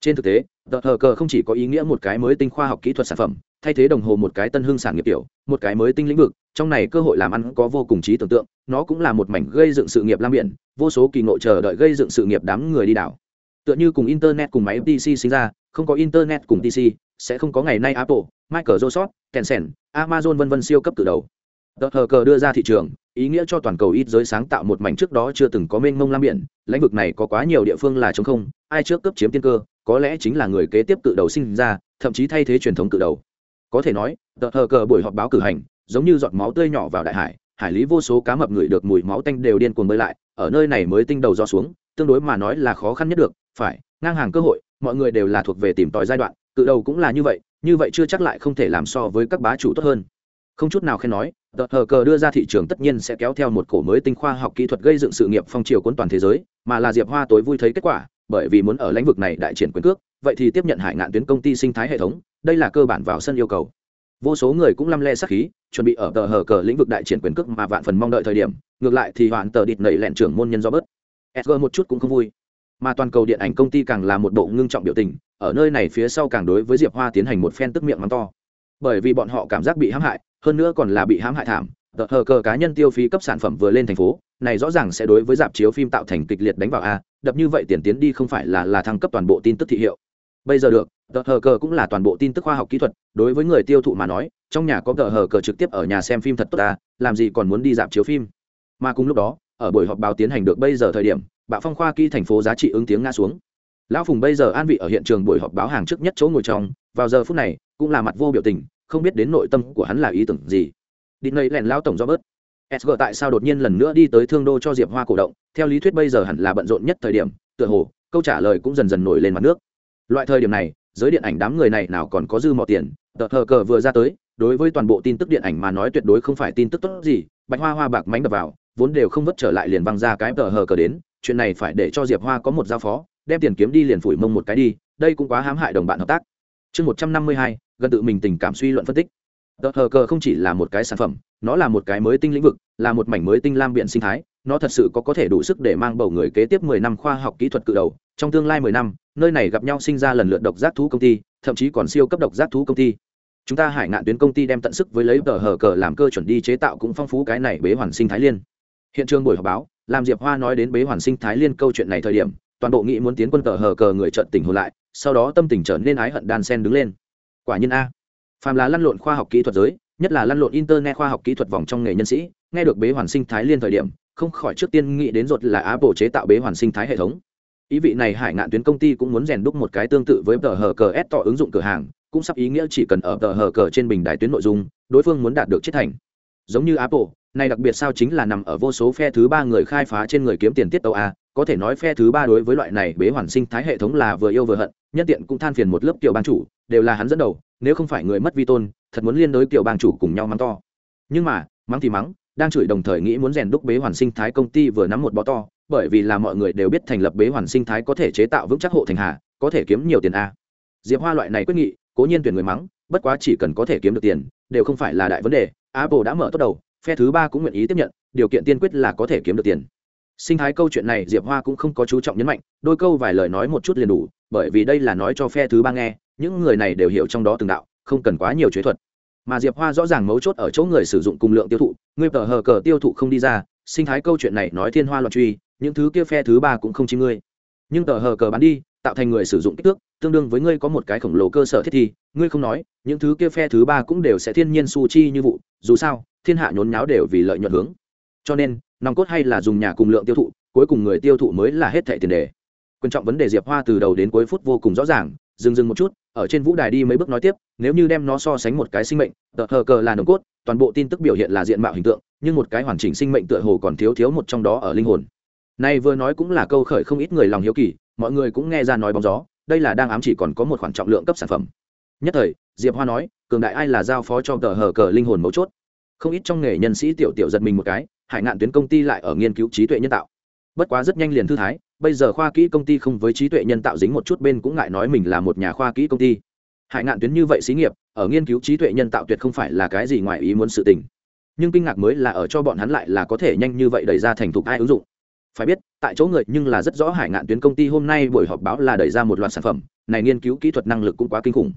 Trên thực tế, tờ hờ cờ không chỉ có ý nghĩa một cái mới tinh khoa học kỹ thuật sản phẩm, thay thế đồng hồ một cái tân hương sản nghiệp tiểu, một cái mới tinh lĩnh vực trong này cơ hội làm ăn có vô cùng trí tưởng tượng, nó cũng là một mảnh gây dựng sự nghiệp lam biển, vô số kỳ ngộ chờ đợi gây dựng sự nghiệp đám người đi đảo. Tựa như cùng internet cùng máy pc sinh ra, không có internet cùng pc sẽ không có ngày nay apple, microsoft, tencent, amazon vân vân siêu cấp từ đầu. Tờ hờ cờ đưa ra thị trường, ý nghĩa cho toàn cầu ít giới sáng tạo một mảnh trước đó chưa từng có mênh mông lam biển, lãnh vực này có quá nhiều địa phương là chống không, ai trước cấp chiếm tiên cơ, có lẽ chính là người kế tiếp cự đầu sinh ra, thậm chí thay thế truyền thống cự đầu. Có thể nói, tờ hờ cờ buổi họp báo cử hành giống như giọt máu tươi nhỏ vào đại hải hải lý vô số cá mập người được mùi máu tanh đều điên cuồng bơi lại, ở nơi này mới tinh đầu do xuống, tương đối mà nói là khó khăn nhất được, phải, ngang hàng cơ hội, mọi người đều là thuộc về tìm tòi giai đoạn, cự đầu cũng là như vậy như vậy chưa chắc lại không thể làm so với các bá chủ tốt hơn. Không chút nào khen nói, tờ hờ cờ đưa ra thị trường tất nhiên sẽ kéo theo một cổ mới tinh khoa học kỹ thuật gây dựng sự nghiệp phong triều cuốn toàn thế giới, mà là diệp hoa tối vui thấy kết quả, bởi vì muốn ở lĩnh vực này đại triển quyền cước, vậy thì tiếp nhận hải ngạn tuyến công ty sinh thái hệ thống, đây là cơ bản vào sân yêu cầu vô số người cũng lăm le sắc khí, chuẩn bị ở tờ hờ cờ lĩnh vực đại triển quyền cước mà vạn phần mong đợi thời điểm, ngược lại thì hoàn tờ địt nẩy lẹn trưởng môn nhân do bớt. Sg một chút cũng không vui. Mà toàn cầu điện ảnh công ty càng là một bộ ngưng trọng biểu tình, ở nơi này phía sau càng đối với diệp hoa tiến hành một phen tức miệng mắng to. Bởi vì bọn họ cảm giác bị hãm hại, hơn nữa còn là bị hãm hại thảm, tờ hờ cờ cá nhân tiêu phí cấp sản phẩm vừa lên thành phố, này rõ ràng sẽ đối với dạp chiếu phim tạo thành kịch liệt đánh vào a, đập như vậy tiền tiến đi không phải là là thăng cấp toàn bộ tin tức thị hiệu. Bây giờ được tờ hờ cờ cũng là toàn bộ tin tức khoa học kỹ thuật, đối với người tiêu thụ mà nói, trong nhà có tờ hờ cờ trực tiếp ở nhà xem phim thật tốt ta, làm gì còn muốn đi dạp chiếu phim. Mà cùng lúc đó, ở buổi họp báo tiến hành được bây giờ thời điểm, bạo phong khoa kỹ thành phố giá trị ứng tiếng nga xuống. Lão phùng bây giờ an vị ở hiện trường buổi họp báo hàng trước nhất chỗ ngồi trong, vào giờ phút này, cũng là mặt vô biểu tình, không biết đến nội tâm của hắn là ý tưởng gì. Đi ngây lèn lao tổng do bớt. Sg tại sao đột nhiên lần nữa đi tới thương đô cho diệp hoa cổ động, theo lý thuyết bây giờ hẳn là bận rộn nhất thời điểm, tựa hồ, câu trả lời cũng dần dần nổi lên mặt nước. Loại thời điểm này giới điện ảnh đám người này nào còn có dư mò tiền, tờ hờ cờ vừa ra tới, đối với toàn bộ tin tức điện ảnh mà nói tuyệt đối không phải tin tức tốt gì, bạch hoa hoa bạc mánh đập vào, vốn đều không vất trở lại liền văng ra cái tờ hờ cờ đến, chuyện này phải để cho diệp hoa có một giao phó, đem tiền kiếm đi liền phủi mông một cái đi, đây cũng quá hãm hại đồng bạn hợp tác. Chương một trăm năm mươi hai, gần tự mình tình cảm suy luận phân tích. Tờ hờ cờ không chỉ là một cái sản phẩm, nó là một cái mới tinh lĩnh vực, là một mảnh mới tinh lam biện sinh thái nó thật sự có có thể đủ sức để mang bầu người kế tiếp mười năm khoa học kỹ thuật cự đầu. Trong tương lai mười năm, nơi này gặp nhau sinh ra lần lượt độc giác thú công ty, thậm chí còn siêu cấp độc giác thú công ty. Chúng ta hải ngạn tuyến công ty đem tận sức với lấy tờ hờ cờ làm cơ chuẩn đi chế tạo cũng phong phú cái này bế hoàn sinh thái liên. Hiện trường buổi họp báo làm diệp hoa nói đến bế hoàn sinh thái liên câu chuyện này thời điểm, toàn bộ nghị muốn tiến quân tờ hờ cờ người trận tỉnh hồn lại, sau đó tâm tình trở nên ái hận đan sen đứng lên. Quả nhiên a, phàm là lăn lộn khoa học kỹ thuật giới, nhất là lăn lộn internet khoa học kỹ thuật vòng trong nghề nhân sĩ, nghe được bế hoàn sinh thái liên thời điểm không khỏi trước tiên nghĩ đến ruột là apple chế tạo bế hoàn sinh thái hệ thống. Ý vị này hải ngạn tuyến công ty cũng muốn rèn đúc một cái tương tự với tờ hở cờ s tỏ ứng dụng cửa hàng, cũng sắp ý nghĩa chỉ cần ở tờ hở cờ trên bình đài tuyến nội dung, đối phương muốn đạt được chết thành. Giống như apple, này đặc biệt sao chính là nằm ở vô số phe thứ ba người khai phá trên người kiếm tiền tiết tấu a, có thể nói phe thứ ba đối với loại này bế hoàn sinh thái hệ thống là vừa yêu vừa hận, nhân tiện cũng than phiền một lớp tiểu bang chủ, đều là hắn dẫn đầu, nếu không phải người mất vi tôn, thật muốn liên đối tiểu bang chủ cùng nhau mắng to. Nhưng mà, mắng thì mắng đang chửi đồng thời nghĩ muốn rèn đúc bế hoàn sinh thái công ty vừa nắm một bó to, bởi vì là mọi người đều biết thành lập bế hoàn sinh thái có thể chế tạo vững chắc hộ thành hà, có thể kiếm nhiều tiền a. Diệp hoa loại này quyết nghị, cố nhiên tuyển người mắng, bất quá chỉ cần có thể kiếm được tiền, đều không phải là đại vấn đề, apple đã mở tốt đầu, phe thứ ba cũng nguyện ý tiếp nhận, điều kiện tiên quyết là có thể kiếm được tiền. Sinh thái câu chuyện này diệp hoa cũng không có chú trọng nhấn mạnh, đôi câu vài lời nói một chút liền đủ, bởi vì đây là nói cho phe thứ ba nghe, những người này đều hiểu trong đó từng đạo, không cần quá nhiều chế thuật mà diệp hoa rõ ràng mấu chốt ở chỗ người sử dụng cùng lượng tiêu thụ người tờ hờ cờ tiêu thụ không đi ra sinh thái câu chuyện này nói thiên hoa loạn truy những thứ kia phe thứ ba cũng không chi ngươi nhưng tờ hờ cờ bán đi tạo thành người sử dụng kích thước tương đương với ngươi có một cái khổng lồ cơ sở thiết thi ngươi không nói những thứ kia phe thứ ba cũng đều sẽ thiên nhiên su chi như vụ dù sao thiên hạ nhốn nháo đều vì lợi nhuận hướng cho nên nòng cốt hay là dùng nhà cùng lượng tiêu thụ cuối cùng người tiêu thụ mới là hết thẻ tiền đề quan trọng vấn đề diệp hoa từ đầu đến cuối phút vô cùng rõ ràng dừng dừng một chút ở trên vũ đài đi mấy bước nói tiếp, nếu như đem nó so sánh một cái sinh mệnh, tờ hờ cờ là nồng cốt, toàn bộ tin tức biểu hiện là diện mạo hình tượng, nhưng một cái hoàn chỉnh sinh mệnh tựa hồ còn thiếu thiếu một trong đó ở linh hồn. Này vừa nói cũng là câu khởi không ít người lòng hiếu kỳ, mọi người cũng nghe ra nói bóng gió, đây là đang ám chỉ còn có một khoản trọng lượng cấp sản phẩm. Nhất thời, diệp hoa nói, cường đại ai là giao phó cho tờ hờ cờ linh hồn mấu chốt? Không ít trong nghề nhân sĩ tiểu tiểu giật mình một cái, hải ngạn tuyến công ty lại ở nghiên cứu trí tuệ nhân tạo bất quá rất nhanh liền thư thái, bây giờ khoa kỹ công ty không với trí tuệ nhân tạo dính một chút bên cũng ngại nói mình là một nhà khoa kỹ công ty. Hại ngạn tuyến như vậy xí nghiệp, ở nghiên cứu trí tuệ nhân tạo tuyệt không phải là cái gì ngoài ý muốn sự tình. Nhưng kinh ngạc mới là ở cho bọn hắn lại là có thể nhanh như vậy đẩy ra thành thục ai ứng dụng. Phải biết, tại chỗ người nhưng là rất rõ hải ngạn tuyến công ty hôm nay buổi họp báo là đẩy ra một loạt sản phẩm, này nghiên cứu kỹ thuật năng lực cũng quá kinh khủng.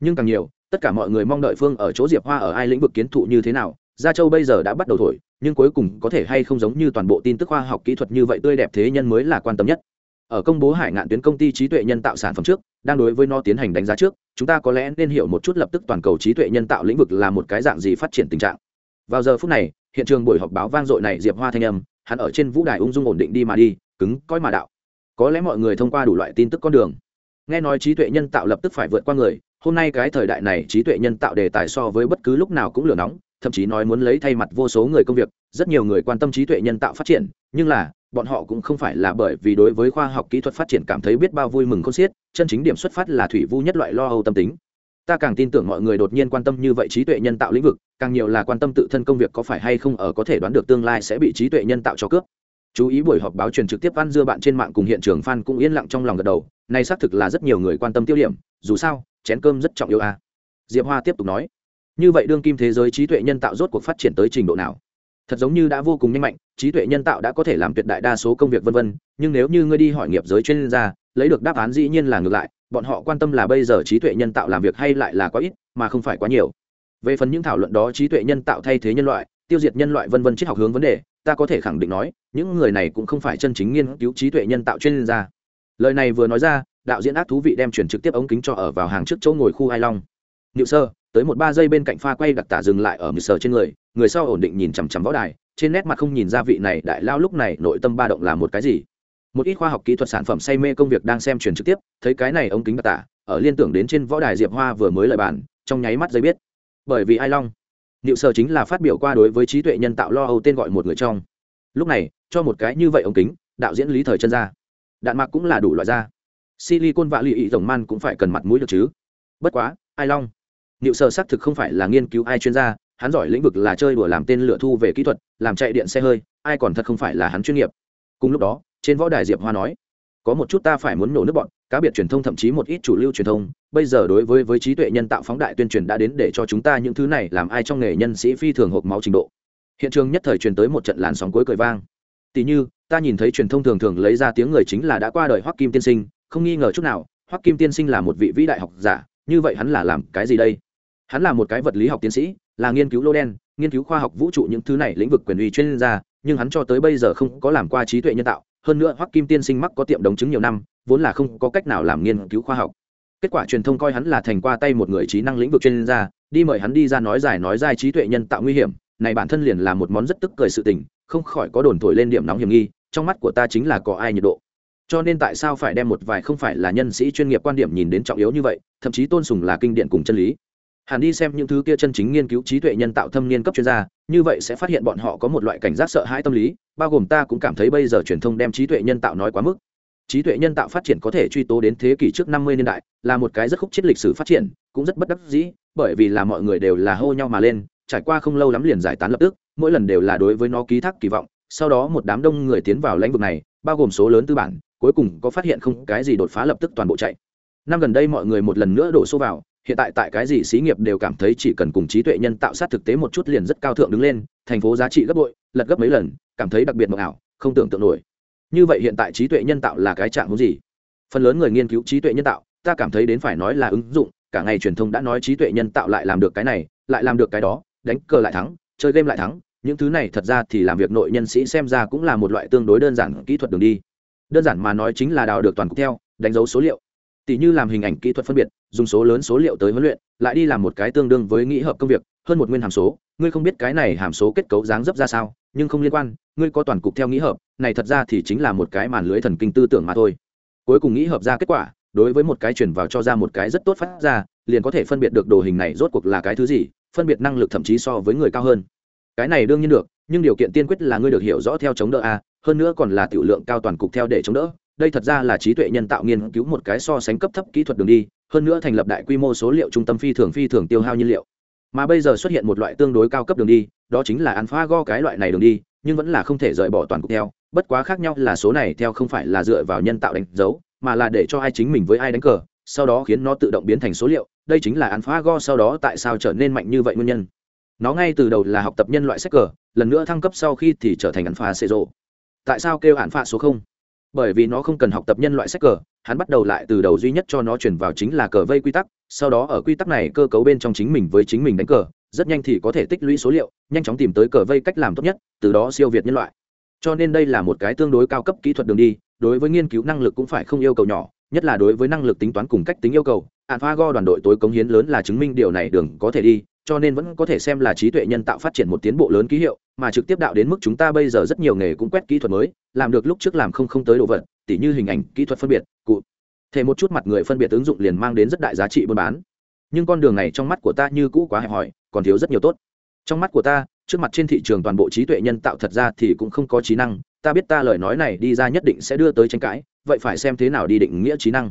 Nhưng càng nhiều, tất cả mọi người mong đợi phương ở chỗ diệp hoa ở ai lĩnh vực kiến thụ như thế nào gia châu bây giờ đã bắt đầu thổi, nhưng cuối cùng có thể hay không giống như toàn bộ tin tức khoa học kỹ thuật như vậy tươi đẹp thế nhân mới là quan tâm nhất. Ở công bố hải ngạn tuyến công ty trí tuệ nhân tạo sản phẩm trước, đang đối với nó tiến hành đánh giá trước, chúng ta có lẽ nên hiểu một chút lập tức toàn cầu trí tuệ nhân tạo lĩnh vực là một cái dạng gì phát triển tình trạng. Vào giờ phút này, hiện trường buổi họp báo vang dội này diệp hoa thanh âm, hắn ở trên vũ đài ung dung ổn định đi mà đi, cứng, coi mà đạo. Có lẽ mọi người thông qua đủ loại tin tức con đường. Nghe nói trí tuệ nhân tạo lập tức phải vượt qua người, hôm nay cái thời đại này trí tuệ nhân tạo đề tài so với bất cứ lúc nào cũng lửa nóng thậm chí nói muốn lấy thay mặt vô số người công việc, rất nhiều người quan tâm trí tuệ nhân tạo phát triển, nhưng là, bọn họ cũng không phải là bởi vì đối với khoa học kỹ thuật phát triển cảm thấy biết bao vui mừng không xiết, chân chính điểm xuất phát là thủy vu nhất loại lo âu tâm tính. Ta càng tin tưởng mọi người đột nhiên quan tâm như vậy trí tuệ nhân tạo lĩnh vực, càng nhiều là quan tâm tự thân công việc có phải hay không ở có thể đoán được tương lai sẽ bị trí tuệ nhân tạo cho cướp. Chú ý buổi họp báo truyền trực tiếp văn dưa bạn trên mạng cùng hiện trường fan cũng yên lặng trong lòng gật đầu, này xác thực là rất nhiều người quan tâm tiêu điểm, dù sao, chén cơm rất trọng yếu a à. diệp hoa tiếp tục nói như vậy đương kim thế giới trí tuệ nhân tạo rốt cuộc phát triển tới trình độ nào? Thật giống như đã vô cùng nhanh mạnh, trí tuệ nhân tạo đã có thể làm tuyệt đại đa số công việc vân vân, nhưng nếu như ngươi đi hỏi nghiệp giới chuyên gia, lấy được đáp án dĩ nhiên là ngược lại, bọn họ quan tâm là bây giờ trí tuệ nhân tạo làm việc hay lại là quá ít, mà không phải quá nhiều. Về phần những thảo luận đó, trí tuệ nhân tạo thay thế nhân loại, tiêu diệt nhân loại vân vân triết học hướng vấn đề, ta có thể khẳng định nói, những người này cũng không phải chân chính nghiên cứu trí tuệ nhân tạo chuyên gia. Lời này vừa nói ra, đạo diễn ác thú vị đem chuyển trực tiếp ống kính cho ở vào hàng trước chỗ ngồi khu hai long nhự sơ tới một ba giây bên cạnh pha quay đặc tả dừng lại ở mười sờ trên người người sau ổn định nhìn chằm chằm võ đài trên nét mặt không nhìn ra vị này đại lao lúc này nội tâm ba động là một cái gì một ít khoa học kỹ thuật sản phẩm say mê công việc đang xem truyền trực tiếp thấy cái này ống kính đặc tả ở liên tưởng đến trên võ đài diệp hoa vừa mới lời bàn trong nháy mắt giây biết bởi vì ai long Niệu sơ chính là phát biểu qua đối với trí tuệ nhân tạo lo âu tên gọi một người trong. Lúc này, cho một cái như vậy ống kính, đạo diễn Lý Thời chân ra. Đạn mạc cũng là đủ loại ra. Silicon vạ lì ý rồng man cũng phải cần mặt mũi được chứ. Bất quá, ai long. Niệu sở xác thực không phải là nghiên cứu ai chuyên gia, hắn giỏi lĩnh vực là chơi đùa làm tên lửa thu về kỹ thuật, làm chạy điện xe hơi, ai còn thật không phải là hắn chuyên nghiệp. Cùng lúc đó, trên võ đài Diệp Hoa nói, có một chút ta phải muốn nổ nước bọn cá biệt truyền thông thậm chí một ít chủ lưu truyền thông bây giờ đối với với trí tuệ nhân tạo phóng đại tuyên truyền đã đến để cho chúng ta những thứ này làm ai trong nghề nhân sĩ phi thường hộp máu trình độ. Hiện trường nhất thời truyền tới một trận làn sóng cuối cười vang. Tỷ như ta nhìn thấy truyền thông thường thường lấy ra tiếng người chính là đã qua đời hoắc kim tiên sinh không nghi ngờ chút nào hoắc kim tiên sinh là một vị vĩ đại học giả như vậy hắn là làm cái gì đây? Hắn là một cái vật lý học tiến sĩ, là nghiên cứu lô đen, nghiên cứu khoa học vũ trụ những thứ này lĩnh vực quyền uy chuyên gia, nhưng hắn cho tới bây giờ không có làm qua trí tuệ nhân tạo. Hơn nữa, hoắc kim tiên sinh mắc có tiệm đồng chứng nhiều năm, vốn là không có cách nào làm nghiên cứu khoa học. Kết quả truyền thông coi hắn là thành qua tay một người trí năng lĩnh vực chuyên gia, đi mời hắn đi ra nói giải nói dai trí tuệ nhân tạo nguy hiểm. Này bản thân liền là một món rất tức cười sự tình, không khỏi có đồn thổi lên điểm nóng hiểm nghi, trong mắt của ta chính là có ai nhiệt độ. Cho nên tại sao phải đem một vài không phải là nhân sĩ chuyên nghiệp quan điểm nhìn đến trọng yếu như vậy, thậm chí tôn sùng là kinh điển cùng chân lý hẳn đi xem những thứ kia chân chính nghiên cứu trí tuệ nhân tạo thâm niên cấp chuyên gia, như vậy sẽ phát hiện bọn họ có một loại cảnh giác sợ hãi tâm lý, bao gồm ta cũng cảm thấy bây giờ truyền thông đem trí tuệ nhân tạo nói quá mức. Trí tuệ nhân tạo phát triển có thể truy tố đến thế kỷ trước năm mươi niên đại, là một cái rất khúc chết lịch sử phát triển, cũng rất bất đắc dĩ, bởi vì là mọi người đều là hô nhau mà lên, trải qua không lâu lắm liền giải tán lập tức, mỗi lần đều là đối với nó ký thác kỳ vọng. Sau đó một đám đông người tiến vào lĩnh vực này, bao gồm số lớn tư bản, cuối cùng có phát hiện không, cái gì đột phá lập tức toàn bộ chạy. Năm gần đây mọi người một lần nữa đổ xô vào hiện tại tại cái gì xí nghiệp đều cảm thấy chỉ cần cùng trí tuệ nhân tạo sát thực tế một chút liền rất cao thượng đứng lên, thành phố giá trị gấp bội, lật gấp mấy lần, cảm thấy đặc biệt mộng ảo, không tưởng tượng nổi. Như vậy hiện tại trí tuệ nhân tạo là cái trạng hướng gì? Phần lớn người nghiên cứu trí tuệ nhân tạo, ta cảm thấy đến phải nói là ứng dụng, cả ngày truyền thông đã nói trí tuệ nhân tạo lại làm được cái này, lại làm được cái đó, đánh cờ lại thắng, chơi game lại thắng, những thứ này thật ra thì làm việc nội nhân sĩ xem ra cũng là một loại tương đối đơn giản kỹ thuật đường đi. Đơn giản mà nói chính là đào được toàn cục theo, đánh dấu số liệu tỷ như làm hình ảnh kỹ thuật phân biệt, dùng số lớn số liệu tới huấn luyện, lại đi làm một cái tương đương với nghĩ hợp công việc, hơn một nguyên hàm số. Ngươi không biết cái này hàm số kết cấu dáng dấp ra sao, nhưng không liên quan, ngươi có toàn cục theo nghĩ hợp, này thật ra thì chính là một cái màn lưới thần kinh tư tưởng mà thôi. Cuối cùng nghĩ hợp ra kết quả, đối với một cái chuyển vào cho ra một cái rất tốt phát ra, liền có thể phân biệt được đồ hình này rốt cuộc là cái thứ gì, phân biệt năng lực thậm chí so với người cao hơn. Cái này đương nhiên được, nhưng điều kiện tiên quyết là ngươi được hiểu rõ theo chống đỡ a, hơn nữa còn là tiểu lượng cao toàn cục theo để chống đỡ đây thật ra là trí tuệ nhân tạo nghiên cứu một cái so sánh cấp thấp kỹ thuật đường đi, hơn nữa thành lập đại quy mô số liệu trung tâm phi thường phi thường tiêu hao nhiên liệu. Mà bây giờ xuất hiện một loại tương đối cao cấp đường đi, đó chính là alphago cái loại này đường đi, nhưng vẫn là không thể rời bỏ toàn cục theo. Bất quá khác nhau là số này theo không phải là dựa vào nhân tạo đánh dấu, mà là để cho ai chính mình với ai đánh cờ, sau đó khiến nó tự động biến thành số liệu. Đây chính là alphago sau đó tại sao trở nên mạnh như vậy nguyên nhân. Nó ngay từ đầu là học tập nhân loại sách cờ, lần nữa thăng cấp sau khi thì trở thành alpha xê rộ. Tại sao kêu alpha số không? Bởi vì nó không cần học tập nhân loại sách cờ, hắn bắt đầu lại từ đầu duy nhất cho nó chuyển vào chính là cờ vây quy tắc, sau đó ở quy tắc này cơ cấu bên trong chính mình với chính mình đánh cờ, rất nhanh thì có thể tích lũy số liệu, nhanh chóng tìm tới cờ vây cách làm tốt nhất, từ đó siêu việt nhân loại. Cho nên đây là một cái tương đối cao cấp kỹ thuật đường đi, đối với nghiên cứu năng lực cũng phải không yêu cầu nhỏ, nhất là đối với năng lực tính toán cùng cách tính yêu cầu, alphago đoàn đội tối cống hiến lớn là chứng minh điều này đường có thể đi cho nên vẫn có thể xem là trí tuệ nhân tạo phát triển một tiến bộ lớn ký hiệu, mà trực tiếp đạo đến mức chúng ta bây giờ rất nhiều nghề cũng quét kỹ thuật mới, làm được lúc trước làm không không tới độ vật, tỉ như hình ảnh, kỹ thuật phân biệt, cụ thể một chút mặt người phân biệt ứng dụng liền mang đến rất đại giá trị buôn bán. Nhưng con đường này trong mắt của ta như cũ quá hẹp hòi, còn thiếu rất nhiều tốt. Trong mắt của ta, trước mặt trên thị trường toàn bộ trí tuệ nhân tạo thật ra thì cũng không có trí năng, ta biết ta lời nói này đi ra nhất định sẽ đưa tới tranh cãi, vậy phải xem thế nào đi định nghĩa trí năng.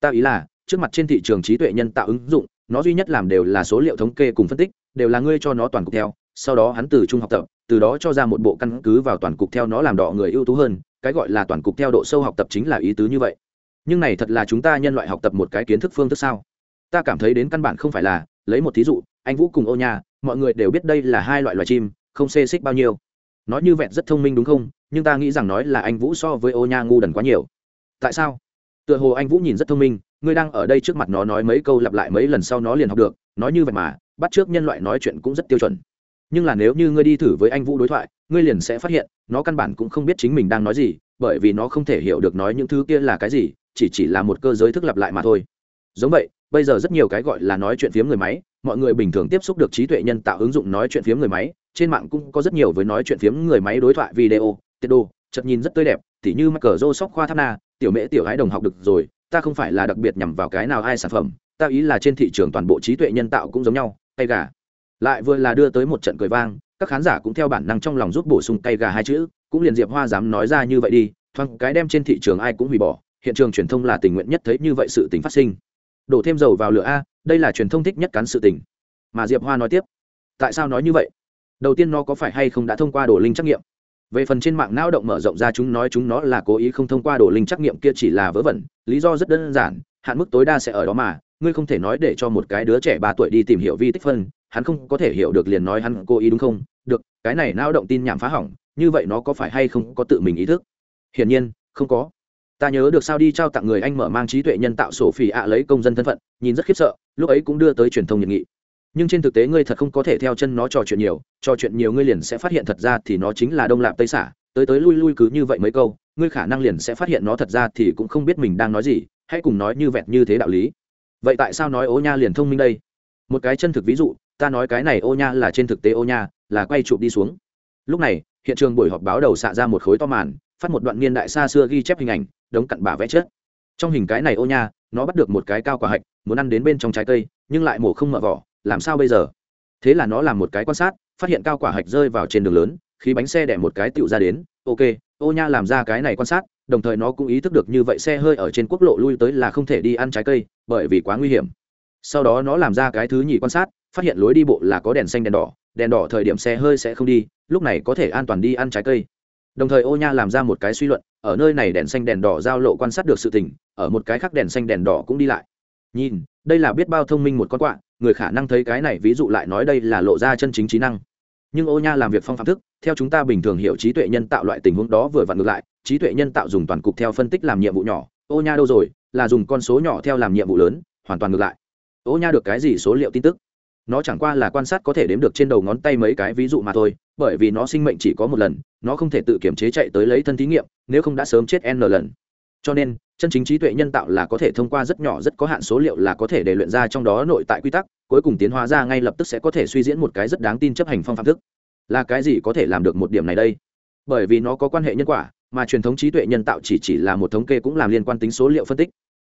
Ta ý là, trước mặt trên thị trường trí tuệ nhân tạo ứng dụng nó duy nhất làm đều là số liệu thống kê cùng phân tích, đều là ngươi cho nó toàn cục theo, sau đó hắn từ trung học tập, từ đó cho ra một bộ căn cứ vào toàn cục theo nó làm đỏ người ưu tú hơn, cái gọi là toàn cục theo độ sâu học tập chính là ý tứ như vậy. Nhưng này thật là chúng ta nhân loại học tập một cái kiến thức phương thức sao? Ta cảm thấy đến căn bản không phải là, lấy một thí dụ, anh vũ cùng ô nhà mọi người đều biết đây là hai loại loài chim, không xê xích bao nhiêu. Nói như vẹn rất thông minh đúng không? Nhưng ta nghĩ rằng nói là anh vũ so với ô nha ngu đần quá nhiều. Tại sao? Tựa hồ anh vũ nhìn rất thông minh ngươi đang ở đây trước mặt nó nói mấy câu lặp lại mấy lần sau nó liền học được, nói như vậy mà, bắt trước nhân loại nói chuyện cũng rất tiêu chuẩn. Nhưng là nếu như ngươi đi thử với anh vũ đối thoại, ngươi liền sẽ phát hiện, nó căn bản cũng không biết chính mình đang nói gì, bởi vì nó không thể hiểu được nói những thứ kia là cái gì, chỉ chỉ là một cơ giới thức lặp lại mà thôi. Giống vậy, bây giờ rất nhiều cái gọi là nói chuyện phiếm người máy, mọi người bình thường tiếp xúc được trí tuệ nhân tạo ứng dụng nói chuyện phiếm người máy, trên mạng cũng có rất nhiều với nói chuyện phiếm người máy đối thoại video tiết đồ chật nhìn rất tươi đẹp, tỉ như mắc cờ rô sóc khoa tháp na, tiểu mễ tiểu gái đồng học được rồi ta không phải là đặc biệt nhằm vào cái nào ai sản phẩm, ta ý là trên thị trường toàn bộ trí tuệ nhân tạo cũng giống nhau, Cây gà. Lại vừa là đưa tới một trận cười vang, các khán giả cũng theo bản năng trong lòng giúp bổ sung cây gà hai chữ, cũng liền diệp hoa dám nói ra như vậy đi, thoáng cái đem trên thị trường ai cũng hủy bỏ, hiện trường truyền thông là tình nguyện nhất thấy như vậy sự tình phát sinh. Đổ thêm dầu vào lửa a, đây là truyền thông thích nhất cắn sự tình. Mà diệp hoa nói tiếp, tại sao nói như vậy? Đầu tiên nó có phải hay không đã thông qua đổ linh trắc nghiệm? Về phần trên mạng não động mở rộng ra chúng nói chúng nó là cố ý không thông qua đổ linh trắc nghiệm kia chỉ là vớ vẩn, lý do rất đơn giản, hạn mức tối đa sẽ ở đó mà, ngươi không thể nói để cho một cái đứa trẻ ba tuổi đi tìm hiểu vi tích phân, hắn không có thể hiểu được liền nói hắn cố ý đúng không? Được, cái này não động tin nhảm phá hỏng, như vậy nó có phải hay không có tự mình ý thức? Hiển nhiên, không có. Ta nhớ được sao đi trao tặng người anh mở mang trí tuệ nhân tạo sổ phỉ ạ lấy công dân thân phận, nhìn rất khiếp sợ, lúc ấy cũng đưa tới truyền thông nhiệt nghị nhưng trên thực tế ngươi thật không có thể theo chân nó trò chuyện nhiều, trò chuyện nhiều ngươi liền sẽ phát hiện thật ra thì nó chính là đông lạp tây xả. Tới tới lui lui cứ như vậy mấy câu, ngươi khả năng liền sẽ phát hiện nó thật ra thì cũng không biết mình đang nói gì, hãy cùng nói như vẹt như thế đạo lý. Vậy tại sao nói ô nha liền thông minh đây? Một cái chân thực ví dụ, ta nói cái này ô nha là trên thực tế ô nha, là quay chụp đi xuống. Lúc này, hiện trường buổi họp báo đầu xạ ra một khối to màn, phát một đoạn niên đại xa xưa ghi chép hình ảnh, đống cặn bà vẽ chết trong hình cái này ô nha, nó bắt được một cái cao quả hạch, muốn ăn đến bên trong trái cây, nhưng lại mổ không mở vỏ làm sao bây giờ? Thế là nó làm một cái quan sát, phát hiện cao quả hạch rơi vào trên đường lớn khi bánh xe đẻ một cái tựu ra đến, ok, ô nha làm ra cái này quan sát. Đồng thời nó cũng ý thức được như vậy xe hơi ở trên quốc lộ lui tới là không thể đi ăn trái cây, bởi vì quá nguy hiểm. Sau đó nó làm ra cái thứ nhì quan sát, phát hiện lối đi bộ là có đèn xanh, đèn đỏ đèn đỏ thời điểm xe hơi sẽ không đi, lúc này có thể an toàn đi ăn trái cây. Đồng thời ô nha làm ra một cái suy luận, ở nơi này đèn xanh, đèn đỏ giao lộ quan sát được sự tình, ở một cái khác đèn xanh, đèn đỏ cũng đi lại. Nhìn, đây là biết bao thông minh một con quạ người khả năng thấy cái này ví dụ lại nói đây là lộ ra chân chính trí năng. Nhưng ô nha làm việc phong phạm thức, theo chúng ta bình thường hiểu trí tuệ nhân tạo loại tình huống đó vừa vặn ngược lại, trí tuệ nhân tạo dùng toàn cục theo phân tích làm nhiệm vụ nhỏ. Ô nha đâu rồi? Là dùng con số nhỏ theo làm nhiệm vụ lớn, hoàn toàn ngược lại. Ô nha được cái gì số liệu tin tức? Nó chẳng qua là quan sát có thể đếm được trên đầu ngón tay mấy cái ví dụ mà thôi, bởi vì nó sinh mệnh chỉ có một lần, nó không thể tự kiểm chế chạy tới lấy thân thí nghiệm, nếu không đã sớm chết n lần. Cho nên chân chính trí tuệ nhân tạo là có thể thông qua rất nhỏ, rất có hạn số liệu là có thể để luyện ra trong đó nội tại quy tắc, cuối cùng tiến hóa ra ngay lập tức sẽ có thể suy diễn một cái rất đáng tin chấp hành phong phạm thức. Là cái gì có thể làm được một điểm này đây? Bởi vì nó có quan hệ nhân quả, mà truyền thống trí tuệ nhân tạo chỉ chỉ là một thống kê cũng làm liên quan tính số liệu phân tích.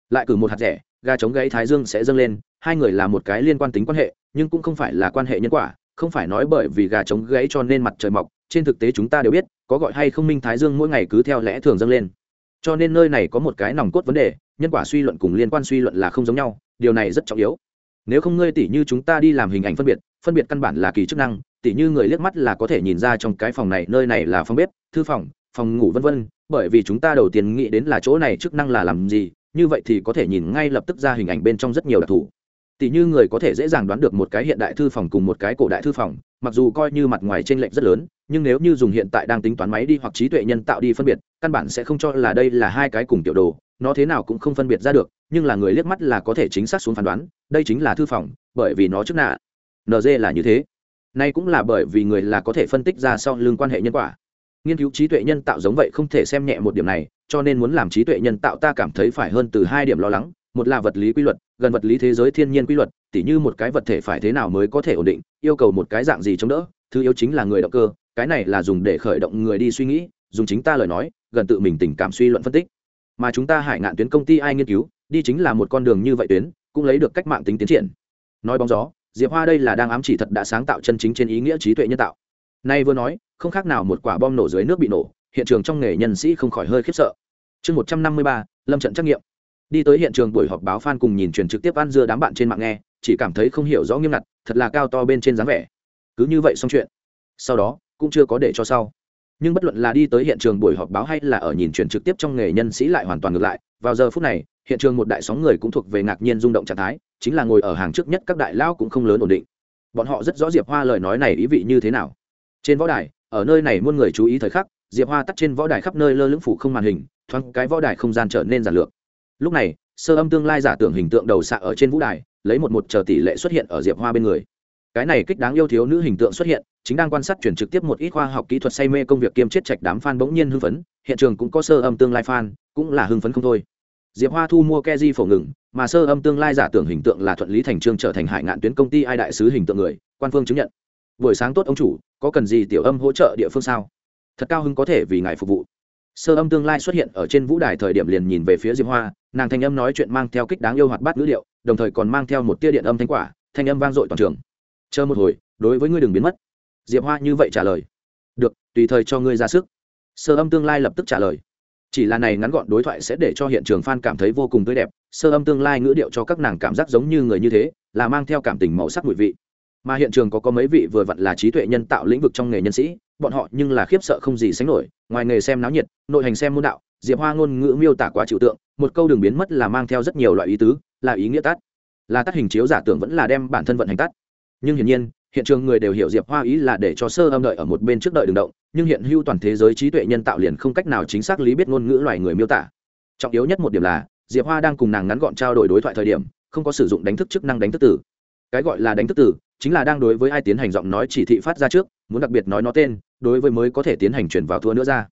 Lại cử một hạt rẻ, gà chống gáy thái dương sẽ dâng lên, hai người là một cái liên quan tính quan hệ, nhưng cũng không phải là quan hệ nhân quả, không phải nói bởi vì gà chống gáy cho nên mặt trời mọc, trên thực tế chúng ta đều biết, có gọi hay không minh thái dương mỗi ngày cứ theo lẽ thường dâng lên cho nên nơi này có một cái nòng cốt vấn đề, nhân quả suy luận cùng liên quan suy luận là không giống nhau, điều này rất trọng yếu. Nếu không ngươi tỉ như chúng ta đi làm hình ảnh phân biệt phân biệt căn bản là kỳ chức năng, tỉ như người liếc mắt là có thể nhìn ra trong cái phòng này, nơi này là phòng bếp, thư phòng phòng ngủ vân vân, bởi vì chúng ta đầu tiên nghĩ đến là chỗ này chức năng là làm gì, như vậy thì có thể nhìn ngay lập tức ra hình ảnh bên trong rất nhiều đặc thù. Tỷ như người có thể dễ dàng đoán được một cái hiện đại thư phòng cùng một cái cổ đại thư phòng mặc dù coi như mặt ngoài trên lệnh lệch rất lớn, nhưng nếu như dùng hiện tại đang tính toán máy đi hoặc trí tuệ nhân tạo đi phân biệt, căn bản sẽ không cho là đây là hai cái cùng tiểu đồ, nó thế nào cũng không phân biệt ra được, nhưng là người liếc mắt là có thể chính xác xuống phán đoán, đây chính là thư phòng, bởi vì nó trước nạ. Nd là như thế. Nay cũng là bởi vì người là có thể phân tích ra sau lương quan hệ nhân quả. Nghiên cứu trí tuệ nhân tạo giống vậy không thể xem nhẹ một điểm này, cho nên muốn làm trí tuệ nhân tạo ta cảm thấy phải hơn từ hai điểm lo lắng một là vật lý quy luật, gần vật lý thế giới thiên nhiên quy luật, tỉ như một cái vật thể phải thế nào mới có thể ổn định, yêu cầu một cái dạng gì chống đỡ, thứ yếu chính là người động cơ, cái này là dùng để khởi động người đi suy nghĩ, dùng chính ta lời nói, gần tự mình tình cảm suy luận phân tích. Mà chúng ta hải ngạn tuyến công ty ai nghiên cứu, đi chính là một con đường như vậy tuyến, cũng lấy được cách mạng tính tiến triển. Nói bóng gió, diệp hoa đây là đang ám chỉ thật đã sáng tạo chân chính trên ý nghĩa trí tuệ nhân tạo. Nay vừa nói, không khác nào một quả bom nổ dưới nước bị nổ, hiện trường trong nghề nhân sĩ không khỏi hơi khiếp sợ. Chương một trăm năm mươi ba, lâm trận trắc nghiệm đi tới hiện trường buổi họp báo f a n cùng nhìn truyền trực tiếp ăn dưa đám bạn trên mạng nghe, chỉ cảm thấy không hiểu rõ nghiêm ngặt, thật là cao to bên trên dáng vẻ. Cứ như vậy xong chuyện. Sau đó, cũng chưa có để cho sau. Nhưng bất luận là đi tới hiện trường buổi họp báo hay là ở nhìn truyền trực tiếp trong nghề nhân sĩ lại hoàn toàn ngược lại, vào giờ phút này, hiện trường một đại sóng người cũng thuộc về ngạc nhiên rung động trạng thái, chính là ngồi ở hàng trước nhất các đại lao cũng không lớn ổn định. Bọn họ rất rõ diệp hoa lời nói này ý vị như thế nào. Trên võ đài, ở nơi này muôn người chú ý thời khắc, diệp hoa tắt trên võ đài khắp nơi lơ lưỡng phủ không màn hình, thoáng cái võ đài không gian trở nên giản lược lúc này, sơ âm tương lai giả tưởng hình tượng đầu xạ ở trên vũ đài, lấy một một chờ tỷ lệ xuất hiện ở diệp hoa bên người. Cái này kích đáng yêu thiếu nữ hình tượng xuất hiện, chính đang quan sát chuyển trực tiếp một ít khoa học kỹ thuật say mê công việc kiêm chết trạch đám fan bỗng nhiên hưng phấn, hiện trường cũng có sơ âm tương lai fan, cũng là hưng phấn không thôi. Diệp hoa thu mua keji phổ ngừng, mà sơ âm tương lai giả tưởng hình tượng là thuận lý thành trương trở thành hải ngạn tuyến công ty ai đại sứ hình tượng người, quan phương chứng nhận. Buổi sáng tốt ông chủ, có cần gì tiểu âm hỗ trợ địa phương sao? Thật cao hứng có thể vì ngài phục vụ sơ âm tương lai xuất hiện ở trên vũ đài thời điểm liền nhìn về phía diệp hoa, nàng thanh âm nói chuyện mang theo kích đáng yêu hoạt bát ngữ điệu, đồng thời còn mang theo một tia điện âm thanh quả, thanh âm vang dội toàn trường. Chờ một hồi, đối với ngươi đừng biến mất. Diệp hoa như vậy trả lời. Được, tùy thời cho ngươi ra sức. Sơ âm tương lai lập tức trả lời. Chỉ là này ngắn gọn đối thoại sẽ để cho hiện trường f a n cảm thấy vô cùng tươi đẹp, sơ âm tương lai ngữ điệu cho các nàng cảm giác giống như người như thế, là mang theo cảm tình màu sắc mùi vị. Mà hiện trường có có mấy vị vừa vặn là trí tuệ nhân tạo lĩnh vực trong nghề nhân sĩ bọn họ nhưng là khiếp sợ không gì sánh nổi, ngoài nghề xem náo nhiệt, nội hành xem môn đạo, diệp hoa ngôn ngữ miêu tả quá trừu tượng, một câu đường biến mất là mang theo rất nhiều loại ý tứ, là ý nghĩa tắt. Là tắt hình chiếu giả tưởng vẫn là đem bản thân vận hành tắt. Nhưng hiển nhiên, hiện trường người đều hiểu diệp hoa ý là để cho sơ âm đợi ở một bên trước đợi đường động, nhưng hiện hữu toàn thế giới trí tuệ nhân tạo liền không cách nào chính xác lý biết ngôn ngữ loài người miêu tả. Trọng yếu nhất một điểm là, diệp hoa đang cùng nàng ngắn gọn trao đổi đối thoại thời điểm, không có sử dụng đánh thức chức năng đánh thức tử cái gọi là đánh thức tử chính là đang đối với ai tiến hành giọng nói chỉ thị phát ra trước, muốn đặc biệt nói nó tên đối với mới có thể tiến hành chuyển vào thua nữa ra.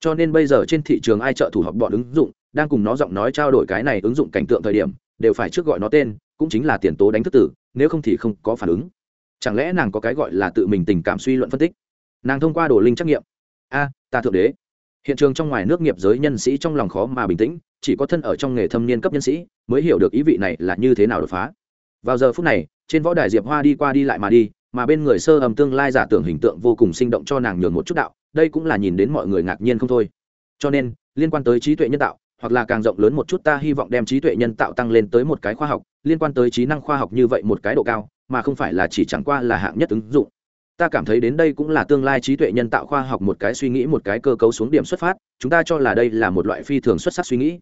Cho nên bây giờ trên thị trường ai trợ thủ học bọn ứng dụng, đang cùng nó giọng nói trao đổi cái này ứng dụng cảnh tượng thời điểm, đều phải trước gọi nó tên, cũng chính là tiền tố đánh thức tử, nếu không thì không có phản ứng. Chẳng lẽ nàng có cái gọi là tự mình tình cảm suy luận phân tích? Nàng thông qua đồ linh trắc nghiệm. A, ta thượng đế. Hiện trường trong ngoài nước nghiệp giới nhân sĩ trong lòng khó mà bình tĩnh, chỉ có thân ở trong nghề thâm niên cấp nhân sĩ, mới hiểu được ý vị này là như thế nào đột phá. Vào giờ phút này, trên võ đài diệp hoa đi qua đi lại mà đi mà bên người sơ ầm tương lai giả tưởng hình tượng vô cùng sinh động cho nàng nhường một chút đạo, đây cũng là nhìn đến mọi người ngạc nhiên không thôi. Cho nên, liên quan tới trí tuệ nhân tạo, hoặc là càng rộng lớn một chút ta hy vọng đem trí tuệ nhân tạo tăng lên tới một cái khoa học, liên quan tới trí năng khoa học như vậy một cái độ cao, mà không phải là chỉ chẳng qua là hạng nhất ứng dụng. Ta cảm thấy đến đây cũng là tương lai trí tuệ nhân tạo khoa học một cái suy nghĩ, một cái cơ cấu xuống điểm xuất phát, chúng ta cho là đây là một loại phi thường xuất sắc suy nghĩ.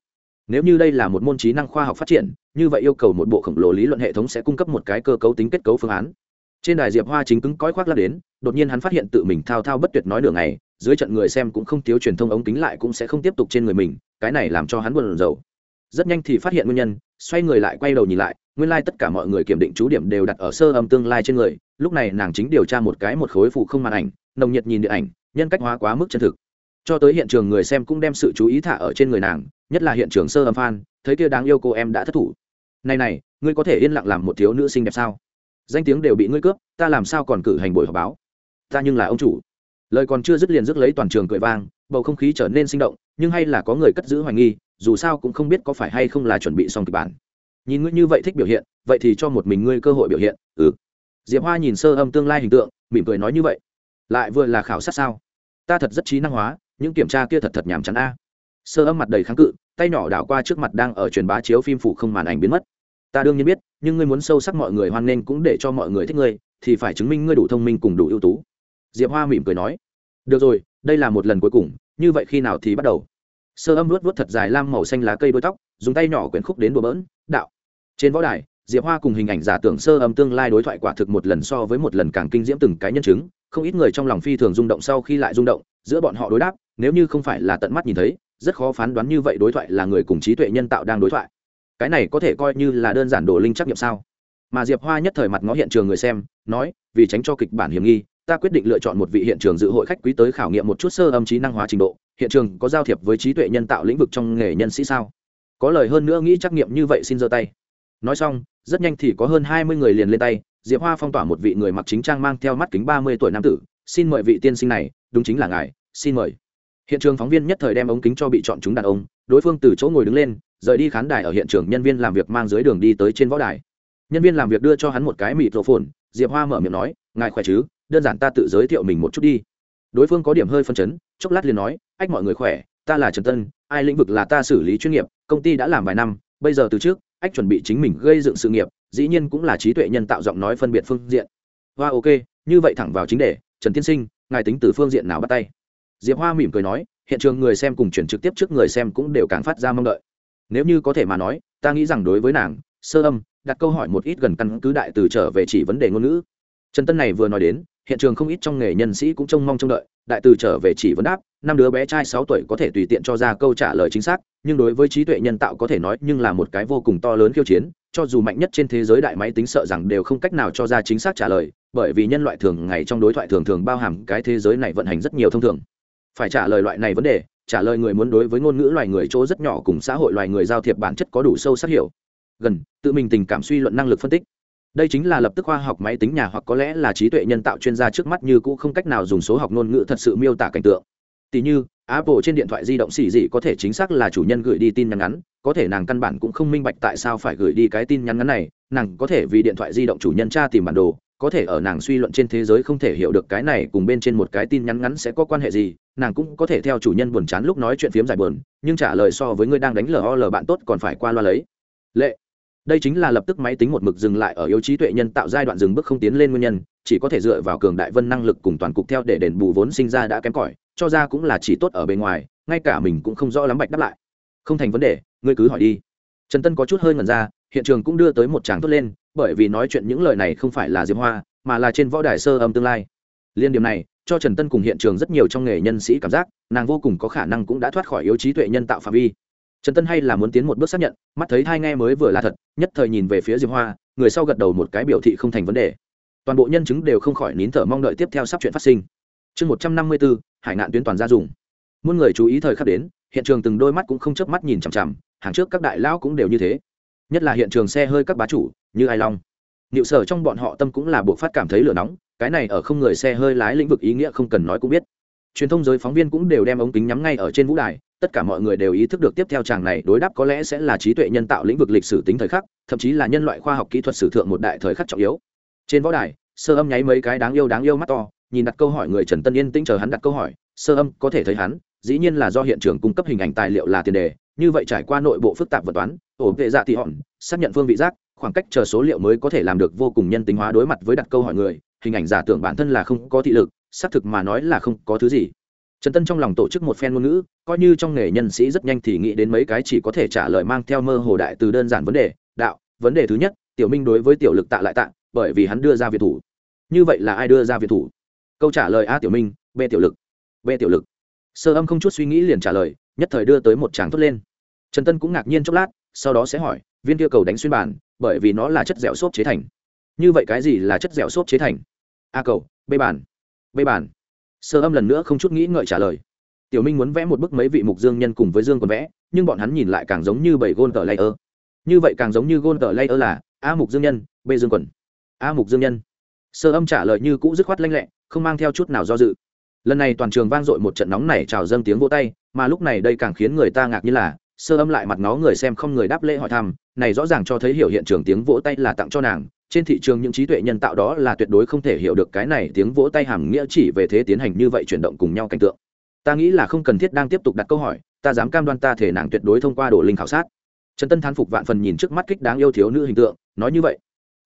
Nếu như đây là một môn trí năng khoa học phát triển, như vậy yêu cầu một bộ khổng lồ lý luận hệ thống sẽ cung cấp một cái cơ cấu tính kết cấu phương án trên đài diệp hoa chính cứng cõi khoác lắc đến, đột nhiên hắn phát hiện tự mình thao thao bất tuyệt nói nửa ngày, dưới trận người xem cũng không thiếu truyền thông ống kính lại cũng sẽ không tiếp tục trên người mình, cái này làm cho hắn buồn rầu. Rất nhanh thì phát hiện nguyên nhân, xoay người lại quay đầu nhìn lại, nguyên lai、like、tất cả mọi người kiểm định chú điểm đều đặt ở sơ âm tương lai trên người, lúc này nàng chính điều tra một cái một khối phụ không màn ảnh, nồng nhiệt nhìn điện ảnh, nhân cách hóa quá mức chân thực. Cho tới hiện trường người xem cũng đem sự chú ý thả ở trên người nàng, nhất là hiện trường sơ âm phan thấy kia đáng yêu cô em đã thất thủ. Này này, ngươi có thể yên lặng làm một thiếu nữ xinh đẹp sao? Danh tiếng đều bị ngươi cướp, ta làm sao còn cử hành buổi họp báo? Ta nhưng là ông chủ. Lời còn chưa dứt liền dứt lấy toàn trường cười vang, bầu không khí trở nên sinh động, nhưng hay là có người cất giữ hoài nghi, dù sao cũng không biết có phải hay không là chuẩn bị xong kịch bản. Nhìn ngươi như vậy thích biểu hiện, vậy thì cho một mình ngươi cơ hội biểu hiện ừ. Diệp hoa nhìn sơ âm tương lai hình tượng, mỉm cười nói như vậy. Lại vừa là khảo sát sao? Ta thật rất trí năng hóa, những kiểm tra kia thật thật nhàm chán a. Sơ âm mặt đầy kháng cự, tay nhỏ đảo qua trước mặt đang ở truyền bá chiếu phim phủ không màn ảnh biến mất. Ta đương nhiên biết nhưng ngươi muốn sâu sắc mọi người hoan nghênh cũng để cho mọi người thích ngươi, thì phải chứng minh ngươi đủ thông minh cùng đủ ưu tú. Diệp hoa mỉm cười nói. Được rồi, đây là một lần cuối cùng, như vậy khi nào thì bắt đầu? Sơ âm luốt vớt thật dài lam màu xanh lá cây đôi tóc, dùng tay nhỏ quyển khúc đến đùa bỡn, đạo. Trên võ đài, diệp hoa cùng hình ảnh giả tưởng sơ âm tương lai đối thoại quả thực một lần so với một lần càng kinh diễm từng cái nhân chứng, không ít người trong lòng phi thường rung động sau khi lại rung động, giữa bọn họ đối đáp, nếu như không phải là tận mắt nhìn thấy, rất khó phán đoán như vậy đối thoại là người cùng trí tuệ nhân tạo đang đối thoại cái này có thể coi như là đơn giản đồ linh trắc nghiệm sao? Mà diệp hoa nhất thời mặt ngó hiện trường người xem, nói, vì tránh cho kịch bản hiểm nghi, ta quyết định lựa chọn một vị hiện trường dự hội khách quý tới khảo nghiệm một chút sơ âm trí năng hóa trình độ. Hiện trường có giao thiệp với trí tuệ nhân tạo lĩnh vực trong nghề nhân sĩ sao? Có lời hơn nữa nghĩ trắc nghiệm như vậy xin giơ tay. Nói xong, rất nhanh thì có hơn hai mươi người liền lên tay, diệp hoa phong tỏa một vị người mặc chính trang mang theo mắt kính ba mươi tuổi nam tử, xin mời vị tiên sinh này, đúng chính là ngài, xin mời. Hiện trường phóng viên nhất thời đem ống kính cho bị chọn chúng đàn ông, đối phương từ chỗ ngồi đứng lên rời đi khán đài ở hiện trường nhân viên làm việc mang dưới đường đi tới trên võ đài. Nhân viên làm việc đưa cho hắn một cái mịt rộ phồn diệp hoa mở miệng nói, ngài khỏe chứ? Đơn giản ta tự giới thiệu mình một chút đi. Đối phương có điểm hơi phân chấn, chốc lát liền nói, ách, mọi người khỏe, ta là trần tân, ai lĩnh vực là ta xử lý chuyên nghiệp, công ty đã làm vài năm, bây giờ từ trước, ách, chuẩn bị chính mình gây dựng sự nghiệp, dĩ nhiên cũng là trí tuệ nhân tạo giọng nói phân biệt phương diện. Hoa, ok, như vậy thẳng vào chính đề, trần tiên sinh, ngài tính từ phương diện nào bắt tay? Diệp hoa mỉm cười nói, hiện trường người xem cùng chuyển trực tiếp trước người xem cũng đều càng phát ra mong đợi nếu như có thể mà nói, ta nghĩ rằng đối với nàng, sơ âm, đặt câu hỏi một ít gần căn cứ đại từ trở về chỉ vấn đề ngôn ngữ. Trần tân này vừa nói đến, hiện trường không ít trong nghề nhân sĩ cũng trông mong trông đợi, đại từ trở về chỉ vấn đáp, năm đứa bé trai sáu tuổi có thể tùy tiện cho ra câu trả lời chính xác, nhưng đối với trí tuệ nhân tạo có thể nói nhưng là một cái vô cùng to lớn khiêu chiến, cho dù mạnh nhất trên thế giới đại máy tính sợ rằng đều không cách nào cho ra chính xác trả lời, bởi vì nhân loại thường ngày trong đối thoại thường thường bao hàm cái thế giới này vận hành rất nhiều thông thường. Phải trả lời loại này vấn đề trả lời người muốn đối với ngôn ngữ loài người chỗ rất nhỏ cùng xã hội loài người giao thiệp bản chất có đủ sâu sắc hiểu. Gần, tự mình tình cảm suy luận năng lực phân tích. Đây chính là lập tức khoa học máy tính nhà hoặc có lẽ là trí tuệ nhân tạo chuyên gia trước mắt như cũ không cách nào dùng số học ngôn ngữ thật sự miêu tả cảnh tượng. Tỷ như, apple trên điện thoại di động xỉ dị có thể chính xác là chủ nhân gửi đi tin nhắn ngắn, có thể nàng căn bản cũng không minh bạch tại sao phải gửi đi cái tin nhắn ngắn này, nàng có thể vì điện thoại di động chủ nhân tra tìm bản đồ, có thể ở nàng suy luận trên thế giới không thể hiểu được cái này cùng bên trên một cái tin nhắn ngắn sẽ có quan hệ gì nàng cũng có thể theo chủ nhân buồn chán lúc nói chuyện phiếm giải buồn, nhưng trả lời so với người đang đánh lol bạn tốt còn phải qua loa lấy. Lệ. Đây chính là lập tức máy tính một mực dừng lại ở yếu trí tuệ nhân tạo giai đoạn dừng bước không tiến lên nguyên nhân, chỉ có thể dựa vào cường đại vân năng lực cùng toàn cục theo để đền bù vốn sinh ra đã kém cỏi, cho ra cũng là chỉ tốt ở bề ngoài, ngay cả mình cũng không rõ lắm bạch đáp lại. Không thành vấn đề, ngươi cứ hỏi đi. Trần tân có chút hơi ngẩn ra, hiện trường cũng đưa tới một tràng tốt lên, bởi vì nói chuyện những lời này không phải là diệp hoa, mà là trên võ đài sơ âm tương lai liên điểm này, cho trần tân cùng hiện trường rất nhiều trong nghề nhân sĩ cảm giác, nàng vô cùng có khả năng cũng đã thoát khỏi yếu trí tuệ nhân tạo phạm vi. Trần tân hay là muốn tiến một bước xác nhận, mắt thấy thai nghe mới vừa là thật, nhất thời nhìn về phía diệp hoa, người sau gật đầu một cái biểu thị không thành vấn đề. Toàn bộ nhân chứng đều không khỏi nín thở mong đợi tiếp theo sắp chuyện phát sinh. Chương một trăm năm mươi bốn, hải nạn tuyến toàn gia dùng. Muôn người chú ý thời khắc đến, hiện trường từng đôi mắt cũng không chớp mắt nhìn chằm chằm, hàng trước các đại lão cũng đều như thế. Nhất là hiện trường xe hơi các bá chủ, như ai long. Niệu sở trong bọn họ tâm cũng là buộc phát cảm thấy lửa nóng cái này ở không người xe hơi lái lĩnh vực ý nghĩa không cần nói cũng biết. Truyền thông giới phóng viên cũng đều đem ống kính nhắm ngay ở trên vũ đài, tất cả mọi người đều ý thức được tiếp theo chàng này đối đáp có lẽ sẽ là trí tuệ nhân tạo lĩnh vực lịch sử tính thời khắc, thậm chí là nhân loại khoa học kỹ thuật sử thượng một đại thời khắc trọng yếu. Trên võ đài, sơ âm nháy mấy cái đáng yêu đáng yêu mắt to, nhìn đặt câu hỏi người trần tân yên tĩnh chờ hắn đặt câu hỏi, sơ âm, có thể thấy hắn, dĩ nhiên là do hiện trường cung cấp hình ảnh tài liệu là tiền đề, như vậy trải qua nội bộ phức tạp vật toán ổ vệ dạ thị hòn, xác nhận phương vị giác, khoảng cách chờ số liệu mới có thể làm được vô cùng nhân tính hóa đối mặt với đặt câu hỏi người hình ảnh giả tưởng bản thân là không có thị lực, xác thực mà nói là không có thứ gì. Trần tân trong lòng tổ chức một phen ngôn ngữ, coi như trong nghề nhân sĩ rất nhanh thì nghĩ đến mấy cái chỉ có thể trả lời mang theo mơ hồ đại từ đơn giản vấn đề, đạo, vấn đề thứ nhất, tiểu minh đối với tiểu lực tạ lại tạ, bởi vì hắn đưa ra việt thủ. Như vậy là ai đưa ra việt thủ? Câu trả lời a tiểu minh, b tiểu lực. B tiểu lực. Sơ âm không chút suy nghĩ liền trả lời, nhất thời đưa tới một tràng thốt lên. Trần tân cũng ngạc nhiên chốc lát, sau đó sẽ hỏi, viên kia cầu đánh xuyên bàn, bởi vì nó là chất dẻo xốp chế thành như vậy cái gì là chất dẻo xốp chế thành? A cầu, b bàn b bàn. Sơ âm lần nữa không chút nghĩ ngợi trả lời. Tiểu minh muốn vẽ một bức mấy vị mục dương nhân cùng với dương còn vẽ, nhưng bọn hắn nhìn lại càng giống như bảy gôn tờ layer. Như vậy càng giống như gôn tờ layer là a mục dương nhân, b dương quần. A mục dương nhân. Sơ âm trả lời như cũ dứt khoát lanh lẹ, không mang theo chút nào do dự. Lần này toàn trường vang dội một trận nóng này trào dâng tiếng vỗ tay, mà lúc này đây càng khiến người ta ngạc như là, sơ âm lại mặt nó người xem không người đáp lễ hỏi thăm, này rõ ràng cho thấy hiểu hiện trường tiếng vỗ tay là tặng cho nàng trên thị trường những trí tuệ nhân tạo đó là tuyệt đối không thể hiểu được cái này tiếng vỗ tay hàm nghĩa chỉ về thế tiến hành như vậy chuyển động cùng nhau cảnh tượng. Ta nghĩ là không cần thiết đang tiếp tục đặt câu hỏi, ta dám cam đoan ta thể nàng tuyệt đối thông qua đồ linh khảo sát. Trần tân thán phục vạn phần nhìn trước mắt kích đáng yêu thiếu nữ hình tượng, nói như vậy.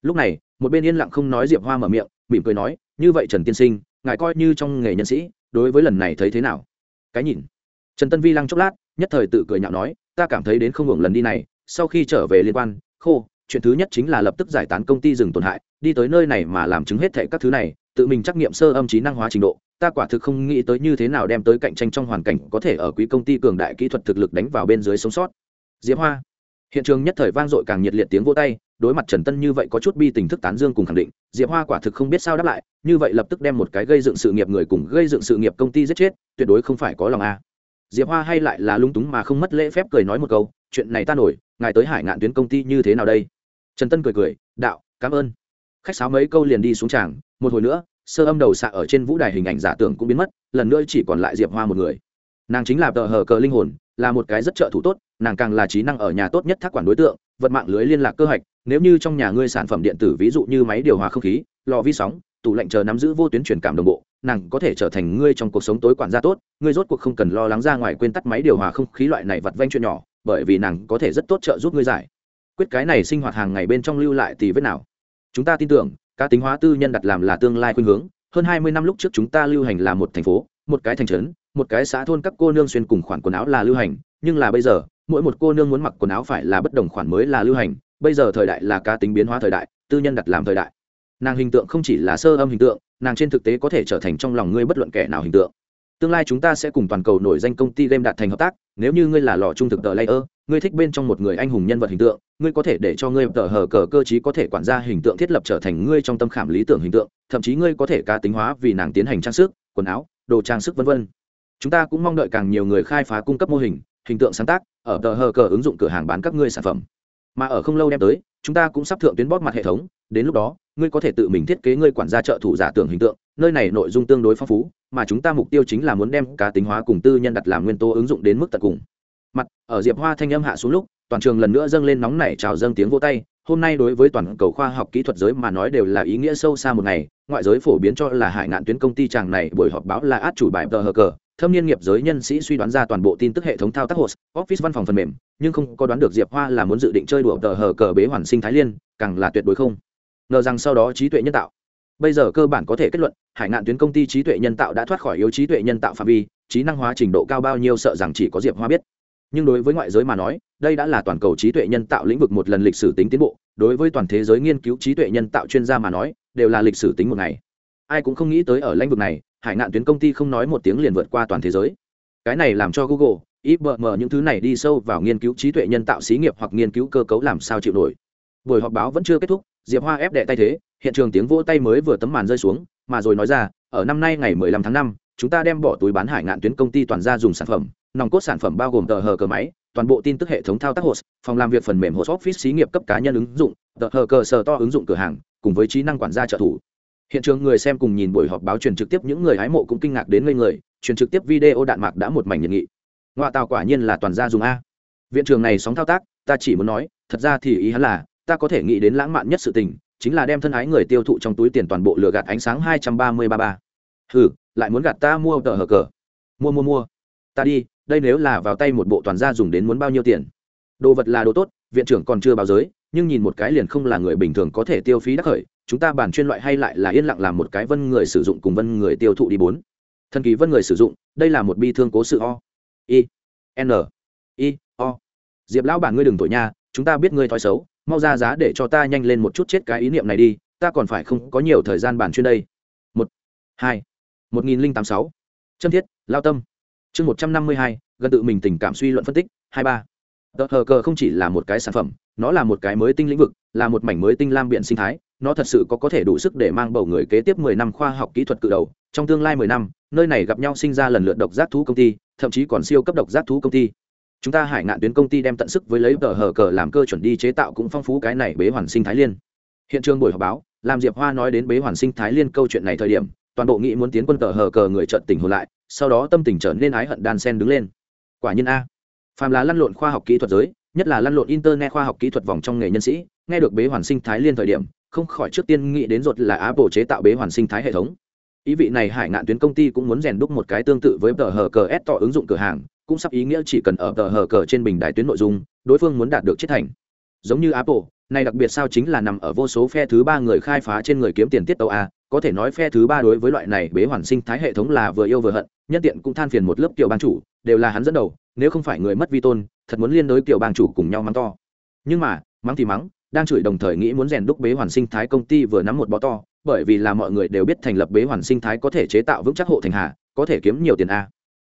Lúc này, một bên yên lặng không nói diệp hoa mở miệng, mỉm cười nói, như vậy trần tiên sinh, ngài coi như trong nghề nhân sĩ, đối với lần này thấy thế nào? Cái nhìn. Trần tân vi lăng chốc lát, nhất thời tự cười nhạo nói, ta cảm thấy đến không hưởng lần đi này, sau khi trở về liên quan, khô chuyện thứ nhất chính là lập tức giải tán công ty rừng tổn hại, đi tới nơi này mà làm chứng hết thệ các thứ này, tự mình trắc nghiệm sơ âm trí năng hóa trình độ. Ta quả thực không nghĩ tới như thế nào đem tới cạnh tranh trong hoàn cảnh có thể ở quý công ty cường đại kỹ thuật thực lực đánh vào bên dưới sống sót. Diệp hoa. Hiện trường nhất thời vang dội càng nhiệt liệt tiếng vỗ tay, đối mặt trần tân như vậy có chút bi tình thức tán dương cùng khẳng định, diệp hoa quả thực không biết sao đáp lại, như vậy lập tức đem một cái gây dựng sự nghiệp người cùng gây dựng sự nghiệp công ty giết chết, tuyệt đối không phải có lòng a. Diệp hoa hay lại là lung túng mà không mất lễ phép cười nói một câu, chuyện này ta nổi, ngài tới hải ngạn tuyến công ty như thế nào đây? Trần tân cười cười, đạo, cảm ơn. Khách sáo mấy câu liền đi xuống tràng, một hồi nữa, sơ âm đầu xạ ở trên vũ đài hình ảnh giả tưởng cũng biến mất, lần nữa chỉ còn lại diệp hoa một người. Nàng chính là tờ hờ cờ linh hồn, là một cái rất trợ thủ tốt, nàng càng là trí năng ở nhà tốt nhất thác quản đối tượng, vật mạng lưới liên lạc cơ hạch, nếu như trong nhà ngươi sản phẩm điện tử ví dụ như máy điều hòa không khí, lò vi sóng, tủ lạnh chờ nắm giữ vô tuyến truyền cảm đồng bộ, nàng có thể trở thành ngươi trong cuộc sống tối quản gia tốt, ngươi rốt cuộc không cần lo lắng ra ngoài quên tắt máy điều hòa không khí loại này vặt vanh chuyện nhỏ, bởi vì nàng có thể rất tốt trợ giúp ngươi giải quyết cái này sinh hoạt hàng ngày bên trong lưu lại thì vết nào. Chúng ta tin tưởng, cá tính hóa tư nhân đặt làm là tương lai khuynh hướng. Hơn hai mươi năm lúc trước chúng ta lưu hành là một thành phố, một cái thành trấn, một cái xã thôn các cô nương xuyên cùng khoản quần áo là lưu hành. Nhưng là bây giờ, mỗi một cô nương muốn mặc quần áo phải là bất đồng khoản mới là lưu hành. Bây giờ thời đại là cá tính biến hóa thời đại, tư nhân đặt làm thời đại. Nàng hình tượng không chỉ là sơ âm hình tượng, nàng trên thực tế có thể trở thành trong lòng ngươi bất luận kẻ nào hình tượng. Tương lai chúng ta sẽ cùng toàn cầu nổi danh công ty game đạt thành hợp tác, nếu như ngươi là lò trung thực tờ layer ngươi thích bên trong một người anh hùng nhân vật hình tượng, ngươi có thể để cho ngươi tờ hờ cờ cơ chí có thể quản gia hình tượng thiết lập trở thành ngươi trong tâm khảm lý tưởng hình tượng, thậm chí ngươi có thể cá tính hóa vì nàng tiến hành trang sức, quần áo, đồ trang sức v v chúng ta cũng mong đợi càng nhiều người khai phá cung cấp mô hình hình tượng sáng tác, ở tờ hờ cờ ứng dụng cửa hàng bán các ngươi sản phẩm. Mà ở không lâu đem tới, chúng ta cũng sắp thượng tuyến bóp mặt hệ thống, đến lúc đó, ngươi có thể tự mình thiết kế ngươi quản gia trợ thủ giả tưởng hình tượng, nơi này nội dung tương đối phong phú, mà chúng ta mục tiêu chính là muốn đem cá tính hóa cùng tư nhân đặt làm nguyên tố ứng dụng đến mức tận cùng mặt, ở diệp hoa thanh âm hạ xuống lúc, toàn trường lần nữa dâng lên nóng nảy trào dâng tiếng vô tay. Hôm nay đối với toàn cầu khoa học kỹ thuật giới mà nói đều là ý nghĩa sâu xa một ngày. Ngoại giới phổ biến cho là hải ngạn tuyến công ty chàng này buổi họp báo là át chủ bài tờ hờ cờ. Thâm niên nghiệp giới nhân sĩ suy đoán ra toàn bộ tin tức hệ thống thao tác host office văn phòng phần mềm, nhưng không có đoán được diệp hoa là muốn dự định chơi đùa tờ hờ cờ bế hoàn sinh thái liên, càng là tuyệt đối không. Ngờ rằng sau đó trí tuệ nhân tạo. Bây giờ cơ bản có thể kết luận, hải ngạn tuyến công ty trí tuệ nhân tạo đã thoát khỏi yếu trí tuệ nhân tạo phạm vi, trí năng hóa trình độ cao bao nhiêu sợ rằng chỉ có diệp hoa biết nhưng đối với ngoại giới mà nói đây đã là toàn cầu trí tuệ nhân tạo lĩnh vực một lần lịch sử tính tiến bộ. Đối với toàn thế giới nghiên cứu trí tuệ nhân tạo chuyên gia mà nói đều là lịch sử tính một ngày. Ai cũng không nghĩ tới ở lĩnh vực này hải ngạn tuyến công ty không nói một tiếng liền vượt qua toàn thế giới. Cái này làm cho google ibm những thứ này đi sâu vào nghiên cứu trí tuệ nhân tạo xí nghiệp hoặc nghiên cứu cơ cấu làm sao chịu nổi. Buổi họp báo vẫn chưa kết thúc diệp hoa ép đệ tay thế hiện trường tiếng vỗ tay mới vừa tấm màn rơi xuống mà rồi nói ra ở năm nay ngày 15 tháng 5, chúng ta đem bỏ túi bán hải ngạn tuyến công ty toàn ra dùng sản phẩm nòng cốt sản phẩm bao gồm tờ hờ cờ máy, toàn bộ tin tức hệ thống thao tác hồ phòng làm việc phần mềm hồ office xí nghiệp cấp cá nhân ứng dụng, tờ hờ cờ sờ to ứng dụng cửa hàng, cùng với trí năng quản gia trợ thủ. Hiện trường người xem cùng nhìn buổi họp báo truyền trực tiếp những người hái mộ cũng kinh ngạc đến ngây người, truyền trực tiếp video đạn mạc đã một mảnh nhiệt nghị. Ngoại tàu quả nhiên là toàn gia dùng a. Viện trường này sóng thao tác, ta chỉ muốn nói, thật ra thì ý hắn là, ta có thể nghĩ đến lãng mạn nhất sự tình, chính là đem thân ái người tiêu thụ trong túi tiền toàn bộ lừa gạt ánh sáng hai trăm ba mươi ba ba. Ừ lại muốn gạt ta mua tờ hờ cờ. Mua mua mua ta đi, đây nếu là vào tay một bộ toàn gia dùng đến muốn bao nhiêu tiền? Đồ vật là đồ tốt, viện trưởng còn chưa báo giới, nhưng nhìn một cái liền không là người bình thường có thể tiêu phí đắc khởi. Chúng ta bàn chuyên loại hay lại là yên lặng làm một cái vân người sử dụng cùng vân người tiêu thụ đi bốn. Thần kỳ vân người sử dụng, đây là một bi thương cố sự o. I, n, i, o. Diệp lão bản ngươi đừng tội nha, chúng ta biết ngươi thói xấu, mau ra giá để cho ta nhanh lên một chút chết cái ý niệm này đi, ta còn phải không có nhiều thời gian bàn chuyên đây. Một, hai, một nghìn linh tám sáu. Chân thiết, lao tâm chương một trăm năm mươi hai, gần tự mình tình cảm suy luận phân tích, hai ba. Tờ hờ cờ không chỉ là một cái sản phẩm, nó là một cái mới tinh lĩnh vực, là một mảnh mới tinh lam biện sinh thái, nó thật sự có có thể đủ sức để mang bầu người kế tiếp mười năm khoa học kỹ thuật cự đầu, trong tương lai mười năm, nơi này gặp nhau sinh ra lần lượt độc giác thú công ty, thậm chí còn siêu cấp độc giác thú công ty. Chúng ta hải ngạn tuyến công ty đem tận sức với lấy tờ hờ cờ làm cơ chuẩn đi chế tạo cũng phong phú cái này bế hoàn sinh thái liên. Hiện trường buổi họp báo làm diệp hoa nói đến bế hoàn sinh thái liên câu chuyện này thời điểm toàn bộ nghĩ muốn tiến quân tờ hờ cờ người trận tỉnh hồn lại, sau đó tâm tình trở nên ái hận đan sen đứng lên. Quả nhiên a, phàm là lăn lộn khoa học kỹ thuật giới, nhất là lăn lộn internet khoa học kỹ thuật vòng trong nghề nhân sĩ, nghe được bế hoàn sinh thái liên thời điểm, không khỏi trước tiên nghĩ đến ruột là apple chế tạo bế hoàn sinh thái hệ thống. Ý vị này hải ngạn tuyến công ty cũng muốn rèn đúc một cái tương tự với tờ hờ cờ s tỏ ứng dụng cửa hàng, cũng sắp ý nghĩa chỉ cần ở tờ hờ cờ trên bình đài tuyến nội dung, đối phương muốn đạt được chiết thành. Giống như apple, này đặc biệt sao chính là nằm ở vô số phe thứ ba người khai phá trên người kiếm tiền tiết tàu a có thể nói phe thứ ba đối với loại này bế hoàn sinh thái hệ thống là vừa yêu vừa hận, nhân tiện cũng than phiền một lớp kiểu bang chủ, đều là hắn dẫn đầu, nếu không phải người mất vi tôn, thật muốn liên đối kiểu bang chủ cùng nhau mắng to. Nhưng mà, mắng thì mắng, đang chửi đồng thời nghĩ muốn rèn đúc bế hoàn sinh thái công ty vừa nắm một bó to, bởi vì là mọi người đều biết thành lập bế hoàn sinh thái có thể chế tạo vững chắc hộ thành hà có thể kiếm nhiều tiền a.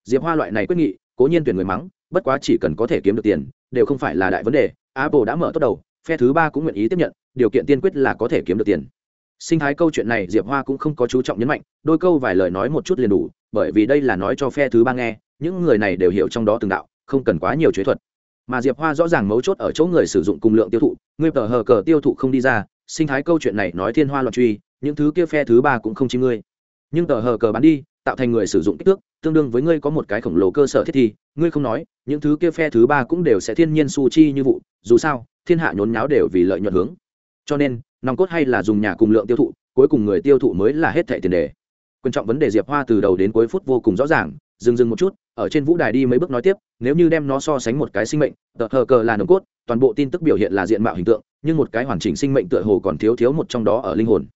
Diệp hoa loại này quyết nghị, cố nhiên tuyển người mắng, bất quá chỉ cần có thể kiếm được tiền, đều không phải là đại vấn đề, apple đã mở tốt đầu, phe thứ ba cũng nguyện ý tiếp nhận, điều kiện tiên quyết là có thể kiếm được tiền sinh thái câu chuyện này diệp hoa cũng không có chú trọng nhấn mạnh, đôi câu vài lời nói một chút liền đủ, bởi vì đây là nói cho phe thứ ba nghe, những người này đều hiểu trong đó từng đạo, không cần quá nhiều chế thuật. Mà diệp hoa rõ ràng mấu chốt ở chỗ người sử dụng cùng lượng tiêu thụ, người tờ hờ cờ tiêu thụ không đi ra, sinh thái câu chuyện này nói thiên hoa loạn truy, những thứ kia phe thứ ba cũng không chi ngươi. Nhưng tờ hờ cờ bán đi, tạo thành người sử dụng kích thước, tương đương với ngươi có một cái khổng lồ cơ sở thiết thi, ngươi không nói, những thứ kia phe thứ ba cũng đều sẽ thiên nhiên su chi như vụ, dù sao, thiên hạ nhốn nháo đều vì lợi nhuận hướng. Cho nên nòng cốt hay là dùng nhà cùng lượng tiêu thụ, cuối cùng người tiêu thụ mới là hết thẻ tiền đề. Quan trọng vấn đề diệp hoa từ đầu đến cuối phút vô cùng rõ ràng, dừng dừng một chút, ở trên vũ đài đi mấy bước nói tiếp, nếu như đem nó so sánh một cái sinh mệnh, tờ hờ cờ là nồng cốt, toàn bộ tin tức biểu hiện là diện mạo hình tượng, nhưng một cái hoàn chỉnh sinh mệnh tựa hồ còn thiếu thiếu một trong đó ở linh hồn.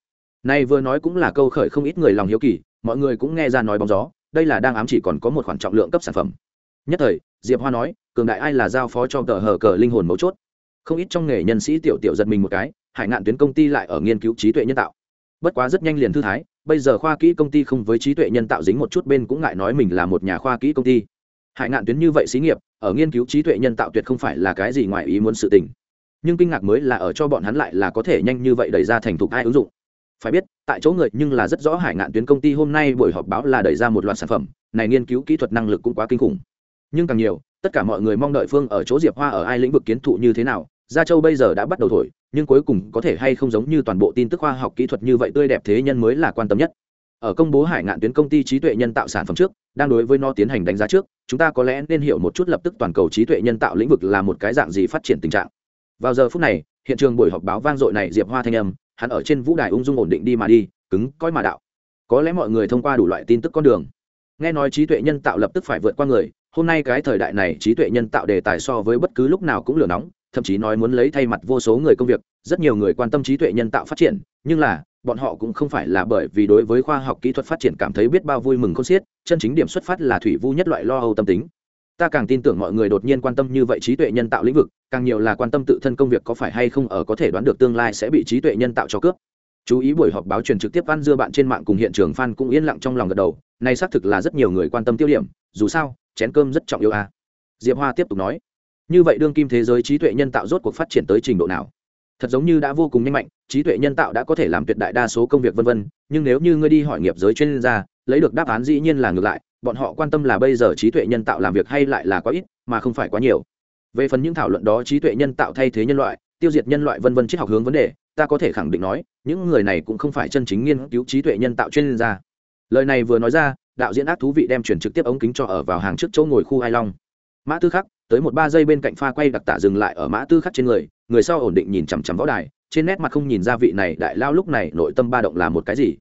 Này vừa nói cũng là câu khởi không ít người lòng hiếu kỳ, mọi người cũng nghe ra nói bóng gió, đây là đang ám chỉ còn có một khoản trọng lượng cấp sản phẩm. Nhất thời, diệp hoa nói, cường đại ai là giao phó cho tờ hờ cờ linh hồn mấu chốt. Không ít trong nghề nhân sĩ tiểu tiểu giật mình một cái hải ngạn tuyến công ty lại ở nghiên cứu trí tuệ nhân tạo. Bất quá rất nhanh liền thư thái, bây giờ khoa kỹ công ty không với trí tuệ nhân tạo dính một chút bên cũng ngại nói mình là một nhà khoa kỹ công ty. Hải ngạn tuyến như vậy xí nghiệp, ở nghiên cứu trí tuệ nhân tạo tuyệt không phải là cái gì ngoài ý muốn sự tình. Nhưng kinh ngạc mới là ở cho bọn hắn lại là có thể nhanh như vậy đẩy ra thành thục ai ứng dụng. Phải biết, tại chỗ người nhưng là rất rõ hải ngạn tuyến công ty hôm nay buổi họp báo là đẩy ra một loạt sản phẩm, này nghiên cứu kỹ thuật năng lực cũng quá kinh khủng. Nhưng càng nhiều, tất cả mọi người mong đợi phương ở chỗ diệp hoa ở ai lĩnh vực kiến thụ như thế nào gia châu bây giờ đã bắt đầu thổi, nhưng cuối cùng có thể hay không giống như toàn bộ tin tức khoa học kỹ thuật như vậy tươi đẹp thế nhân mới là quan tâm nhất. Ở công bố hải ngạn tuyến công ty trí tuệ nhân tạo sản phẩm trước, đang đối với nó tiến hành đánh giá trước, chúng ta có lẽ nên hiểu một chút lập tức toàn cầu trí tuệ nhân tạo lĩnh vực là một cái dạng gì phát triển tình trạng. Vào giờ phút này, hiện trường buổi họp báo vang dội này diệp hoa thanh âm, hắn ở trên vũ đài ung dung ổn định đi mà đi, cứng, coi mà đạo. Có lẽ mọi người thông qua đủ loại tin tức con đường. Nghe nói trí tuệ nhân tạo lập tức phải vượt qua người, hôm nay cái thời đại này trí tuệ nhân tạo đề tài so với bất cứ lúc nào cũng lửa nóng thậm chí nói muốn lấy thay mặt vô số người công việc, rất nhiều người quan tâm trí tuệ nhân tạo phát triển, nhưng là, bọn họ cũng không phải là bởi vì đối với khoa học kỹ thuật phát triển cảm thấy biết bao vui mừng không xiết, chân chính điểm xuất phát là thủy vu nhất loại lo âu tâm tính. Ta càng tin tưởng mọi người đột nhiên quan tâm như vậy trí tuệ nhân tạo lĩnh vực, càng nhiều là quan tâm tự thân công việc có phải hay không ở có thể đoán được tương lai sẽ bị trí tuệ nhân tạo cho cướp. Chú ý buổi họp báo truyền trực tiếp văn dưa bạn trên mạng cùng hiện trường fan cũng yên lặng trong lòng gật đầu, này xác thực là rất nhiều người quan tâm tiêu điểm, dù sao, chén cơm rất trọng yêu a à. diệp hoa tiếp tục nói như vậy đương kim thế giới trí tuệ nhân tạo rốt cuộc phát triển tới trình độ nào? Thật giống như đã vô cùng nhanh mạnh, trí tuệ nhân tạo đã có thể làm tuyệt đại đa số công việc vân vân, nhưng nếu như ngươi đi hỏi nghiệp giới chuyên gia, lấy được đáp án dĩ nhiên là ngược lại, bọn họ quan tâm là bây giờ trí tuệ nhân tạo làm việc hay lại là quá ít, mà không phải quá nhiều. Về phần những thảo luận đó, trí tuệ nhân tạo thay thế nhân loại, tiêu diệt nhân loại vân vân triết học hướng vấn đề, ta có thể khẳng định nói, những người này cũng không phải chân chính nghiên cứu trí tuệ nhân tạo chuyên gia. Lời này vừa nói ra, đạo diễn ác thú vị đem chuyển trực tiếp ống kính cho ở vào hàng trước chỗ ngồi khu hai long. Mã tư khắc tới một ba giây bên cạnh pha quay đặc tả dừng lại ở mã tư khắc trên người người sau ổn định nhìn chằm chằm võ đài, trên nét mặt không nhìn ra vị này đại lao lúc này nội tâm ba động là một cái gì.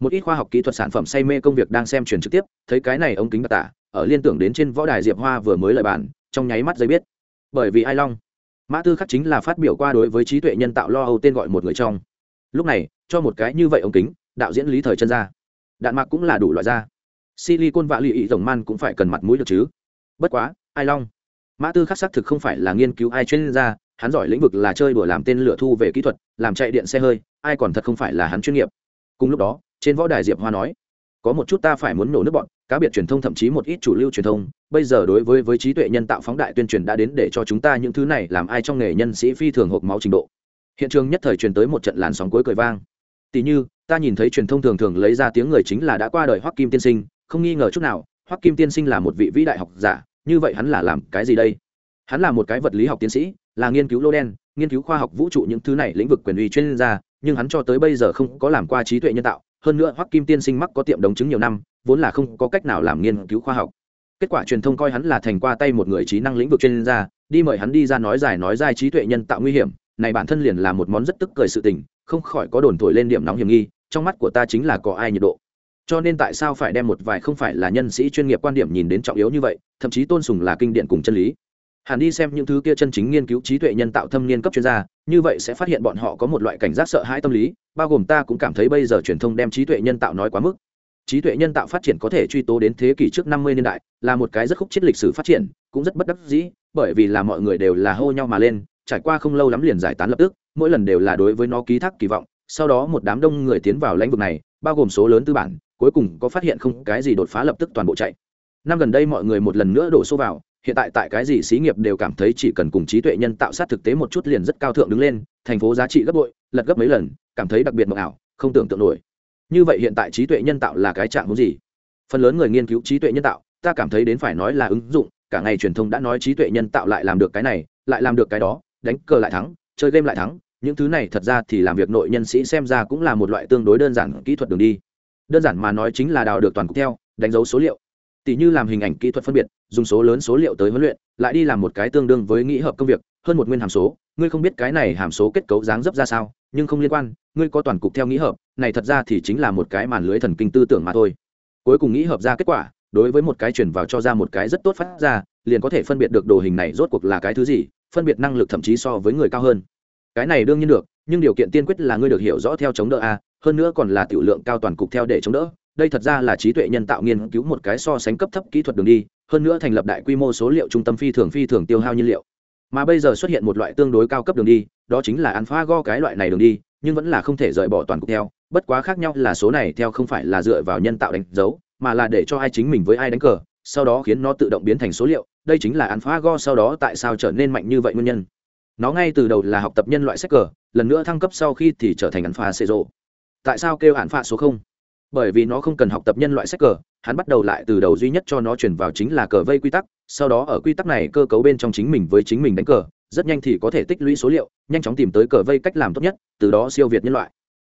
Một ít khoa học kỹ thuật sản phẩm say mê công việc đang xem truyền trực tiếp, thấy cái này ống kính đặc tả, ở liên tưởng đến trên võ đài diệp hoa vừa mới lời bàn, trong nháy mắt giây biết. Bởi vì ai long, mã tư khắc chính là phát biểu qua đối với trí tuệ nhân tạo lo âu tên gọi một người trong. Lúc này, cho một cái như vậy ống kính, đạo diễn lý thời chân ra. Đạn mạc cũng là đủ loại ra. Silicon vạ lụy ý tổng man cũng phải cần mặt mũi được chứ. Bất quá, ai long mã tư khắc xác thực không phải là nghiên cứu ai chuyên gia, hắn giỏi lĩnh vực là chơi đùa làm tên lửa thu về kỹ thuật, làm chạy điện xe hơi, ai còn thật không phải là hắn chuyên nghiệp. Cùng lúc đó, trên võ đài diệp hoa nói, có một chút ta phải muốn nổ nước bọn, cá biệt truyền thông thậm chí một ít chủ lưu truyền thông, bây giờ đối với với trí tuệ nhân tạo phóng đại tuyên truyền đã đến để cho chúng ta những thứ này làm ai trong nghề nhân sĩ phi thường hộp máu trình độ. Hiện trường nhất thời truyền tới một trận làn sóng cuối cười vang. Tỷ như, ta nhìn thấy truyền thông thường thường lấy ra tiếng người chính là đã qua đời hoắc kim tiên sinh, không nghi ngờ chút nào, hoắc kim tiên sinh là một vị vĩ đại học giả như vậy hắn là làm cái gì đây? Hắn là một cái vật lý học tiến sĩ, là nghiên cứu lô đen, nghiên cứu khoa học vũ trụ những thứ này lĩnh vực quyền uy chuyên gia, nhưng hắn cho tới bây giờ không có làm qua trí tuệ nhân tạo. Hơn nữa hoắc kim tiên sinh mắc có tiệm đồng chứng nhiều năm, vốn là không có cách nào làm nghiên cứu khoa học. Kết quả truyền thông coi hắn là thành qua tay một người trí năng lĩnh vực chuyên gia, đi mời hắn đi ra nói giải nói dài trí tuệ nhân tạo nguy hiểm. Này bản thân liền là một món rất tức cười sự tình, không khỏi có đồn thổi lên điểm nóng hiểm nghi, trong mắt của ta chính là có ai nhiệt độ cho nên tại sao phải đem một vài không phải là nhân sĩ chuyên nghiệp quan điểm nhìn đến trọng yếu như vậy, thậm chí tôn sùng là kinh điển cùng chân lý. Hẳn đi xem những thứ kia chân chính nghiên cứu trí tuệ nhân tạo thâm niên cấp chuyên gia, như vậy sẽ phát hiện bọn họ có một loại cảnh giác sợ hãi tâm lý, bao gồm ta cũng cảm thấy bây giờ truyền thông đem trí tuệ nhân tạo nói quá mức. Trí tuệ nhân tạo phát triển có thể truy tố đến thế kỷ trước năm mươi niên đại, là một cái rất khúc chết lịch sử phát triển, cũng rất bất đắc dĩ, bởi vì là mọi người đều là hô nhau mà lên, trải qua không lâu lắm liền giải tán lập tức, mỗi lần đều là đối với nó ký thác kỳ vọng, sau đó một đám đông người tiến vào lãnh vực này, bao gồm số lớn tư bản cuối cùng có phát hiện không, cái gì đột phá lập tức toàn bộ chạy. Năm gần đây mọi người một lần nữa đổ xô vào, hiện tại tại cái gì xí nghiệp đều cảm thấy chỉ cần cùng trí tuệ nhân tạo sát thực tế một chút liền rất cao thượng đứng lên, thành phố giá trị gấp bội, lật gấp mấy lần, cảm thấy đặc biệt mộng ảo, không tưởng tượng nổi. Như vậy hiện tại trí tuệ nhân tạo là cái trạng muốn gì? Phần lớn người nghiên cứu trí tuệ nhân tạo, ta cảm thấy đến phải nói là ứng dụng, cả ngày truyền thông đã nói trí tuệ nhân tạo lại làm được cái này, lại làm được cái đó, đánh cờ lại thắng, chơi game lại thắng, những thứ này thật ra thì làm việc nội nhân sĩ xem ra cũng là một loại tương đối đơn giản kỹ thuật đường đi đơn giản mà nói chính là đào được toàn cục theo, đánh dấu số liệu. Tỷ như làm hình ảnh kỹ thuật phân biệt, dùng số lớn số liệu tới huấn luyện, lại đi làm một cái tương đương với nghĩ hợp công việc, hơn một nguyên hàm số. Ngươi không biết cái này hàm số kết cấu dáng dấp ra sao, nhưng không liên quan, ngươi có toàn cục theo nghĩ hợp, này thật ra thì chính là một cái màn lưới thần kinh tư tưởng mà thôi. Cuối cùng nghĩ hợp ra kết quả, đối với một cái chuyển vào cho ra một cái rất tốt phát ra, liền có thể phân biệt được đồ hình này rốt cuộc là cái thứ gì, phân biệt năng lực thậm chí so với người cao hơn. Cái này đương nhiên được, nhưng điều kiện tiên quyết là ngươi được hiểu rõ theo chống đỡ a hơn nữa còn là tiểu lượng cao toàn cục theo để chống đỡ. Đây thật ra là trí tuệ nhân tạo nghiên cứu một cái so sánh cấp thấp kỹ thuật đường đi, hơn nữa thành lập đại quy mô số liệu trung tâm phi thường phi thường tiêu hao nhiên liệu. Mà bây giờ xuất hiện một loại tương đối cao cấp đường đi, đó chính là alpha go cái loại này đường đi, nhưng vẫn là không thể rời bỏ toàn cục theo. Bất quá khác nhau là số này theo không phải là dựa vào nhân tạo đánh dấu, mà là để cho ai chính mình với ai đánh cờ, sau đó khiến nó tự động biến thành số liệu. Đây chính là alphago sau đó tại sao trở nên mạnh như vậy nguyên nhân. Nó ngay từ đầu là học tập nhân loại sách cờ, lần nữa thăng cấp sau khi thì trở thành alpha xê rộ tại sao kêu alpha số không? Bởi vì nó không cần học tập nhân loại sách cờ, hắn bắt đầu lại từ đầu duy nhất cho nó chuyển vào chính là cờ vây quy tắc, sau đó ở quy tắc này cơ cấu bên trong chính mình với chính mình đánh cờ, rất nhanh thì có thể tích lũy số liệu, nhanh chóng tìm tới cờ vây cách làm tốt nhất, từ đó siêu việt nhân loại.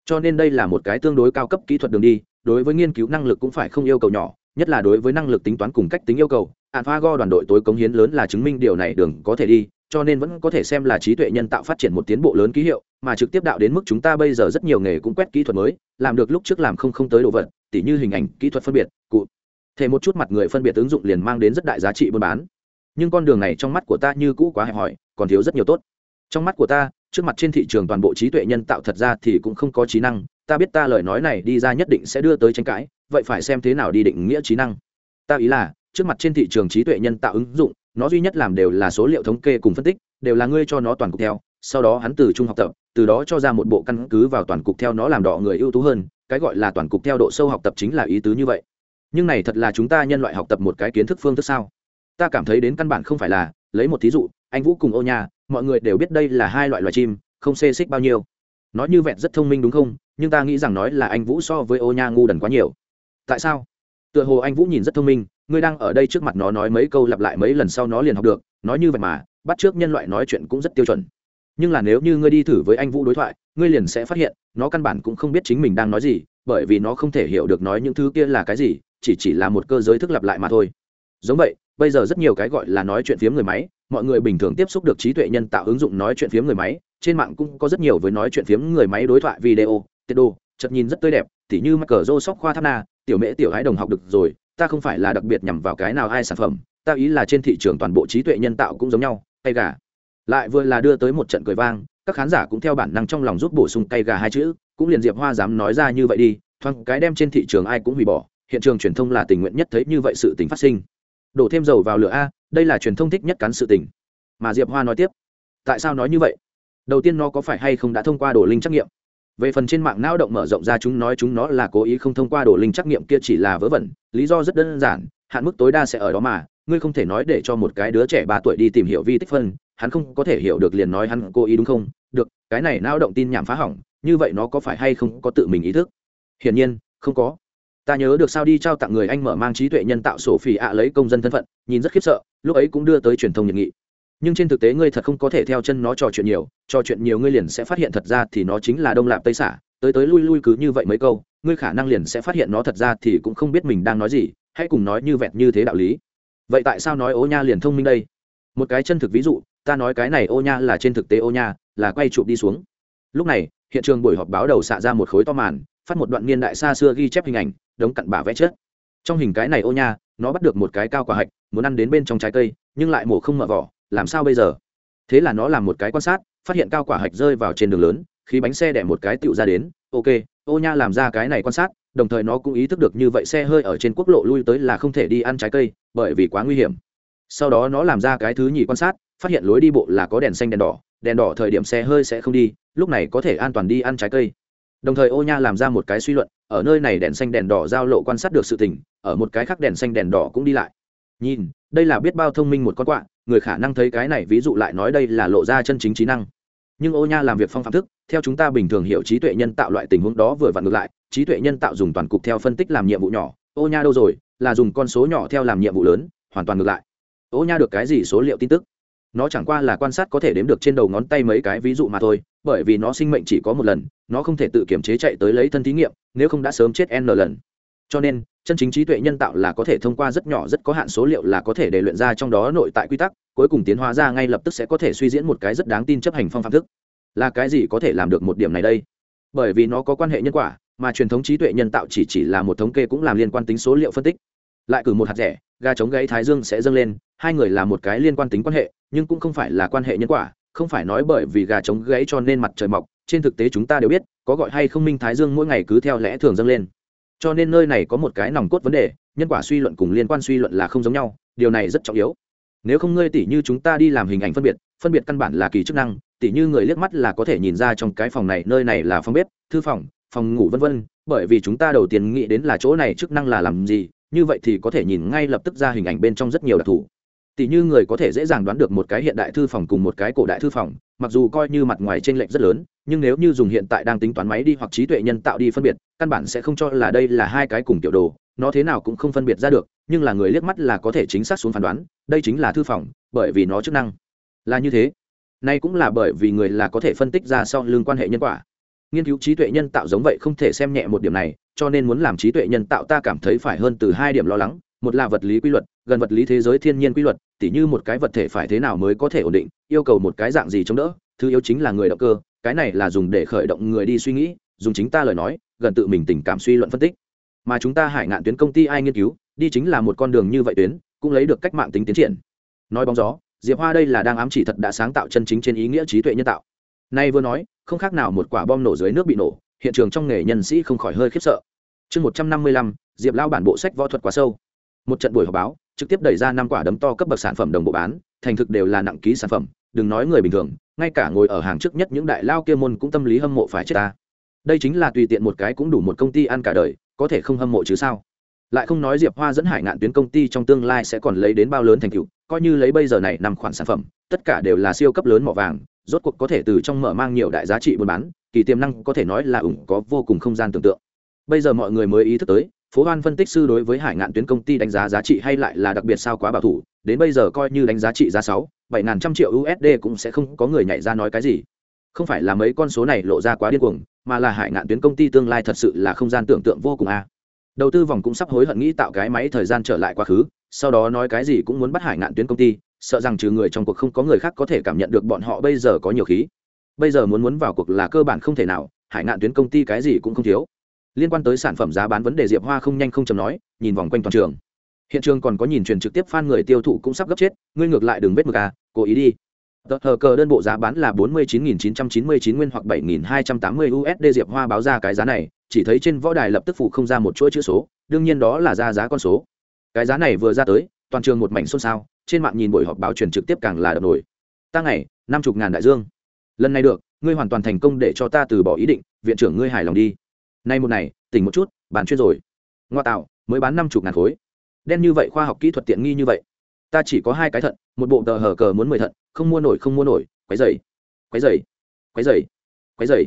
Cho nên đây là một cái tương đối cao cấp kỹ thuật đường đi, đối với nghiên cứu năng lực cũng phải không yêu cầu nhỏ, nhất là đối với năng lực tính toán cùng cách tính yêu cầu. Alphago đoàn đội tối cống hiến lớn là chứng minh điều này đường có thể đi cho nên vẫn có thể xem là trí tuệ nhân tạo phát triển một tiến bộ lớn ký hiệu, mà trực tiếp đạo đến mức chúng ta bây giờ rất nhiều nghề cũng quét kỹ thuật mới, làm được lúc trước làm không không tới đồ vật, tỉ như hình ảnh, kỹ thuật phân biệt, cụ thể một chút mặt người phân biệt ứng dụng liền mang đến rất đại giá trị buôn bán. Nhưng con đường này trong mắt của ta như cũ quá hẹp hòi, còn thiếu rất nhiều tốt. Trong mắt của ta, trước mặt trên thị trường toàn bộ trí tuệ nhân tạo thật ra thì cũng không có trí năng, ta biết ta lời nói này đi ra nhất định sẽ đưa tới tranh cãi, vậy phải xem thế nào đi định nghĩa trí năng. Ta ý là, trước mặt trên thị trường trí tuệ nhân tạo ứng dụng nó duy nhất làm đều là số liệu thống kê cùng phân tích đều là ngươi cho nó toàn cục theo sau đó hắn từ trung học tập từ đó cho ra một bộ căn cứ vào toàn cục theo nó làm đỏ người ưu tú hơn cái gọi là toàn cục theo độ sâu học tập chính là ý tứ như vậy. Nhưng này thật là chúng ta nhân loại học tập một cái kiến thức phương thức sao? Ta cảm thấy đến căn bản không phải là lấy một thí dụ anh vũ cùng ô nhà, mọi người đều biết đây là hai loại loài chim không xê xích bao nhiêu. Nói như vẹn rất thông minh đúng không? Nhưng ta nghĩ rằng nói là anh vũ so với ô nha ngu đần quá nhiều. Tại sao? Tựa hồ anh vũ nhìn rất thông minh ngươi đang ở đây trước mặt nó nói mấy câu lặp lại mấy lần sau nó liền học được, nói như vậy mà, bắt trước nhân loại nói chuyện cũng rất tiêu chuẩn. Nhưng là nếu như ngươi đi thử với anh vũ đối thoại, ngươi liền sẽ phát hiện, nó căn bản cũng không biết chính mình đang nói gì, bởi vì nó không thể hiểu được nói những thứ kia là cái gì, chỉ chỉ là một cơ giới thức lặp lại mà thôi. Giống vậy, bây giờ rất nhiều cái gọi là nói chuyện phiếm người máy, mọi người bình thường tiếp xúc được trí tuệ nhân tạo ứng dụng nói chuyện phiếm người máy, trên mạng cũng có rất nhiều với nói chuyện phiếm người máy đối thoại video, tiết đồ chật nhìn rất tươi đẹp, tỉ như mắc cờ rô sóc khoa tháp na, tiểu mễ tiểu hái đồng học được rồi ta không phải là đặc biệt nhằm vào cái nào ai sản phẩm, ta ý là trên thị trường toàn bộ trí tuệ nhân tạo cũng giống nhau tay gà. Lại vừa là đưa tới một trận cười vang, các khán giả cũng theo bản năng trong lòng giúp bổ sung tay gà hai chữ, cũng liền diệp hoa dám nói ra như vậy đi, thoáng cái đem trên thị trường ai cũng hủy bỏ, hiện trường truyền thông là tình nguyện nhất thấy như vậy sự tình phát sinh. Đổ thêm dầu vào lửa a, đây là truyền thông thích nhất cắn sự tình. Mà diệp hoa nói tiếp, tại sao nói như vậy? Đầu tiên nó có phải hay không đã thông qua đồ linh trắc nghiệm? Về phần trên mạng não động mở rộng ra chúng nói chúng nó là cố ý không thông qua đồ linh trắc nghiệm kia chỉ là vớ vẩn, lý do rất đơn giản, hạn mức tối đa sẽ ở đó mà, ngươi không thể nói để cho một cái đứa trẻ ba tuổi đi tìm hiểu vi tích phân, hắn không có thể hiểu được liền nói hắn cố ý đúng không? Được, cái này não động tin nhảm phá hỏng, như vậy nó có phải hay không có tự mình ý thức? Hiển nhiên, không có. Ta nhớ được sao đi trao tặng người anh mở mang trí tuệ nhân tạo sổ phỉ ạ lấy công dân thân phận, nhìn rất khiếp sợ, lúc ấy cũng đưa tới truyền thông nhiệt nghị nhưng trên thực tế ngươi thật không có thể theo chân nó trò chuyện nhiều, trò chuyện nhiều ngươi liền sẽ phát hiện thật ra thì nó chính là đông lạp tây xả. Tới tới lui lui cứ như vậy mấy câu, ngươi khả năng liền sẽ phát hiện nó thật ra thì cũng không biết mình đang nói gì, hãy cùng nói như vẹn như thế đạo lý. Vậy tại sao nói ô nha liền thông minh đây? Một cái chân thực ví dụ, ta nói cái này ô nha là trên thực tế ô nha, là quay chụp đi xuống. Lúc này, hiện trường buổi họp báo đầu xạ ra một khối to màn, phát một đoạn niên đại xa xưa ghi chép hình ảnh, đống cặn bả vẽ chết trong hình cái này ô nha, nó bắt được một cái cao quả hạch, muốn ăn đến bên trong trái cây, nhưng lại mổ không mở vỏ làm sao bây giờ? Thế là nó làm một cái quan sát, phát hiện cao quả hạch rơi vào trên đường lớn, khi bánh xe đẻ một cái tựu ra đến, ok, ô nha làm ra cái này quan sát. Đồng thời nó cũng ý thức được như vậy xe hơi ở trên quốc lộ lui tới là không thể đi ăn trái cây, bởi vì quá nguy hiểm. Sau đó nó làm ra cái thứ nhì quan sát, phát hiện lối đi bộ là có đèn xanh, đèn đỏ đèn đỏ thời điểm xe hơi sẽ không đi, lúc này có thể an toàn đi ăn trái cây. Đồng thời ô nha làm ra một cái suy luận, ở nơi này đèn xanh, đèn đỏ giao lộ quan sát được sự tình, ở một cái khác đèn xanh, đèn đỏ cũng đi lại. Nhìn, đây là biết bao thông minh một con quạ người khả năng thấy cái này ví dụ lại nói đây là lộ ra chân chính trí năng. Nhưng ô nha làm việc phong phạm thức, theo chúng ta bình thường hiểu trí tuệ nhân tạo loại tình huống đó vừa vặn ngược lại, trí tuệ nhân tạo dùng toàn cục theo phân tích làm nhiệm vụ nhỏ. Ô nha đâu rồi? Là dùng con số nhỏ theo làm nhiệm vụ lớn, hoàn toàn ngược lại. Ô nha được cái gì số liệu tin tức? Nó chẳng qua là quan sát có thể đếm được trên đầu ngón tay mấy cái ví dụ mà thôi, bởi vì nó sinh mệnh chỉ có một lần, nó không thể tự kiểm chế chạy tới lấy thân thí nghiệm, nếu không đã sớm chết n lần. Cho nên chân chính trí tuệ nhân tạo là có thể thông qua rất nhỏ rất có hạn số liệu là có thể để luyện ra trong đó nội tại quy tắc, cuối cùng tiến hóa ra ngay lập tức sẽ có thể suy diễn một cái rất đáng tin chấp hành phong phạm thức. Là cái gì có thể làm được một điểm này đây? Bởi vì nó có quan hệ nhân quả, mà truyền thống trí tuệ nhân tạo chỉ chỉ là một thống kê cũng làm liên quan tính số liệu phân tích. Lại cử một hạt rẻ, gà chống gáy thái dương sẽ dâng lên, hai người là một cái liên quan tính quan hệ, nhưng cũng không phải là quan hệ nhân quả, không phải nói bởi vì gà chống gáy cho nên mặt trời mọc, trên thực tế chúng ta đều biết, có gọi hay không minh thái dương mỗi ngày cứ theo lẽ thường dâng lên cho nên nơi này có một cái nòng cốt vấn đề, nhân quả suy luận cùng liên quan suy luận là không giống nhau, điều này rất trọng yếu. Nếu không ngươi tỉ như chúng ta đi làm hình ảnh phân biệt phân biệt căn bản là kỳ chức năng, tỉ như người liếc mắt là có thể nhìn ra trong cái phòng này, nơi này là phòng bếp, thư phòng phòng ngủ vân vân, bởi vì chúng ta đầu tiên nghĩ đến là chỗ này chức năng là làm gì, như vậy thì có thể nhìn ngay lập tức ra hình ảnh bên trong rất nhiều đặc thù tỷ như người có thể dễ dàng đoán được một cái hiện đại thư phòng cùng một cái cổ đại thư phòng, mặc dù coi như mặt ngoài t r ê n lệch rất lớn, nhưng nếu như dùng hiện tại đang tính toán máy đi hoặc trí tuệ nhân tạo đi phân biệt, căn bản sẽ không cho là đây là hai cái cùng tiểu đồ, nó thế nào cũng không phân biệt ra được, nhưng là người liếc mắt là có thể chính xác xuống phán đoán, đây chính là thư phòng, bởi vì nó chức năng là như thế. Nay cũng là bởi vì người là có thể phân tích ra sau lương quan hệ nhân quả. Nghiên cứu trí tuệ nhân tạo giống vậy không thể xem nhẹ một điểm này, cho nên muốn làm trí tuệ nhân tạo ta cảm thấy phải hơn từ hai điểm lo lắng, một là vật lý quy luật gần vật lý thế giới thiên nhiên quy luật, tỉ như một cái vật thể phải thế nào mới có thể ổn định, yêu cầu một cái dạng gì chống đỡ, thứ yếu chính là người động cơ, cái này là dùng để khởi động người đi suy nghĩ, dùng chính ta lời nói, gần tự mình tình cảm suy luận phân tích. Mà chúng ta hải ngạn tuyến công ty ai nghiên cứu, đi chính là một con đường như vậy tuyến, cũng lấy được cách mạng tính tiến triển. Nói bóng gió, diệp hoa đây là đang ám chỉ thật đã sáng tạo chân chính trên ý nghĩa trí tuệ nhân tạo. Nay vừa nói, không khác nào một quả bom nổ dưới nước bị nổ, hiện trường trong nghề nhân sĩ không khỏi hơi khiếp sợ. Chương một trăm năm mươi lăm, diệp lao bản bộ sách võ thuật quá sâu. Một trận buổi họp báo trực tiếp đẩy ra năm quả đấm to cấp bậc sản phẩm đồng bộ bán, thành thực đều là nặng ký sản phẩm, đừng nói người bình thường, ngay cả ngồi ở hàng trước nhất những đại lao kia môn cũng tâm lý hâm mộ phải chết ta. Đây chính là tùy tiện một cái cũng đủ một công ty ăn cả đời, có thể không hâm mộ chứ sao? Lại không nói diệp hoa dẫn hải ngạn tuyến công ty trong tương lai sẽ còn lấy đến bao lớn thành tựu, coi như lấy bây giờ này năm khoản sản phẩm, tất cả đều là siêu cấp lớn mỏ vàng, rốt cuộc có thể từ trong mở mang nhiều đại giá trị buôn bán, kỳ tiềm năng có thể nói là ủng có vô cùng không gian tưởng tượng. Bây giờ mọi người mới ý thức tới phố hoan phân tích sư đối với hải ngạn tuyến công ty đánh giá giá trị hay lại là đặc biệt sao quá bảo thủ, đến bây giờ coi như đánh giá trị giá sáu, bảy ngàn trăm triệu usd cũng sẽ không có người nhảy ra nói cái gì. Không phải là mấy con số này lộ ra quá điên cuồng, mà là hải ngạn tuyến công ty tương lai thật sự là không gian tưởng tượng vô cùng a. Đầu tư vòng cũng sắp hối hận nghĩ tạo cái máy thời gian trở lại quá khứ, sau đó nói cái gì cũng muốn bắt hải ngạn tuyến công ty, sợ rằng trừ người trong cuộc không có người khác có thể cảm nhận được bọn họ bây giờ có nhiều khí. Bây giờ muốn muốn vào cuộc là cơ bản không thể nào, hải ngạn tuyến công ty cái gì cũng không thiếu liên quan tới sản phẩm giá bán vấn đề, diệp hoa không nhanh không chầm nói, nhìn vòng quanh toàn trường. Hiện trường còn có nhìn truyền trực tiếp f người tiêu thụ cũng sắp gấp chết, ngươi ngược lại đừng vết mực à cố ý đi. Tờ hờ cờ đơn bộ giá bán là bốn mươi chín nghìn chín trăm chín mươi chín nguyên hoặc bảy nghìn hai trăm tám mươi usd diệp hoa báo ra cái giá này, chỉ thấy trên võ đài lập tức phụ không ra một chuỗi chữ số, đương nhiên đó là ra giá con số. Cái giá này vừa ra tới, toàn trường một mảnh xôn xao, trên mạng nhìn buổi họp báo truyền trực tiếp càng là đập nổi. Ta ngày, năm chục ngàn đại dương. Lần này được, ngươi hoàn toàn thành công để cho ta từ bỏ ý định, viện trưởng ngươi hài lòng đi nay một này, tỉnh một chút, bán chuyên rồi. Ngoa tạo, mới bán năm chục ngàn khối. Đen như vậy khoa học kỹ thuật tiện nghi như vậy. Ta chỉ có hai cái thận, một bộ tờ hở cờ muốn mười thận, không mua nổi, không mua nổi quái dày quái dày quái dày quái dày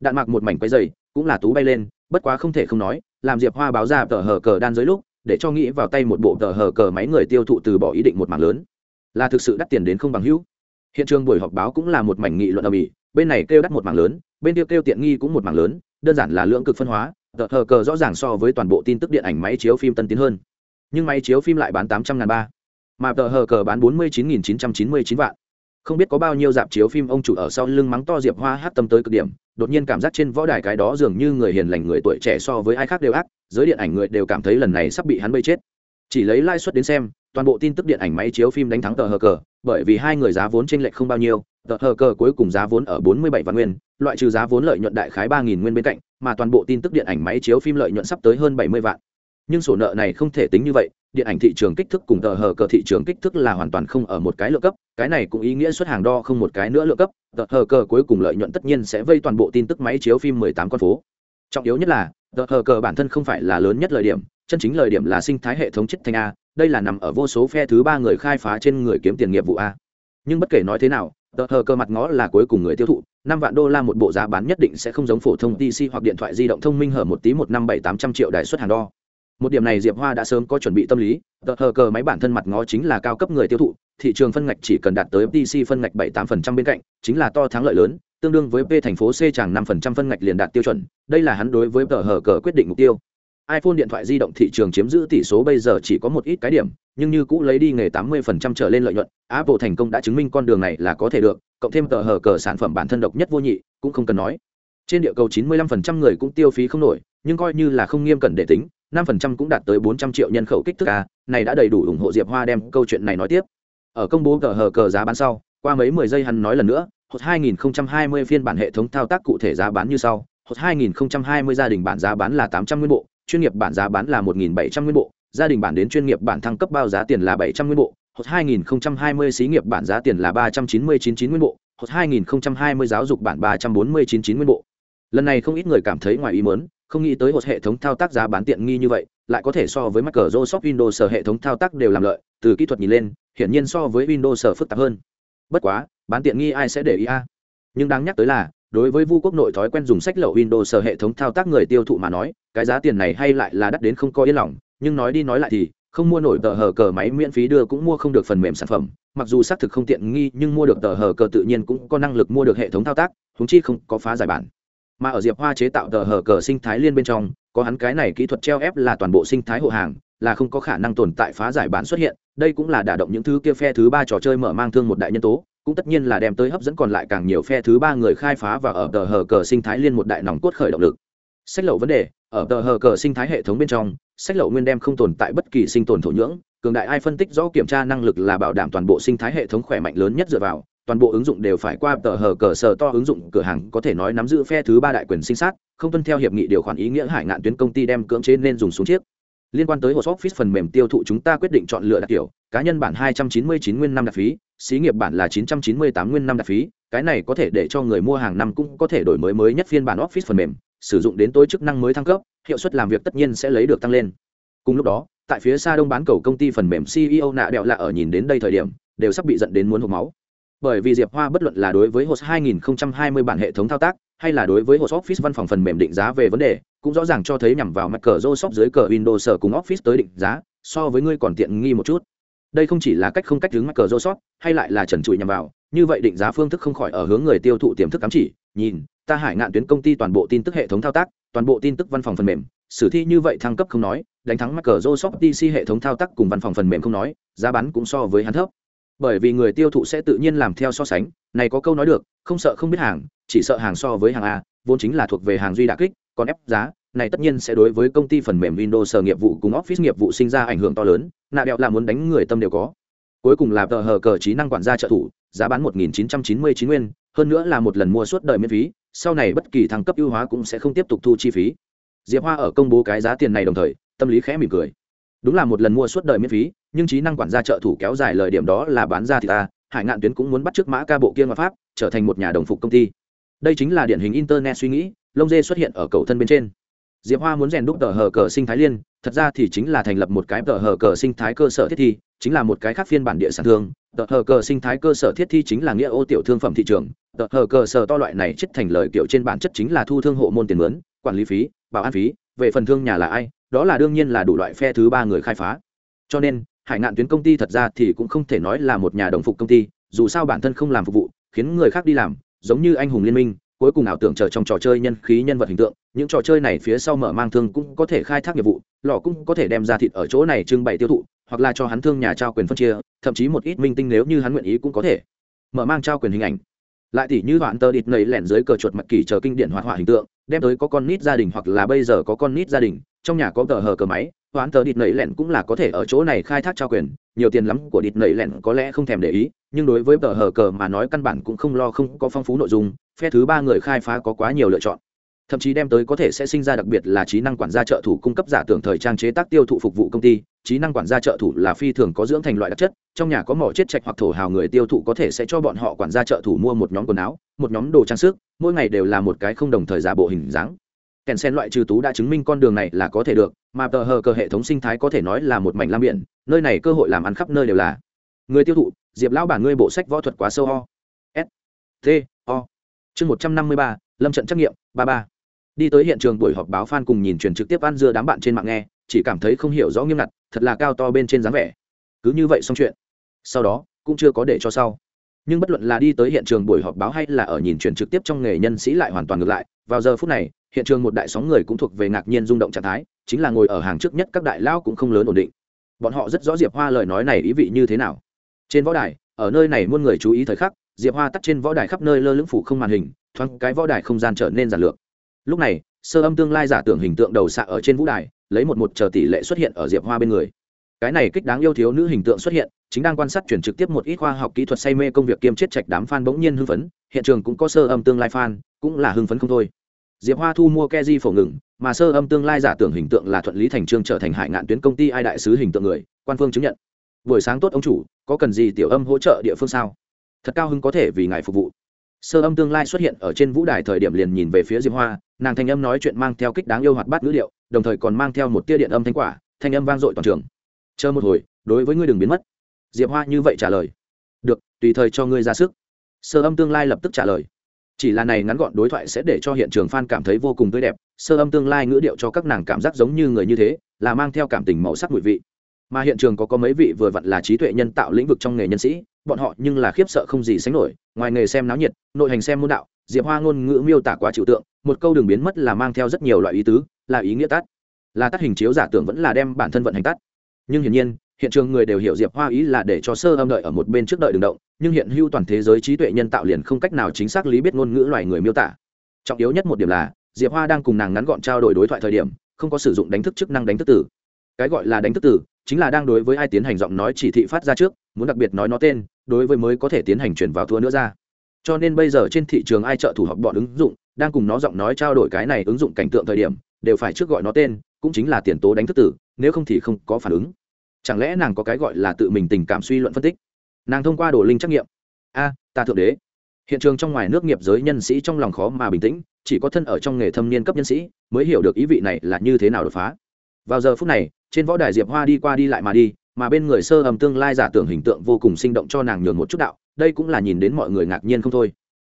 đạn mặc một mảnh quái dày cũng là tú bay lên, bất quá không thể không nói, làm diệp hoa báo ra tờ hở cờ đan dưới lúc, để cho nghĩ vào tay một bộ tờ hở cờ máy người tiêu thụ từ bỏ ý định một mảng lớn. Là thực sự đắt tiền đến không bằng hữu. Hiện trường buổi họp báo cũng là một mảnh nghị luận ở mỹ bên này kêu đắt một mảng lớn, bên kia kêu tiện nghi cũng một mảng lớn đơn giản là lưỡng cực phân hóa, tờ hờ cờ rõ ràng so với toàn bộ tin tức điện ảnh máy chiếu phim tân tiến hơn. Nhưng máy chiếu phim lại bán tám trăm ngàn ba. Mà tờ hờ cờ bán bốn mươi chín nghìn chín trăm chín mươi chín vạn. Không biết có bao nhiêu dạp chiếu phim ông chủ ở sau lưng mắng to diệp hoa hát tâm tới cực điểm, đột nhiên cảm giác trên võ đài cái đó dường như người hiền lành người tuổi trẻ so với ai khác đều ác, giới điện ảnh người đều cảm thấy lần này sắp bị hắn bây chết chỉ lấy lãi suất đến xem, toàn bộ tin tức điện ảnh máy chiếu phim đánh thắng tờ hờ cờ, bởi vì hai người giá vốn t r ê n lệch không bao nhiêu, tờ hờ cờ cuối cùng giá vốn ở bốn mươi bảy vạn nguyên, loại trừ giá vốn lợi nhuận đại khái ba nghìn nguyên bên cạnh, mà toàn bộ tin tức điện ảnh máy chiếu phim lợi nhuận sắp tới hơn bảy mươi vạn. Nhưng sổ nợ này không thể tính như vậy, điện ảnh thị trường kích thước cùng tờ hờ cờ thị trường kích thước là hoàn toàn không ở một cái lượng cấp, cái này cũng ý nghĩa xuất hàng đo không một cái nữa lượng cấp, tờ hờ cờ cuối cùng lợi nhuận tất nhiên sẽ vây toàn bộ tin tức máy chiếu phim 18 con phố. Trọng yếu nhất là, tờ hờ cờ bản thân không phải là lớn nhất lợi điểm chân chính lời điểm là sinh thái hệ thống chất thanh a, đây là nằm ở vô số phe thứ ba người khai phá trên người kiếm tiền nghiệp vụ a. Nhưng bất kể nói thế nào, tờ hờ cơ mặt ngó là cuối cùng người tiêu thụ, năm vạn đô la một bộ giá bán nhất định sẽ không giống phổ thông pc hoặc điện thoại di động thông minh hở một tí một năm bảy tám trăm triệu đài xuất hàng đo. Một điểm này diệp hoa đã sớm có chuẩn bị tâm lý, tờ hờ cờ máy bản thân mặt ngó chính là cao cấp người tiêu thụ, thị trường phân ngạch chỉ cần đạt tới pc phân ngạch bảy tám phần trăm bên cạnh, chính là to thắng lợi lớn, tương đương với p thành phố c chẳng năm phần trăm phân ngạch liền đạt tiêu chuẩn, đây là hắn đối với tờ hờ cờ quyết định mục tiêu iphone điện thoại di động thị trường chiếm giữ tỷ số bây giờ chỉ có một ít cái điểm, nhưng như cũ lấy đi nghề tám mươi phần trăm trở lên lợi nhuận, apple thành công đã chứng minh con đường này là có thể được, cộng thêm tờ hở cờ sản phẩm bản thân độc nhất vô nhị, cũng không cần nói. Trên địa cầu chín mươi lăm phần trăm người cũng tiêu phí không nổi, nhưng coi như là không nghiêm cẩn để tính, năm phần trăm cũng đạt tới bốn trăm triệu nhân khẩu kích thước a, này đã đầy đủ ủng hộ diệp hoa đem câu chuyện này nói tiếp. Ở công bố tờ hở cờ giá bán sau, qua mấy mười giây hắn nói lần nữa, hột 2020 phiên bản hệ thống thao tác cụ thể giá bán như sau, hột 2020 gia đình bản giá bán là 800 nguyên bộ chuyên nghiệp bản giá bán là 1.700 nguyên bộ, gia đình bản đến chuyên nghiệp bản thăng cấp bao giá tiền là 700 nguyên bộ, hột 2020 xí nghiệp bản giá tiền là 399 nguyên bộ, hột 2020 giáo dục bản 349 nguyên bộ. Lần này không ít người cảm thấy ngoài ý muốn, không nghĩ tới một hệ thống thao tác giá bán tiện nghi như vậy, lại có thể so với Microsoft Windows hệ thống thao tác đều làm lợi, từ kỹ thuật nhìn lên, hiển nhiên so với Windows phức tạp hơn. Bất quá, bán tiện nghi ai sẽ để ý a? Nhưng đáng nhắc tới là, đối với vu quốc nội thói quen dùng sách lậu windows hệ thống thao tác người tiêu thụ mà nói cái giá tiền này hay lại là đắt đến không có yên lòng, nhưng nói đi nói lại thì, không mua nổi tờ hờ cờ máy miễn phí đưa cũng mua không được phần mềm sản phẩm, mặc dù xác thực không tiện nghi, nhưng mua được tờ hờ cờ tự nhiên cũng có năng lực mua được hệ thống thao tác húng chi không có phá giải bản. Mà ở diệp hoa chế tạo tờ hờ cờ sinh thái liên bên trong, có hắn cái này kỹ thuật treo ép là toàn bộ sinh thái hộ hàng, là không có khả năng tồn tại phá giải bản xuất hiện, đây cũng là đả động những thứ kia phe thứ ba trò chơi mở mang thương một đại nhân tố, cũng tất nhiên là đem tới hấp dẫn còn lại càng nhiều phe thứ ba người khai phá và ở tờ hờ cờ sinh thái liên một đại nòng cốt khởi động lực. Sách lậu vấn đề ở tờ hờ cờ sinh thái hệ thống bên trong, sách lậu nguyên đem không tồn tại bất kỳ sinh tồn thổ nhưỡng, cường đại ai phân tích rõ kiểm tra năng lực là bảo đảm toàn bộ sinh thái hệ thống khỏe mạnh lớn nhất dựa vào, toàn bộ ứng dụng đều phải qua tờ hờ cờ sở to ứng dụng cửa hàng có thể nói nắm giữ phe thứ ba đại quyền sinh sát, không tuân theo hiệp nghị điều khoản ý nghĩa hải ngạn tuyến công ty đem cưỡng chế nên dùng xuống chiếc. Liên quan tới hồ office phần mềm tiêu thụ chúng ta quyết định chọn lựa đặc kiểu cá nhân bản 299 nguyên năm đặt phí, xí nghiệp bản là 998 nguyên năm đặt phí, cái này có thể để cho người mua hàng năm cũng có thể đổi mới mới nhất phiên bản office phần mềm sử dụng đến tối chức năng mới thăng cấp hiệu suất làm việc tất nhiên sẽ lấy được tăng lên cùng lúc đó tại phía xa đông bán cầu công ty phần mềm ceo nạ đẹo lạ ở nhìn đến đây thời điểm đều sắp bị dẫn đến muốn hộp máu bởi vì diệp hoa bất luận là đối với hos 2020 bản hệ thống thao tác hay là đối với hos office văn phòng phần mềm định giá về vấn đề cũng rõ ràng cho thấy nhằm vào mặt cờ Microsoft dưới cờ Windows cùng Office tới định giá, so với ngươi còn tiện nghi một chút. Đây không chỉ là cách không cách hướng mặt cờ Microsoft, hay lại là trần trụi nhằm vào, như vậy định giá phương thức không khỏi ở hướng người tiêu thụ tiềm thức cắm chỉ, nhìn, ta hải ngạn tuyến công ty toàn bộ tin tức hệ thống thao tác, toàn bộ tin tức văn phòng phần mềm, sử thi như vậy thăng cấp không nói, đánh thắng mắc cờ Microsoft DC hệ thống thao tác cùng văn phòng phần mềm không nói, giá bán cũng so với hắn thấp. Bởi vì người tiêu thụ sẽ tự nhiên làm theo so sánh, này có câu nói được, không sợ không biết hàng, chỉ sợ hàng so với hàng A, vốn chính là thuộc về hàng duy đặc kích, còn ép giá, này tất nhiên sẽ đối với công ty phần mềm Windows sở nghiệp vụ cùng Office nghiệp vụ sinh ra ảnh hưởng to lớn, nạ đẹo là muốn đánh người tâm đều có. Cuối cùng là tờ hờ cờ trí năng quản gia trợ thủ, giá bán 1999 nguyên, hơn nữa là một lần mua suốt đời miễn phí, sau này bất kỳ thăng cấp ưu hóa cũng sẽ không tiếp tục thu chi phí. Diệp Hoa ở công bố cái giá tiền này đồng thời, tâm lý khẽ mỉm cười. Đúng là một lần mua suốt đời miễn phí, nhưng trí năng quản gia trợ thủ kéo dài lời điểm đó là bán ra thì ta, Hải Ngạn Tuyến cũng muốn bắt trước mã ca bộ kia ngoại pháp, trở thành một nhà đồng phục công ty. Đây chính là điển hình internet suy nghĩ, lông dê xuất hiện ở cầu thân bên trên diệp hoa muốn rèn đúc tờ hờ cờ sinh thái liên thật ra thì chính là thành lập một cái tờ hờ cờ sinh thái cơ sở thiết thi, chính là một cái khác phiên bản địa sản thương. Tờ hờ cờ sinh thái cơ sở thiết thi chính là nghĩa ô tiểu thương phẩm thị trường. Tờ hờ cờ sở to loại này chết thành lời kiểu trên bản chất chính là thu thương hộ môn tiền mướn, quản lý phí, bảo an phí, về phần thương nhà là ai, đó là đương nhiên là đủ loại phe thứ ba người khai phá. Cho nên, hải ngạn tuyến công ty thật ra thì cũng không thể nói là một nhà đồng phục công ty, dù sao bản thân không làm phục vụ, khiến người khác đi làm, giống như anh hùng liên minh, cuối cùng ảo tưởng chờ trong trò chơi nhân khí nhân vật hình tượng những trò chơi này phía sau mở mang thương cũng có thể khai thác nghiệp vụ, lò cũng có thể đem ra thịt ở chỗ này trưng bày tiêu thụ, hoặc là cho hắn thương nhà trao quyền phân chia, thậm chí một ít minh tinh nếu như hắn nguyện ý cũng có thể. Mở mang trao quyền hình ảnh. Lại thì như đoạn tơ địt nầy lẻn dưới cờ chuột mặt kỳ chờ kinh điển hoạt họa hình tượng, đem tới có con nít gia đình hoặc là bây giờ có con nít gia đình, trong nhà có tờ hờ cờ máy hoán tờ địt nầy lẻn cũng là có thể ở chỗ này khai thác trao quyền, nhiều tiền lắm của địt nầy lẻn có lẽ không thèm để ý, nhưng đối với tờ hờ cờ mà nói căn bản cũng không lo không có phong phú nội dung, phe thứ ba người khai phá có quá nhiều lựa chọn thậm chí đem tới có thể sẽ sinh ra đặc biệt là trí năng quản gia trợ thủ cung cấp giả tưởng thời trang chế tác tiêu thụ phục vụ công ty. Trí năng quản gia trợ thủ là phi thường có dưỡng thành loại đặc chất, trong nhà có mỏ chết chạch hoặc thổ hào người tiêu thụ có thể sẽ cho bọn họ quản gia trợ thủ mua một nhóm quần áo, một nhóm đồ trang sức, mỗi ngày đều là một cái không đồng thời giả bộ hình dáng. Kèn sen loại trừ tú đã chứng minh con đường này là có thể được, mà tờ hờ cờ hệ thống sinh thái có thể nói là một mảnh lam biển, nơi này cơ hội làm ăn khắp nơi đều là. Người tiêu thụ, diệp lão bản ngươi bộ sách võ thuật quá sâu ho. S t o. Chương một trăm năm mươi ba, lâm trận trắc nghiệm, ba ba đi tới hiện trường buổi họp báo f cùng nhìn truyền trực tiếp ăn dưa đám bạn trên mạng nghe, chỉ cảm thấy không hiểu rõ nghiêm ngặt, thật là cao to bên trên dáng vẻ. Cứ như vậy xong chuyện. Sau đó, cũng chưa có để cho sau. Nhưng bất luận là đi tới hiện trường buổi họp báo hay là ở nhìn truyền trực tiếp trong nghề nhân sĩ lại hoàn toàn ngược lại, vào giờ phút này, hiện trường một đại sóng người cũng thuộc về ngạc nhiên rung động trạng thái, chính là ngồi ở hàng trước nhất các đại lao cũng không lớn ổn định. Bọn họ rất rõ diệp hoa lời nói này ý vị như thế nào. Trên võ đài, ở nơi này muôn người chú ý thời khắc, diệp hoa tắt trên võ đài khắp nơi lơ lưỡng phủ không màn hình, thoáng cái võ đài không gian trở nên giản lược lúc này, sơ âm tương lai giả tưởng hình tượng đầu xạ ở trên vũ đài, lấy một một chờ tỷ lệ xuất hiện ở diệp hoa bên người. Cái này kích đáng yêu thiếu nữ hình tượng xuất hiện, chính đang quan sát chuyển trực tiếp một ít khoa học kỹ thuật say mê công việc kiêm chết trạch đám fan bỗng nhiên hưng phấn, hiện trường cũng có sơ âm tương lai fan, cũng là hưng phấn không thôi. Diệp hoa thu mua keji phổ ngừng, mà sơ âm tương lai giả tưởng hình tượng là thuận lý thành trương trở thành hải ngạn tuyến công ty ai đại sứ hình tượng người, quan phương chứng nhận. Buổi sáng tốt ông chủ, có cần gì tiểu âm hỗ trợ địa phương sao? Thật cao hứng có thể vì ngài phục vụ sơ âm tương lai xuất hiện ở trên vũ đài thời điểm liền nhìn về phía diệp hoa, nàng thanh âm nói chuyện mang theo kích đáng yêu hoạt bát ngữ điệu, đồng thời còn mang theo một tia điện âm thanh quả, thanh âm vang dội toàn trường. Chờ một hồi, đối với ngươi đừng biến mất. Diệp hoa như vậy trả lời. Được, tùy thời cho ngươi ra sức. Sơ âm tương lai lập tức trả lời. Chỉ là này ngắn gọn đối thoại sẽ để cho hiện trường f a n cảm thấy vô cùng tươi đẹp, sơ âm tương lai ngữ điệu cho các nàng cảm giác giống như người như thế, là mang theo cảm tình màu sắc mùi vị. Mà hiện trường có có mấy vị vừa vặn là trí tuệ nhân tạo lĩnh vực trong nghề nhân sĩ bọn họ nhưng là khiếp sợ không gì sánh nổi, ngoài nghề xem náo nhiệt, nội hành xem môn đạo, diệp hoa ngôn ngữ miêu tả quá trừu tượng, một câu đường biến mất là mang theo rất nhiều loại ý tứ, là ý nghĩa tắt. Là tắt hình chiếu giả tưởng vẫn là đem bản thân vận hành tắt. Nhưng hiển nhiên, hiện trường người đều hiểu diệp hoa ý là để cho sơ âm đợi ở một bên trước đợi đường động, nhưng hiện hữu toàn thế giới trí tuệ nhân tạo liền không cách nào chính xác lý biết ngôn ngữ loài người miêu tả. Trọng yếu nhất một điểm là, diệp hoa đang cùng nàng ngắn gọn trao đổi đối thoại thời điểm, không có sử dụng đánh thức chức năng đánh thức tử cái gọi là đánh thức tử chính là đang đối với ai tiến hành giọng nói chỉ thị phát ra trước, muốn đặc biệt nói nó tên đối với mới có thể tiến hành chuyển vào thua nữa ra. Cho nên bây giờ trên thị trường ai trợ thủ học bọn ứng dụng, đang cùng nó giọng nói trao đổi cái này ứng dụng cảnh tượng thời điểm, đều phải trước gọi nó tên, cũng chính là tiền tố đánh thức tử, nếu không thì không có phản ứng. Chẳng lẽ nàng có cái gọi là tự mình tình cảm suy luận phân tích? Nàng thông qua đồ linh trắc nghiệm. A, ta thượng đế. Hiện trường trong ngoài nước nghiệp giới nhân sĩ trong lòng khó mà bình tĩnh, chỉ có thân ở trong nghề thâm niên cấp nhân sĩ, mới hiểu được ý vị này là như thế nào đột phá. Vào giờ phút này, trên võ đài diệp hoa đi qua đi lại mà đi mà bên người sơ ầm tương lai giả tưởng hình tượng vô cùng sinh động cho nàng nhường một chút đạo, đây cũng là nhìn đến mọi người ngạc nhiên không thôi.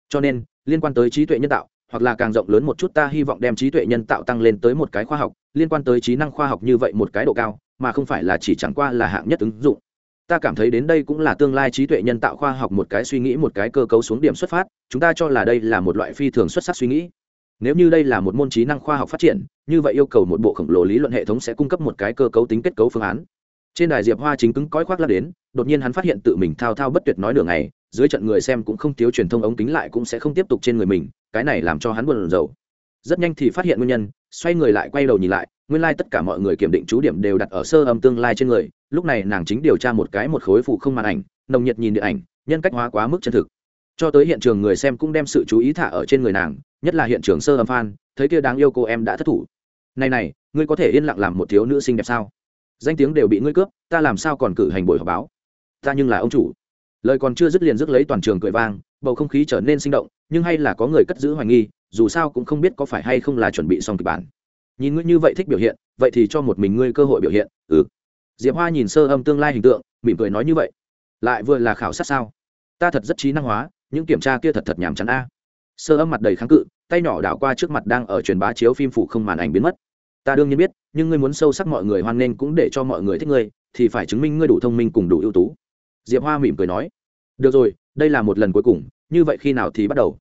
Cho nên, liên quan tới trí tuệ nhân tạo, hoặc là càng rộng lớn một chút ta hy vọng đem trí tuệ nhân tạo tăng lên tới một cái khoa học, liên quan tới trí năng khoa học như vậy một cái độ cao, mà không phải là chỉ chẳng qua là hạng nhất ứng dụng. Ta cảm thấy đến đây cũng là tương lai trí tuệ nhân tạo khoa học một cái suy nghĩ, một cái cơ cấu xuống điểm xuất phát, chúng ta cho là đây là một loại phi thường xuất sắc suy nghĩ. Nếu như đây là một môn trí năng khoa học phát triển, như vậy yêu cầu một bộ khổng lồ lý luận hệ thống sẽ cung cấp một cái cơ cấu tính kết cấu phương án trên đài diệp hoa chính cứng cõi khoác lắc đến, đột nhiên hắn phát hiện tự mình thao thao bất tuyệt nói nửa ngày, dưới trận người xem cũng không thiếu truyền thông ống kính lại cũng sẽ không tiếp tục trên người mình, cái này làm cho hắn buồn rầu. Rất nhanh thì phát hiện nguyên nhân, xoay người lại quay đầu nhìn lại, nguyên lai、like、tất cả mọi người kiểm định chú điểm đều đặt ở sơ âm tương lai trên người, lúc này nàng chính điều tra một cái một khối phụ không màn ảnh, nồng nhiệt nhìn điện ảnh, nhân cách hóa quá mức chân thực. Cho tới hiện trường người xem cũng đem sự chú ý thả ở trên người nàng, nhất là hiện trường sơ âm phan thấy kia đáng yêu cô em đã thất thủ. Này này, ngươi có thể yên lặng làm một thiếu nữ xinh đẹp sao? Danh tiếng đều bị ngươi cướp, ta làm sao còn cử hành buổi họp báo? Ta nhưng là ông chủ. Lời còn chưa dứt liền dứt lấy toàn trường cười vang, bầu không khí trở nên sinh động, nhưng hay là có người cất giữ hoài nghi, dù sao cũng không biết có phải hay không là chuẩn bị xong kịch bản. Nhìn ngươi như vậy thích biểu hiện, vậy thì cho một mình ngươi cơ hội biểu hiện ừ. Diệp hoa nhìn sơ âm tương lai hình tượng, mỉm cười nói như vậy. Lại vừa là khảo sát sao? Ta thật rất trí năng hóa, những kiểm tra kia thật thật nhàm chán a. Sơ âm mặt đầy kháng cự, tay nhỏ đảo qua trước mặt đang ở truyền bá chiếu phim phủ không màn ảnh biến mất ta đương nhiên biết, nhưng ngươi muốn sâu sắc mọi người hoan nghênh cũng để cho mọi người thích ngươi, thì phải chứng minh ngươi đủ thông minh cùng đủ ưu tú. Diệp hoa mỉm cười nói. Được rồi, đây là một lần cuối cùng, như vậy khi nào thì bắt đầu?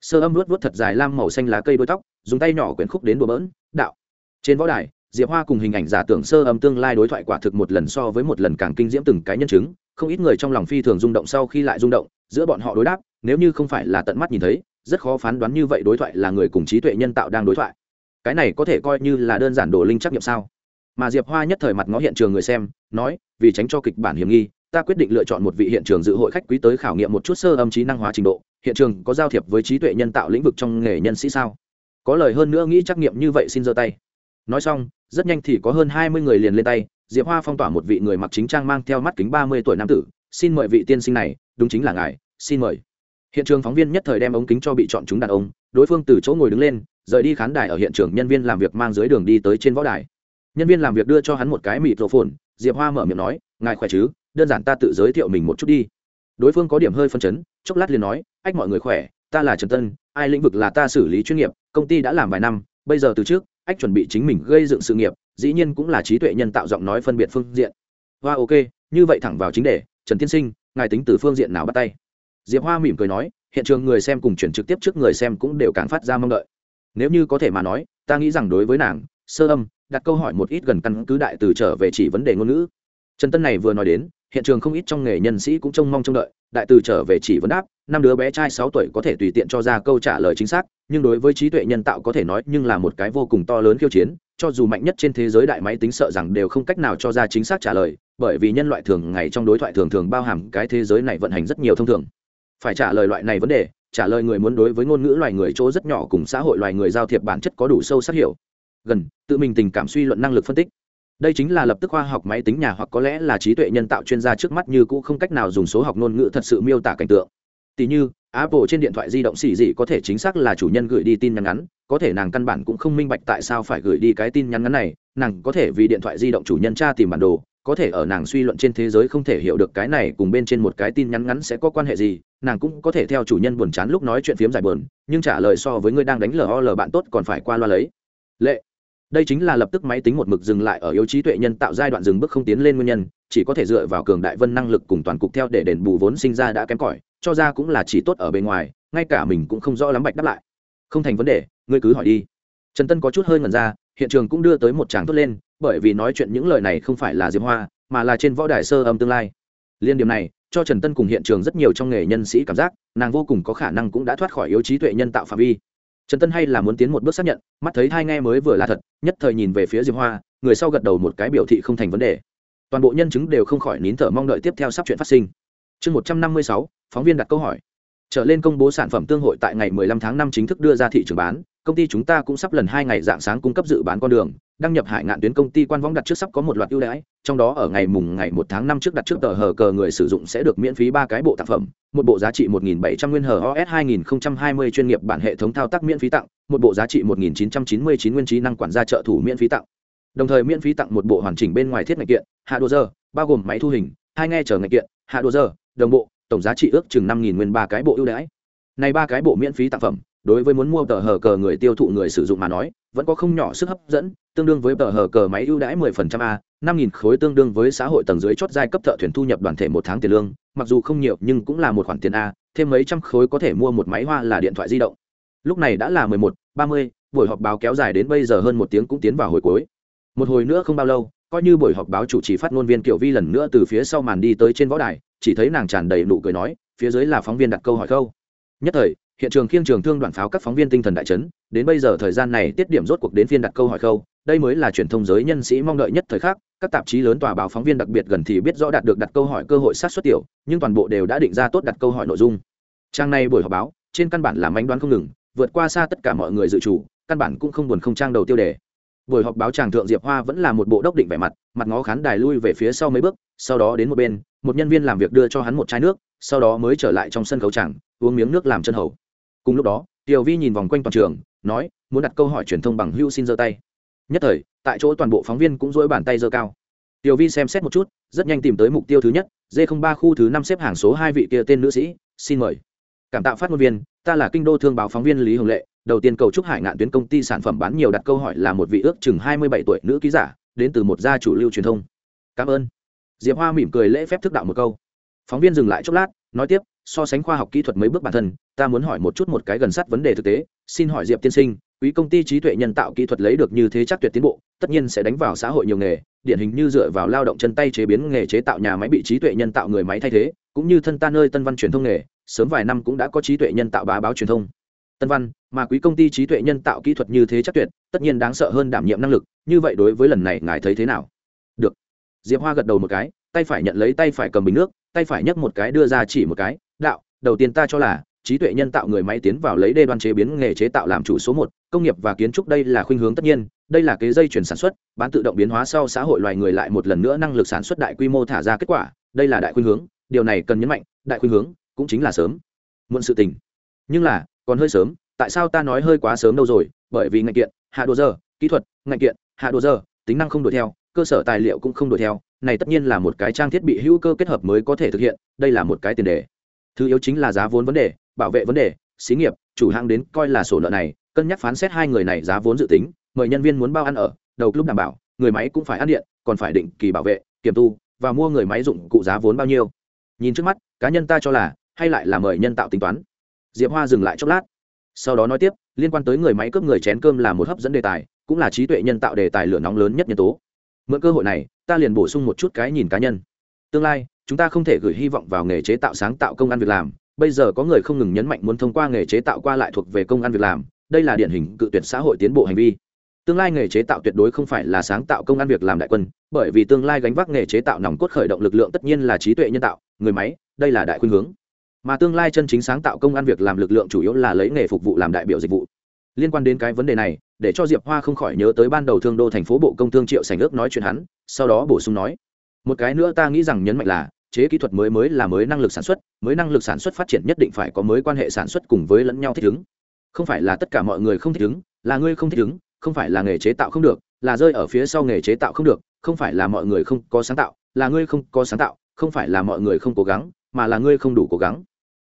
Sơ âm luốt luốt thật dài lam màu xanh lá cây đôi tóc, dùng tay nhỏ quyển khúc đến bừa bỡn, đạo. Trên võ đài, diệp hoa cùng hình ảnh giả tưởng sơ âm tương lai đối thoại quả thực một lần so với một lần càng kinh diễm từng cái nhân chứng, không ít người trong lòng phi thường rung động sau khi lại rung động, giữa bọn họ đối đáp, nếu như không phải là tận mắt nhìn thấy, rất khó phán đoán như vậy đối thoại là người cùng trí tuệ nhân tạo đang đối thoại cái này có thể coi như là đơn giản đồ linh trắc nghiệm sao? Mà diệp hoa nhất thời mặt ngó hiện trường người xem, nói, vì tránh cho kịch bản hiểm nghi, ta quyết định lựa chọn một vị hiện trường dự hội khách quý tới khảo nghiệm một chút sơ âm trí năng hóa trình độ, hiện trường có giao thiệp với trí tuệ nhân tạo lĩnh vực trong nghề nhân sĩ sao? Có lời hơn nữa nghĩ trắc nghiệm như vậy xin giơ tay. Nói xong, rất nhanh thì có hơn hai mươi người liền lên tay, diệp hoa phong tỏa một vị người mặc chính trang mang theo mắt kính ba mươi tuổi nam tử, xin mời vị tiên sinh này, đúng chính là ngài, xin mời. Hiện trường phóng viên nhất thời đem ống kính cho bị chọn chúng đàn ông, đối phương từ chỗ ngồi đứng lên rời đi khán đài ở hiện trường nhân viên làm việc mang dưới đường đi tới trên võ đài. Nhân viên làm việc đưa cho hắn một cái mịt rổ phồn diệp hoa mở miệng nói, ngài khỏe chứ? Đơn giản ta tự giới thiệu mình một chút đi. Đối phương có điểm hơi phân chấn, chốc lát liền nói, ách, mọi người khỏe, ta là trần tân, ai lĩnh vực là ta xử lý chuyên nghiệp, công ty đã làm vài năm, bây giờ từ trước, ách chuẩn bị chính mình gây dựng sự nghiệp, dĩ nhiên cũng là trí tuệ nhân tạo giọng nói phân biệt phương diện. Hoa, ok, như vậy thẳng vào chính đề, trần tiên sinh, ngài tính từ phương diện nào bắt tay? Diệp hoa mỉm cười nói, hiện trường người xem cùng chuyển trực tiếp trước người xem cũng đều càng phát ra mong đợi nếu như có thể mà nói, ta nghĩ rằng đối với nàng, sơ âm, đặt câu hỏi một ít gần căn cứ đại từ trở về chỉ vấn đề ngôn ngữ. Trần tân này vừa nói đến, hiện trường không ít trong nghề nhân sĩ cũng trông mong trông đợi, đại từ trở về chỉ vấn đáp, năm đứa bé trai sáu tuổi có thể tùy tiện cho ra câu trả lời chính xác, nhưng đối với trí tuệ nhân tạo có thể nói nhưng là một cái vô cùng to lớn khiêu chiến, cho dù mạnh nhất trên thế giới đại máy tính sợ rằng đều không cách nào cho ra chính xác trả lời, bởi vì nhân loại thường ngày trong đối thoại thường thường bao hàm cái thế giới này vận hành rất nhiều thông thường. Phải trả lời loại này vấn đề trả lời người muốn đối với ngôn ngữ loài người chỗ rất nhỏ cùng xã hội loài người giao thiệp bản chất có đủ sâu sắc hiểu. Gần, tự mình tình cảm suy luận năng lực phân tích. Đây chính là lập tức khoa học máy tính nhà hoặc có lẽ là trí tuệ nhân tạo chuyên gia trước mắt như cũ không cách nào dùng số học ngôn ngữ thật sự miêu tả cảnh tượng. Tỷ như apple trên điện thoại di động xỉ gì có thể chính xác là chủ nhân gửi đi tin nhắn ngắn, có thể nàng căn bản cũng không minh bạch tại sao phải gửi đi cái tin nhắn ngắn này, nàng có thể vì điện thoại di động chủ nhân tra tìm bản đồ, có thể ở nàng suy luận trên thế giới không thể hiểu được cái này cùng bên trên một cái tin nhắn ngắn sẽ có quan hệ gì, nàng cũng có thể theo chủ nhân buồn chán lúc nói chuyện phiếm giải buồn, nhưng trả lời so với người đang đánh lol bạn tốt còn phải qua loa lấy. Lệ, đây chính là lập tức máy tính một mực dừng lại ở yếu trí tuệ nhân tạo giai đoạn dừng bước không tiến lên nguyên nhân, chỉ có thể dựa vào cường đại vân năng lực cùng toàn cục theo để đền bù vốn sinh ra đã kém cỏi cho ra cũng là chỉ tốt ở bề ngoài, ngay cả mình cũng không rõ lắm bạch đáp lại. Không thành vấn đề, ngươi cứ hỏi đi. Trần tân có chút hơi ngần ra, hiện trường cũng đưa tới một tràng tốt lên, bởi vì nói chuyện những lời này không phải là diệp hoa, mà là trên võ đài sơ âm tương lai. Liên điểm này, cho trần tân cùng hiện trường rất nhiều trong nghề nhân sĩ cảm giác, nàng vô cùng có khả năng cũng đã thoát khỏi yếu trí tuệ nhân tạo phạm vi. Trần tân hay là muốn tiến một bước xác nhận, mắt thấy hai nghe mới vừa là thật, nhất thời nhìn về phía diệp hoa, người sau gật đầu một cái biểu thị không thành vấn đề. Toàn bộ nhân chứng đều không khỏi nín thở mong đợi tiếp theo sắp chuyện phát sinh. Chương một trăm năm mươi sáu phóng viên đặt câu hỏi. Trở lên công bố sản phẩm tương hội tại ngày 15 tháng 5 chính thức đưa ra thị trường bán, công ty chúng ta cũng sắp lần hai ngày dạng sáng cung cấp dự bán con đường, đăng nhập hải ngạn tuyến công ty quan võng đặt trước sắp có một loạt ưu đãi, trong đó ở ngày mùng ngày 1 tháng 5 trước đặt trước tờ hờ cờ người sử dụng sẽ được miễn phí ba cái bộ tác phẩm, một bộ giá trị 1.700 nguyên hờ os 2020 chuyên nghiệp bản hệ thống thao tác miễn phí tặng, một bộ giá trị 1.999 nguyên trí năng quản gia trợ thủ miễn phí tặng. Đồng thời miễn phí tặng một bộ hoàn chỉnh bên ngoài thiết ngạch kiện, hạ đồ giờ, bao gồm máy thu hình, hai nghe chờ ngạch kiện, hạ đồ giờ, đồng bộ tổng giá trị ước chừng năm nghìn nguyên ba cái bộ ưu đãi. Này ba cái bộ miễn phí tặng phẩm, đối với muốn mua tờ hờ cờ người tiêu thụ người sử dụng mà nói, vẫn có không nhỏ sức hấp dẫn, tương đương với tờ hờ cờ máy ưu đãi 10% a, năm nghìn khối tương đương với xã hội tầng dưới chót giai cấp thợ thuyền thu nhập đoàn thể một tháng tiền lương, mặc dù không nhiều nhưng cũng là một khoản tiền a, thêm mấy trăm khối có thể mua một máy hoa là điện thoại di động. Lúc này đã là mười một, ba mươi, buổi họp báo kéo dài đến bây giờ hơn một tiếng cũng tiến vào hồi cuối. Một hồi nữa không bao lâu, coi như buổi họp báo chủ trì phát ngôn viên kiểu vi lần nữa từ phía sau màn đi tới trên võ đài chỉ thấy nàng tràn đầy nụ cười nói, phía dưới là phóng viên đặt câu hỏi câu nhất thời, hiện trường khiêng trường thương đoạn pháo các phóng viên tinh thần đại chấn, đến bây giờ thời gian này tiết điểm rốt cuộc đến phiên đặt câu hỏi câu đây mới là truyền thông giới nhân sĩ mong đợi nhất thời khắc, các tạp chí lớn tòa báo phóng viên đặc biệt gần thì biết rõ đạt được đặt câu hỏi cơ hội sát xuất tiểu, nhưng toàn bộ đều đã định ra tốt đặt câu hỏi nội dung. Trang này buổi họp báo, trên căn bản là mánh đoán không ngừng, vượt qua xa tất cả mọi người dự chủ, căn bản cũng không buồn không trang đầu tiêu đề. Buổi họp báo tràng thượng diệp hoa vẫn là một bộ đốc định vẻ mặt mặt ngó khán đài lui về phía sau mấy bước, sau đó đến một bên một nhân viên làm việc đưa cho hắn một chai nước, sau đó mới trở lại trong sân khấu tràng uống miếng nước làm chân hầu. Cùng lúc đó, tiểu vi nhìn vòng quanh toàn trường, nói, muốn đặt câu hỏi truyền thông bằng hưu xin giơ tay. Nhất thời, tại chỗ toàn bộ phóng viên cũng dỗi bàn tay giơ cao. Tiểu vi xem xét một chút, rất nhanh tìm tới mục tiêu thứ nhất d ba khu thứ năm xếp hàng số hai vị kia tên nữ sĩ, xin mời. Cảm tạ phát ngôn viên, ta là kinh đô thương báo phóng viên lý hồng lệ, đầu tiên cầu chúc hải ngạn tuyến công ty sản phẩm bán nhiều đặt câu hỏi là một vị ước chừng hai mươi bảy tuổi nữ ký giả, đến từ một gia chủ lưu truyền thông. Cảm ơn diệp hoa mỉm cười lễ phép thức đạo một câu. Phóng viên dừng lại chốc lát, nói tiếp, so sánh khoa học kỹ thuật mấy bước bản thân, ta muốn hỏi một chút một cái gần sát vấn đề thực tế, xin hỏi diệp tiên sinh, quý công ty trí tuệ nhân tạo kỹ thuật lấy được như thế chắc tuyệt tiến bộ, tất nhiên sẽ đánh vào xã hội nhiều nghề, điển hình như dựa vào lao động chân tay chế biến nghề chế tạo nhà máy bị trí tuệ nhân tạo người máy thay thế, cũng như thân ta nơi tân văn truyền thông nghề, sớm vài năm cũng đã có trí tuệ nhân tạo bá báo truyền thông. Tân văn, mà quý công ty trí tuệ nhân tạo kỹ thuật như thế chắc tuyệt, tất nhiên đáng sợ hơn đảm nhiệm năng lực, như vậy đối với lần này ngài thấy thế nào? Diệp hoa gật đầu một cái, tay phải nhận lấy tay phải cầm bình nước, tay phải nhấc một cái đưa ra chỉ một cái, đạo, đầu tiên ta cho là, trí tuệ nhân tạo người máy tiến vào lấy đê đoan chế biến nghề chế tạo làm chủ số một, công nghiệp và kiến trúc đây là khuynh hướng tất nhiên, đây là cái dây chuyển sản xuất, bán tự động biến hóa sau xã hội loài người lại một lần nữa năng lực sản xuất đại quy mô thả ra kết quả, đây là đại khuynh hướng, điều này cần nhấn mạnh, đại khuynh hướng cũng chính là sớm, muộn sự tình. Nhưng là, còn hơi sớm, tại sao ta nói hơi quá sớm đâu rồi, bởi vì ngành kiện, hạ đồ giờ, kỹ thuật, ngành kiện, hạ đồ giờ, tính năng không đuổi theo cơ sở tài liệu cũng không đuổi theo, này tất nhiên là một cái trang thiết bị hữu cơ kết hợp mới có thể thực hiện, đây là một cái tiền đề. Thứ yếu chính là giá vốn vấn đề, bảo vệ vấn đề, xí nghiệp, chủ hãng đến coi là sổ nợ này, cân nhắc phán xét hai người này giá vốn dự tính, mời nhân viên muốn bao ăn ở, đầu lúc đảm bảo, người máy cũng phải ăn điện, còn phải định kỳ bảo vệ, kiểm tu, và mua người máy dụng cụ giá vốn bao nhiêu. Nhìn trước mắt, cá nhân ta cho là, hay lại là mời nhân tạo tính toán. Diệp hoa dừng lại chốc lát. Sau đó nói tiếp, liên quan tới người máy cướp người chén cơm là một hấp dẫn đề tài, cũng là trí tuệ nhân tạo đề tài lửa nóng lớn nhất nhân tố mượn cơ hội này, ta liền bổ sung một chút cái nhìn cá nhân. Tương lai, chúng ta không thể gửi hy vọng vào nghề chế tạo sáng tạo công ăn việc làm. Bây giờ có người không ngừng nhấn mạnh muốn thông qua nghề chế tạo qua lại thuộc về công ăn việc làm. Đây là điển hình cự tuyệt xã hội tiến bộ hành vi. Tương lai nghề chế tạo tuyệt đối không phải là sáng tạo công ăn việc làm đại quân, bởi vì tương lai gánh vác nghề chế tạo nòng cốt khởi động lực lượng tất nhiên là trí tuệ nhân tạo, người máy, đây là đại khuynh hướng. Mà tương lai chân chính sáng tạo công ăn việc làm lực lượng chủ yếu là lấy nghề phục vụ làm đại biểu dịch vụ liên quan đến cái vấn đề này, để cho diệp hoa không khỏi nhớ tới ban đầu thương đô thành phố bộ công thương triệu sành ước nói chuyện hắn, sau đó bổ sung nói, một cái nữa ta nghĩ rằng nhấn mạnh là, chế kỹ thuật mới mới là mới năng lực sản xuất, mới năng lực sản xuất phát triển nhất định phải có mới quan hệ sản xuất cùng với lẫn nhau thích ứng. Không phải là tất cả mọi người không thích ứng, là ngươi không thích ứng, không phải là nghề chế tạo không được, là rơi ở phía sau nghề chế tạo không được, không phải là mọi người không có sáng tạo, là ngươi không có sáng tạo, không phải là mọi người không cố gắng, mà là ngươi không đủ cố gắng.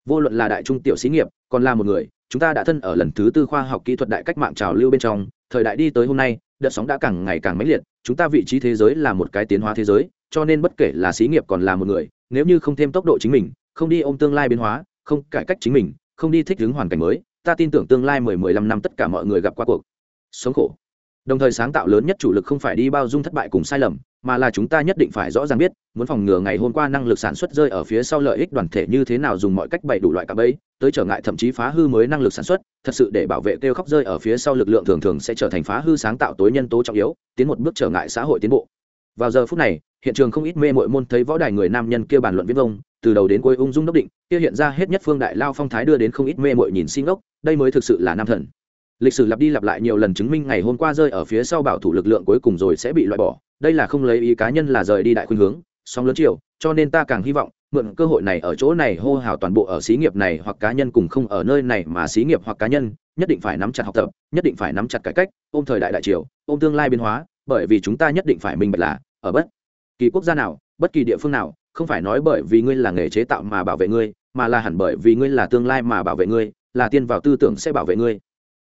Vô luận là đại trung tiểu xí nghiệp, còn là một người chúng ta đã thân ở lần thứ tư khoa học kỹ thuật đại cách mạng trào lưu bên trong, thời đại đi tới hôm nay, đợt sóng đã càng ngày càng mãnh liệt, chúng ta vị trí thế giới là một cái tiến hóa thế giới, cho nên bất kể là xí nghiệp còn là một người, nếu như không thêm tốc độ chính mình, không đi ôm tương lai biến hóa, không cải cách chính mình, không đi thích ứng hoàn cảnh mới, ta tin tưởng tương lai mười mười lăm năm tất cả mọi người gặp qua cuộc. Sống khổ đồng thời sáng tạo lớn nhất chủ lực không phải đi bao dung thất bại cùng sai lầm, mà là chúng ta nhất định phải rõ ràng biết, muốn phòng ngừa ngày hôm qua năng lực sản xuất rơi ở phía sau lợi ích đoàn thể như thế nào dùng mọi cách bày đủ loại cả ấy tới trở ngại thậm chí phá hư mới năng lực sản xuất, thật sự để bảo vệ kêu khóc rơi ở phía sau lực lượng thường thường sẽ trở thành phá hư sáng tạo tối nhân tố trọng yếu, tiến một bước trở ngại xã hội tiến bộ. Vào giờ phút này, hiện trường không ít mê mội môn thấy võ đài người nam nhân kia bàn luận viết vông, từ đầu đến cuối ung dung đốc định, kia hiện ra hết nhất phương đại lao phong thái đưa đến không ít mê mội nhìn xin ốc đây mới thực sự là nam thần lịch sử lặp đi lặp lại nhiều lần chứng minh ngày hôm qua rơi ở phía sau bảo thủ lực lượng cuối cùng rồi sẽ bị loại bỏ. Đây là không lấy ý cá nhân là rời đi đại khuynh hướng song lớn chiều, cho nên ta càng hy vọng, mượn cơ hội này ở chỗ này hô hào toàn bộ ở xí nghiệp này hoặc cá nhân cùng không ở nơi này mà xí nghiệp hoặc cá nhân, nhất định phải nắm chặt học tập, nhất định phải nắm chặt cải cách, ôm thời đại đại triều, ôm tương lai biến hóa, bởi vì chúng ta nhất định phải minh bạch là, ở bất kỳ quốc gia nào, bất kỳ địa phương nào, không phải nói bởi vì ngươi là nghề chế tạo mà bảo vệ ngươi, mà là hẳn bởi vì ngươi là tương lai mà bảo vệ ngươi, là tiên vào tư tưởng sẽ bảo vệ ngươi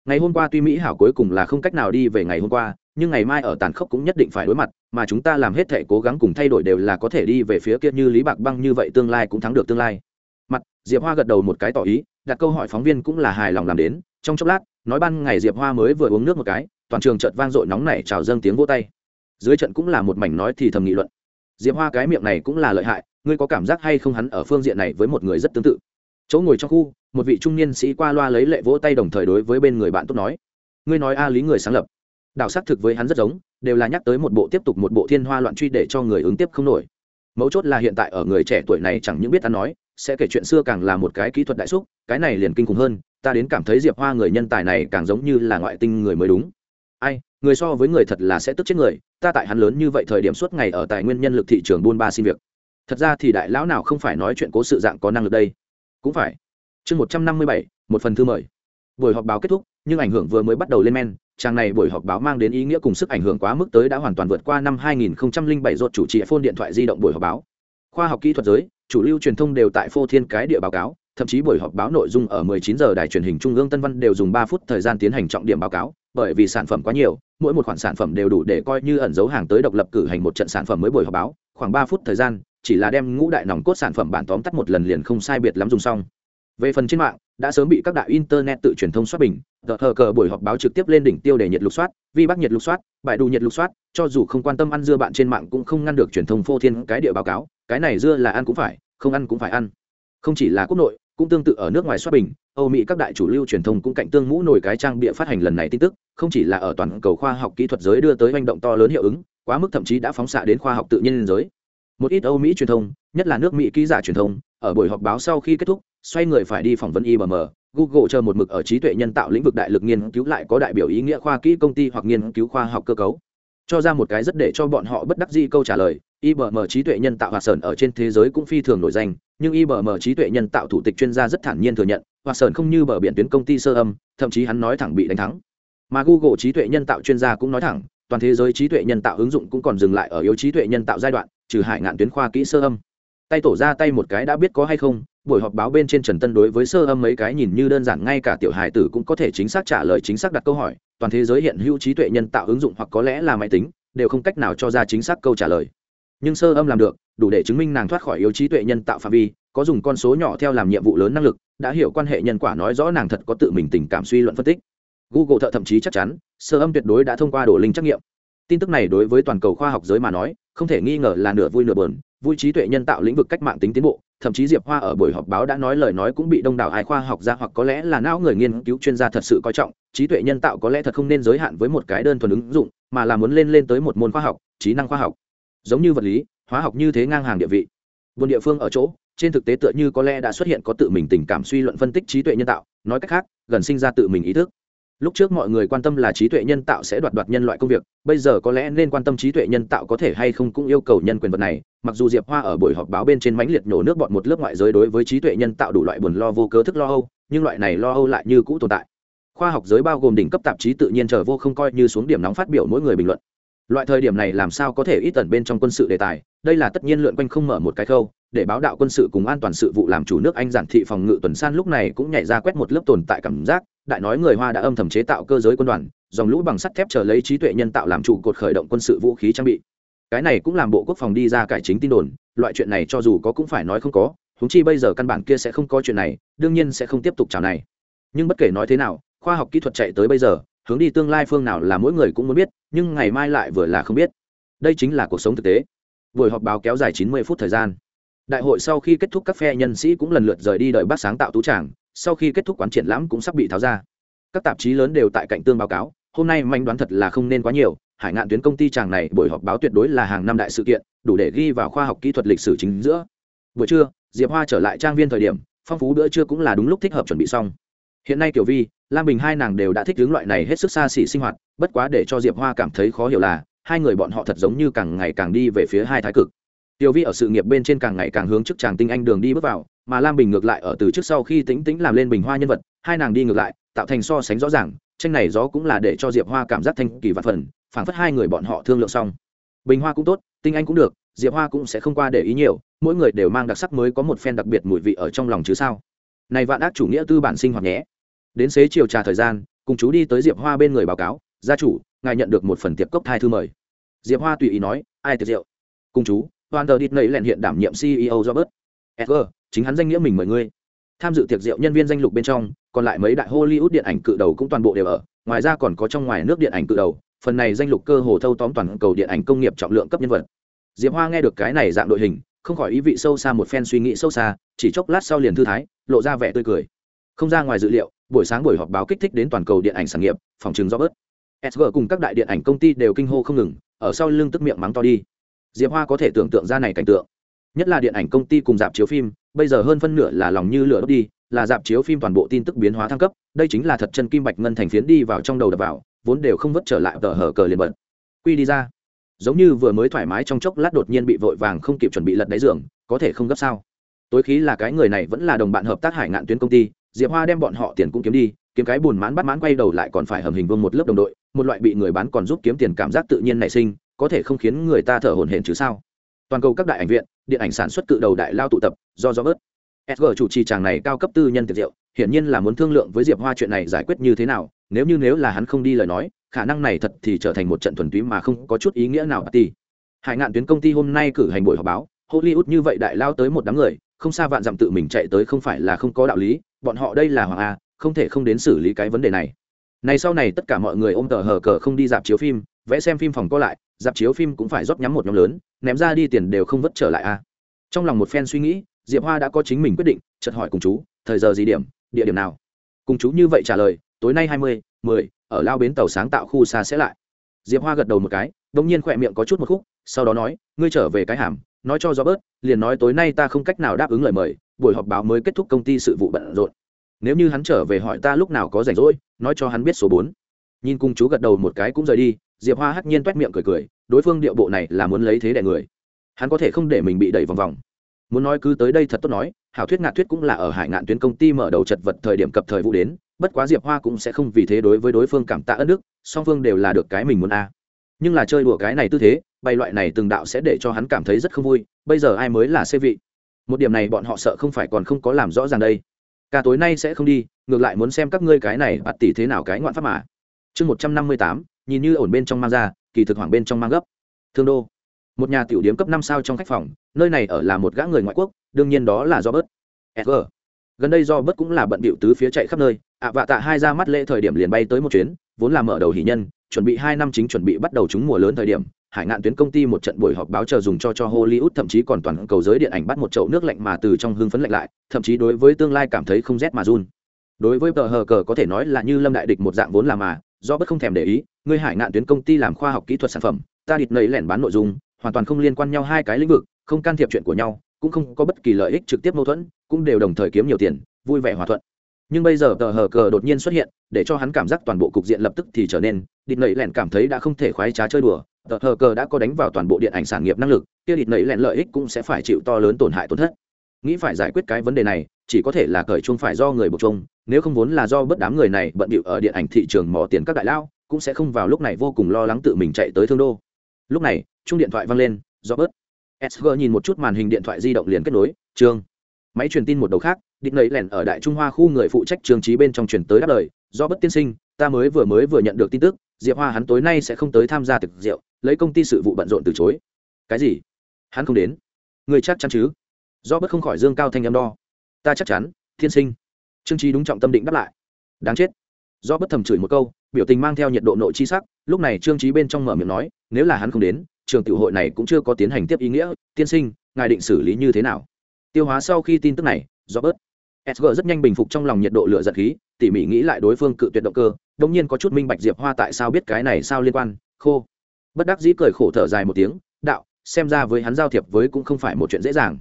ngày hôm qua tuy mỹ hảo cuối cùng là không cách nào đi về ngày hôm qua, nhưng ngày mai ở tàn khốc cũng nhất định phải đối mặt, mà chúng ta làm hết thể cố gắng cùng thay đổi đều là có thể đi về phía kia như lý bạc băng như vậy tương lai cũng thắng được tương lai. Mặt, diệp hoa gật đầu một cái tỏ ý, đặt câu hỏi phóng viên cũng là hài lòng làm đến, trong chốc lát, nói ban ngày diệp hoa mới vừa uống nước một cái, toàn trường chợt vang dội nóng nảy trào dâng tiếng vô tay. Dưới trận cũng là một mảnh nói thì thầm nghị luận. Diệp hoa cái miệng này cũng là lợi hại, ngươi có cảm giác hay không hắn ở phương diện này với một người rất tương tự? Chỗ ngồi trong khu, một vị trung niên sĩ qua loa lấy lệ vỗ tay đồng thời đối với bên người bạn tốt nói, ngươi nói a lý người sáng lập. Đảo xác thực với hắn rất giống, đều là nhắc tới một bộ tiếp tục một bộ thiên hoa loạn truy để cho người ứng tiếp không nổi. Mấu chốt là hiện tại ở người trẻ tuổi này chẳng những biết ăn nói, sẽ kể chuyện xưa càng là một cái kỹ thuật đại xúc, cái này liền kinh khủng hơn, ta đến cảm thấy diệp hoa người nhân tài này càng giống như là ngoại tinh người mới đúng. Ai, người so với người thật là sẽ tức chết người, ta tại hắn lớn như vậy thời điểm suốt ngày ở tài nguyên nhân lực thị trường buôn ba xin việc. Thật ra thì đại lão nào không phải nói chuyện cố sự dạng có năng lực đây cũng phải. Chương một trăm năm mươi bảy, một phần thư mời. Buổi họp báo kết thúc, nhưng ảnh hưởng vừa mới bắt đầu lên men, trang này buổi họp báo mang đến ý nghĩa cùng sức ảnh hưởng quá mức tới đã hoàn toàn vượt qua năm 2007 rốt chủ trì phôn điện thoại di động buổi họp báo. Khoa học kỹ thuật giới, chủ lưu truyền thông đều tại phô thiên cái địa báo cáo, thậm chí buổi họp báo nội dung ở 19 giờ đài truyền hình trung ương tân văn đều dùng 3 phút thời gian tiến hành trọng điểm báo cáo, bởi vì sản phẩm quá nhiều, mỗi một khoản sản phẩm đều đủ để coi như ẩn dấu hàng tới độc lập cử hành một trận sản phẩm mới buổi họp báo, khoảng 3 phút thời gian chỉ là đem ngũ đại nòng cốt sản phẩm bản tóm tắt một lần liền không sai biệt lắm dùng xong. Về phần trên mạng, đã sớm bị các đại internet tự truyền thông soát bình, tờ thờ cờ buổi họp báo trực tiếp lên đỉnh tiêu để nhiệt lục soát, vi bắc nhiệt lục soát, bại đủ nhiệt lục soát, cho dù không quan tâm ăn dưa bạn trên mạng cũng không ngăn được truyền thông phô thiên cái địa báo cáo, cái này dưa là ăn cũng phải, không ăn cũng phải ăn. Không chỉ là quốc nội, cũng tương tự ở nước ngoài soát bình, âu mỹ các đại chủ lưu truyền thông cũng cạnh tương mũ nổi cái trang bịa phát hành lần này tin tức, không chỉ là ở toàn cầu khoa học kỹ thuật giới đưa tới hành động to lớn hiệu ứng, quá mức thậm chí đã phóng xạ đến khoa học tự nhiên giới một ít âu mỹ truyền thông, nhất là nước mỹ ký giả truyền thông, ở buổi họp báo sau khi kết thúc, xoay người phải đi phỏng vấn ibm google chờ một mực ở trí tuệ nhân tạo lĩnh vực đại lực nghiên cứu lại có đại biểu ý nghĩa khoa kỹ công ty hoặc nghiên cứu khoa học cơ cấu. Cho ra một cái rất để cho bọn họ bất đắc dĩ câu trả lời ibm trí tuệ nhân tạo hoạt sơn ở trên thế giới cũng phi thường nổi danh, nhưng ibm trí tuệ nhân tạo thủ tịch chuyên gia rất thản nhiên thừa nhận, hoạt sơn không như bờ biển tuyến công ty sơ âm, thậm chí hắn nói thẳng bị đánh thắng. Mà google trí tuệ nhân tạo chuyên gia cũng nói thẳng, toàn thế giới trí tuệ nhân tạo ứng dụng cũng còn dừng lại ở yếu trí tuệ nhân tạo giai đoạn trừ hải ngạn tuyến khoa kỹ sơ âm. Tay tổ ra tay một cái đã biết có hay không, buổi họp báo bên trên trần tân đối với sơ âm mấy cái nhìn như đơn giản, ngay cả tiểu Hải tử cũng có thể chính xác trả lời, chính xác đặt câu hỏi. Toàn thế giới hiện hữu trí tuệ nhân tạo ứng dụng hoặc có lẽ là máy tính, đều không cách nào cho ra chính xác câu trả lời. Nhưng sơ âm làm được, đủ để chứng minh nàng thoát khỏi yếu trí tuệ nhân tạo phạm vi, có dùng con số nhỏ theo làm nhiệm vụ lớn năng lực, đã hiểu quan hệ nhân quả nói rõ nàng thật có tự mình tình cảm suy luận phân tích. Google thợ thậm chí chắc chắn, sơ âm tuyệt đối đã thông qua đồ linh trắc nghiệm tin tức này đối với toàn cầu khoa học giới mà nói, không thể nghi ngờ là nửa vui nửa bờn vui trí tuệ nhân tạo lĩnh vực cách mạng tính tiến bộ, thậm chí diệp hoa ở buổi họp báo đã nói lời nói cũng bị đông đảo ai khoa học gia hoặc có lẽ là não người nghiên cứu chuyên gia thật sự coi trọng, trí tuệ nhân tạo có lẽ thật không nên giới hạn với một cái đơn thuần ứng dụng, mà là muốn lên lên tới một môn khoa học, trí năng khoa học. Giống như vật lý, hóa học như thế ngang hàng địa vị. Vườn địa phương ở chỗ, trên thực tế tựa như có lẽ đã xuất hiện có tự mình tình cảm suy luận phân tích trí tuệ nhân tạo, nói cách khác, gần sinh ra tự mình ý thức lúc trước mọi người quan tâm là trí tuệ nhân tạo sẽ đoạt đoạt nhân loại công việc, bây giờ có lẽ nên quan tâm trí tuệ nhân tạo có thể hay không cũng yêu cầu nhân quyền vật này. Mặc dù diệp hoa ở buổi họp báo bên trên mánh liệt nhổ nước bọn một lớp ngoại giới đối với trí tuệ nhân tạo đủ loại buồn lo vô cớ thức lo âu, nhưng loại này lo âu lại như cũ tồn tại. Khoa học giới bao gồm đỉnh cấp tạp chí tự nhiên trở vô không coi như xuống điểm nóng phát biểu mỗi người bình luận. Loại thời điểm này làm sao có thể ít tẩn bên trong quân sự đề tài, đây là tất nhiên lượn quanh không mở một cái khâu để báo đạo quân sự cùng an toàn sự vụ làm chủ nước anh giản thị phòng ngự tuần san lúc này cũng nhảy ra quét một lớp tồn tại cảm giác. Đại nói người hoa đã âm thầm chế tạo cơ giới quân đoàn, dòng lũ bằng sắt thép chờ lấy trí tuệ nhân tạo làm trụ cột khởi động quân sự vũ khí trang bị. Cái này cũng làm bộ quốc phòng đi ra cải chính tin đồn, loại chuyện này cho dù có cũng phải nói không có húng chi bây giờ căn bản kia sẽ không có chuyện này, đương nhiên sẽ không tiếp tục chào này. Nhưng bất kể nói thế nào, khoa học kỹ thuật chạy tới bây giờ, hướng đi tương lai phương nào là mỗi người cũng muốn biết, nhưng ngày mai lại vừa là không biết. Đây chính là cuộc sống thực tế. Buổi họp báo kéo dài chín mươi phút thời gian đại hội sau khi kết thúc các phe nhân sĩ cũng lần lượt rời đi đợi bác sáng tạo tú tràng, sau khi kết thúc quán triển lãm cũng sắp bị tháo ra. Các tạp chí lớn đều tại cạnh tương báo cáo, hôm nay manh đoán thật là không nên quá nhiều, hải ngạn tuyến công ty chàng này buổi họp báo tuyệt đối là hàng năm đại sự kiện, đủ để ghi vào khoa học kỹ thuật lịch sử chính giữa. Buổi trưa, diệp hoa trở lại trang viên thời điểm, phong phú bữa trưa cũng là đúng lúc thích hợp chuẩn bị xong. Hiện nay tiểu vi, lam bình hai nàng đều đã thích hướng loại này hết sức xa xỉ sinh hoạt, bất quá để cho diệp hoa cảm thấy khó hiểu là, hai người bọn họ thật giống như càng ngày càng đi về phía hai thái cực tiểu vi ở sự nghiệp bên trên càng ngày càng hướng trước chàng tinh anh đường đi bước vào, mà lam bình ngược lại ở từ trước sau khi tính tính làm lên bình hoa nhân vật, hai nàng đi ngược lại, tạo thành so sánh rõ ràng, tranh này gió cũng là để cho diệp hoa cảm giác thanh kỳ vạn phần, phảng phất hai người bọn họ thương lượng xong. Bình hoa cũng tốt, tinh anh cũng được, diệp hoa cũng sẽ không qua để ý nhiều, mỗi người đều mang đặc sắc mới có một phen đặc biệt mùi vị ở trong lòng chứ sao. Này vạn ác chủ nghĩa tư bản sinh hoạt nhé. Đến xế chiều trà thời gian, cùng chú đi tới diệp hoa bên người báo cáo, gia chủ, ngài nhận được một phần tiệp cốc thai thư mời. Diệp hoa tùy ý nói, ai tiệc rượu? Cùng chú hoàn tờ đít nầy lẹn hiện đảm nhiệm ceo robert edgar, chính hắn danh nghĩa mình mời ngươi. Tham dự tiệc rượu nhân viên danh lục bên trong, còn lại mấy đại hollywood điện ảnh cự đầu cũng toàn bộ đều ở, ngoài ra còn có trong ngoài nước điện ảnh cự đầu, phần này danh lục cơ hồ thâu tóm toàn cầu điện ảnh công nghiệp trọng lượng cấp nhân vật. Diệp hoa nghe được cái này dạng đội hình, không khỏi ý vị sâu xa một phen suy nghĩ sâu xa, chỉ chốc lát sau liền thư thái, lộ ra vẻ tươi cười. Không ra ngoài dự liệu, buổi sáng buổi họp báo kích thích đến toàn cầu điện ảnh sản nghiệp, phòng trường do bớt sg cùng các đại điện ảnh công ty đều kinh hô không ngừng, ở sau lưng tức miệng mắng to đi diệp hoa có thể tưởng tượng ra này cảnh tượng nhất là điện ảnh công ty cùng dạp chiếu phim bây giờ hơn phân nửa là lòng như lửa đốt đi là dạp chiếu phim toàn bộ tin tức biến hóa thăng cấp đây chính là thật chân kim bạch ngân thành phiến đi vào trong đầu đập vào vốn đều không vất trở lại tờ hở cờ liền bật quy đi ra giống như vừa mới thoải mái trong chốc lát đột nhiên bị vội vàng không kịp chuẩn bị lật đáy giường có thể không gấp sao tối khí là cái người này vẫn là đồng bạn hợp tác hải ngạn tuyến công ty diệp hoa đem bọn họ tiền cũng kiếm đi kiếm cái buồn mãn bắt mãn quay đầu lại còn phải hầm hình vương một lớp đồng đội một loại bị người bán còn giúp kiếm tiền cảm giác tự nhiên nảy sinh có thể không khiến người ta thở hổn hển chứ sao? Toàn cầu các đại ảnh viện, điện ảnh sản xuất cự đầu đại lao tụ tập, do do bớt. Sg chủ trì chàng này cao cấp tư nhân tiệc rượu, hiển nhiên là muốn thương lượng với diệp hoa chuyện này giải quyết như thế nào, nếu như nếu là hắn không đi lời nói, khả năng này thật thì trở thành một trận thuần túy mà không có chút ý nghĩa nào party hải ngạn tuyến công ty hôm nay cử hành buổi họp báo, hollywood như vậy đại lao tới một đám người, không xa vạn dặm tự mình chạy tới không phải là không có đạo lý, bọn họ đây là hoàng a, không thể không đến xử lý cái vấn đề này. Này sau này tất cả mọi người ôm tờ hờ cờ không đi dạp chiếu phim vẽ xem phim phòng có lại, dạp chiếu phim cũng phải rót nhắm một nhóm lớn, ném ra đi tiền đều không vất trở lại a trong lòng một phen suy nghĩ, diệp hoa đã có chính mình quyết định, chợt hỏi cùng chú, thời giờ gì điểm, địa điểm nào? Cùng chú như vậy trả lời, tối nay hai mươi, mười, ở lao bến tàu sáng tạo khu xa sẽ lại. Diệp hoa gật đầu một cái đ ỗ n g nhiên khỏe miệng có chút một khúc, sau đó nói, ngươi trở về cái hàm, nói cho do bớt liền nói tối nay ta không cách nào đáp ứng lời mời, buổi họp báo mới kết thúc công ty sự vụ bận rộn. Nếu như hắn trở về hỏi ta lúc nào có rảnh rỗi, nói cho hắn biết số bốn nhìn cùng chú gật đầu một cái cũng rời đi, diệp hoa hắc nhiên t u é t miệng cười cười, đối phương điệu bộ này là muốn lấy thế đẻ người. Hắn có thể không để mình bị đẩy vòng vòng. Muốn nói cứ tới đây thật tốt nói, hảo thuyết ngạn thuyết cũng là ở hải ngạn tuyến công ty mở đầu chật vật thời điểm cập thời vụ đến, bất quá diệp hoa cũng sẽ không vì thế đối với đối phương cảm tạ ất đức, song phương đều là được cái mình muốn a. Nhưng là chơi đùa cái này tư thế bày loại này từng đạo sẽ để cho hắn cảm thấy rất không vui, bây giờ ai mới là xê vị? Một điểm này bọn họ sợ không phải còn không có làm rõ ràng đây. Cả tối nay sẽ không đi, ngược lại muốn xem các ngươi cái này bắt tỷ thế nào cái ngoạn pháp mà chương một trăm năm mươi tám, nhìn như ổn bên trong mang ra, kỳ thực hoàng bên trong mang gấp. Thương đô, một nhà tiểu điếm cấp năm sao trong khách phòng, nơi này ở là một gã người ngoại quốc, đương nhiên đó là do bớt sg gần đây do bớt cũng là bận bịu tứ phía chạy khắp nơi, ạ vạ tạ hai ra mắt lễ thời điểm liền bay tới một chuyến, vốn là mở đầu hỷ nhân, chuẩn bị hai năm chính chuẩn bị bắt đầu trúng mùa lớn thời điểm, hải ngạn tuyến công ty một trận buổi họp báo chờ dùng cho cho hollywood, thậm chí còn toàn cầu giới điện ảnh bắt một chậu nước lạnh mà từ trong hương phấn lạnh lại, thậm chí đối với tương lai cảm thấy không rét mà run. Đối với tờ hờ cờ có thể nói là như lâm đại địch một dạng vốn là mà do bất không thèm để ý, ngươi hải ngạn tuyến công ty làm khoa học kỹ thuật sản phẩm, ta địt nầy lẻn bán nội dung, hoàn toàn không liên quan nhau hai cái lĩnh vực, không can thiệp chuyện của nhau, cũng không có bất kỳ lợi ích trực tiếp mâu thuẫn, cũng đều đồng thời kiếm nhiều tiền, vui vẻ hòa thuận. Nhưng bây giờ tờ hờ cờ đột nhiên xuất hiện, để cho hắn cảm giác toàn bộ cục diện lập tức thì trở nên, địt nầy lẻn cảm thấy đã không thể khoái trá chơi đùa, tờ hờ cờ đã có đánh vào toàn bộ điện ảnh sản nghiệp năng lực, kia địt nầy lẻn lợi ích cũng sẽ phải chịu to lớn tổn hại tổn thất nghĩ phải giải quyết cái vấn đề này, chỉ có thể là cởi chung phải do người buộc chung nếu không vốn là do bất đám người này bận bịu ở điện ảnh thị trường mò tiền các đại lao, cũng sẽ không vào lúc này vô cùng lo lắng tự mình chạy tới thương đô. Lúc này chung điện thoại văng lên do bớt sg nhìn một chút màn hình điện thoại di động liền kết nối trương máy truyền tin một đầu khác định nấy lẻn ở đại trung hoa khu người phụ trách trường trí bên trong truyền tới đáp lời do bất tiên sinh, ta mới vừa mới vừa nhận được tin tức, diệp hoa hắn tối nay sẽ không tới tham gia thực rượu, lấy công ty sự vụ bận rộn từ chối. Cái gì? Hắn không đến? Người chắc chắn chứ? Do bất không khỏi dương cao thanh âm đo. Ta chắc chắn, thiên sinh. Trương trí đúng trọng tâm định đáp lại. Đáng chết. Do bất thầm chửi một câu, biểu tình mang theo nhiệt độ nội chi sắc, lúc này trương trí bên trong mở miệng nói, nếu là hắn không đến, trường tiểu hội này cũng chưa có tiến hành tiếp ý nghĩa, tiên sinh, ngài định xử lý như thế nào? Tiêu hóa sau khi tin tức này, do bớt sg rất nhanh bình phục trong lòng nhiệt độ lửa giật khí, tỉ mỉ nghĩ lại đối phương cự tuyệt động cơ đông nhiên có chút minh bạch diệp hoa tại sao biết cái này sao liên quan, khô. Bất đắc dĩ cười khổ thở dài một tiếng, đạo, xem ra với hắn giao thiệp với cũng không phải một chuyện dễ dàng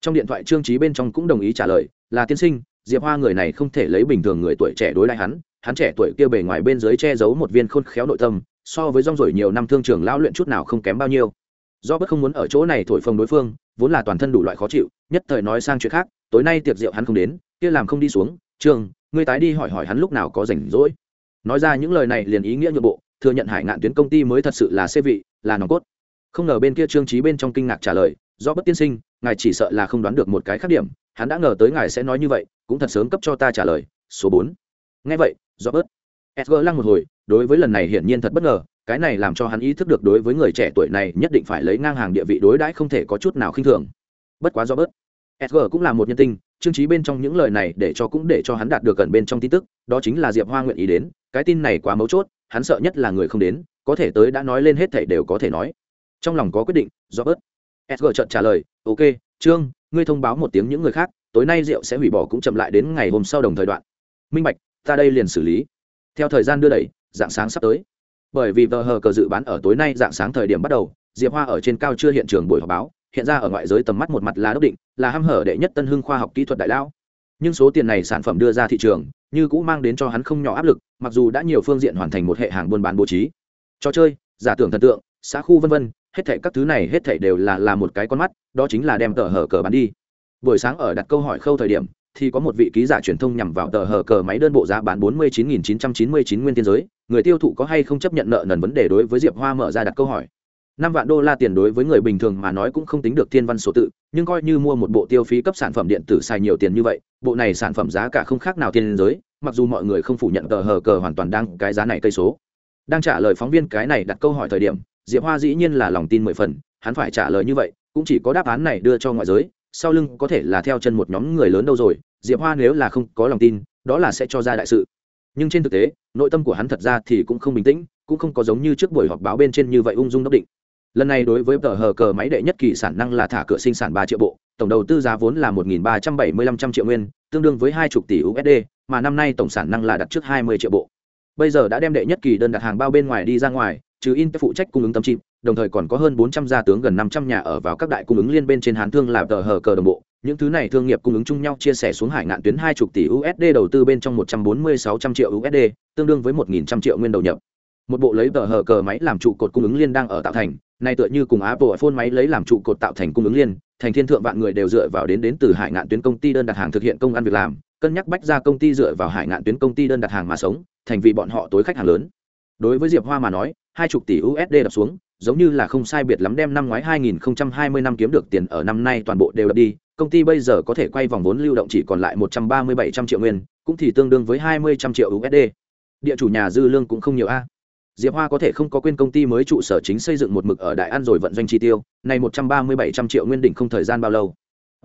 trong điện thoại trương trí bên trong cũng đồng ý trả lời, là tiên sinh, diệp hoa người này không thể lấy bình thường người tuổi trẻ đối lại hắn hắn trẻ tuổi kia bề ngoài bên dưới che giấu một viên khôn khéo nội tâm, so với rong rổi nhiều năm thương trường lao luyện chút nào không kém bao nhiêu. Do bất không muốn ở chỗ này thổi phồng đối phương, vốn là toàn thân đủ loại khó chịu, nhất thời nói sang chuyện khác, tối nay tiệc rượu hắn không đến, kia làm không đi xuống trường ngươi tái đi hỏi hỏi hắn lúc nào có rảnh rỗi. Nói ra những lời này liền ý nghĩa nhượng bộ, thừa nhận hải ngạn tuyến công ty mới thật sự là xê vị, là nòng cốt. Không ngờ bên kia trương trí bên trong kinh ngạc trả lời do bất tiên sinh, ngài chỉ sợ là không đoán được một cái khác điểm, hắn đã ngờ tới ngài sẽ nói như vậy, cũng thật sớm cấp cho ta trả lời, số bốn. Ngay vậy, do bớt. Edgar lăng một hồi, đối với lần này hiển nhiên thật bất ngờ, cái này làm cho hắn ý thức được đối với người trẻ tuổi này nhất định phải lấy ngang hàng địa vị đối đãi không thể có chút nào khinh thường. Bất quá do bớt. Edgar cũng là một nhân tinh, chương trí bên trong những lời này để cho cũng để cho hắn đạt được gần bên trong tin tức, đó chính là diệp hoa nguyện ý đến, cái tin này quá mấu chốt, hắn sợ nhất là người không đến, có thể tới đã nói lên hết thảy đều có thể nói. Trong lòng có quyết định, do bớt sg chợt trả lời, ok, trương, ngươi thông báo một tiếng những người khác, tối nay rượu sẽ hủy bỏ cũng chậm lại đến ngày hôm sau đồng thời đoạn. Minh bạch, ta đây liền xử lý. Theo thời gian đưa đẩy, dạng sáng sắp tới. Bởi vì vờ hờ cờ dự bán ở tối nay dạng sáng thời điểm bắt đầu, diệp hoa ở trên cao chưa hiện trường buổi họp báo, hiện ra ở ngoại giới tầm mắt một mặt là đốc định, là h hở đệ nhất tân hưng khoa học kỹ thuật đại lao nhưng số tiền này sản phẩm đưa ra thị trường, như cũng mang đến cho hắn không nhỏ áp lực, mặc dù đã nhiều phương diện hoàn thành một hệ hàng buôn bán bố trí. Trò chơi, giả tưởng thần tượng, xã khu vân vân hết thảy các thứ này hết thảy đều là là một cái con mắt đó chính là đem tờ hở cờ bán đi buổi sáng ở đặt câu hỏi khâu thời điểm thì có một vị ký giả truyền thông nhằm vào tờ hở cờ máy đơn bộ giá bán 49.999 nguyên tiên giới, người tiêu thụ có hay không chấp nhận nợ nần vấn đề đối với Diệp Hoa mở ra đặt câu hỏi. 5 vạn đô la tiền đối với người bình thường mà nói cũng không tính được thiên văn số tự, nhưng coi như mua một bộ tiêu phí cấp sản phẩm điện tử xài nhiều tiền như vậy, bộ này sản phẩm giá cả không khác nào tiền giới, mặc dù mọi người không phủ nhận tờ hở cờ hoàn toàn đang cái giá này cây số. Đang trả lời phóng viên cái này đặt câu hỏi thời điểm, Diệp Hoa dĩ nhiên là lòng tin mười phần, hắn phải trả lời như vậy, cũng chỉ có đáp án này đưa cho ngoại giới, sau lưng có thể là theo chân một nhóm người lớn đâu rồi, diệp hoa nếu là không có lòng tin đó là sẽ cho ra đại sự. Nhưng trên thực tế nội tâm của hắn thật ra thì cũng không bình tĩnh cũng không có giống như trước buổi họp báo bên trên như vậy ung dung đốc định. Lần này đối với tờ hờ cờ máy đệ nhất kỳ sản năng là thả cửa sinh sản ba triệu bộ tổng đầu tư giá vốn là một ba trăm bảy mươi lăm trăm triệu nguyên tương đương với hai chục tỷ usd mà năm nay tổng sản năng là đặt trước hai mươi triệu bộ. Bây giờ đã đem đệ nhất kỳ đơn đặt hàng bao bên ngoài đi ra ngoài trừ in phụ trách cung ứng tâm chip đồng thời còn có hơn bốn trăm gia tướng gần năm trăm nhà ở vào các đại cung ứng liên bên trên hán thương làm tờ hờ cờ đồng bộ. Những thứ này thương nghiệp cung ứng chung nhau chia sẻ xuống hải ngạn tuyến hai chục tỷ usd đầu tư bên trong một trăm bốn mươi sáu trăm triệu usd tương đương với một nghìn trăm triệu nguyên đầu nhập. Một bộ lấy tờ hờ cờ máy làm trụ cột cung ứng liên đang ở tạo thành này tựa như cùng apple iphone máy lấy làm trụ cột tạo thành cung ứng liên, thành thiên thượng vạn người đều dựa vào đến đến từ hải ngạn tuyến công ty đơn đặt hàng thực hiện công ăn việc làm, cân nhắc bách ra công ty dựa vào hải ngạn tuyến công ty đơn đặt hàng mà sống, thành vì bọn họ tối khách hàng lớn. Đối với diệp hoa mà nói hai chục tỷ usd đập xuống, giống như là không sai biệt lắm đem năm ngoái 2020 năm kiếm được tiền ở năm nay toàn bộ đều đập đi. Công ty bây giờ có thể quay vòng vốn lưu động chỉ còn lại 137 trăm triệu nguyên, cũng thì tương đương với 20 trăm triệu usd địa chủ nhà dư lương cũng không nhiều a. Diệp hoa có thể không có quên công ty mới trụ sở chính xây dựng một mực ở đại an rồi vận doanh chi tiêu, này 137 trăm triệu nguyên đỉnh không thời gian bao lâu.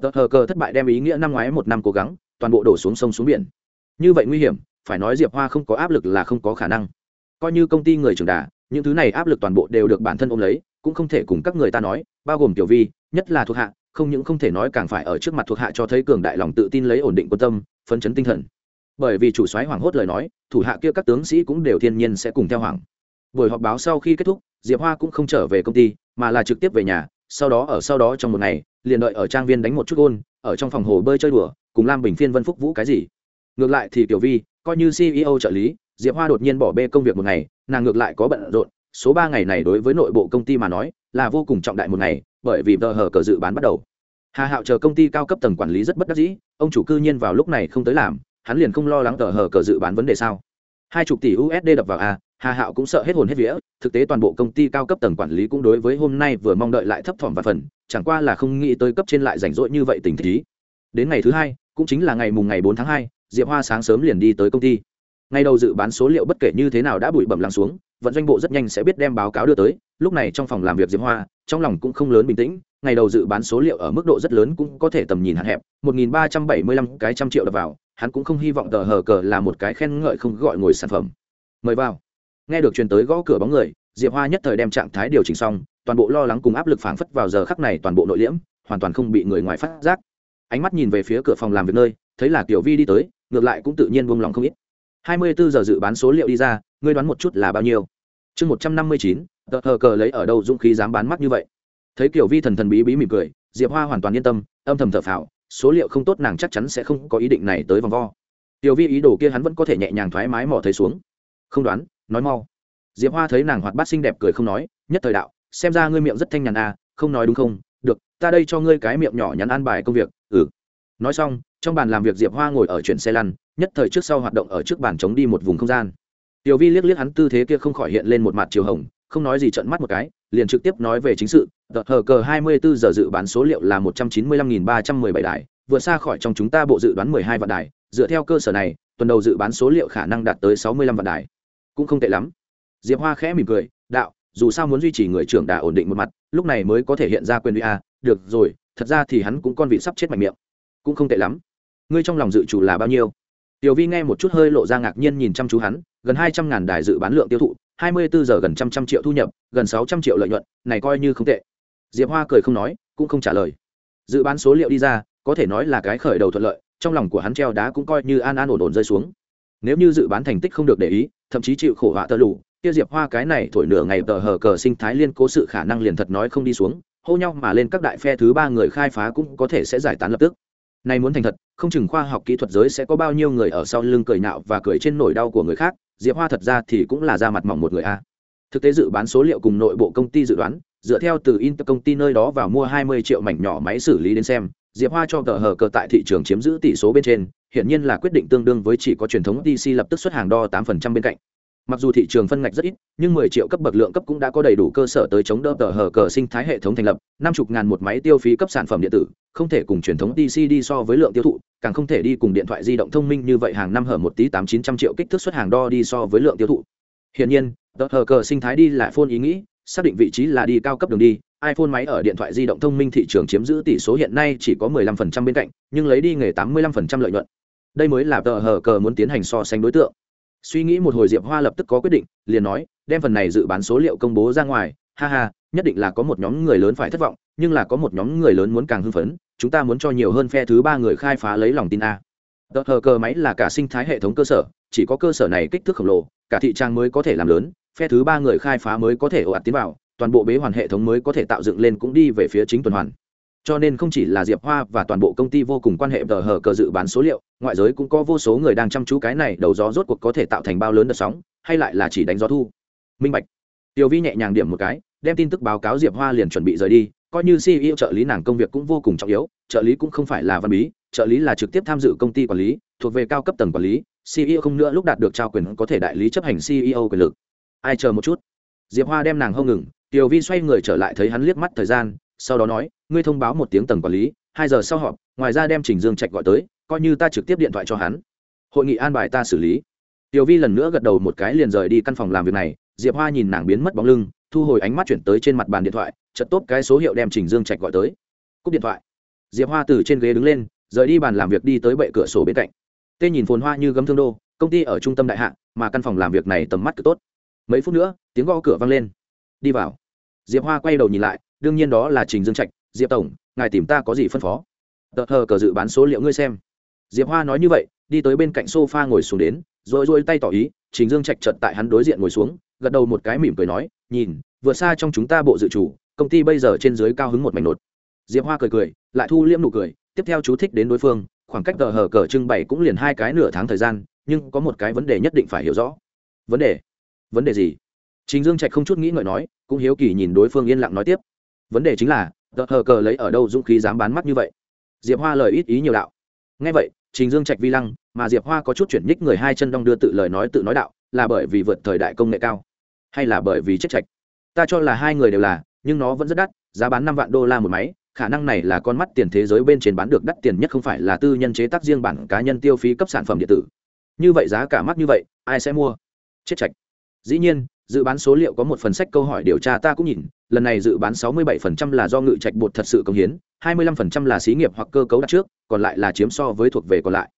Tờ hờ cờ thất bại đem ý nghĩa năm ngoái một năm cố gắng, toàn bộ đổ xuống sông xuống biển. Như vậy nguy hiểm, phải nói diệp hoa không có áp lực là không có khả năng. Coi như công ty người trưởng đà những thứ này áp lực toàn bộ đều được bản thân ôm lấy, cũng không thể cùng các người ta nói, bao gồm tiểu vi, nhất là thuộc hạ, không những không thể nói càng phải ở trước mặt thuộc hạ cho thấy cường đại lòng tự tin lấy ổn định quân tâm, phấn chấn tinh thần. Bởi vì chủ soái hoảng hốt lời nói, thủ hạ kia các tướng sĩ cũng đều thiên nhiên sẽ cùng theo hoảng. Buổi họp báo sau khi kết thúc, diệp hoa cũng không trở về công ty, mà là trực tiếp về nhà, sau đó ở sau đó trong một ngày, liền đợi ở trang viên đánh một chút gôn, ở trong phòng hồ bơi chơi đùa, cùng lam bình phiên vân phúc vũ cái gì. Ngược lại thì tiểu vi, coi như ceo trợ lý, diệp hoa đột nhiên bỏ bê công việc một ngày nàng ngược lại có bận rộn, số ba ngày này đối với nội bộ công ty mà nói, là vô cùng trọng đại một ngày, bởi vì tờ hờ cờ dự bán bắt đầu. Hà hạo chờ công ty cao cấp tầng quản lý rất bất đắc dĩ, ông chủ cư nhiên vào lúc này không tới làm, hắn liền không lo lắng tờ hờ cờ dự bán vấn đề sao. Hai chục tỷ usd đập vào a, hà hạo cũng sợ hết hồn hết vía, thực tế toàn bộ công ty cao cấp tầng quản lý cũng đối với hôm nay vừa mong đợi lại thấp thỏm và phần, chẳng qua là không nghĩ tới cấp trên lại rảnh rỗi như vậy tình thích đến ngày thứ hai, cũng chính là ngày mùng ngày bốn tháng hai, diệp hoa sáng sớm liền đi tới công ty ngay đầu dự bán số liệu bất kể như thế nào đã bụi bẩm lắng xuống, vận doanh bộ rất nhanh sẽ biết đem báo cáo đưa tới, lúc này trong phòng làm việc diệp hoa, trong lòng cũng không lớn bình tĩnh, ngày đầu dự bán số liệu ở mức độ rất lớn cũng có thể tầm nhìn hạn hẹp 1.375 cái trăm triệu đập vào, hắn cũng không hy vọng tờ hờ cờ là một cái khen ngợi không gọi ngồi sản phẩm. Mời vào. Nghe được truyền tới gõ cửa bóng người, diệp hoa nhất thời đem trạng thái điều chỉnh xong, toàn bộ lo lắng cùng áp lực phảng phất vào giờ khắc này toàn bộ nội liễm, hoàn toàn không bị người ngoài phát giác. Ánh mắt nhìn về phía cửa phòng làm việc nơi, thấy là tiểu vi đi tới, ngược lại cũng tự nhiên buông lòng không ít hai mươi bốn giờ dự bán số liệu đi ra, ngươi đoán một chút là bao nhiêu? Chương một trăm năm mươi chín, tờ hờ cờ lấy ở đâu dũng khí dám bán mắt như vậy? Thấy kiểu vi thần thần bí bí mỉm cười, diệp hoa hoàn toàn yên tâm, âm thầm thở phào, số liệu không tốt nàng chắc chắn sẽ không có ý định này tới vòng vo. Tiểu vi ý đồ kia hắn vẫn có thể nhẹ nhàng thoải mái mò thấy xuống. Không đoán, nói mau. Diệp hoa thấy nàng hoạt bát xinh đẹp cười không nói, nhất thời đạo, xem ra ngươi miệng rất thanh nhàn à không nói đúng không? Được, ta đây cho ngươi cái miệng nhỏ nhắn an bài công việc ừ. Nói xong, trong bàn làm việc diệp hoa ngồi ở chuyển xe lăn nhất thời trước sau hoạt động ở trước bàn chống đi một vùng không gian. Tiểu vi liếc liếc hắn tư thế kia không khỏi hiện lên một mặt chiều hồng, không nói gì trận mắt một cái, liền trực tiếp nói về chính sự. Đợt hờ cờ 24 giờ dự bán số liệu là 195.317 đài, vượt xa khỏi trong chúng ta bộ dự đoán 12 vạn đài. Dựa theo cơ sở này, tuần đầu dự bán số liệu khả năng đạt tới 65 vạn đài. Cũng không tệ lắm. Diệp hoa khẽ mỉm cười, đạo, dù sao muốn duy trì người trưởng đà ổn định một mặt, lúc này mới có thể hiện ra quyền uy a, được rồi, thật ra thì hắn cũng con vị sắp chết mạnh miệng. Cũng không tệ lắm. Ngươi trong lòng dự chủ là bao nhiêu? Tiểu vi nghe một chút hơi lộ ra ngạc nhiên nhìn chăm chú hắn, gần hai trăm ngàn đài dự bán lượng tiêu thụ, hai mươi bốn giờ gần trăm trăm triệu thu nhập, gần sáu trăm triệu lợi nhuận, này coi như không tệ. Diệp hoa cười không nói, cũng không trả lời. Dự bán số liệu đi ra, có thể nói là cái khởi đầu thuận lợi, trong lòng của hắn treo đá cũng coi như an an ổn ổn rơi xuống. Nếu như dự bán thành tích không được để ý, thậm chí chịu khổ họa tơ lụ, kia diệp hoa cái này thổi nửa ngày tờ hờ cờ sinh thái liên cố sự khả năng liền thật nói không đi xuống, hô nhau mà lên các đại phe thứ ba người khai phá cũng có thể sẽ giải tán lập tức này muốn thành thật, không chừng khoa học kỹ thuật giới sẽ có bao nhiêu người ở sau lưng cười nạo và cười trên nỗi đau của người khác, diệp hoa thật ra thì cũng là ra mặt mỏng một người a. Thực tế dự bán số liệu cùng nội bộ công ty dự đoán, dựa theo từ inter công ty nơi đó vào mua 20 triệu mảnh nhỏ máy xử lý đến xem, diệp hoa cho tờ hở cờ tại thị trường chiếm giữ tỷ số bên trên hiện nhiên là quyết định tương đương với chỉ có truyền thống dc lập tức xuất hàng đo 8% bên cạnh mặc dù thị trường phân ngạch rất ít, nhưng 10 triệu cấp bậc lượng cấp cũng đã có đầy đủ cơ sở tới chống đỡ tờ hờ cờ sinh thái hệ thống thành lập, năm chục ngàn một máy tiêu phí cấp sản phẩm điện tử, không thể cùng truyền thống dc đi so với lượng tiêu thụ, càng không thể đi cùng điện thoại di động thông minh như vậy hàng năm hở một tí tám chín trăm triệu kích thước xuất hàng đo đi so với lượng tiêu thụ. Hiện nhiên, tờ hờ cờ sinh thái đi là phone ý nghĩ, xác định vị trí là đi cao cấp đường đi, iphone máy ở điện thoại di động thông minh thị trường chiếm giữ tỷ số hiện nay chỉ có 15% bên cạnh, nhưng lấy đi nghề 85% lợi nhuận. Đây mới là tờ hờ cờ muốn tiến hành so sánh đối tượng suy nghĩ một hồi diệp hoa lập tức có quyết định, liền nói, đem phần này dự bán số liệu công bố ra ngoài. Ha ha, nhất định là có một nhóm người lớn phải thất vọng, nhưng là có một nhóm người lớn muốn càng hưng phấn, chúng ta muốn cho nhiều hơn phe thứ ba người khai phá lấy lòng tin a. Tờ hờ cờ máy là cả sinh thái hệ thống cơ sở, chỉ có cơ sở này kích thước khổng lồ, cả thị trang mới có thể làm lớn, phe thứ ba người khai phá mới có thể ồ ạt tiến vào, toàn bộ bế hoàn hệ thống mới có thể tạo dựng lên cũng đi về phía chính tuần hoàn cho nên không chỉ là diệp hoa và toàn bộ công ty vô cùng quan hệ tờ hờ cờ dự bán số liệu, ngoại giới cũng có vô số người đang chăm chú cái này đầu gió rốt cuộc có thể tạo thành bao lớn đợt sóng, hay lại là chỉ đánh gió thu. Minh bạch. Tiểu vi nhẹ nhàng điểm một cái, đem tin tức báo cáo diệp hoa liền chuẩn bị rời đi, coi như ceo trợ lý nàng công việc cũng vô cùng trọng yếu, trợ lý cũng không phải là văn bí, trợ lý là trực tiếp tham dự công ty quản lý, thuộc về cao cấp tầng quản lý ceo không nữa lúc đạt được trao quyền có thể đại lý chấp hành ceo quyền lực. Ai chờ một chút? Diệp hoa đem nàng hông ngừng, tiểu vi xoay người trở lại thấy hắn liếc mắt thời gian, sau đó nói ngươi thông báo một tiếng tầng quản lý, hai giờ sau họp, ngoài ra đem trình dương trạch gọi tới, coi như ta trực tiếp điện thoại cho hắn. Hội nghị an bài ta xử lý. Tiểu vi lần nữa gật đầu một cái liền rời đi căn phòng làm việc này, diệp hoa nhìn nàng biến mất bóng lưng, thu hồi ánh mắt chuyển tới trên mặt bàn điện thoại chật tốt cái số hiệu đem trình dương trạch gọi tới. Cúp điện thoại. Diệp hoa từ trên ghế đứng lên, rời đi bàn làm việc đi tới bệ cửa sổ bên cạnh. Tê nhìn phồn hoa như gấm thương đô, công ty ở trung tâm đại hạ, mà căn phòng làm việc này tầm mắt cực tốt. Mấy phút nữa, tiếng gõ cửa vang lên. Đi vào. Diệp hoa quay đầu nhìn lại, đương nhiên đó là trình dương trạch diệp tổng ngài tìm ta có gì phân phó? Tờ hờ cờ dự bán số liệu ngươi xem. Diệp hoa nói như vậy đi tới bên cạnh s o f a ngồi xuống đến rồi rồi tay tỏ ý trình dương trạch chợt tại hắn đối diện ngồi xuống gật đầu một cái mỉm cười nói nhìn vượt xa trong chúng ta bộ dự chủ công ty bây giờ trên dưới cao hứng một mảnh nột. Diệp hoa cười cười lại thu liễm nụ cười tiếp theo chú thích đến đối phương khoảng cách tờ hờ cờ trưng bày cũng liền hai cái nửa tháng thời gian nhưng có một cái vấn đề nhất định phải hiểu rõ. Vấn đề? Vấn đề gì? Trình Dương Trạch không chút nghĩ ngợi nói, cũng hiếu kỳ nhìn đối phương yên lặng nói tiếp. Vấn đề chính là, tờ hờ cờ lấy ở đâu dũng khí dám bán mắt như vậy? Diệp Hoa lời ít ý nhiều đạo. Nghe vậy, Trình Dương Trạch vi lăng, mà Diệp Hoa có chút chuyển nhích người hai chân đong đưa tự lời nói tự nói đạo, là bởi vì vượt thời đại công nghệ cao, hay là bởi vì chết trạch? Ta cho là hai người đều là, nhưng nó vẫn rất đắt, giá bán năm vạn đô la một máy, khả năng này là con mắt tiền thế giới bên trên bán được đắt tiền nhất không phải là tư nhân chế tác riêng bản cá nhân tiêu phí cấp sản phẩm điện tử. Như vậy giá cả mắc như vậy, ai sẽ mua? Chết trạch. Dĩ nhiên, dự bán số liệu có một phần sách câu hỏi điều tra ta cũng nhìn, lần này dự bán 67% là do ngự trạch bột thật sự công hiến 25% là xí nghiệp hoặc cơ cấu đặt trước, còn lại là chiếm so với thuộc về còn lại.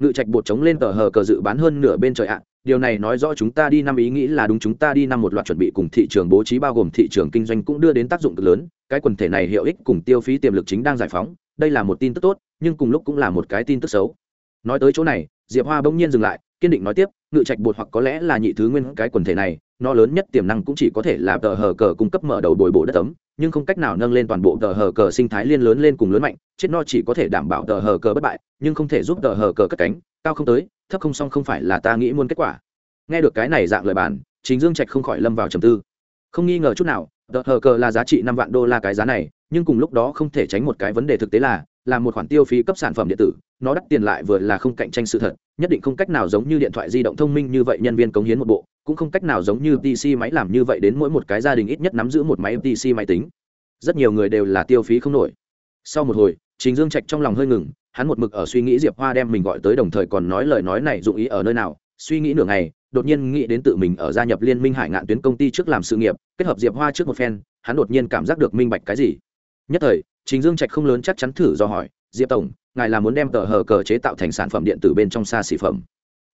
Ngự trạch bột chống lên tờ hờ cờ dự bán hơn nửa bên trời ạ. Điều này nói rõ chúng ta đi năm ý nghĩ là đúng, chúng ta đi năm một loạt chuẩn bị cùng thị trường bố trí bao gồm thị trường kinh doanh cũng đưa đến tác dụng cực lớn. Cái quần thể này hiệu ích cùng tiêu phí tiềm lực chính đang giải phóng, đây là một tin tức tốt, nhưng cùng lúc cũng là một cái tin tức xấu. Nói tới chỗ này, diệp hoa bỗng nhiên dừng lại, kiên định nói tiếp, ngự trạch bột hoặc có lẽ là nhị thứ nguyên cái quần thể này nó lớn nhất tiềm năng cũng chỉ có thể là tờ hờ cờ cung cấp mở đầu bồi bổ đất ấm, nhưng không cách nào nâng lên toàn bộ tờ hờ cờ sinh thái liên lớn lên cùng lớn mạnh, chết no chỉ có thể đảm bảo tờ hờ cờ bất bại, nhưng không thể giúp tờ hờ cờ cất cánh, cao không tới, thấp không xong không phải là ta nghĩ muốn kết quả. Nghe được cái này dạng lời bàn chính dương trạch không khỏi lâm vào trầm tư. Không nghi ngờ chút nào, tờ hờ cờ là giá trị năm vạn đô la cái giá này, nhưng cùng lúc đó không thể tránh một cái vấn đề thực tế là là một khoản tiêu phí cấp sản phẩm điện tử, nó đắt tiền lại vừa là không cạnh tranh sự thật, nhất định không cách nào giống như điện thoại di động thông minh như vậy nhân viên cống hiến một bộ cũng không cách nào giống như pc máy làm như vậy đến mỗi một cái gia đình ít nhất nắm giữ một máy pc máy tính. Rất nhiều người đều là tiêu phí không nổi. Sau một hồi, trình dương trạch trong lòng hơi ngừng, hắn một mực ở suy nghĩ diệp hoa đem mình gọi tới đồng thời còn nói lời nói này dụng ý ở nơi nào. Suy nghĩ nửa ngày, đột nhiên nghĩ đến tự mình ở gia nhập liên minh hải ngạn tuyến công ty trước làm sự nghiệp, kết hợp diệp hoa trước một phen, hắn đột nhiên cảm giác được minh bạch cái gì. Nhất thời, trình dương trạch không lớn chắc chắn thử do hỏi, diệp tổng, ngài là muốn đem tờ hờ cờ chế tạo thành sản phẩm điện tử bên trong xa xỉ phẩm?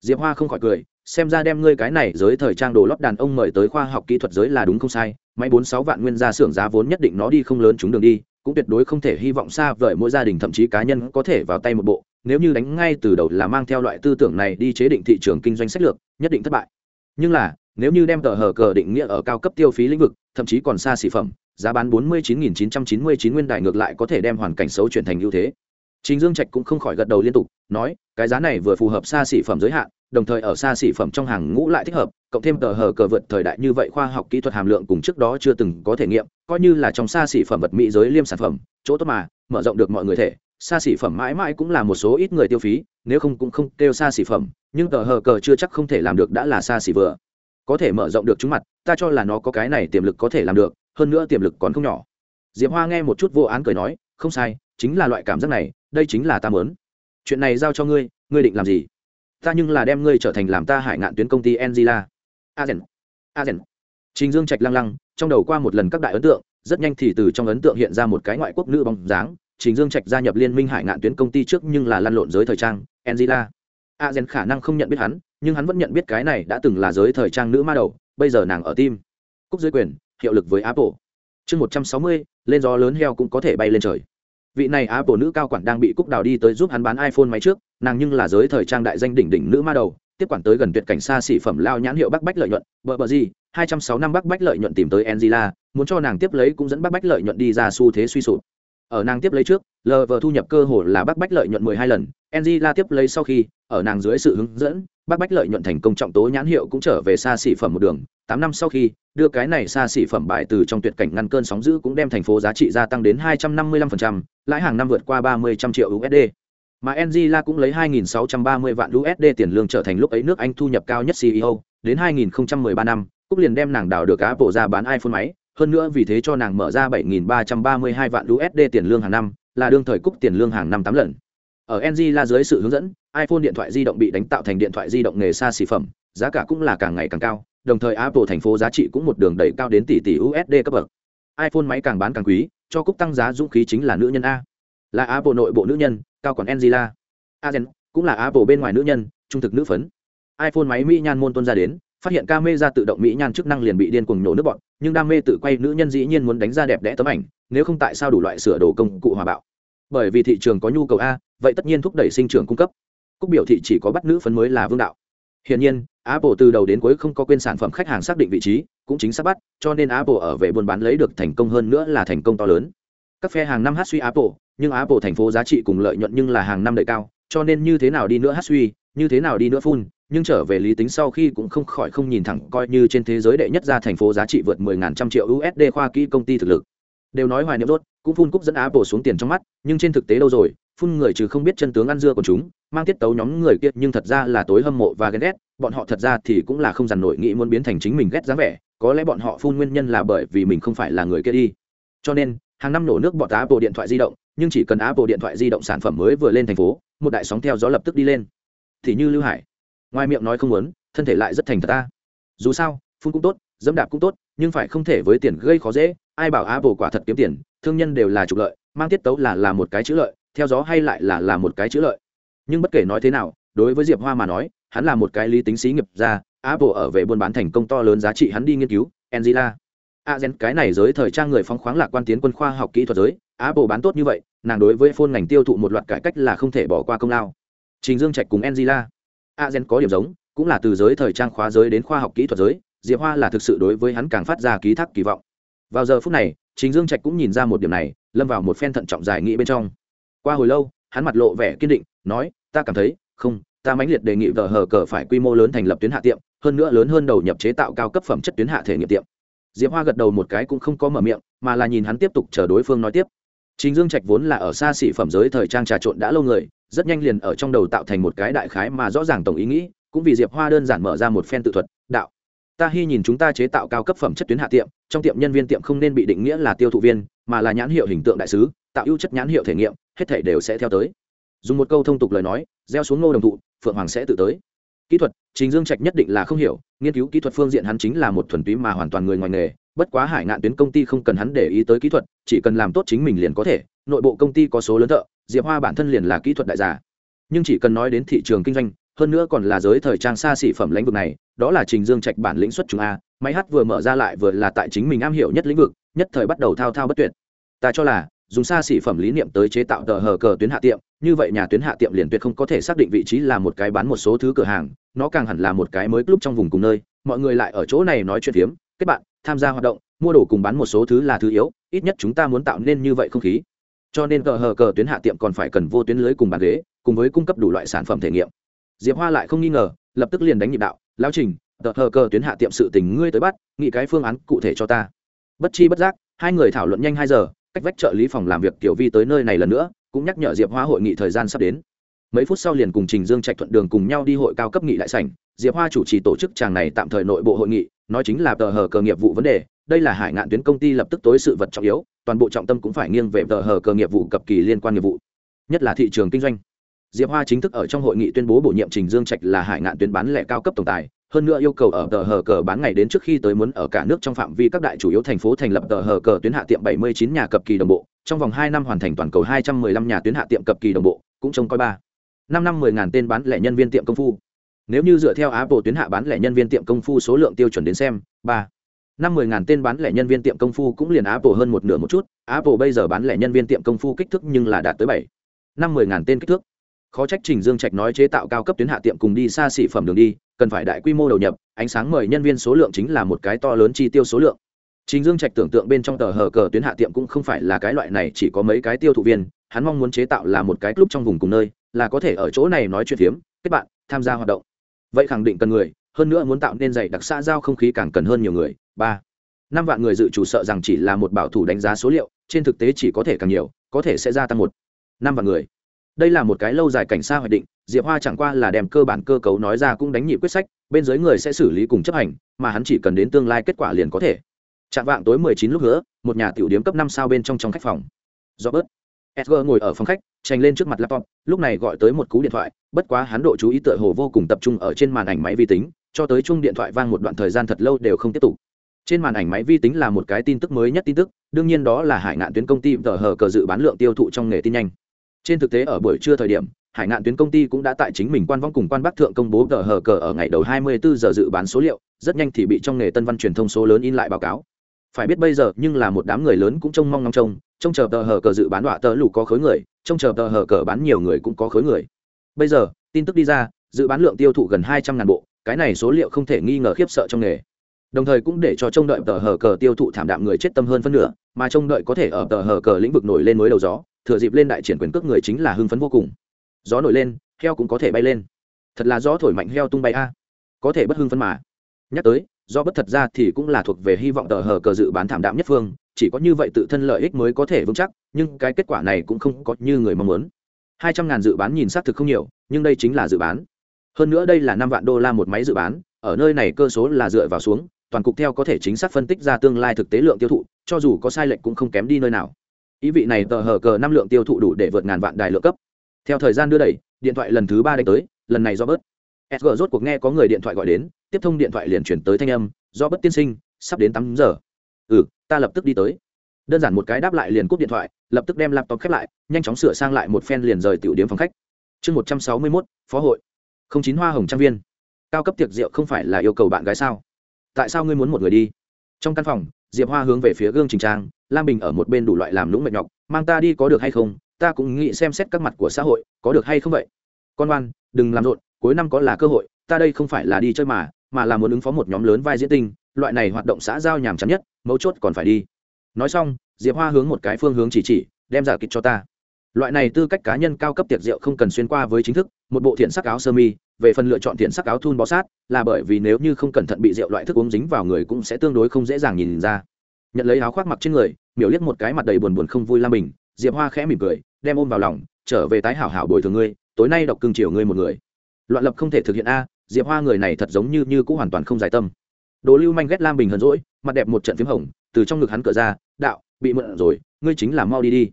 Diệp hoa không khỏi cười xem ra đem ngươi cái này giới thời trang đồ lót đàn ông mời tới khoa học kỹ thuật giới là đúng không sai máy bốn sáu vạn nguyên ra xưởng giá vốn nhất định nó đi không lớn chúng đường đi cũng tuyệt đối không thể hy vọng xa vời mỗi gia đình thậm chí cá nhân có thể vào tay một bộ nếu như đánh ngay từ đầu là mang theo loại tư tưởng này đi chế định thị trường kinh doanh sách lược nhất định thất bại. Nhưng là nếu như đem tờ hờ cờ định nghĩa ở cao cấp tiêu phí lĩnh vực thậm chí còn xa xỉ phẩm giá bán bốn mươi chín nghìn chín trăm chín mươi chín nguyên đài ngược lại có thể đem hoàn cảnh xấu chuyển thành ưu thế. Trình Dương Trạch cũng không khỏi gật đầu liên tục, nói, cái giá này vừa phù hợp xa xỉ phẩm giới hạn, đồng thời ở xa xỉ phẩm trong hàng ngũ lại thích hợp, cộng thêm tờ hờ cờ vượt thời đại như vậy khoa học kỹ thuật hàm lượng cùng trước đó chưa từng có thể nghiệm, coi như là trong xa xỉ phẩm vật mỹ giới liêm sản phẩm, chỗ tốt mà, mở rộng được mọi người thể, xa xỉ phẩm mãi mãi cũng là một số ít người tiêu phí, nếu không cũng không kêu xa xỉ phẩm, nhưng tờ hờ cờ chưa chắc không thể làm được đã là xa xỉ vừa. Có thể mở rộng được chúng mặt, ta cho là nó có cái này tiềm lực có thể làm được, hơn nữa tiềm lực còn không nhỏ. Diệp Hoa nghe một chút vô án cười nói, không sai, chính là loại cảm giác này, đây chính là ta muốn chuyện này giao cho ngươi ngươi định làm gì ta nhưng là đem ngươi trở thành làm ta hải ngạn tuyến công ty angela. A rèn trình dương trạch lăng lăng, trong đầu qua một lần các đại ấn tượng, rất nhanh thì từ trong ấn tượng hiện ra một cái ngoại quốc nữ bóng dáng. Trình dương trạch gia nhập liên minh hải ngạn tuyến công ty trước nhưng là lăn lộn giới thời trang, angela. A khả năng không nhận biết hắn, nhưng hắn vẫn nhận biết cái này đã từng là giới thời trang nữ ma đầu, bây giờ nàng ở tim cúc dưới quyền, hiệu lực với apple. Chương một trăm sáu mươi, lên gió lớn heo cũng có thể bay lên trời vị này apple nữ cao quản đang bị cúc đào đi tới giúp hắn bán iphone máy trước, nàng nhưng là giới thời trang đại danh đỉnh đỉnh nữ ma đầu, tiếp quản tới gần tuyệt cảnh xa xỉ phẩm lao nhãn hiệu bắc bách lợi nhuận, bờ bờ gì 206 năm bắc bách lợi nhuận tìm tới angela, muốn cho nàng tiếp lấy cũng dẫn bắc bách lợi nhuận đi ra xu thế suy sụp ở nàng tiếp lấy trước lờ vờ thu nhập cơ hồ là bác bách lợi nhuận 12 lần angela tiếp lấy sau khi ở nàng dưới sự hướng dẫn bác bách lợi nhuận thành công trọng tố nhãn hiệu cũng trở về xa xỉ phẩm một đường tám năm sau khi đưa cái này xa xỉ phẩm bài từ trong tuyệt cảnh ngăn cơn sóng dữ cũng đem thành phố giá trị gia tăng đến 255%, lãi hàng năm vượt qua 30 trăm triệu USD. Mà Angela cũng lấy 2.630 vạn USD tiền lương trở thành lúc ấy nước Anh thu nhập cao nhất CEO, đến 2013 năm, Cúc liền đem nàng đào được Apple ra bán iPhone máy, hơn nữa vì thế cho nàng mở ra 7.332 vạn USD tiền lương hàng năm, là đương thời Cúc tiền lương hàng năm 8 lần. Ở Angela dưới sự hướng dẫn, iPhone điện thoại di động bị đánh tạo thành điện thoại di động nghề xa xỉ phẩm, giá cả cũng là càng ngày càng cao, đồng thời Apple thành phố giá trị cũng một đường đẩy cao đến tỷ tỷ USD cấp bậc. iPhone máy càng bán càng quý, cho Cúc tăng giá dũng khí chính là nữ nhân a. Là Apple nội bộ nữ nhân, cao còn Angela. Azen cũng là Apple bên ngoài nữ nhân, trung thực nữ phấn. iPhone máy mỹ nhan môn tuân ra đến, phát hiện camera tự động mỹ nhan chức năng liền bị điên cuồng nổ nước bọn, nhưng đam mê tự quay nữ nhân dĩ nhiên muốn đánh ra đẹp đẽ tấm ảnh, nếu không tại sao đủ loại sửa đồ công cụ hòa bạo. Bởi vì thị trường có nhu cầu a, vậy tất nhiên thúc đẩy sinh trưởng cung cấp. Cúc biểu thị chỉ có bắt nữ phấn mới là vương đạo. Hiển nhiên, Apple từ đầu đến cuối không có quên sản phẩm khách hàng xác định vị trí, cũng chính xác bắt, cho nên Apple ở về buôn bán lấy được thành công hơn nữa là thành công to lớn. Các phe hàng năm hát suy Apple, nhưng Apple thành phố giá trị cùng lợi nhuận nhưng là hàng năm đợi cao, cho nên như thế nào đi nữa hát suy, như thế nào đi nữa phun, nhưng trở về lý tính sau khi cũng không khỏi không nhìn thẳng coi như trên thế giới đệ nhất ra thành phố giá trị vượt 10.000 trăm triệu USD khoa kỹ công ty thực lực. Đều nói hoài niệm đốt cũng phun cúc dẫn Apple xuống tiền trong mắt, nhưng trên thực tế đâu rồi, phun người trừ không biết chân tướng ăn dưa của chúng, mang tiết tấu nhóm người kia nhưng thật ra là tối hâm mộ và ghen ghét, bọn họ thật ra thì cũng là không dằn nổi nghĩ muốn biến thành chính mình ghét dáng vẻ, có lẽ bọn họ phun nguyên nhân là bởi vì mình không phải là người kia đi. Cho nên, hàng năm nổ nước bọn Apple điện thoại di động, nhưng chỉ cần Apple điện thoại di động sản phẩm mới vừa lên thành phố, một đại sóng theo gió lập tức đi lên. Thì như Lưu Hải, ngoài miệng nói không muốn, thân thể lại rất thành thật ta. Dù sao, phun cũng tốt, dẫm đạp cũng tốt, nhưng phải không thể với tiền gây khó dễ, ai bảo Apple quả thật kiếm tiền, thương nhân đều là trục lợi, mang tiết tấu là là một cái chữ lợi, theo gió hay lại là là một cái chữ lợi. Nhưng bất kể nói thế nào, đối với Diệp Hoa mà nói, hắn là một cái lý tính xí nghiệp ra, Apple ở về buôn bán thành công to lớn giá trị hắn đi nghiên cứu, Angela Gen cái này giới thời trang người phóng khoáng lạc quan tiến quân khoa học kỹ thuật giới, Apple bán tốt như vậy, nàng đối với phôn ngành tiêu thụ một loạt cải cách là không thể bỏ qua công lao. Trình Dương Trạch cùng Angela, Azen có điểm giống, cũng là từ giới thời trang khóa giới đến khoa học kỹ thuật giới, Diệp Hoa là thực sự đối với hắn càng phát ra ký thác kỳ vọng. Vào giờ phút này, Trình Dương Trạch cũng nhìn ra một điểm này, lâm vào một phen thận trọng dài nghĩ bên trong. Qua hồi lâu, hắn mặt lộ vẻ kiên định, nói, ta cảm thấy, không, ta mãnh liệt đề nghị vợ hờ cờ phải quy mô lớn thành lập tuyến hạ tiệm, hơn nữa lớn hơn đầu nhập chế tạo cao cấp phẩm chất tuyến hạ thể nghiệp tiệm diệp hoa gật đầu một cái cũng không có mở miệng mà là nhìn hắn tiếp tục chờ đối phương nói tiếp chính dương trạch vốn là ở xa xỉ phẩm giới thời trang trà trộn đã lâu người, rất nhanh liền ở trong đầu tạo thành một cái đại khái mà rõ ràng tổng ý nghĩ, cũng vì diệp hoa đơn giản mở ra một phen tự thuật, đạo. Ta hy nhìn chúng ta chế tạo cao cấp phẩm chất tuyến hạ tiệm, trong tiệm nhân viên tiệm không nên bị định nghĩa là tiêu thụ viên, mà là nhãn hiệu hình tượng đại sứ, tạo ưu chất nhãn hiệu thể nghiệm, hết thảy đều sẽ theo tới. Dùng một câu thông tục lời nói, gieo xuống ngô đồng thụ, phượng hoàng sẽ tự tới. Kỹ thuật, trình dương trạch nhất định là không hiểu, nghiên cứu kỹ thuật phương diện hắn chính là một thuần túy mà hoàn toàn người ngoài nghề bất quá hải ngạn tuyến công ty không cần hắn để ý tới kỹ thuật, chỉ cần làm tốt chính mình liền có thể, nội bộ công ty có số lớn thợ, diệp hoa bản thân liền là kỹ thuật đại giả nhưng chỉ cần nói đến thị trường kinh doanh, hơn nữa còn là giới thời trang xa xỉ phẩm lĩnh vực này, đó là trình dương trạch bản lĩnh xuất chúng a, máy hát vừa mở ra lại vừa là tại chính mình am hiểu nhất lĩnh vực, nhất thời bắt đầu thao thao bất tuyệt. Ta cho là, dùng xa xỉ phẩm lý niệm tới chế tạo tờ hờ cờ tuyến hạ tiệm, như vậy nhà tuyến hạ tiệm liền tuyệt không có thể xác định vị trí là một cái bán một số thứ cửa hàng, nó càng hẳn là một cái mới lúc trong vùng cùng nơi, mọi người lại ở chỗ này nói chuyện phiếm, kết bạn tham gia hoạt động, mua đồ cùng bán một số thứ là thứ yếu, ít nhất chúng ta muốn tạo nên như vậy không khí. Cho nên cờ hờ cờ tuyến hạ tiệm còn phải cần vô tuyến lưới cùng bàn ghế, cùng với cung cấp đủ loại sản phẩm thể nghiệm. Diệp hoa lại không nghi ngờ, lập tức liền đánh nhịp đạo, lão trình, tờ hờ cờ tuyến hạ tiệm sự tình ngươi tới bắt, nghĩ cái phương án cụ thể cho ta. Bất chi bất giác, hai người thảo luận nhanh hai giờ, cách vách trợ lý phòng làm việc tiểu vi tới nơi này lần nữa, cũng nhắc nhở diệp hoa hội nghị thời gian sắp đến. Mấy phút sau liền cùng trình dương trạch thuận đường cùng nhau đi hội cao cấp nghị đại sảnh. Diệp hoa chủ trì tổ chức tràng này tạm thời nội bộ hội nghị nói chính là tờ hờ cờ nghiệp vụ vấn đề, đây là hải ngạn tuyến công ty lập tức tối sự vật trọng yếu, toàn bộ trọng tâm cũng phải nghiêng về tờ hờ cờ nghiệp vụ cập kỳ liên quan nghiệp vụ. Nhất là thị trường kinh doanh. Diệp hoa chính thức ở trong hội nghị tuyên bố bổ nhiệm trình dương trạch là hải ngạn tuyến bán lẻ cao cấp tổng tài, hơn nữa yêu cầu ở tờ hờ cờ bán ngày đến trước khi tới muốn ở cả nước trong phạm vi các đại chủ yếu thành phố thành lập tờ hờ cờ tuyến hạ tiệm 79 nhà cập kỳ đồng bộ, trong vòng hai năm hoàn thành toàn cầu 215 nhà tuyến hạ tiệm cập kỳ đồng bộ, cũng trông coi ba năm năm mười ngàn tên bán lẻ nhân viên tiệm công phu nếu như dựa theo apple tuyến hạ bán lẻ nhân viên tiệm công phu số lượng tiêu chuẩn đến xem, ba, năm mười ngàn tên bán lẻ nhân viên tiệm công phu cũng liền apple hơn một nửa một chút. Apple bây giờ bán lẻ nhân viên tiệm công phu kích thước nhưng là đạt tới bảy, năm mười ngàn tên kích thước. Khó trách trình dương trạch nói chế tạo cao cấp tuyến hạ tiệm cùng đi xa xỉ phẩm đường đi, cần phải đại quy mô đầu nhập, ánh sáng mời nhân viên số lượng chính là một cái to lớn chi tiêu số lượng. Trình dương trạch tưởng tượng bên trong tờ hờ cờ tuyến hạ tiệm cũng không phải là cái loại này, chỉ có mấy cái tiêu thụ viên, hắn mong muốn chế tạo là một cái club trong vùng cùng nơi, là có thể ở chỗ này nói chuyện phiếm, kết bạn, tham gia hoạt động vậy khẳng định cần người hơn nữa muốn tạo nên dạy đặc xã giao không khí càng cần hơn nhiều người. Ba năm vạn người dự chủ sợ rằng chỉ là một bảo thủ đánh giá số liệu trên thực tế chỉ có thể càng nhiều có thể sẽ gia tăng một năm vạn người. Đây là một cái lâu dài cảnh xa hoạch định diệp hoa chẳng qua là đem cơ bản cơ cấu nói ra cũng đánh nhị quyết sách bên dưới người sẽ xử lý cùng chấp hành mà hắn chỉ cần đến tương lai kết quả liền có thể. Chạm vạng tối mười chín lúc nữa một nhà tiểu điếm cấp năm sao bên trong trong khách phòng. Do bớt Edgar ngồi ở phòng khách, tranh lên trước mặt laptop, lúc này gọi tới một cú điện thoại, bất quá hắn độ chú ý tựa hồ vô cùng tập trung ở trên màn ảnh máy vi tính, cho tới chung điện thoại vang một đoạn thời gian thật lâu đều không tiếp tục. Trên màn ảnh máy vi tính là một cái tin tức mới nhất tin tức, đương nhiên đó là Hải Ngạn tuyến công ty tờ hờ cờ dự bán lượng tiêu thụ trong nghề tin nhanh. Trên thực tế ở buổi trưa thời điểm, Hải Ngạn tuyến công ty cũng đã tại chính mình quan vong cùng quan Bắc thượng công bố tờ hờ cờ ở ngày đầu 24 giờ dự bán số liệu, rất nhanh thì bị trong nghề tân văn truyền thông số lớn in lại báo cáo. Phải biết bây giờ nhưng là một đám người lớn cũng trông mong ngóng trông, trông chờ tờ hờ cờ dự bán đọa tờ lù có khối người, trông chờ tờ hờ cờ bán nhiều người cũng có khối người. Bây giờ, tin tức đi ra, dự bán lượng tiêu thụ gần hai trăm ngàn bộ, cái này số liệu không thể nghi ngờ khiếp sợ trong nghề. Đồng thời cũng để cho trông đợi tờ hờ cờ tiêu thụ thảm đạm người chết tâm hơn phân nửa, mà trông đợi có thể ở tờ hờ cờ lĩnh vực nổi lên mới đầu gió, thừa dịp lên đại triển quyền cước người chính là hưng phấn vô cùng. Gió nổi lên, heo cũng có thể bay lên. Thật là gió thổi mạnh heo tung bay a. Có thể bất hưng phấn mà. Nhắc tới do bất thật ra thì cũng là thuộc về hy vọng tờ hờ cờ dự bán thảm đạm nhất phương chỉ có như vậy tự thân lợi ích mới có thể vững chắc, nhưng cái kết quả này cũng không có như người mong muốn. Hai trăm ngàn dự bán nhìn xác thực không nhiều, nhưng đây chính là dự bán. Hơn nữa đây là năm vạn đô la một máy dự bán, ở nơi này cơ số là dựa vào xuống, toàn cục theo có thể chính xác phân tích ra tương lai thực tế lượng tiêu thụ, cho dù có sai lệch cũng không kém đi nơi nào. Ý vị này tờ hờ cờ năm lượng tiêu thụ đủ để vượt ngàn vạn đài lượng cấp. Theo thời gian đưa đẩy, điện thoại lần thứ ba đánh tới, lần này do bớt sg rốt cuộc nghe có người điện thoại gọi đến, tiếp thông điện thoại liền chuyển tới thanh âm do bất tiên sinh, sắp đến tám giờ ừ ta lập tức đi tới. Đơn giản một cái đáp lại liền cúp điện thoại, lập tức đem laptop khép lại, nhanh chóng sửa sang lại một phen liền rời tiểu điếm phòng khách. Chương một trăm sáu mươi mốt, phó hội. Không chín hoa hồng trang viên. Cao cấp tiệc rượu không phải là yêu cầu bạn gái sao? Tại sao ngươi muốn một người đi? Trong căn phòng, diệp hoa hướng về phía gương trình trang, lam bình ở một bên đủ loại làm lũng mệt nhọc, mang ta đi có được hay không? Ta cũng nghĩ xem xét các mặt của xã hội, có được hay không vậy? Con oan đừng làm rộn, cuối năm có là cơ hội, ta đây không phải là đi chơi mà mà là muốn ứng phó một nhóm lớn vai diễn tinh loại này hoạt động xã giao nhàm chán nhất, mấu chốt còn phải đi. Nói xong, diệp hoa hướng một cái phương hướng chỉ chỉ, đem giả kịch cho ta. Loại này tư cách cá nhân cao cấp tiệc rượu không cần xuyên qua với chính thức, một bộ thiện sắc áo sơ mi, về phần lựa chọn thiện sắc áo thun bó sát, là bởi vì nếu như không cẩn thận bị rượu loại thức uống dính vào người cũng sẽ tương đối không dễ dàng nhìn ra. Nhận lấy áo khoác mặc trên người, miểu liếc một cái mặt đầy buồn buồn không vui la bình, diệp hoa khẽ mỉm cười, đem ôm vào lòng, trở về tái hảo hảo bồi thường ngươi, tối nay đọc cưng chiều ngươi một người. Loạn lập không thể thực hiện a, diệp hoa người này thật giống như như cũng hoàn toàn không giải tâm đồ lưu manh ghét lam bình hờn rỗi mặt đẹp một trận p h í m hồng, từ trong ngực hắn cỡ ra, đạo, bị mượn rồi, ngươi chính là mau đi đi.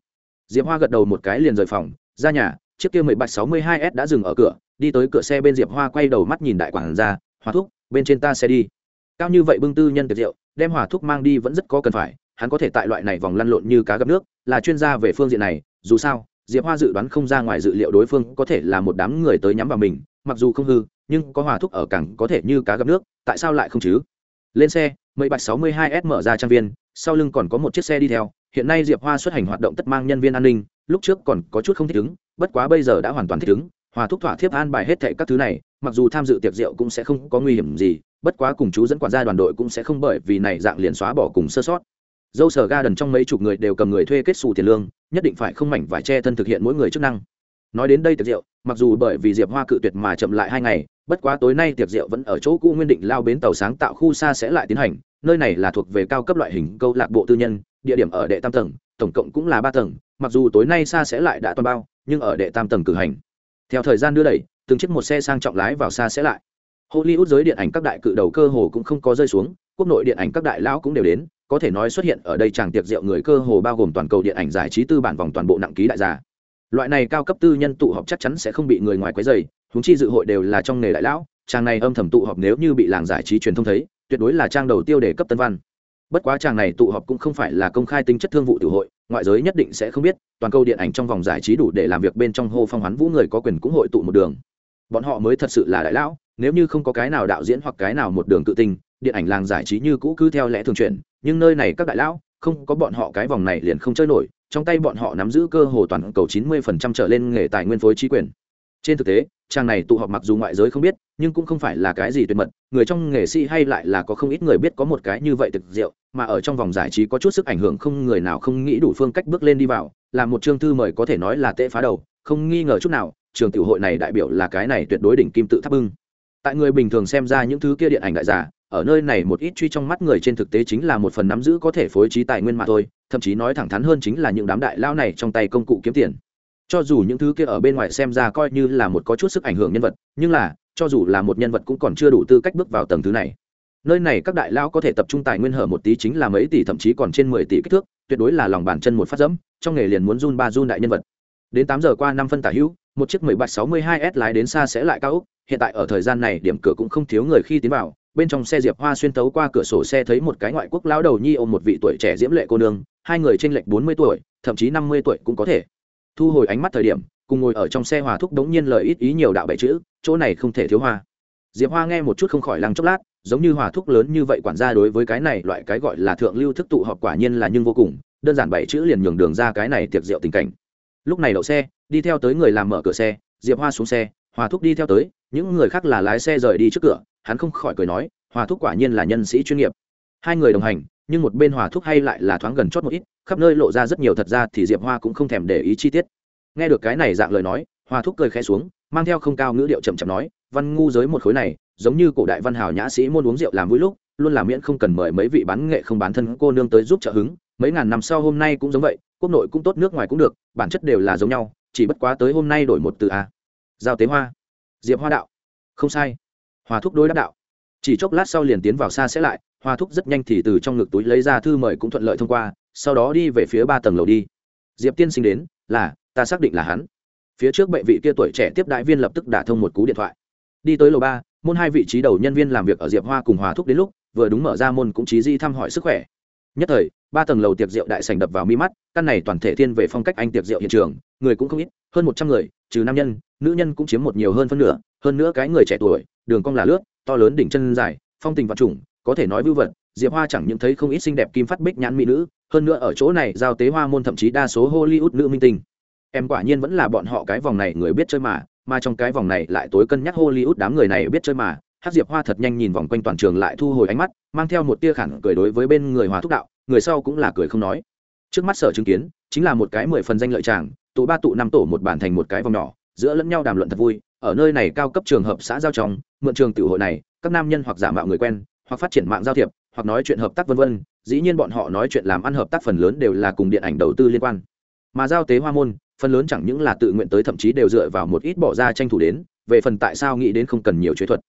Diệp hoa gật đầu một cái liền rời phòng, ra nhà, chiếc kia mười bạch sáu mươi hai s đã dừng ở cửa, đi tới cửa xe bên diệp hoa quay đầu mắt nhìn đại quản ra hòa thúc, bên trên ta xe đi. Cao như vậy bưng tư nhân tiệc rượu, đem hòa thúc mang đi vẫn rất có cần phải, hắn có thể tại loại này vòng lăn lộn như cá gặp nước, là chuyên gia về phương diện này, dù sao, diệp hoa dự đoán không ra ngoài dự liệu đối phương có thể là một đám người tới nhắm vào mình, mặc dù không hư, nhưng có hòa thúc ở cẳng có thể như cá gặp nước, tại sao lại không chứ? Lên xe, mấy bạch sáu mươi hai s mở ra trang viên, sau lưng còn có một chiếc xe đi theo. Hiện nay diệp hoa xuất hành hoạt động tất mang nhân viên an ninh, lúc trước còn có chút không thích ứng, bất quá bây giờ đã hoàn toàn thích ứng. Hòa thúc thỏa thiếp an bài hết thệ các thứ này, mặc dù tham dự tiệc rượu cũng sẽ không có nguy hiểm gì, bất quá cùng chú dẫn quản gia đoàn đội cũng sẽ không bởi vì này dạng liền xóa bỏ cùng sơ sót. Dâu sở ga đần trong mấy chục người đều cầm người thuê kết xù tiền lương, nhất định phải không mảnh vải che thân thực hiện mỗi người chức năng nói đến đây tiệc rượu, mặc dù bởi vì diệp hoa cự tuyệt mà chậm lại hai ngày, bất quá tối nay tiệc rượu vẫn ở chỗ cũ nguyên định lao bến tàu sáng tạo khu xa sẽ lại tiến hành, nơi này là thuộc về cao cấp loại hình câu lạc bộ tư nhân, địa điểm ở đệ tam tầng, tổng cộng cũng là ba tầng, mặc dù tối nay xa sẽ lại đã toàn bao, nhưng ở đệ tam tầng cử hành. Theo thời gian đưa đẩy, từng chiếc một xe sang trọng lái vào xa sẽ lại. Hollywood giới điện ảnh các đại cự đầu cơ hồ cũng không có rơi xuống, quốc nội điện ảnh các đại lão cũng đều đến, có thể nói xuất hiện ở đây chàng tiệc rượu người cơ hồ bao gồm toàn cầu điện ảnh giải trí tư bản vòng toàn bộ nặng ký đại gia loại này cao cấp tư nhân tụ họp chắc chắn sẽ không bị người ngoài quấy dày húng chi dự hội đều là trong nghề đại lão, chàng này âm thầm tụ họp nếu như bị làng giải trí truyền thông thấy, tuyệt đối là trang đầu tiêu để cấp tân văn. Bất quá chàng này tụ họp cũng không phải là công khai tính chất thương vụ tiểu hội, ngoại giới nhất định sẽ không biết, toàn cầu điện ảnh trong vòng giải trí đủ để làm việc bên trong hô phong hoán vũ người có quyền cũng hội tụ một đường. Bọn họ mới thật sự là đại lão, nếu như không có cái nào đạo diễn hoặc cái nào một đường tự tình điện ảnh làng giải trí như cũ cứ theo lẽ thường chuyển, nhưng nơi này các đại lão, không có bọn họ cái vòng này liền không chơi nổi trong tay bọn họ nắm giữ cơ hồ toàn cầu 90% trở lên nghề tài nguyên phối trí quyền. Trên thực tế trang này tụ họp mặc dù ngoại giới không biết, nhưng cũng không phải là cái gì tuyệt mật, người trong nghề sĩ hay lại là có không ít người biết có một cái như vậy thực rượu, mà ở trong vòng giải trí có chút sức ảnh hưởng không người nào không nghĩ đủ phương cách bước lên đi vào, là một chương thư mời có thể nói là tệ phá đầu, không nghi ngờ chút nào, trường tiểu hội này đại biểu là cái này tuyệt đối đỉnh kim tự tháp bưng. Tại người bình thường xem ra những thứ kia điện ảnh đại giả ở nơi này một ít truy trong mắt người trên thực tế chính là một phần nắm giữ có thể phối trí tài nguyên mà thôi, thậm chí nói thẳng thắn hơn chính là những đám đại lao này trong tay công cụ kiếm tiền. Cho dù những thứ kia ở bên ngoài xem ra coi như là một có chút sức ảnh hưởng nhân vật, nhưng là, cho dù là một nhân vật cũng còn chưa đủ tư cách bước vào tầng thứ này. Nơi này các đại lao có thể tập trung tài nguyên hở một tí chính là mấy tỷ, thậm chí còn trên mười tỷ kích thước, tuyệt đối là lòng bàn chân một phát dẫm, trong nghề liền muốn run ba run đại nhân vật. Đến tám giờ qua năm phân tả hữu, một chiếc mười bạch sáu mươi hai s lái đến xa sẽ lại cao úc, hiện tại ở thời gian này điểm cửa cũng không thiếu người khi tiến vào bên trong xe diệp hoa xuyên tấu qua cửa sổ xe thấy một cái ngoại quốc lão đầu nhi ôm một vị tuổi trẻ diễm lệ cô nương, hai người trên lệch bốn mươi tuổi, thậm chí năm mươi tuổi cũng có thể. Thu hồi ánh mắt thời điểm, cùng ngồi ở trong xe hòa thúc đống nhiên lời ít ý nhiều đạo bảy chữ, chỗ này không thể thiếu hoa. Diệp hoa nghe một chút không khỏi lăng chốc lát, giống như hòa thúc lớn như vậy quản gia đối với cái này loại cái gọi là thượng lưu thức tụ họp quả nhiên là nhưng vô cùng, đơn giản bảy chữ liền nhường đường ra cái này tiệc rượu tình cảnh. Lúc này đậu xe, đi theo tới người làm mở cửa xe, diệp hoa xuống xe, hòa thúc đi theo tới, những người khác là lái xe rời đi trước cửa hắn không khỏi cười nói, hòa thúc quả nhiên là nhân sĩ chuyên nghiệp. Hai người đồng hành, nhưng một bên hòa thúc hay lại là thoáng gần chót một ít, khắp nơi lộ ra rất nhiều thật ra thì diệp hoa cũng không thèm để ý chi tiết. Nghe được cái này dạng lời nói, hòa thúc cười khẽ xuống, mang theo không cao ngữ điệu chậm chậm nói, văn ngu giới một khối này, giống như cổ đại văn hào nhã sĩ muốn uống rượu làm vui lúc, luôn là miễn không cần mời mấy vị bán nghệ không bán thân cô nương tới giúp trợ hứng, mấy ngàn năm sau hôm nay cũng giống vậy, quốc nội cũng tốt, nước ngoài cũng được, bản chất đều là giống nhau, chỉ bất quá tới hôm nay đổi một từ a. Giao tế hoa. Diệp hoa đạo, không sai hòa thúc đối đáp đạo. Chỉ chốc lát sau liền tiến vào xa sẽ lại hoa thúc rất nhanh thì từ trong ngực túi lấy ra thư mời cũng thuận lợi thông qua, sau đó đi về phía ba tầng lầu đi. Diệp tiên sinh đến, là, ta xác định là hắn. Phía trước bệ vị kia tuổi trẻ tiếp đại viên lập tức đả thông một cú điện thoại. Đi tới lầu ba, môn hai vị trí đầu nhân viên làm việc ở diệp hoa cùng hòa thúc đến lúc, vừa đúng mở ra môn cũng trí di thăm hỏi sức khỏe. Nhất thời, ba tầng lầu tiệc rượu đại sành đập vào mi mắt, căn này toàn thể thiên về phong cách anh tiệc rượu hiện trường, người cũng không ít, hơn một trăm người trừ nam nhân, nữ nhân cũng chiếm một nhiều hơn phân nửa, hơn nữa cái người trẻ tuổi, đường cong là lướt, to lớn đỉnh chân dài, phong tình vật chủng có thể nói vưu vật, diệp hoa chẳng những thấy không ít xinh đẹp kim phát bích nhãn mỹ nữ, hơn nữa ở chỗ này giao tế hoa môn thậm chí đa số hollywood nữ minh tinh em quả nhiên vẫn là bọn họ cái vòng này người biết chơi mà mà trong cái vòng này lại tối cân nhắc hollywood đám người này biết chơi mà hát diệp hoa thật nhanh nhìn vòng quanh toàn trường lại thu hồi ánh mắt, mang theo một tia khẳng cười đối với bên người hòa thúc đạo, người sau cũng là cười không nói trước mắt sở chứng kiến, chính là một cái mười phần danh lợi chàng tụ ba tụ năm tổ một bản thành một cái vòng nhỏ, giữa lẫn nhau đàm luận thật vui, ở nơi này cao cấp trường hợp xã giao trong, mượn trường tiểu hội này, các nam nhân hoặc giả mạo người quen, hoặc phát triển mạng giao thiệp, hoặc nói chuyện hợp tác vân vân, dĩ nhiên bọn họ nói chuyện làm ăn hợp tác phần lớn đều là cùng điện ảnh đầu tư liên quan. Mà giao tế hoa môn, phần lớn chẳng những là tự nguyện tới thậm chí đều dựa vào một ít bỏ ra tranh thủ đến, về phần tại sao nghĩ đến không cần nhiều chế thuật.